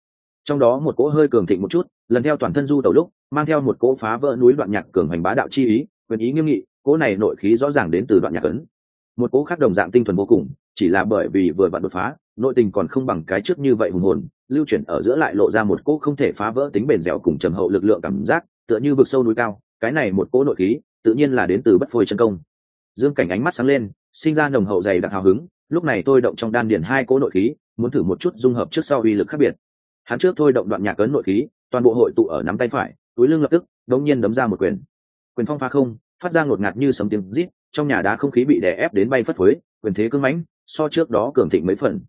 trong đó một cỗ hơi cường thịnh một chút, lần theo toàn thân du tàu lúc, mang theo một cỗ phá vỡ núi đoạn nhạc cường hành bá đạo chi ý, quyền ý nghiêm nghị, cỗ này nội khí rõ ràng đến từ đoạn nhạc ấn. Một cỗ khác đồng dạng tinh thuần vô cùng, chỉ là bởi vì vừa vặn đột phá, nội tình còn không bằng cái trước như vậy hùng hồn, lưu chuyển ở giữa lại lộ ra một cỗ không thể phá vỡ tính bền dẻo cùng trầm hậu lực lượng cảm giác, tựa như vực sâu núi cao, cái này một cỗ nội khí, tự nhiên là đến từ bất phôi chân công. Dương cảnh ánh mắt sáng lên, sinh ra nồng hậu dày đặc hào hứng, lúc này tôi động trong đan điền hai cỗ nội khí, muốn thử một chút dung hợp trước sau uy lực khác biệt hắn trước thôi động đoạn nhạc ấn nội khí, toàn bộ hội tụ ở nắm tay phải, túi lưng lập tức, đống nhiên đấm ra một quyền. Quyền phong pha không, phát ra ngột ngạt như sấm tiếng rít, trong nhà đá không khí bị đè ép đến bay phất phới, quyền thế cưng mãnh, so trước đó cường thịnh mấy phần.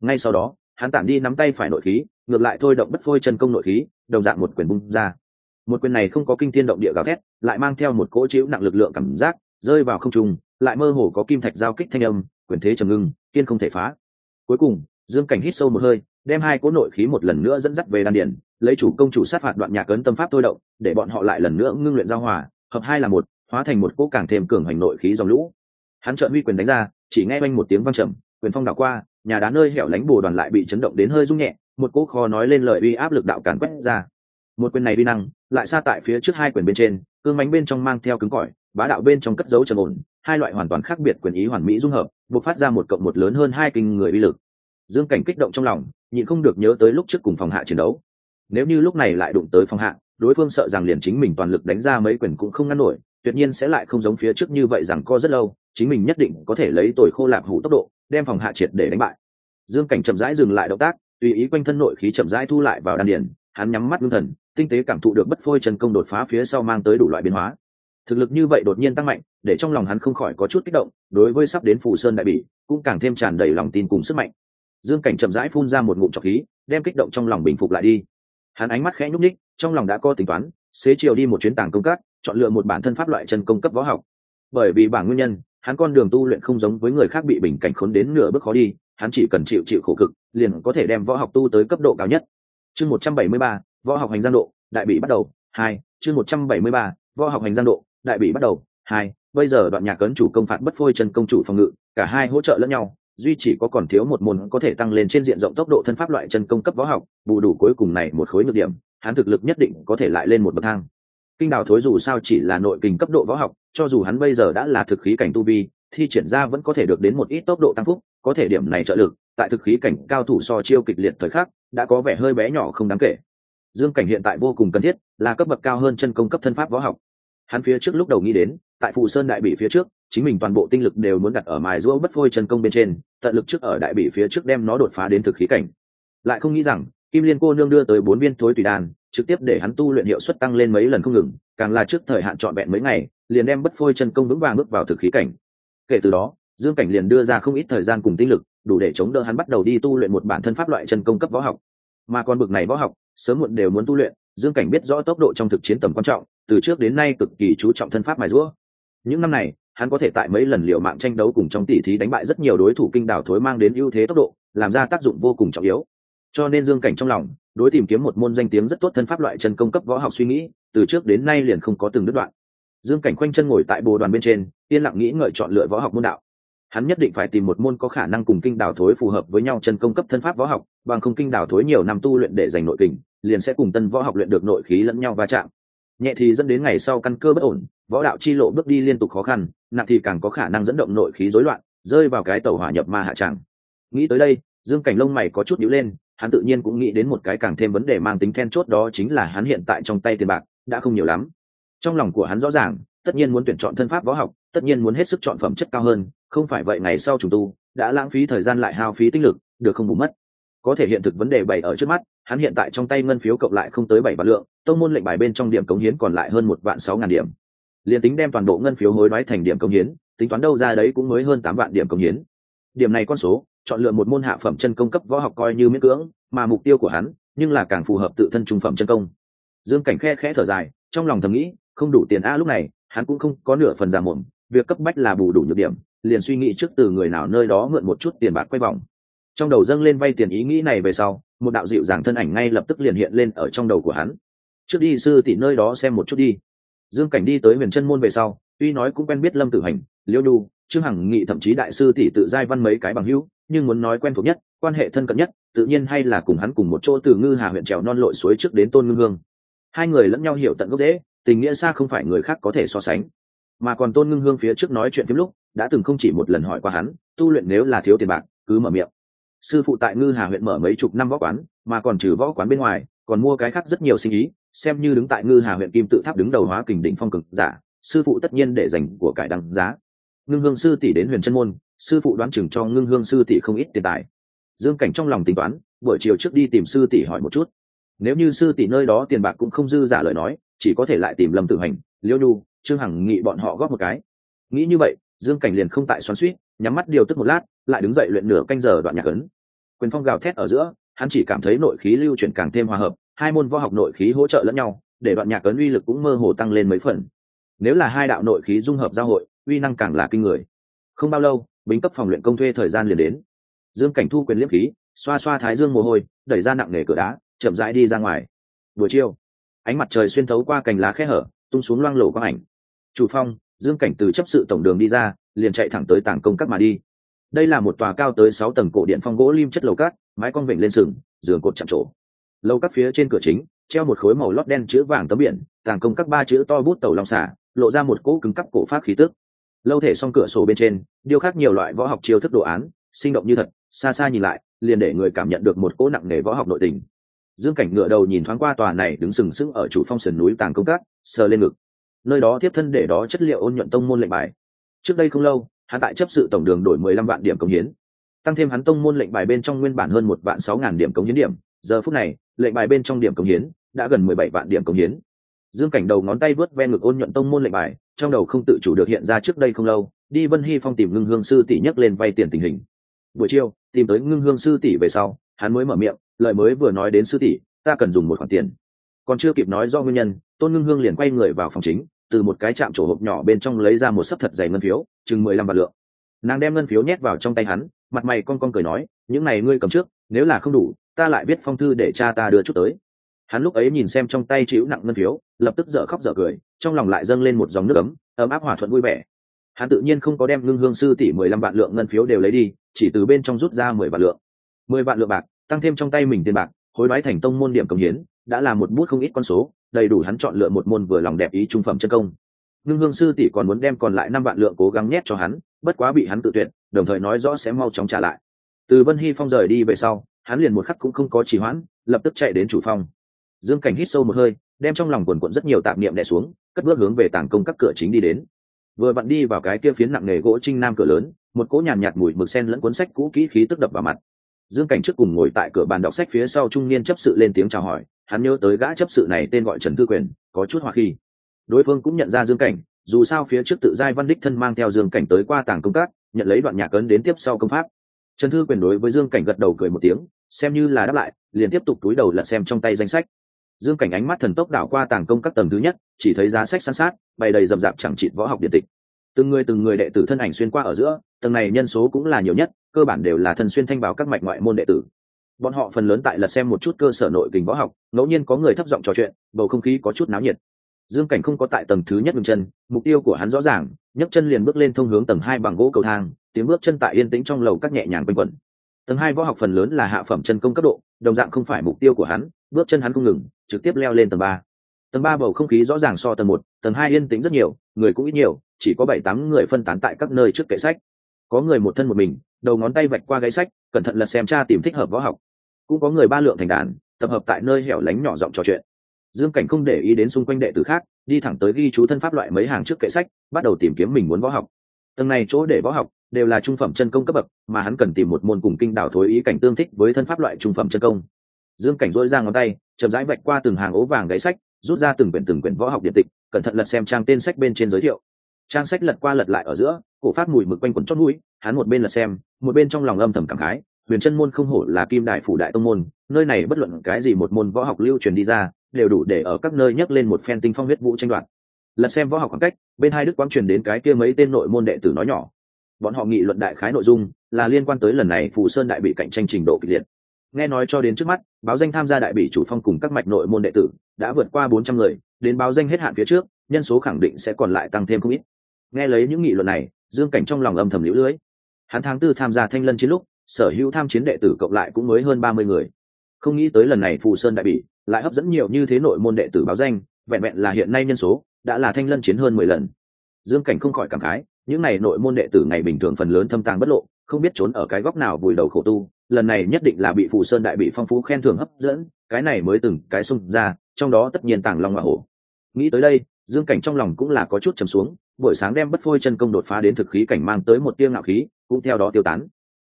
Ngay sau đó, hắn tạm đi nắm tay phải nội khí, ngược lại thôi động bất phôi chân công nội khí, đồng dạng một quyền bung ra. Một quyền này không có kinh thiên động địa gào thét, lại mang theo một cỗ chịu nặng lực lượng cảm giác, rơi vào không trung, lại mơ hồ có kim thạch giao kích thanh âm, quyền thế trầm ngưng, kiên không thể phá. Cuối cùng, dương cảnh hít sâu một hơi đem hai cỗ nội khí một lần nữa dẫn dắt về đan Điền, lấy chủ công chủ sát phạt đoạn nhạc cấn tâm pháp thôi động, để bọn họ lại lần nữa ngưng luyện giao hòa, hợp hai là một, hóa thành một cỗ càng thêm cường hành nội khí dòng lũ. Hắn trợn huy quyền đánh ra, chỉ nghe oanh một tiếng vang trầm, quyền phong đảo qua, nhà đá nơi hẻo lánh bồ đoàn lại bị chấn động đến hơi rung nhẹ, một cỗ kho nói lên lời uy áp lực đạo càn quét ra. Một quyền này uy năng, lại xa tại phía trước hai quyền bên trên, cương bánh bên trong mang theo cứng cỏi, bá đạo bên trong cất dấu trầm ổn, hai loại hoàn toàn khác biệt quyền ý hoàn mỹ dung hợp buộc phát ra một cộng một lớn hơn hai kinh người uy lực. Dương cảnh kích động trong lòng nhịn không được nhớ tới lúc trước cùng phòng hạ chiến đấu. Nếu như lúc này lại đụng tới phòng hạ, đối phương sợ rằng liền chính mình toàn lực đánh ra mấy quyền cũng không ngăn nổi, tuyệt nhiên sẽ lại không giống phía trước như vậy rằng co rất lâu, chính mình nhất định có thể lấy tồi khô lạp hủ tốc độ, đem phòng hạ triệt để đánh bại. Dương cảnh chậm rãi dừng lại động tác, tùy ý quanh thân nội khí chậm rãi thu lại vào đan điển hắn nhắm mắt ngưng thần, tinh tế cảm thụ được bất phôi chân công đột phá phía sau mang tới đủ loại biến hóa. Thực lực như vậy đột nhiên tăng mạnh, để trong lòng hắn không khỏi có chút kích động, đối với sắp đến phủ sơn đại bỉ, cũng càng thêm tràn đầy lòng tin cùng sức mạnh dương cảnh chậm rãi phun ra một ngụm trọc khí, đem kích động trong lòng bình phục lại đi. Hắn ánh mắt khẽ nhúc ních trong lòng đã có tính toán, xế chiều đi một chuyến tàng công cát, chọn lựa một bản thân pháp loại chân công cấp võ học. Bởi vì bảng nguyên nhân, hắn con đường tu luyện không giống với người khác bị bình cảnh khốn đến nửa bước khó đi, hắn chỉ cần chịu chịu khổ cực, liền có thể đem võ học tu tới cấp độ cao nhất. Chương một trăm bảy mươi ba, võ học hành gian độ, đại bị bắt đầu, hai, chương một trăm bảy mươi ba, võ học hành gian độ, đại bị bắt đầu, hai, bây giờ đoạn nhạc cấn chủ công phạt bất phôi chân công chủ phòng ngự, cả hai hỗ trợ lẫn nhau duy chỉ có còn thiếu một môn có thể tăng lên trên diện rộng tốc độ thân pháp loại chân công cấp võ học, bù đủ cuối cùng này một khối nhược điểm, hắn thực lực nhất định có thể lại lên một bậc thang. Kinh đào thối dù sao chỉ là nội kinh cấp độ võ học, cho dù hắn bây giờ đã là thực khí cảnh tu vi, thi triển ra vẫn có thể được đến một ít tốc độ tăng phúc, có thể điểm này trợ lực, tại thực khí cảnh cao thủ so chiêu kịch liệt thời khắc, đã có vẻ hơi bé nhỏ không đáng kể. Dương cảnh hiện tại vô cùng cần thiết, là cấp bậc cao hơn chân công cấp thân pháp võ học. Hắn phía trước lúc đầu nghĩ đến, tại phụ sơn đại bị phía trước chính mình toàn bộ tinh lực đều muốn đặt ở mài rũa bất phôi chân công bên trên, tận lực trước ở đại bị phía trước đem nó đột phá đến thực khí cảnh. Lại không nghĩ rằng, kim liên cô nương đưa tới bốn viên thối tùy đàn trực tiếp để hắn tu luyện hiệu suất tăng lên mấy lần không ngừng, càng là trước thời hạn trọn vẹn mấy ngày, liền đem bất phôi chân công vững vàng bước vào thực khí cảnh. Kể từ đó, dương cảnh liền đưa ra không ít thời gian cùng tinh lực, đủ để chống đỡ hắn bắt đầu đi tu luyện một bản thân pháp loại chân công cấp võ học. Mà còn bực này võ học, sớm muộn đều muốn tu luyện, dương cảnh biết rõ tốc độ trong thực chiến tầm quan trọng, từ trước đến nay cực kỳ chú trọng thân pháp mài rũa những năm này hắn có thể tại mấy lần liệu mạng tranh đấu cùng trong tỷ thí đánh bại rất nhiều đối thủ kinh đảo thối mang đến ưu thế tốc độ, làm ra tác dụng vô cùng trọng yếu. Cho nên dương cảnh trong lòng, đối tìm kiếm một môn danh tiếng rất tốt thân pháp loại chân công cấp võ học suy nghĩ, từ trước đến nay liền không có từng đứt đoạn. Dương cảnh khoanh chân ngồi tại bồ đoàn bên trên, yên lặng nghĩ ngợi chọn lựa võ học môn đạo. Hắn nhất định phải tìm một môn có khả năng cùng kinh đảo thối phù hợp với nhau chân công cấp thân pháp võ học, bằng không kinh đảo thối nhiều năm tu luyện để giành nội kình, liền sẽ cùng tân võ học luyện được nội khí lẫn nhau va chạm. Nhẹ thì dẫn đến ngày sau căn cơ bất ổn, võ đạo chi lộ bước đi liên tục khó khăn nặng thì càng có khả năng dẫn động nội khí rối loạn, rơi vào cái tàu hỏa nhập ma hạ tràng nghĩ tới đây, dương cảnh lông mày có chút nhíu lên, hắn tự nhiên cũng nghĩ đến một cái càng thêm vấn đề mang tính then chốt đó chính là hắn hiện tại trong tay tiền bạc đã không nhiều lắm. Trong lòng của hắn rõ ràng, tất nhiên muốn tuyển chọn thân pháp võ học, tất nhiên muốn hết sức chọn phẩm chất cao hơn, không phải vậy ngày sau trùng tu đã lãng phí thời gian lại hao phí tinh lực, được không bù mất. Có thể hiện thực vấn đề bày ở trước mắt, hắn hiện tại trong tay ngân phiếu cộng lại không tới bảy vạn lượng, tông môn lệnh bài bên trong điểm cống hiến còn lại hơn một vạn sáu ngàn điểm liền tính đem toàn bộ ngân phiếu hối đoái thành điểm công hiến, tính toán đâu ra đấy cũng mới hơn tám vạn điểm công hiến. Điểm này con số, chọn lựa một môn hạ phẩm chân công cấp võ học coi như miễn cưỡng, mà mục tiêu của hắn, nhưng là càng phù hợp tự thân trung phẩm chân công. Dương cảnh khe khẽ thở dài, trong lòng thầm nghĩ, không đủ tiền a, lúc này, hắn cũng không có nửa phần giả mồm, việc cấp bách là bù đủ nhược điểm, liền suy nghĩ trước từ người nào nơi đó mượn một chút tiền bạc quay vòng. Trong đầu dâng lên vay tiền ý nghĩ này về sau, một đạo dịu dàng thân ảnh ngay lập tức liền hiện lên ở trong đầu của hắn. Trước đi sư tỷ nơi đó xem một chút đi dương cảnh đi tới huyền chân môn về sau, tuy nói cũng quen biết lâm tử hành, liêu đu trương hằng nghị thậm chí đại sư tỷ tự giai văn mấy cái bằng hữu, nhưng muốn nói quen thuộc nhất, quan hệ thân cận nhất, tự nhiên hay là cùng hắn cùng một chỗ từ ngư hà huyện trèo non lội suối trước đến tôn ngưng hương. Hai người lẫn nhau hiểu tận gốc dễ tình nghĩa xa không phải người khác có thể so sánh. Mà còn tôn ngưng hương phía trước nói chuyện phim lúc, đã từng không chỉ một lần hỏi qua hắn, tu luyện nếu là thiếu tiền bạc, cứ mở miệng. Sư phụ tại ngư hà huyện mở mấy chục năm võ quán, mà còn trừ võ quán bên ngoài còn mua cái khác rất nhiều sinh ý, xem như đứng tại ngư hà huyện kim tự tháp đứng đầu hóa kình đỉnh phong cực giả, sư phụ tất nhiên để dành của cải đăng giá. Ngưng hương sư tỷ đến huyền chân môn, sư phụ đoán chừng cho ngưng hương sư tỷ không ít tiền tài. Dương cảnh trong lòng tính toán, buổi chiều trước đi tìm sư tỷ hỏi một chút. Nếu như sư tỷ nơi đó tiền bạc cũng không dư giả lời nói, chỉ có thể lại tìm lâm tử hành, liêu nhu, trương hằng nghị bọn họ góp một cái. Nghĩ như vậy, dương cảnh liền không tại xoắn suýt, nhắm mắt điều tức một lát, lại đứng dậy luyện nửa canh giờ đoạn nhạc ấn. Quyền phong gào thét ở giữa, hắn chỉ cảm thấy nội khí lưu chuyển càng thêm hòa hợp hai môn võ học nội khí hỗ trợ lẫn nhau, để đoạn nhạc ấn uy lực cũng mơ hồ tăng lên mấy phần. Nếu là hai đạo nội khí dung hợp giao hội, uy năng càng là kinh người. Không bao lâu, bính cấp phòng luyện công thuê thời gian liền đến. Dương cảnh thu quyền liếp khí, xoa xoa thái dương mồ hôi, đẩy ra nặng nề cửa đá, chậm rãi đi ra ngoài. Buổi chiều, ánh mặt trời xuyên thấu qua cành lá khe hở, tung xuống loang lổ quang ảnh. Chủ phong, dương cảnh từ chấp sự tổng đường đi ra, liền chạy thẳng tới tảng công các mà đi. Đây là một tòa cao tới sáu tầng cổ điện phong gỗ lim chất lầu cát, mái con vịnh lên sừng, giường cột chạm trổ lâu các phía trên cửa chính, treo một khối màu lót đen chữ vàng tấm biển, tàng công các ba chữ to bút tàu long xả, lộ ra một cỗ cứng cắp cổ pháp khí tức. Lâu thể xong cửa sổ bên trên, điêu khắc nhiều loại võ học chiêu thức đồ án, sinh động như thật, xa xa nhìn lại, liền để người cảm nhận được một cỗ nặng nề võ học nội tình. Dương cảnh ngựa đầu nhìn thoáng qua tòa này đứng sừng sững ở chủ phong sườn núi tàng công cát sờ lên ngực. Nơi đó tiếp thân để đó chất liệu ôn nhuận tông môn lệnh bài. Trước đây không lâu, hắn tại chấp sự tổng đường đổi mười lăm vạn điểm cống hiến. Tăng thêm hắn tông môn lệnh bài bên trong nguyên bản hơn một vạn sáu ngàn điểm cống hiến điểm giờ phút này, lệnh bài bên trong điểm cống hiến đã gần mười bảy vạn điểm cống hiến. Dương cảnh đầu ngón tay vớt ven ngực ôn nhuận tông môn lệnh bài, trong đầu không tự chủ được hiện ra trước đây không lâu, đi vân hy phong tìm ngưng hương sư tỷ nhấc lên vay tiền tình hình. Buổi chiều, tìm tới ngưng hương sư tỷ về sau, hắn mới mở miệng, lời mới vừa nói đến sư tỷ, ta cần dùng một khoản tiền. Còn chưa kịp nói do nguyên nhân, tôn ngưng hương liền quay người vào phòng chính, từ một cái chạm trổ hộp nhỏ bên trong lấy ra một sấp thật dày ngân phiếu, chừng mười lăm vạn lượng. Nàng đem ngân phiếu nhét vào trong tay hắn, mặt mày con con cười nói, những này ngươi cầm trước, nếu là không đủ ta lại viết phong thư để cha ta đưa chút tới. Hắn lúc ấy nhìn xem trong tay chịu nặng ngân phiếu, lập tức dở khóc dở cười, trong lòng lại dâng lên một dòng nước ấm ấm áp hòa thuận vui vẻ. Hắn tự nhiên không có đem ngưng hương sư tỷ mười lăm vạn lượng ngân phiếu đều lấy đi, chỉ từ bên trong rút ra mười vạn lượng. Mười vạn lượng bạc, tăng thêm trong tay mình tiền bạc, hối đoái thành tông môn điểm công hiến, đã là một bút không ít con số, đầy đủ hắn chọn lựa một môn vừa lòng đẹp ý trung phẩm chân công. Ngưng hương sư tỷ còn muốn đem còn lại năm vạn lượng cố gắng nhét cho hắn, bất quá bị hắn tự tuyệt, đồng thời nói rõ sẽ mau chóng trả lại. Từ vân hy phong rời đi về sau hắn liền một khắc cũng không có trì hoãn lập tức chạy đến chủ phong dương cảnh hít sâu một hơi đem trong lòng quần quận rất nhiều tạp niệm đè xuống cất bước hướng về tàng công các cửa chính đi đến. Vừa vặn đi vào cái kia phiến nặng nề gỗ trinh nam cửa lớn một cỗ nhàn nhạt, nhạt mùi mực sen lẫn cuốn sách cũ kỹ khí tức đập vào mặt. Dương cảnh trước cùng ngồi tại cửa bàn đọc sách phía sau trung niên chấp sự lên tiếng chào hỏi hắn nhớ tới gã chấp sự này tên gọi trần thư quyền có chút hoa khi đối phương cũng nhận ra dương cảnh dù sao phía trước tự giai văn đích thân mang theo dương cảnh tới qua tàng công các nhận lấy đoạn nhạc ấn đến tiếp sau công pháp trần thư quyền đối với dương cảnh gật đầu cười một tiếng, xem như là đáp lại, liền tiếp tục túi đầu lật xem trong tay danh sách. Dương cảnh ánh mắt thần tốc đảo qua tàng công các tầng thứ nhất, chỉ thấy giá sách san sát, bày đầy rậm rạp chẳng chịt võ học điện tịch. Từng người từng người đệ tử thân ảnh xuyên qua ở giữa, tầng này nhân số cũng là nhiều nhất, cơ bản đều là thân xuyên thanh báo các mạch ngoại môn đệ tử. Bọn họ phần lớn tại lật xem một chút cơ sở nội kình võ học, ngẫu nhiên có người thấp giọng trò chuyện, bầu không khí có chút náo nhiệt. Dương cảnh không có tại tầng thứ nhất ngừng chân, mục tiêu của hắn rõ ràng, nhấc chân liền bước lên thông hướng tầng hai bằng gỗ cầu thang tiếng bước chân tại yên tĩnh trong lầu các nhẹ nhàng quanh quẩn. Tầng hai võ học phần lớn là hạ phẩm chân công cấp độ, đồng dạng không phải mục tiêu của hắn, bước chân hắn không ngừng, trực tiếp leo lên tầng ba. Tầng ba bầu không khí rõ ràng so tầng một, tầng hai yên tĩnh rất nhiều, người cũng ít nhiều, chỉ có bảy tám người phân tán tại các nơi trước kệ sách. Có người một thân một mình, đầu ngón tay vạch qua gáy sách, cẩn thận lật xem tra tìm thích hợp võ học. Cũng có người ba lượng thành đàn, tập hợp tại nơi hẻo lánh nhỏ giọng trò chuyện. Dương cảnh không để ý đến xung quanh đệ tử khác, đi thẳng tới ghi chú thân pháp loại mấy hàng trước kệ sách, bắt đầu tìm kiếm mình muốn võ học. Tầng này chỗ để võ học đều là trung phẩm chân công cấp bậc, mà hắn cần tìm một môn cùng kinh đảo thối ý cảnh tương thích với thân pháp loại trung phẩm chân công. Dương cảnh dỗi ra ngón tay, chậm rãi vạch qua từng hàng ố vàng gáy sách, rút ra từng quyển từng quyển võ học điện tịch, cẩn thận lật xem trang tên sách bên trên giới thiệu. Trang sách lật qua lật lại ở giữa, cổ phát mùi mực quanh quẩn chót mũi, hắn một bên lật xem, một bên trong lòng âm thầm cảm khái, huyền chân môn không hổ là kim đại phủ đại tông môn, nơi này bất luận cái gì một môn võ học lưu truyền đi ra, đều đủ để ở các nơi nhắc lên một phen tinh phong huyết vũ tranh đoạt. Lật xem võ học khoảng cách, bên hai đức quang truyền đến cái kia mấy tên nội môn đệ tử nói nhỏ bọn họ nghị luận đại khái nội dung là liên quan tới lần này phù sơn đại bị cạnh tranh trình độ kịch liệt. Nghe nói cho đến trước mắt, báo danh tham gia đại bị chủ phong cùng các mạch nội môn đệ tử đã vượt qua bốn trăm người, đến báo danh hết hạn phía trước, nhân số khẳng định sẽ còn lại tăng thêm không ít. Nghe lấy những nghị luận này, dương cảnh trong lòng âm thầm lũ lưỡi hắn tháng tư tham gia thanh lân chiến lúc, sở hữu tham chiến đệ tử cộng lại cũng mới hơn ba mươi người. Không nghĩ tới lần này phù sơn đại bị lại hấp dẫn nhiều như thế nội môn đệ tử báo danh, vẹn vẹn là hiện nay nhân số đã là thanh lân chiến hơn mười lần. Dương cảnh không khỏi cảm khái những này nội môn đệ tử ngày bình thường phần lớn thâm tàng bất lộ, không biết trốn ở cái góc nào vùi đầu khổ tu, lần này nhất định là bị phù sơn đại bị phong phú khen thưởng hấp dẫn, cái này mới từng cái xung ra, trong đó tất nhiên tàng long hoa hổ. Nghĩ tới đây, dương cảnh trong lòng cũng là có chút trầm xuống, buổi sáng đem bất phôi chân công đột phá đến thực khí cảnh mang tới một tiêu ngạo khí, cũng theo đó tiêu tán.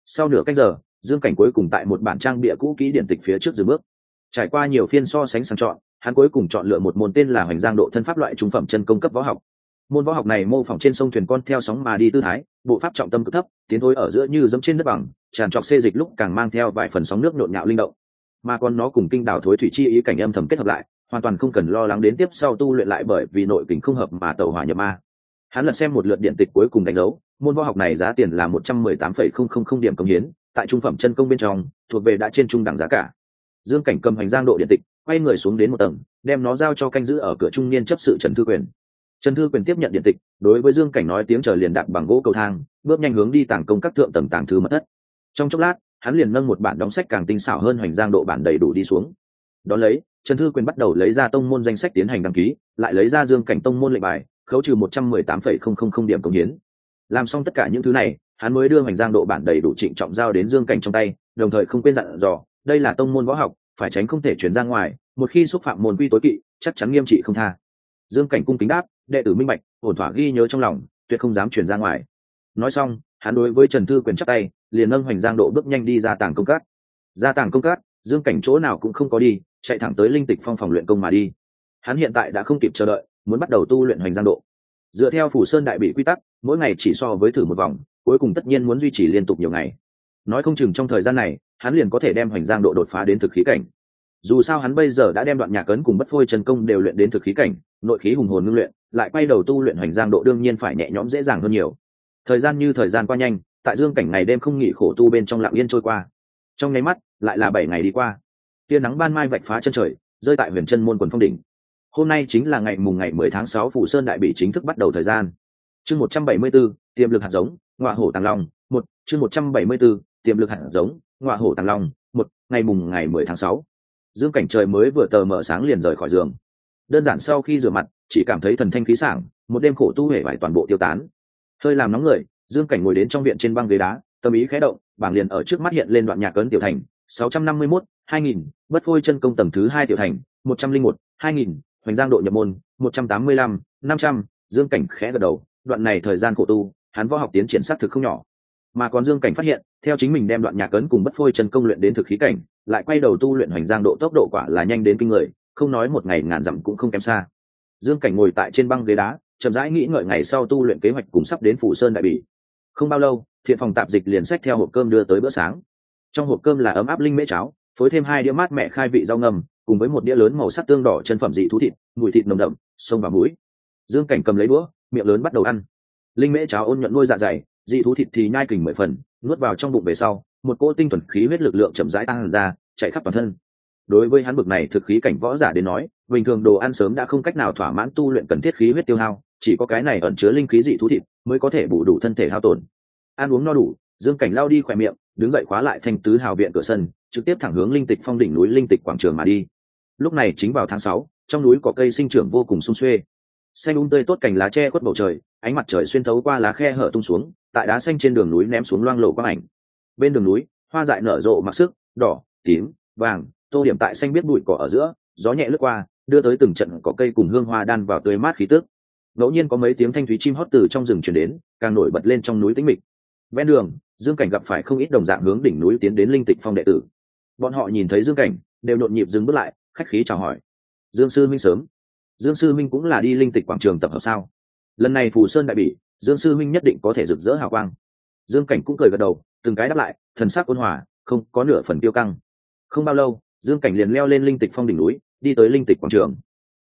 Sau nửa cách giờ, dương cảnh cuối cùng tại một bản trang bịa cũ kỹ điện tịch phía trước dừng bước. Trải qua nhiều phiên so sánh sang chọn, hắn cuối cùng chọn lựa một môn tên là hoành giang độ thân pháp loại trung phẩm chân công cấp võ học môn võ học này mô phỏng trên sông thuyền con theo sóng mà đi tư thái, bộ pháp trọng tâm cực thấp, tiến thối ở giữa như dẫm trên đất bằng, tràn trọc xê dịch lúc càng mang theo vài phần sóng nước nhộn nhạo linh động. Mà còn nó cùng kinh đảo thối thủy chi ý cảnh âm thầm kết hợp lại, hoàn toàn không cần lo lắng đến tiếp sau tu luyện lại bởi vì nội kình không hợp mà tàu hỏa nhập ma. Hắn lật xem một lượt điện tịch cuối cùng đánh dấu, môn võ học này giá tiền là một trăm mười tám phẩy không không không điểm công hiến, tại trung phẩm chân công bên trong, thuộc về đã trên trung đẳng giá cả. Dương cảnh cầm hành giang độ điện tịch, quay người xuống đến một tầng, đem nó giao cho canh giữ ở cửa trung niên chấp sự trần thư quyền trần thư quyền tiếp nhận điện tịch, đối với dương cảnh nói tiếng chờ liền đạp bằng gỗ cầu thang, bước nhanh hướng đi tàng công các thượng tầng tàng thư mật thất. Trong chốc lát, hắn liền nâng một bản đóng sách càng tinh xảo hơn hoành giang độ bản đầy đủ đi xuống. Đón lấy, trần thư quyền bắt đầu lấy ra tông môn danh sách tiến hành đăng ký, lại lấy ra dương cảnh tông môn lệnh bài, khấu trừ một trăm mười tám phẩy không không không điểm công hiến. Làm xong tất cả những thứ này, hắn mới đưa hoành giang độ bản đầy đủ trịnh trọng giao đến dương cảnh trong tay, đồng thời không quên dặn dò, đây là tông môn võ học, phải tránh không thể chuyển ra ngoài, một khi xúc phạm môn quy tối kỵ, chắc chắn nghiêm trị không tha dương cảnh cung kính đáp, đệ tử minh bạch, ổn thỏa ghi nhớ trong lòng, tuyệt không dám chuyển ra ngoài. Nói xong, hắn đối với trần thư quyền chắc tay, liền nâng hoành giang độ bước nhanh đi ra tàng công cát. Ra tàng công cát, dương cảnh chỗ nào cũng không có đi, chạy thẳng tới linh tịch phong phòng luyện công mà đi. Hắn hiện tại đã không kịp chờ đợi, muốn bắt đầu tu luyện hoành giang độ. Dựa theo phủ sơn đại bị quy tắc, mỗi ngày chỉ so với thử một vòng, cuối cùng tất nhiên muốn duy trì liên tục nhiều ngày. Nói không chừng trong thời gian này, hắn liền có thể đem hoành giang độ đột phá đến thực khí cảnh dù sao hắn bây giờ đã đem đoạn nhạc ấn cùng bất phôi chân công đều luyện đến thực khí cảnh nội khí hùng hồn ngưng luyện lại quay đầu tu luyện hoành giang độ đương nhiên phải nhẹ nhõm dễ dàng hơn nhiều. Thời gian như thời gian qua nhanh tại dương cảnh ngày đêm không nghỉ khổ tu bên trong lạng yên trôi qua. Trong nháy mắt lại là bảy ngày đi qua. Tia nắng ban mai vạch phá chân trời rơi tại huyền chân môn quần phong đỉnh. Hôm nay chính là ngày mùng ngày mười tháng sáu phủ sơn đại bị chính thức bắt đầu thời gian. Chương một trăm bảy mươi 174, tiềm lực hạt giống ngọa hổ tàng long một chương một trăm bảy mươi 174, tiềm lực hạt giống ngọa hổ tàng long một ngày mùng ngày mười tháng sáu dương cảnh trời mới vừa tờ mở sáng liền rời khỏi giường. Đơn giản sau khi rửa mặt chỉ cảm thấy thần thanh khí sảng một đêm khổ tu hể vải toàn bộ tiêu tán. Hơi làm nóng người dương cảnh ngồi đến trong viện trên băng ghế đá tâm ý khẽ động bảng liền ở trước mắt hiện lên đoạn nhạc ấn tiểu thành sáu trăm năm mươi 651, hai nghìn bất phôi chân công tầng thứ hai tiểu thành một trăm linh một hai nghìn hoành giang độ nhập môn một trăm tám mươi lăm năm trăm dương cảnh khẽ gật đầu đoạn này thời gian khổ tu hắn võ học tiến triển xác thực không nhỏ. Mà còn dương cảnh phát hiện theo chính mình đem đoạn nhạc cấn cùng bất phôi chân công luyện đến thực khí cảnh, lại quay đầu tu luyện hoành giang độ tốc độ quả là nhanh đến kinh người, không nói một ngày ngàn dặm cũng không kém xa. Dương cảnh ngồi tại trên băng ghế đá, chậm rãi nghĩ ngợi ngày sau tu luyện kế hoạch cùng sắp đến phủ sơn đại bỉ. Không bao lâu, thiện phòng tạp dịch liền xách theo hộp cơm đưa tới bữa sáng. Trong hộp cơm là ấm áp linh mễ cháo, phối thêm hai đĩa mát mẹ khai vị rau ngầm cùng với một đĩa lớn màu sắc tương đỏ chân phẩm dị thú thịt, mùi thịt nồng đậm, sông vào mũi dương cảnh cầm lấy đũa, miệng lớn bắt đầu ăn. Linh mễ cháo ôn nhuận nuôi dạ dày dị thú thịt thì nhai kình mười phần, nuốt vào trong bụng về sau, một cỗ tinh thuần khí huyết lực lượng chậm rãi tăng ra, chạy khắp toàn thân. Đối với hắn bực này thực khí cảnh võ giả đến nói, bình thường đồ ăn sớm đã không cách nào thỏa mãn tu luyện cần thiết khí huyết tiêu hao, chỉ có cái này ẩn chứa linh khí dị thú thịt mới có thể bù đủ thân thể hao tổn. Ăn uống no đủ, dương cảnh lao đi khỏe miệng, đứng dậy khóa lại thanh tứ hào viện cửa sân, trực tiếp thẳng hướng linh tịch phong đỉnh núi linh tịch quảng trường mà đi. Lúc này chính vào tháng sáu, trong núi có cây sinh trưởng vô cùng sung xuê xanh um tươi tốt cành lá tre khuất bầu trời, ánh mặt trời xuyên thấu qua lá khe hở tung xuống, tại đá xanh trên đường núi ném xuống loang lộ quang ảnh. Bên đường núi, hoa dại nở rộ mặc sức, đỏ, tím, vàng, tô điểm tại xanh biết bụi cỏ ở giữa, gió nhẹ lướt qua, đưa tới từng trận có cây cùng hương hoa đan vào tươi mát khí tức. Ngẫu nhiên có mấy tiếng thanh thúy chim hót từ trong rừng chuyển đến, càng nổi bật lên trong núi tĩnh mịch. Ven đường, dương cảnh gặp phải không ít đồng dạng hướng đỉnh núi tiến đến linh tịch phong đệ tử. Bọn họ nhìn thấy dương cảnh, đều nhộn nhịp dừng bước lại, khách khí chào hỏi. Dương sư minh sớm dương sư minh cũng là đi linh tịch quảng trường tập hợp sao? Lần này phù sơn đại bỉ, dương sư minh nhất định có thể rực rỡ hào quang. Dương cảnh cũng cười gật đầu, từng cái đáp lại, thần sắc ôn hòa, không có nửa phần tiêu căng. Không bao lâu, dương cảnh liền leo lên linh tịch phong đỉnh núi, đi tới linh tịch quảng trường.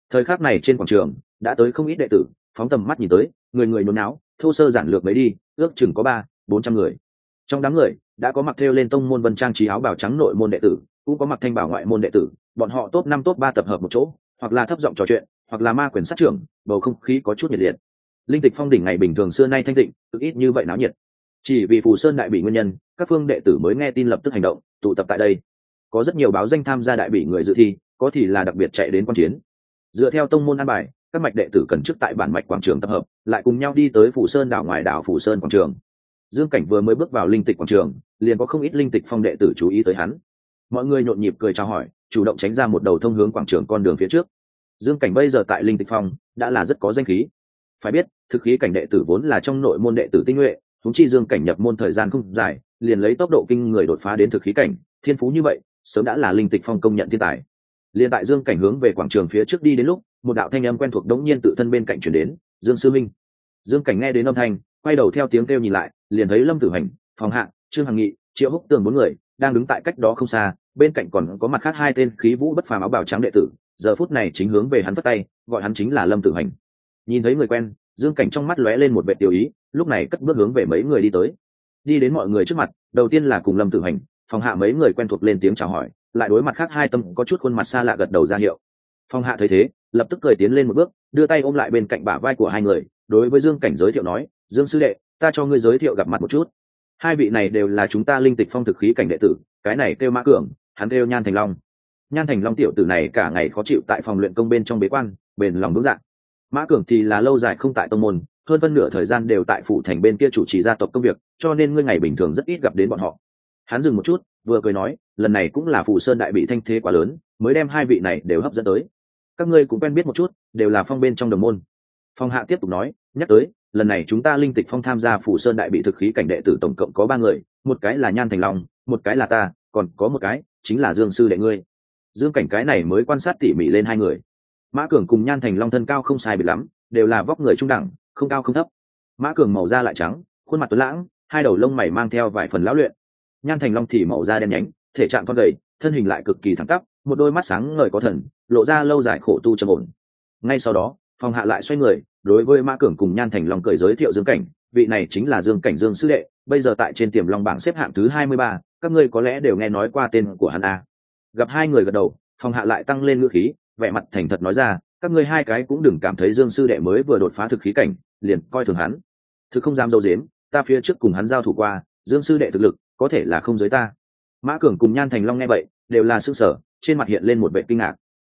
Thời khắc này trên quảng trường, đã tới không ít đệ tử, phóng tầm mắt nhìn tới, người người nôn não thô sơ giản lược mấy đi, ước chừng có ba, bốn trăm người. Trong đám người, đã có mặc theo lên tông môn vân trang trí áo bào trắng nội môn đệ tử, cũng có mặc thanh bảo ngoại môn đệ tử, bọn họ top năm, top ba tập hợp một chỗ, hoặc là thấp giọng trò chuyện hoặc là ma quyền sát trưởng, bầu không khí có chút nhiệt liệt. Linh tịch phong đỉnh ngày bình thường xưa nay thanh tịnh, cực ít như vậy náo nhiệt. Chỉ vì phù sơn đại bị nguyên nhân, các phương đệ tử mới nghe tin lập tức hành động, tụ tập tại đây. Có rất nhiều báo danh tham gia đại bị người dự thi, có thì là đặc biệt chạy đến quan chiến. Dựa theo tông môn an bài, các mạch đệ tử cần chức tại bản mạch quảng trường tập hợp, lại cùng nhau đi tới phủ sơn đảo ngoài đảo phủ sơn quảng trường. Dương cảnh vừa mới bước vào linh tịch quảng trường, liền có không ít linh tịch phong đệ tử chú ý tới hắn. Mọi người nhộn nhịp cười chào hỏi, chủ động tránh ra một đầu thông hướng quảng trường con đường phía trước dương cảnh bây giờ tại linh tịch phong, đã là rất có danh khí. Phải biết, thực khí cảnh đệ tử vốn là trong nội môn đệ tử tinh nhuệ thúng chi dương cảnh nhập môn thời gian không dài, liền lấy tốc độ kinh người đột phá đến thực khí cảnh, thiên phú như vậy, sớm đã là linh tịch phong công nhận thiên tài. Liền tại dương cảnh hướng về quảng trường phía trước đi đến lúc, một đạo thanh âm quen thuộc đống nhiên tự thân bên cạnh chuyển đến, dương sư minh. Dương cảnh nghe đến âm thanh, quay đầu theo tiếng kêu nhìn lại, liền thấy lâm tử hành phòng hạ, trương hằng nghị, triệu húc tường bốn người, đang đứng tại cách đó không xa, bên cạnh còn có mặt khác hai tên khí vũ bất phàm áo bào trắng đệ tử giờ phút này chính hướng về hắn vất tay, gọi hắn chính là lâm tử hành. Nhìn thấy người quen, dương cảnh trong mắt lóe lên một vệ tiểu ý, lúc này cất bước hướng về mấy người đi tới. Đi đến mọi người trước mặt, đầu tiên là cùng lâm tử hành, phòng hạ mấy người quen thuộc lên tiếng chào hỏi, lại đối mặt khác hai tâm có chút khuôn mặt xa lạ gật đầu ra hiệu. Phong hạ thấy thế, lập tức cười tiến lên một bước, đưa tay ôm lại bên cạnh bả vai của hai người, đối với dương cảnh giới thiệu nói, dương sư đệ, ta cho ngươi giới thiệu gặp mặt một chút. Hai vị này đều là chúng ta linh tịch phong thực khí cảnh đệ tử, cái này kêu mã cường, hắn kêu nhan thành long nhan thành long tiểu tử này cả ngày khó chịu tại phòng luyện công bên trong bế quan, bền lòng vững dạng mã cường thì là lâu dài không tại tông môn, hơn phân nửa thời gian đều tại phủ thành bên kia chủ trì gia tộc công việc, cho nên ngươi ngày bình thường rất ít gặp đến bọn họ. Hắn dừng một chút, vừa cười nói, lần này cũng là phủ sơn đại bị thanh thế quá lớn, mới đem hai vị này đều hấp dẫn tới. Các ngươi cũng quen biết một chút, đều là phong bên trong đồng môn. Phong hạ tiếp tục nói, nhắc tới, lần này chúng ta linh tịch phong tham gia phủ sơn đại bị thực khí cảnh đệ tử tổng cộng có ba người, một cái là nhan thành long, một cái là ta, còn có một cái chính là dương sư đệ ngươi dương cảnh cái này mới quan sát tỉ mỉ lên hai người. Mã cường cùng nhan thành long thân cao không sai biệt lắm, đều là vóc người trung đẳng, không cao không thấp. Mã cường màu da lại trắng, khuôn mặt tuấn lãng, hai đầu lông mày mang theo vài phần lão luyện. Nhan thành long thì màu da đen nhánh, thể trạng con gầy, thân hình lại cực kỳ thẳng tắp, một đôi mắt sáng ngời có thần, lộ ra lâu dài khổ tu trầm ổn. Ngay sau đó, phòng hạ lại xoay người, đối với mã cường cùng nhan thành long cười giới thiệu dương cảnh, vị này chính là dương cảnh dương sư đệ, bây giờ tại trên tiềm long bảng xếp hạng thứ hai mươi ba, các ngươi có lẽ đều nghe nói qua tên của hắn a gặp hai người gật đầu, phòng hạ lại tăng lên ngữ khí, vẻ mặt thành thật nói ra, các ngươi hai cái cũng đừng cảm thấy dương sư đệ mới vừa đột phá thực khí cảnh, liền coi thường hắn. Thứ không dám dâu dếm, ta phía trước cùng hắn giao thủ qua, dương sư đệ thực lực, có thể là không giới ta. Mã cường cùng nhan thành long nghe vậy, đều là s ư sở trên mặt hiện lên một vệ kinh ngạc.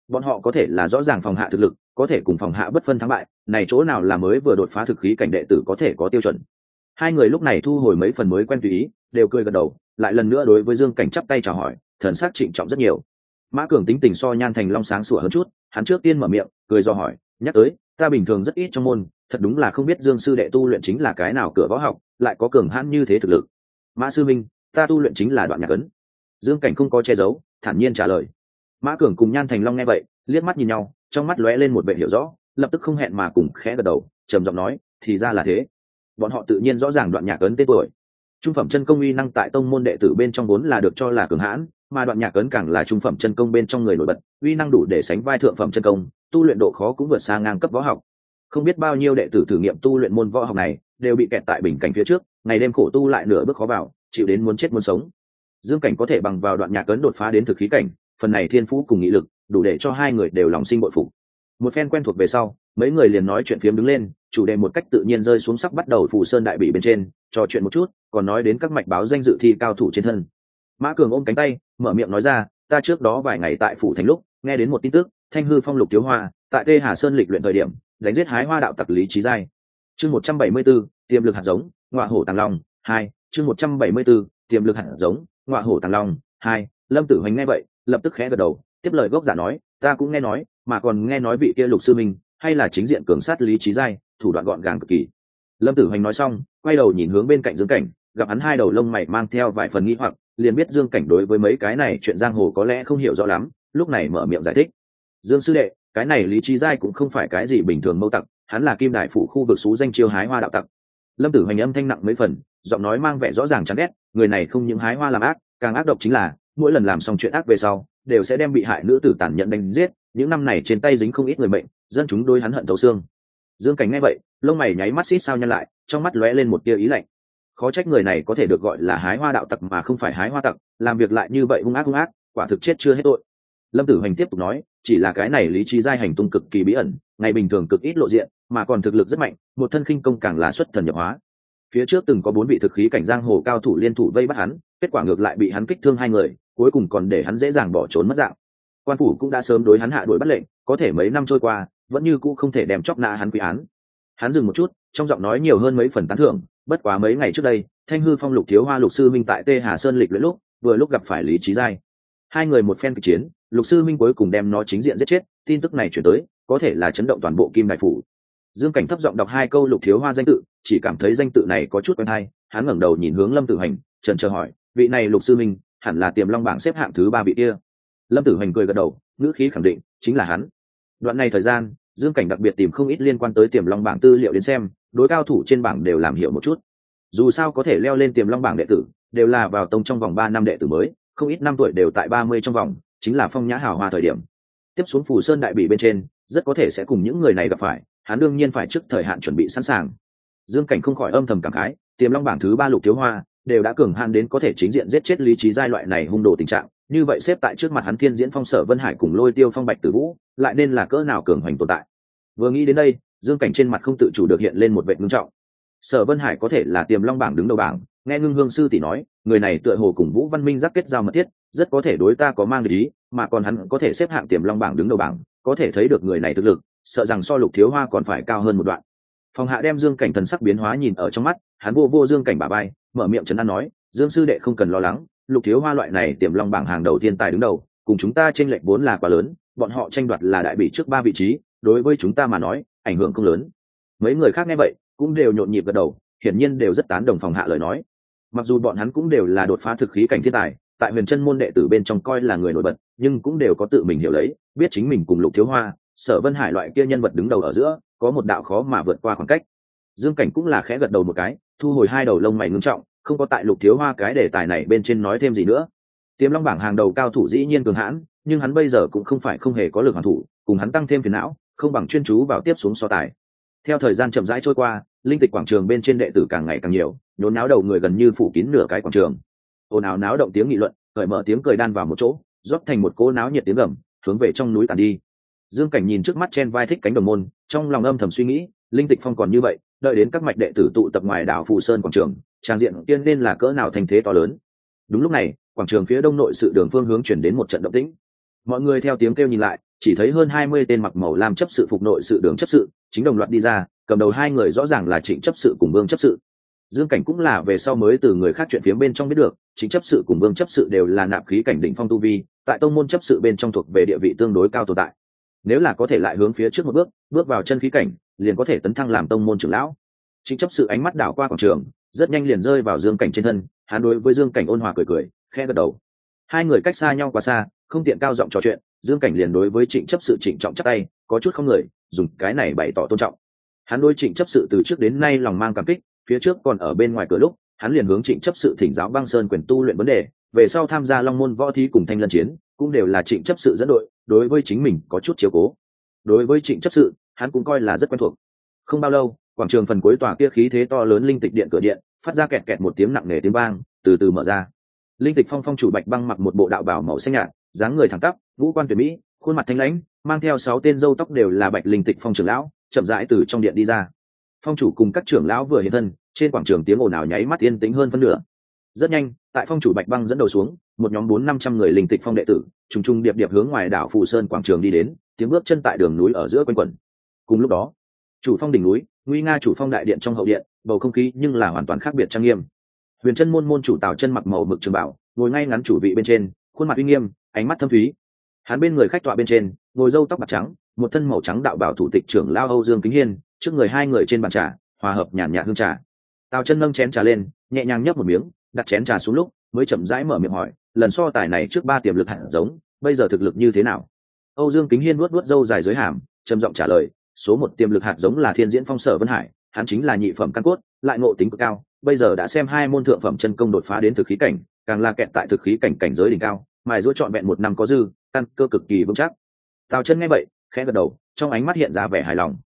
Bọn họ có thể là rõ ràng phòng hạ thực lực, có thể cùng phòng hạ bất phân thắng bại, này chỗ nào là mới vừa đột phá thực khí cảnh đệ tử có thể có tiêu chuẩn. Hai người lúc này thu hồi mấy phần mới quen tùy ý, đều cười gật đầu, lại lần nữa đối với dương cảnh chắp tay chào hỏi thần sắc trịnh trọng rất nhiều. Mã cường tính tình so nhan thành long sáng sủa hơn chút, hắn trước tiên mở miệng, cười do hỏi, nhắc tới, ta bình thường rất ít trong môn, thật đúng là không biết dương sư đệ tu luyện chính là cái nào cửa võ học, lại có cường hãn như thế thực lực. Mã sư minh, ta tu luyện chính là đoạn nhạc ấn. Dương cảnh không có che giấu, thản nhiên trả lời. Mã cường cùng nhan thành long nghe vậy, liếc mắt nhìn nhau, trong mắt lóe lên một vệ hiểu rõ, lập tức không hẹn mà cùng khẽ gật đầu, trầm giọng nói, thì ra là thế. Bọn họ tự nhiên rõ ràng đoạn nhạc ấn tên tuổi. Trung phẩm chân công uy năng tại tông môn đệ tử bên trong vốn là được cho là cường hãn mà đoạn nhạc ấn càng là trung phẩm chân công bên trong người nổi bật, uy năng đủ để sánh vai thượng phẩm chân công, tu luyện độ khó cũng vượt xa ngang cấp võ học. Không biết bao nhiêu đệ tử thử nghiệm tu luyện môn võ học này, đều bị kẹt tại bình cảnh phía trước, ngày đêm khổ tu lại nửa bước khó vào, chịu đến muốn chết muốn sống. Dương cảnh có thể bằng vào đoạn nhạc ấn đột phá đến thực khí cảnh, phần này thiên phú cùng nghị lực, đủ để cho hai người đều lòng sinh bội phục. Một phen quen thuộc về sau, mấy người liền nói chuyện phiếm đứng lên, chủ đề một cách tự nhiên rơi xuống sắc bắt đầu phù sơn đại bị bên trên, trò chuyện một chút, còn nói đến các mạch báo danh dự thi cao thủ trên thân mã cường ôm cánh tay, mở miệng nói ra, ta trước đó vài ngày tại phủ thành lúc, nghe đến một tin tức, thanh hư phong lục thiếu hoa, tại tê hà sơn lịch luyện thời điểm, đánh giết hái hoa đạo tặc lý trí giai. Chương một trăm bảy mươi b ố tiềm lực hạt giống, ngọa hổ tàng long, hai, chương một trăm bảy mươi b ố tiềm lực hạt giống, ngọa hổ tàng long, hai, lâm tử hoành nghe vậy, lập tức khẽ gật đầu, tiếp lời gốc giả nói, ta cũng nghe nói, mà còn nghe nói vị kia lục sư minh, hay là chính diện cường sát lý trí giai, thủ đoạn gọn gàng cực kỳ. Lâm tử hoành nói xong, quay đầu nhìn hướng bên cạnh dưỡng cảnh, gặp hắn hai đầu lông mày mang theo vài phần nghĩ hoặc liền biết dương cảnh đối với mấy cái này chuyện giang hồ có lẽ không hiểu rõ lắm, lúc này mở miệng giải thích. Dương sư đệ, cái này lý trí giai cũng không phải cái gì bình thường mâu tặc, hắn là kim đại phủ khu vực xú danh chiêu hái hoa đạo tặc. Lâm tử hoành âm thanh nặng mấy phần, giọng nói mang vẻ rõ ràng chán ghét, người này không những hái hoa làm ác, càng ác độc chính là, mỗi lần làm xong chuyện ác về sau, đều sẽ đem bị hại nữ tử tàn nhẫn đánh giết, những năm này trên tay dính không ít người mệnh, dân chúng đôi hắn hận thấu xương. Dương cảnh nghe vậy, lông mày nháy mắt xít sao nhăn lại, trong mắt lóe lên một tia ý lạnh khó trách người này có thể được gọi là hái hoa đạo tặc mà không phải hái hoa tặc, làm việc lại như vậy hung ác hung ác, quả thực chết chưa hết tội. Lâm tử hoành tiếp tục nói, chỉ là cái này lý trí giai hành tung cực kỳ bí ẩn, ngày bình thường cực ít lộ diện, mà còn thực lực rất mạnh, một thân khinh công càng là xuất thần nhập hóa. Phía trước từng có bốn vị thực khí cảnh giang hồ cao thủ liên thủ vây bắt hắn, kết quả ngược lại bị hắn kích thương hai người, cuối cùng còn để hắn dễ dàng bỏ trốn mất dạng. Quan phủ cũng đã sớm đối hắn hạ đuổi bắt lệnh, có thể mấy năm trôi qua, vẫn như cũ không thể đem chóc nạ hắn quy án hắn dừng một chút, trong giọng nói nhiều hơn mấy phần tán thưởng, bất quá mấy ngày trước đây, thanh hư phong lục thiếu hoa lục sư minh tại tê hà sơn lịch luyện lúc, vừa lúc gặp phải lý trí giai. Hai người một phen kịch chiến, lục sư minh cuối cùng đem nó chính diện giết chết, tin tức này chuyển tới, có thể là chấn động toàn bộ kim đại phủ. Dương cảnh thấp giọng đọc hai câu lục thiếu hoa danh tự, chỉ cảm thấy danh tự này có chút quen hay, hắn ngẩng đầu nhìn hướng lâm tử hành, trần chờ hỏi, vị này lục sư minh, hẳn là tiềm long bảng xếp hạng thứ ba vị kia? Lâm tử hành cười gật đầu, ngữ khí khẳng định, chính là hắn. Đoạn này thời gian dương cảnh đặc biệt tìm không ít liên quan tới tiềm long bảng tư liệu đến xem, đối cao thủ trên bảng đều làm hiểu một chút. Dù sao có thể leo lên tiềm long bảng đệ tử, đều là vào tông trong vòng ba năm đệ tử mới, không ít năm tuổi đều tại ba mươi trong vòng, chính là phong nhã hào hoa thời điểm. Tiếp xuống phù sơn đại bị bên trên, rất có thể sẽ cùng những người này gặp phải, hắn đương nhiên phải trước thời hạn chuẩn bị sẵn sàng. Dương cảnh không khỏi âm thầm cảm khái, tiềm long bảng thứ ba lục thiếu hoa, đều đã cường hạn đến có thể chính diện giết chết lý trí giai loại này hung đồ tình trạng như vậy xếp tại trước mặt hắn thiên diễn phong sở vân hải cùng lôi tiêu phong bạch tử vũ, lại nên là cỡ nào cường hoành tồn tại? Vừa nghĩ đến đây, dương cảnh trên mặt không tự chủ được hiện lên một vệ ngưng trọng. Sở vân hải có thể là tiềm long bảng đứng đầu bảng, nghe ngưng hương sư tỷ nói, người này tựa hồ cùng vũ văn minh giáp kết giao mật thiết, rất có thể đối ta có mang ý, mà còn hắn có thể xếp hạng tiềm long bảng đứng đầu bảng, có thể thấy được người này thực lực, sợ rằng so lục thiếu hoa còn phải cao hơn một đoạn. Phòng hạ đem dương cảnh thần sắc biến hóa nhìn ở trong mắt, hắn vô vô dương cảnh bà bay mở miệng trấn an nói, dương sư đệ không cần lo lắng lục thiếu hoa loại này tiềm long bảng hàng đầu tiên tài đứng đầu, cùng chúng ta tranh lệch vốn là quá lớn, bọn họ tranh đoạt là đại bị trước ba vị trí, đối với chúng ta mà nói, ảnh hưởng không lớn. Mấy người khác nghe vậy, cũng đều nhộn nhịp gật đầu, hiển nhiên đều rất tán đồng phòng hạ lời nói. Mặc dù bọn hắn cũng đều là đột phá thực khí cảnh thiên tài, tại huyền chân môn đệ tử bên trong coi là người nổi bật, nhưng cũng đều có tự mình hiểu lấy, biết chính mình cùng lục thiếu hoa, sở vân hải loại kia nhân vật đứng đầu ở giữa, có một đạo khó mà vượt qua khoảng cách. Dương cảnh cũng là khẽ gật đầu một cái, thu hồi hai đầu lông mày ngưng trọng không có tại lục thiếu hoa cái đề tài này bên trên nói thêm gì nữa. Tiềm long bảng hàng đầu cao thủ dĩ nhiên cường hãn, nhưng hắn bây giờ cũng không phải không hề có lực hoàn thủ, cùng hắn tăng thêm phiền não, không bằng chuyên chú vào tiếp xuống so tài. Theo thời gian chậm rãi trôi qua, linh tịch quảng trường bên trên đệ tử càng ngày càng nhiều, nhốn náo đầu người gần như phủ kín nửa cái quảng trường. Ồn ào náo động tiếng nghị luận, cởi mở tiếng cười đan vào một chỗ, rót thành một cỗ náo nhiệt tiếng gầm, hướng về trong núi tàn đi. Dương cảnh nhìn trước mắt chen vai thích cánh đồng môn, trong lòng âm thầm suy nghĩ, linh tịch phong còn như vậy, đợi đến các mạch đệ tử tụ tập ngoài đảo phù sơn quảng trường trang diện tiên nên là cỡ nào thành thế to lớn? Đúng lúc này, quảng trường phía đông nội sự đường phương hướng chuyển đến một trận động tĩnh. Mọi người theo tiếng kêu nhìn lại, chỉ thấy hơn hai mươi tên mặc màu lam chấp sự phục nội sự đường chấp sự, chính đồng loạt đi ra, cầm đầu hai người rõ ràng là trịnh chấp sự cùng vương chấp sự. Dương cảnh cũng là về sau mới từ người khác chuyện phía bên trong biết được chính chấp sự cùng vương chấp sự đều là nạp khí cảnh đỉnh phong tu vi, tại tông môn chấp sự bên trong thuộc về địa vị tương đối cao tồn tại. Nếu là có thể lại hướng phía trước một bước bước vào chân khí cảnh, liền có thể tấn thăng làm tông môn trưởng lão. Chính chấp sự ánh mắt đảo qua quảng trường rất nhanh liền rơi vào dương cảnh trên thân, hắn đối với dương cảnh ôn hòa cười cười khe gật đầu. Hai người cách xa nhau quá xa, không tiện cao giọng trò chuyện, dương cảnh liền đối với trịnh chấp sự trịnh trọng chắc tay, có chút không người, dùng cái này bày tỏ tôn trọng. Hắn đối trịnh chấp sự từ trước đến nay lòng mang cảm kích, phía trước còn ở bên ngoài cửa lúc, hắn liền hướng trịnh chấp sự thỉnh giáo băng sơn quyền tu luyện vấn đề, về sau tham gia long môn võ thi cùng thanh lân chiến, cũng đều là trịnh chấp sự dẫn đội, đối với chính mình có chút chiếu cố. Đối với trịnh chấp sự, hắn cũng coi là rất quen thuộc. Không bao lâu quảng trường phần cuối tòa kia khí thế to lớn linh tịch điện cửa điện, phát ra kẹt kẹt một tiếng nặng nề tiếng vang, từ từ mở ra. Linh tịch phong phong chủ bạch băng mặc một bộ đạo bảo màu xanh nhạt, dáng người thẳng tắp, ngũ quan tuyệt mỹ, khuôn mặt thanh lãnh, mang theo sáu tên dâu tóc đều là bạch linh tịch phong trưởng lão, chậm rãi từ trong điện đi ra. Phong chủ cùng các trưởng lão vừa hiện thân, trên quảng trường tiếng ồn ào nháy mắt yên tĩnh hơn phân nửa. Rất nhanh, tại phong chủ bạch băng dẫn đầu xuống, một nhóm bốn năm trăm người linh tịch phong đệ tử, trùng trùng điệp điệp hướng ngoài đảo phù sơn quảng trường đi đến, tiếng bước chân tại đường núi ở giữa quanh quẩn. Cùng lúc đó chủ phong đỉnh núi, nguy nga chủ phong đại điện trong hậu điện, bầu không khí nhưng là hoàn toàn khác biệt trang nghiêm. Huyền chân môn môn chủ tào chân mặc màu mực trường bảo, ngồi ngay ngắn chủ vị bên trên, khuôn mặt uy nghiêm, ánh mắt thâm thúy. Hắn bên người khách tọa bên trên, ngồi râu tóc bạc trắng, một thân màu trắng đạo bảo thủ tịch trưởng lao âu dương kính hiên, trước người hai người trên bàn trà, hòa hợp nhàn nhạt hương trà. Tào chân nâng chén trà lên, nhẹ nhàng nhấp một miếng, đặt chén trà xuống lúc, mới chậm rãi mở miệng hỏi, lần so tài này trước ba tiềm lực hạt giống, bây giờ thực lực như thế nào? Âu dương kính hiên nuốt nuốt râu dài dưới hàm, trầm giọng trả lời số một tiềm lực hạt giống là thiên diễn phong sở vân hải, hắn chính là nhị phẩm căn cốt, lại ngộ tính cực cao, bây giờ đã xem hai môn thượng phẩm chân công đột phá đến thực khí cảnh, càng là kẹt tại thực khí cảnh cảnh giới đỉnh cao, mài giũa trọn vẹn một năm có dư, căn cơ cực kỳ vững chắc. Tào chân nghe vậy, khẽ gật đầu, trong ánh mắt hiện ra vẻ hài lòng.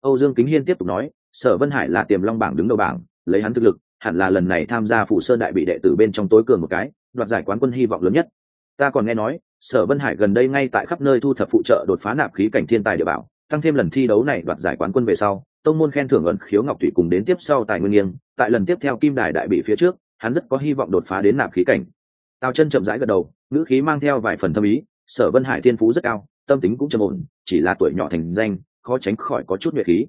Âu dương kính hiên tiếp tục nói, sở vân hải là tiềm long bảng đứng đầu bảng, lấy hắn thực lực, hẳn là lần này tham gia phủ sơn đại bị đệ tử bên trong tối cường một cái, đoạt giải quán quân hy vọng lớn nhất. Ta còn nghe nói, sở vân hải gần đây ngay tại khắp nơi thu thập phụ trợ đột phá nạp khí cảnh thiên tài địa bảo tăng thêm lần thi đấu này đoạt giải quán quân về sau, tông môn khen thưởng ẩn khiếu ngọc thủy cùng đến tiếp sau tài nguyên nghiêng, tại lần tiếp theo kim đài đại bị phía trước, hắn rất có hy vọng đột phá đến nạp khí cảnh. Tào chân chậm rãi gật đầu, ngữ khí mang theo vài phần thâm ý, sở vân hải thiên phú rất cao, tâm tính cũng trầm ổn, chỉ là tuổi nhỏ thành danh, khó tránh khỏi có chút nhuệ khí.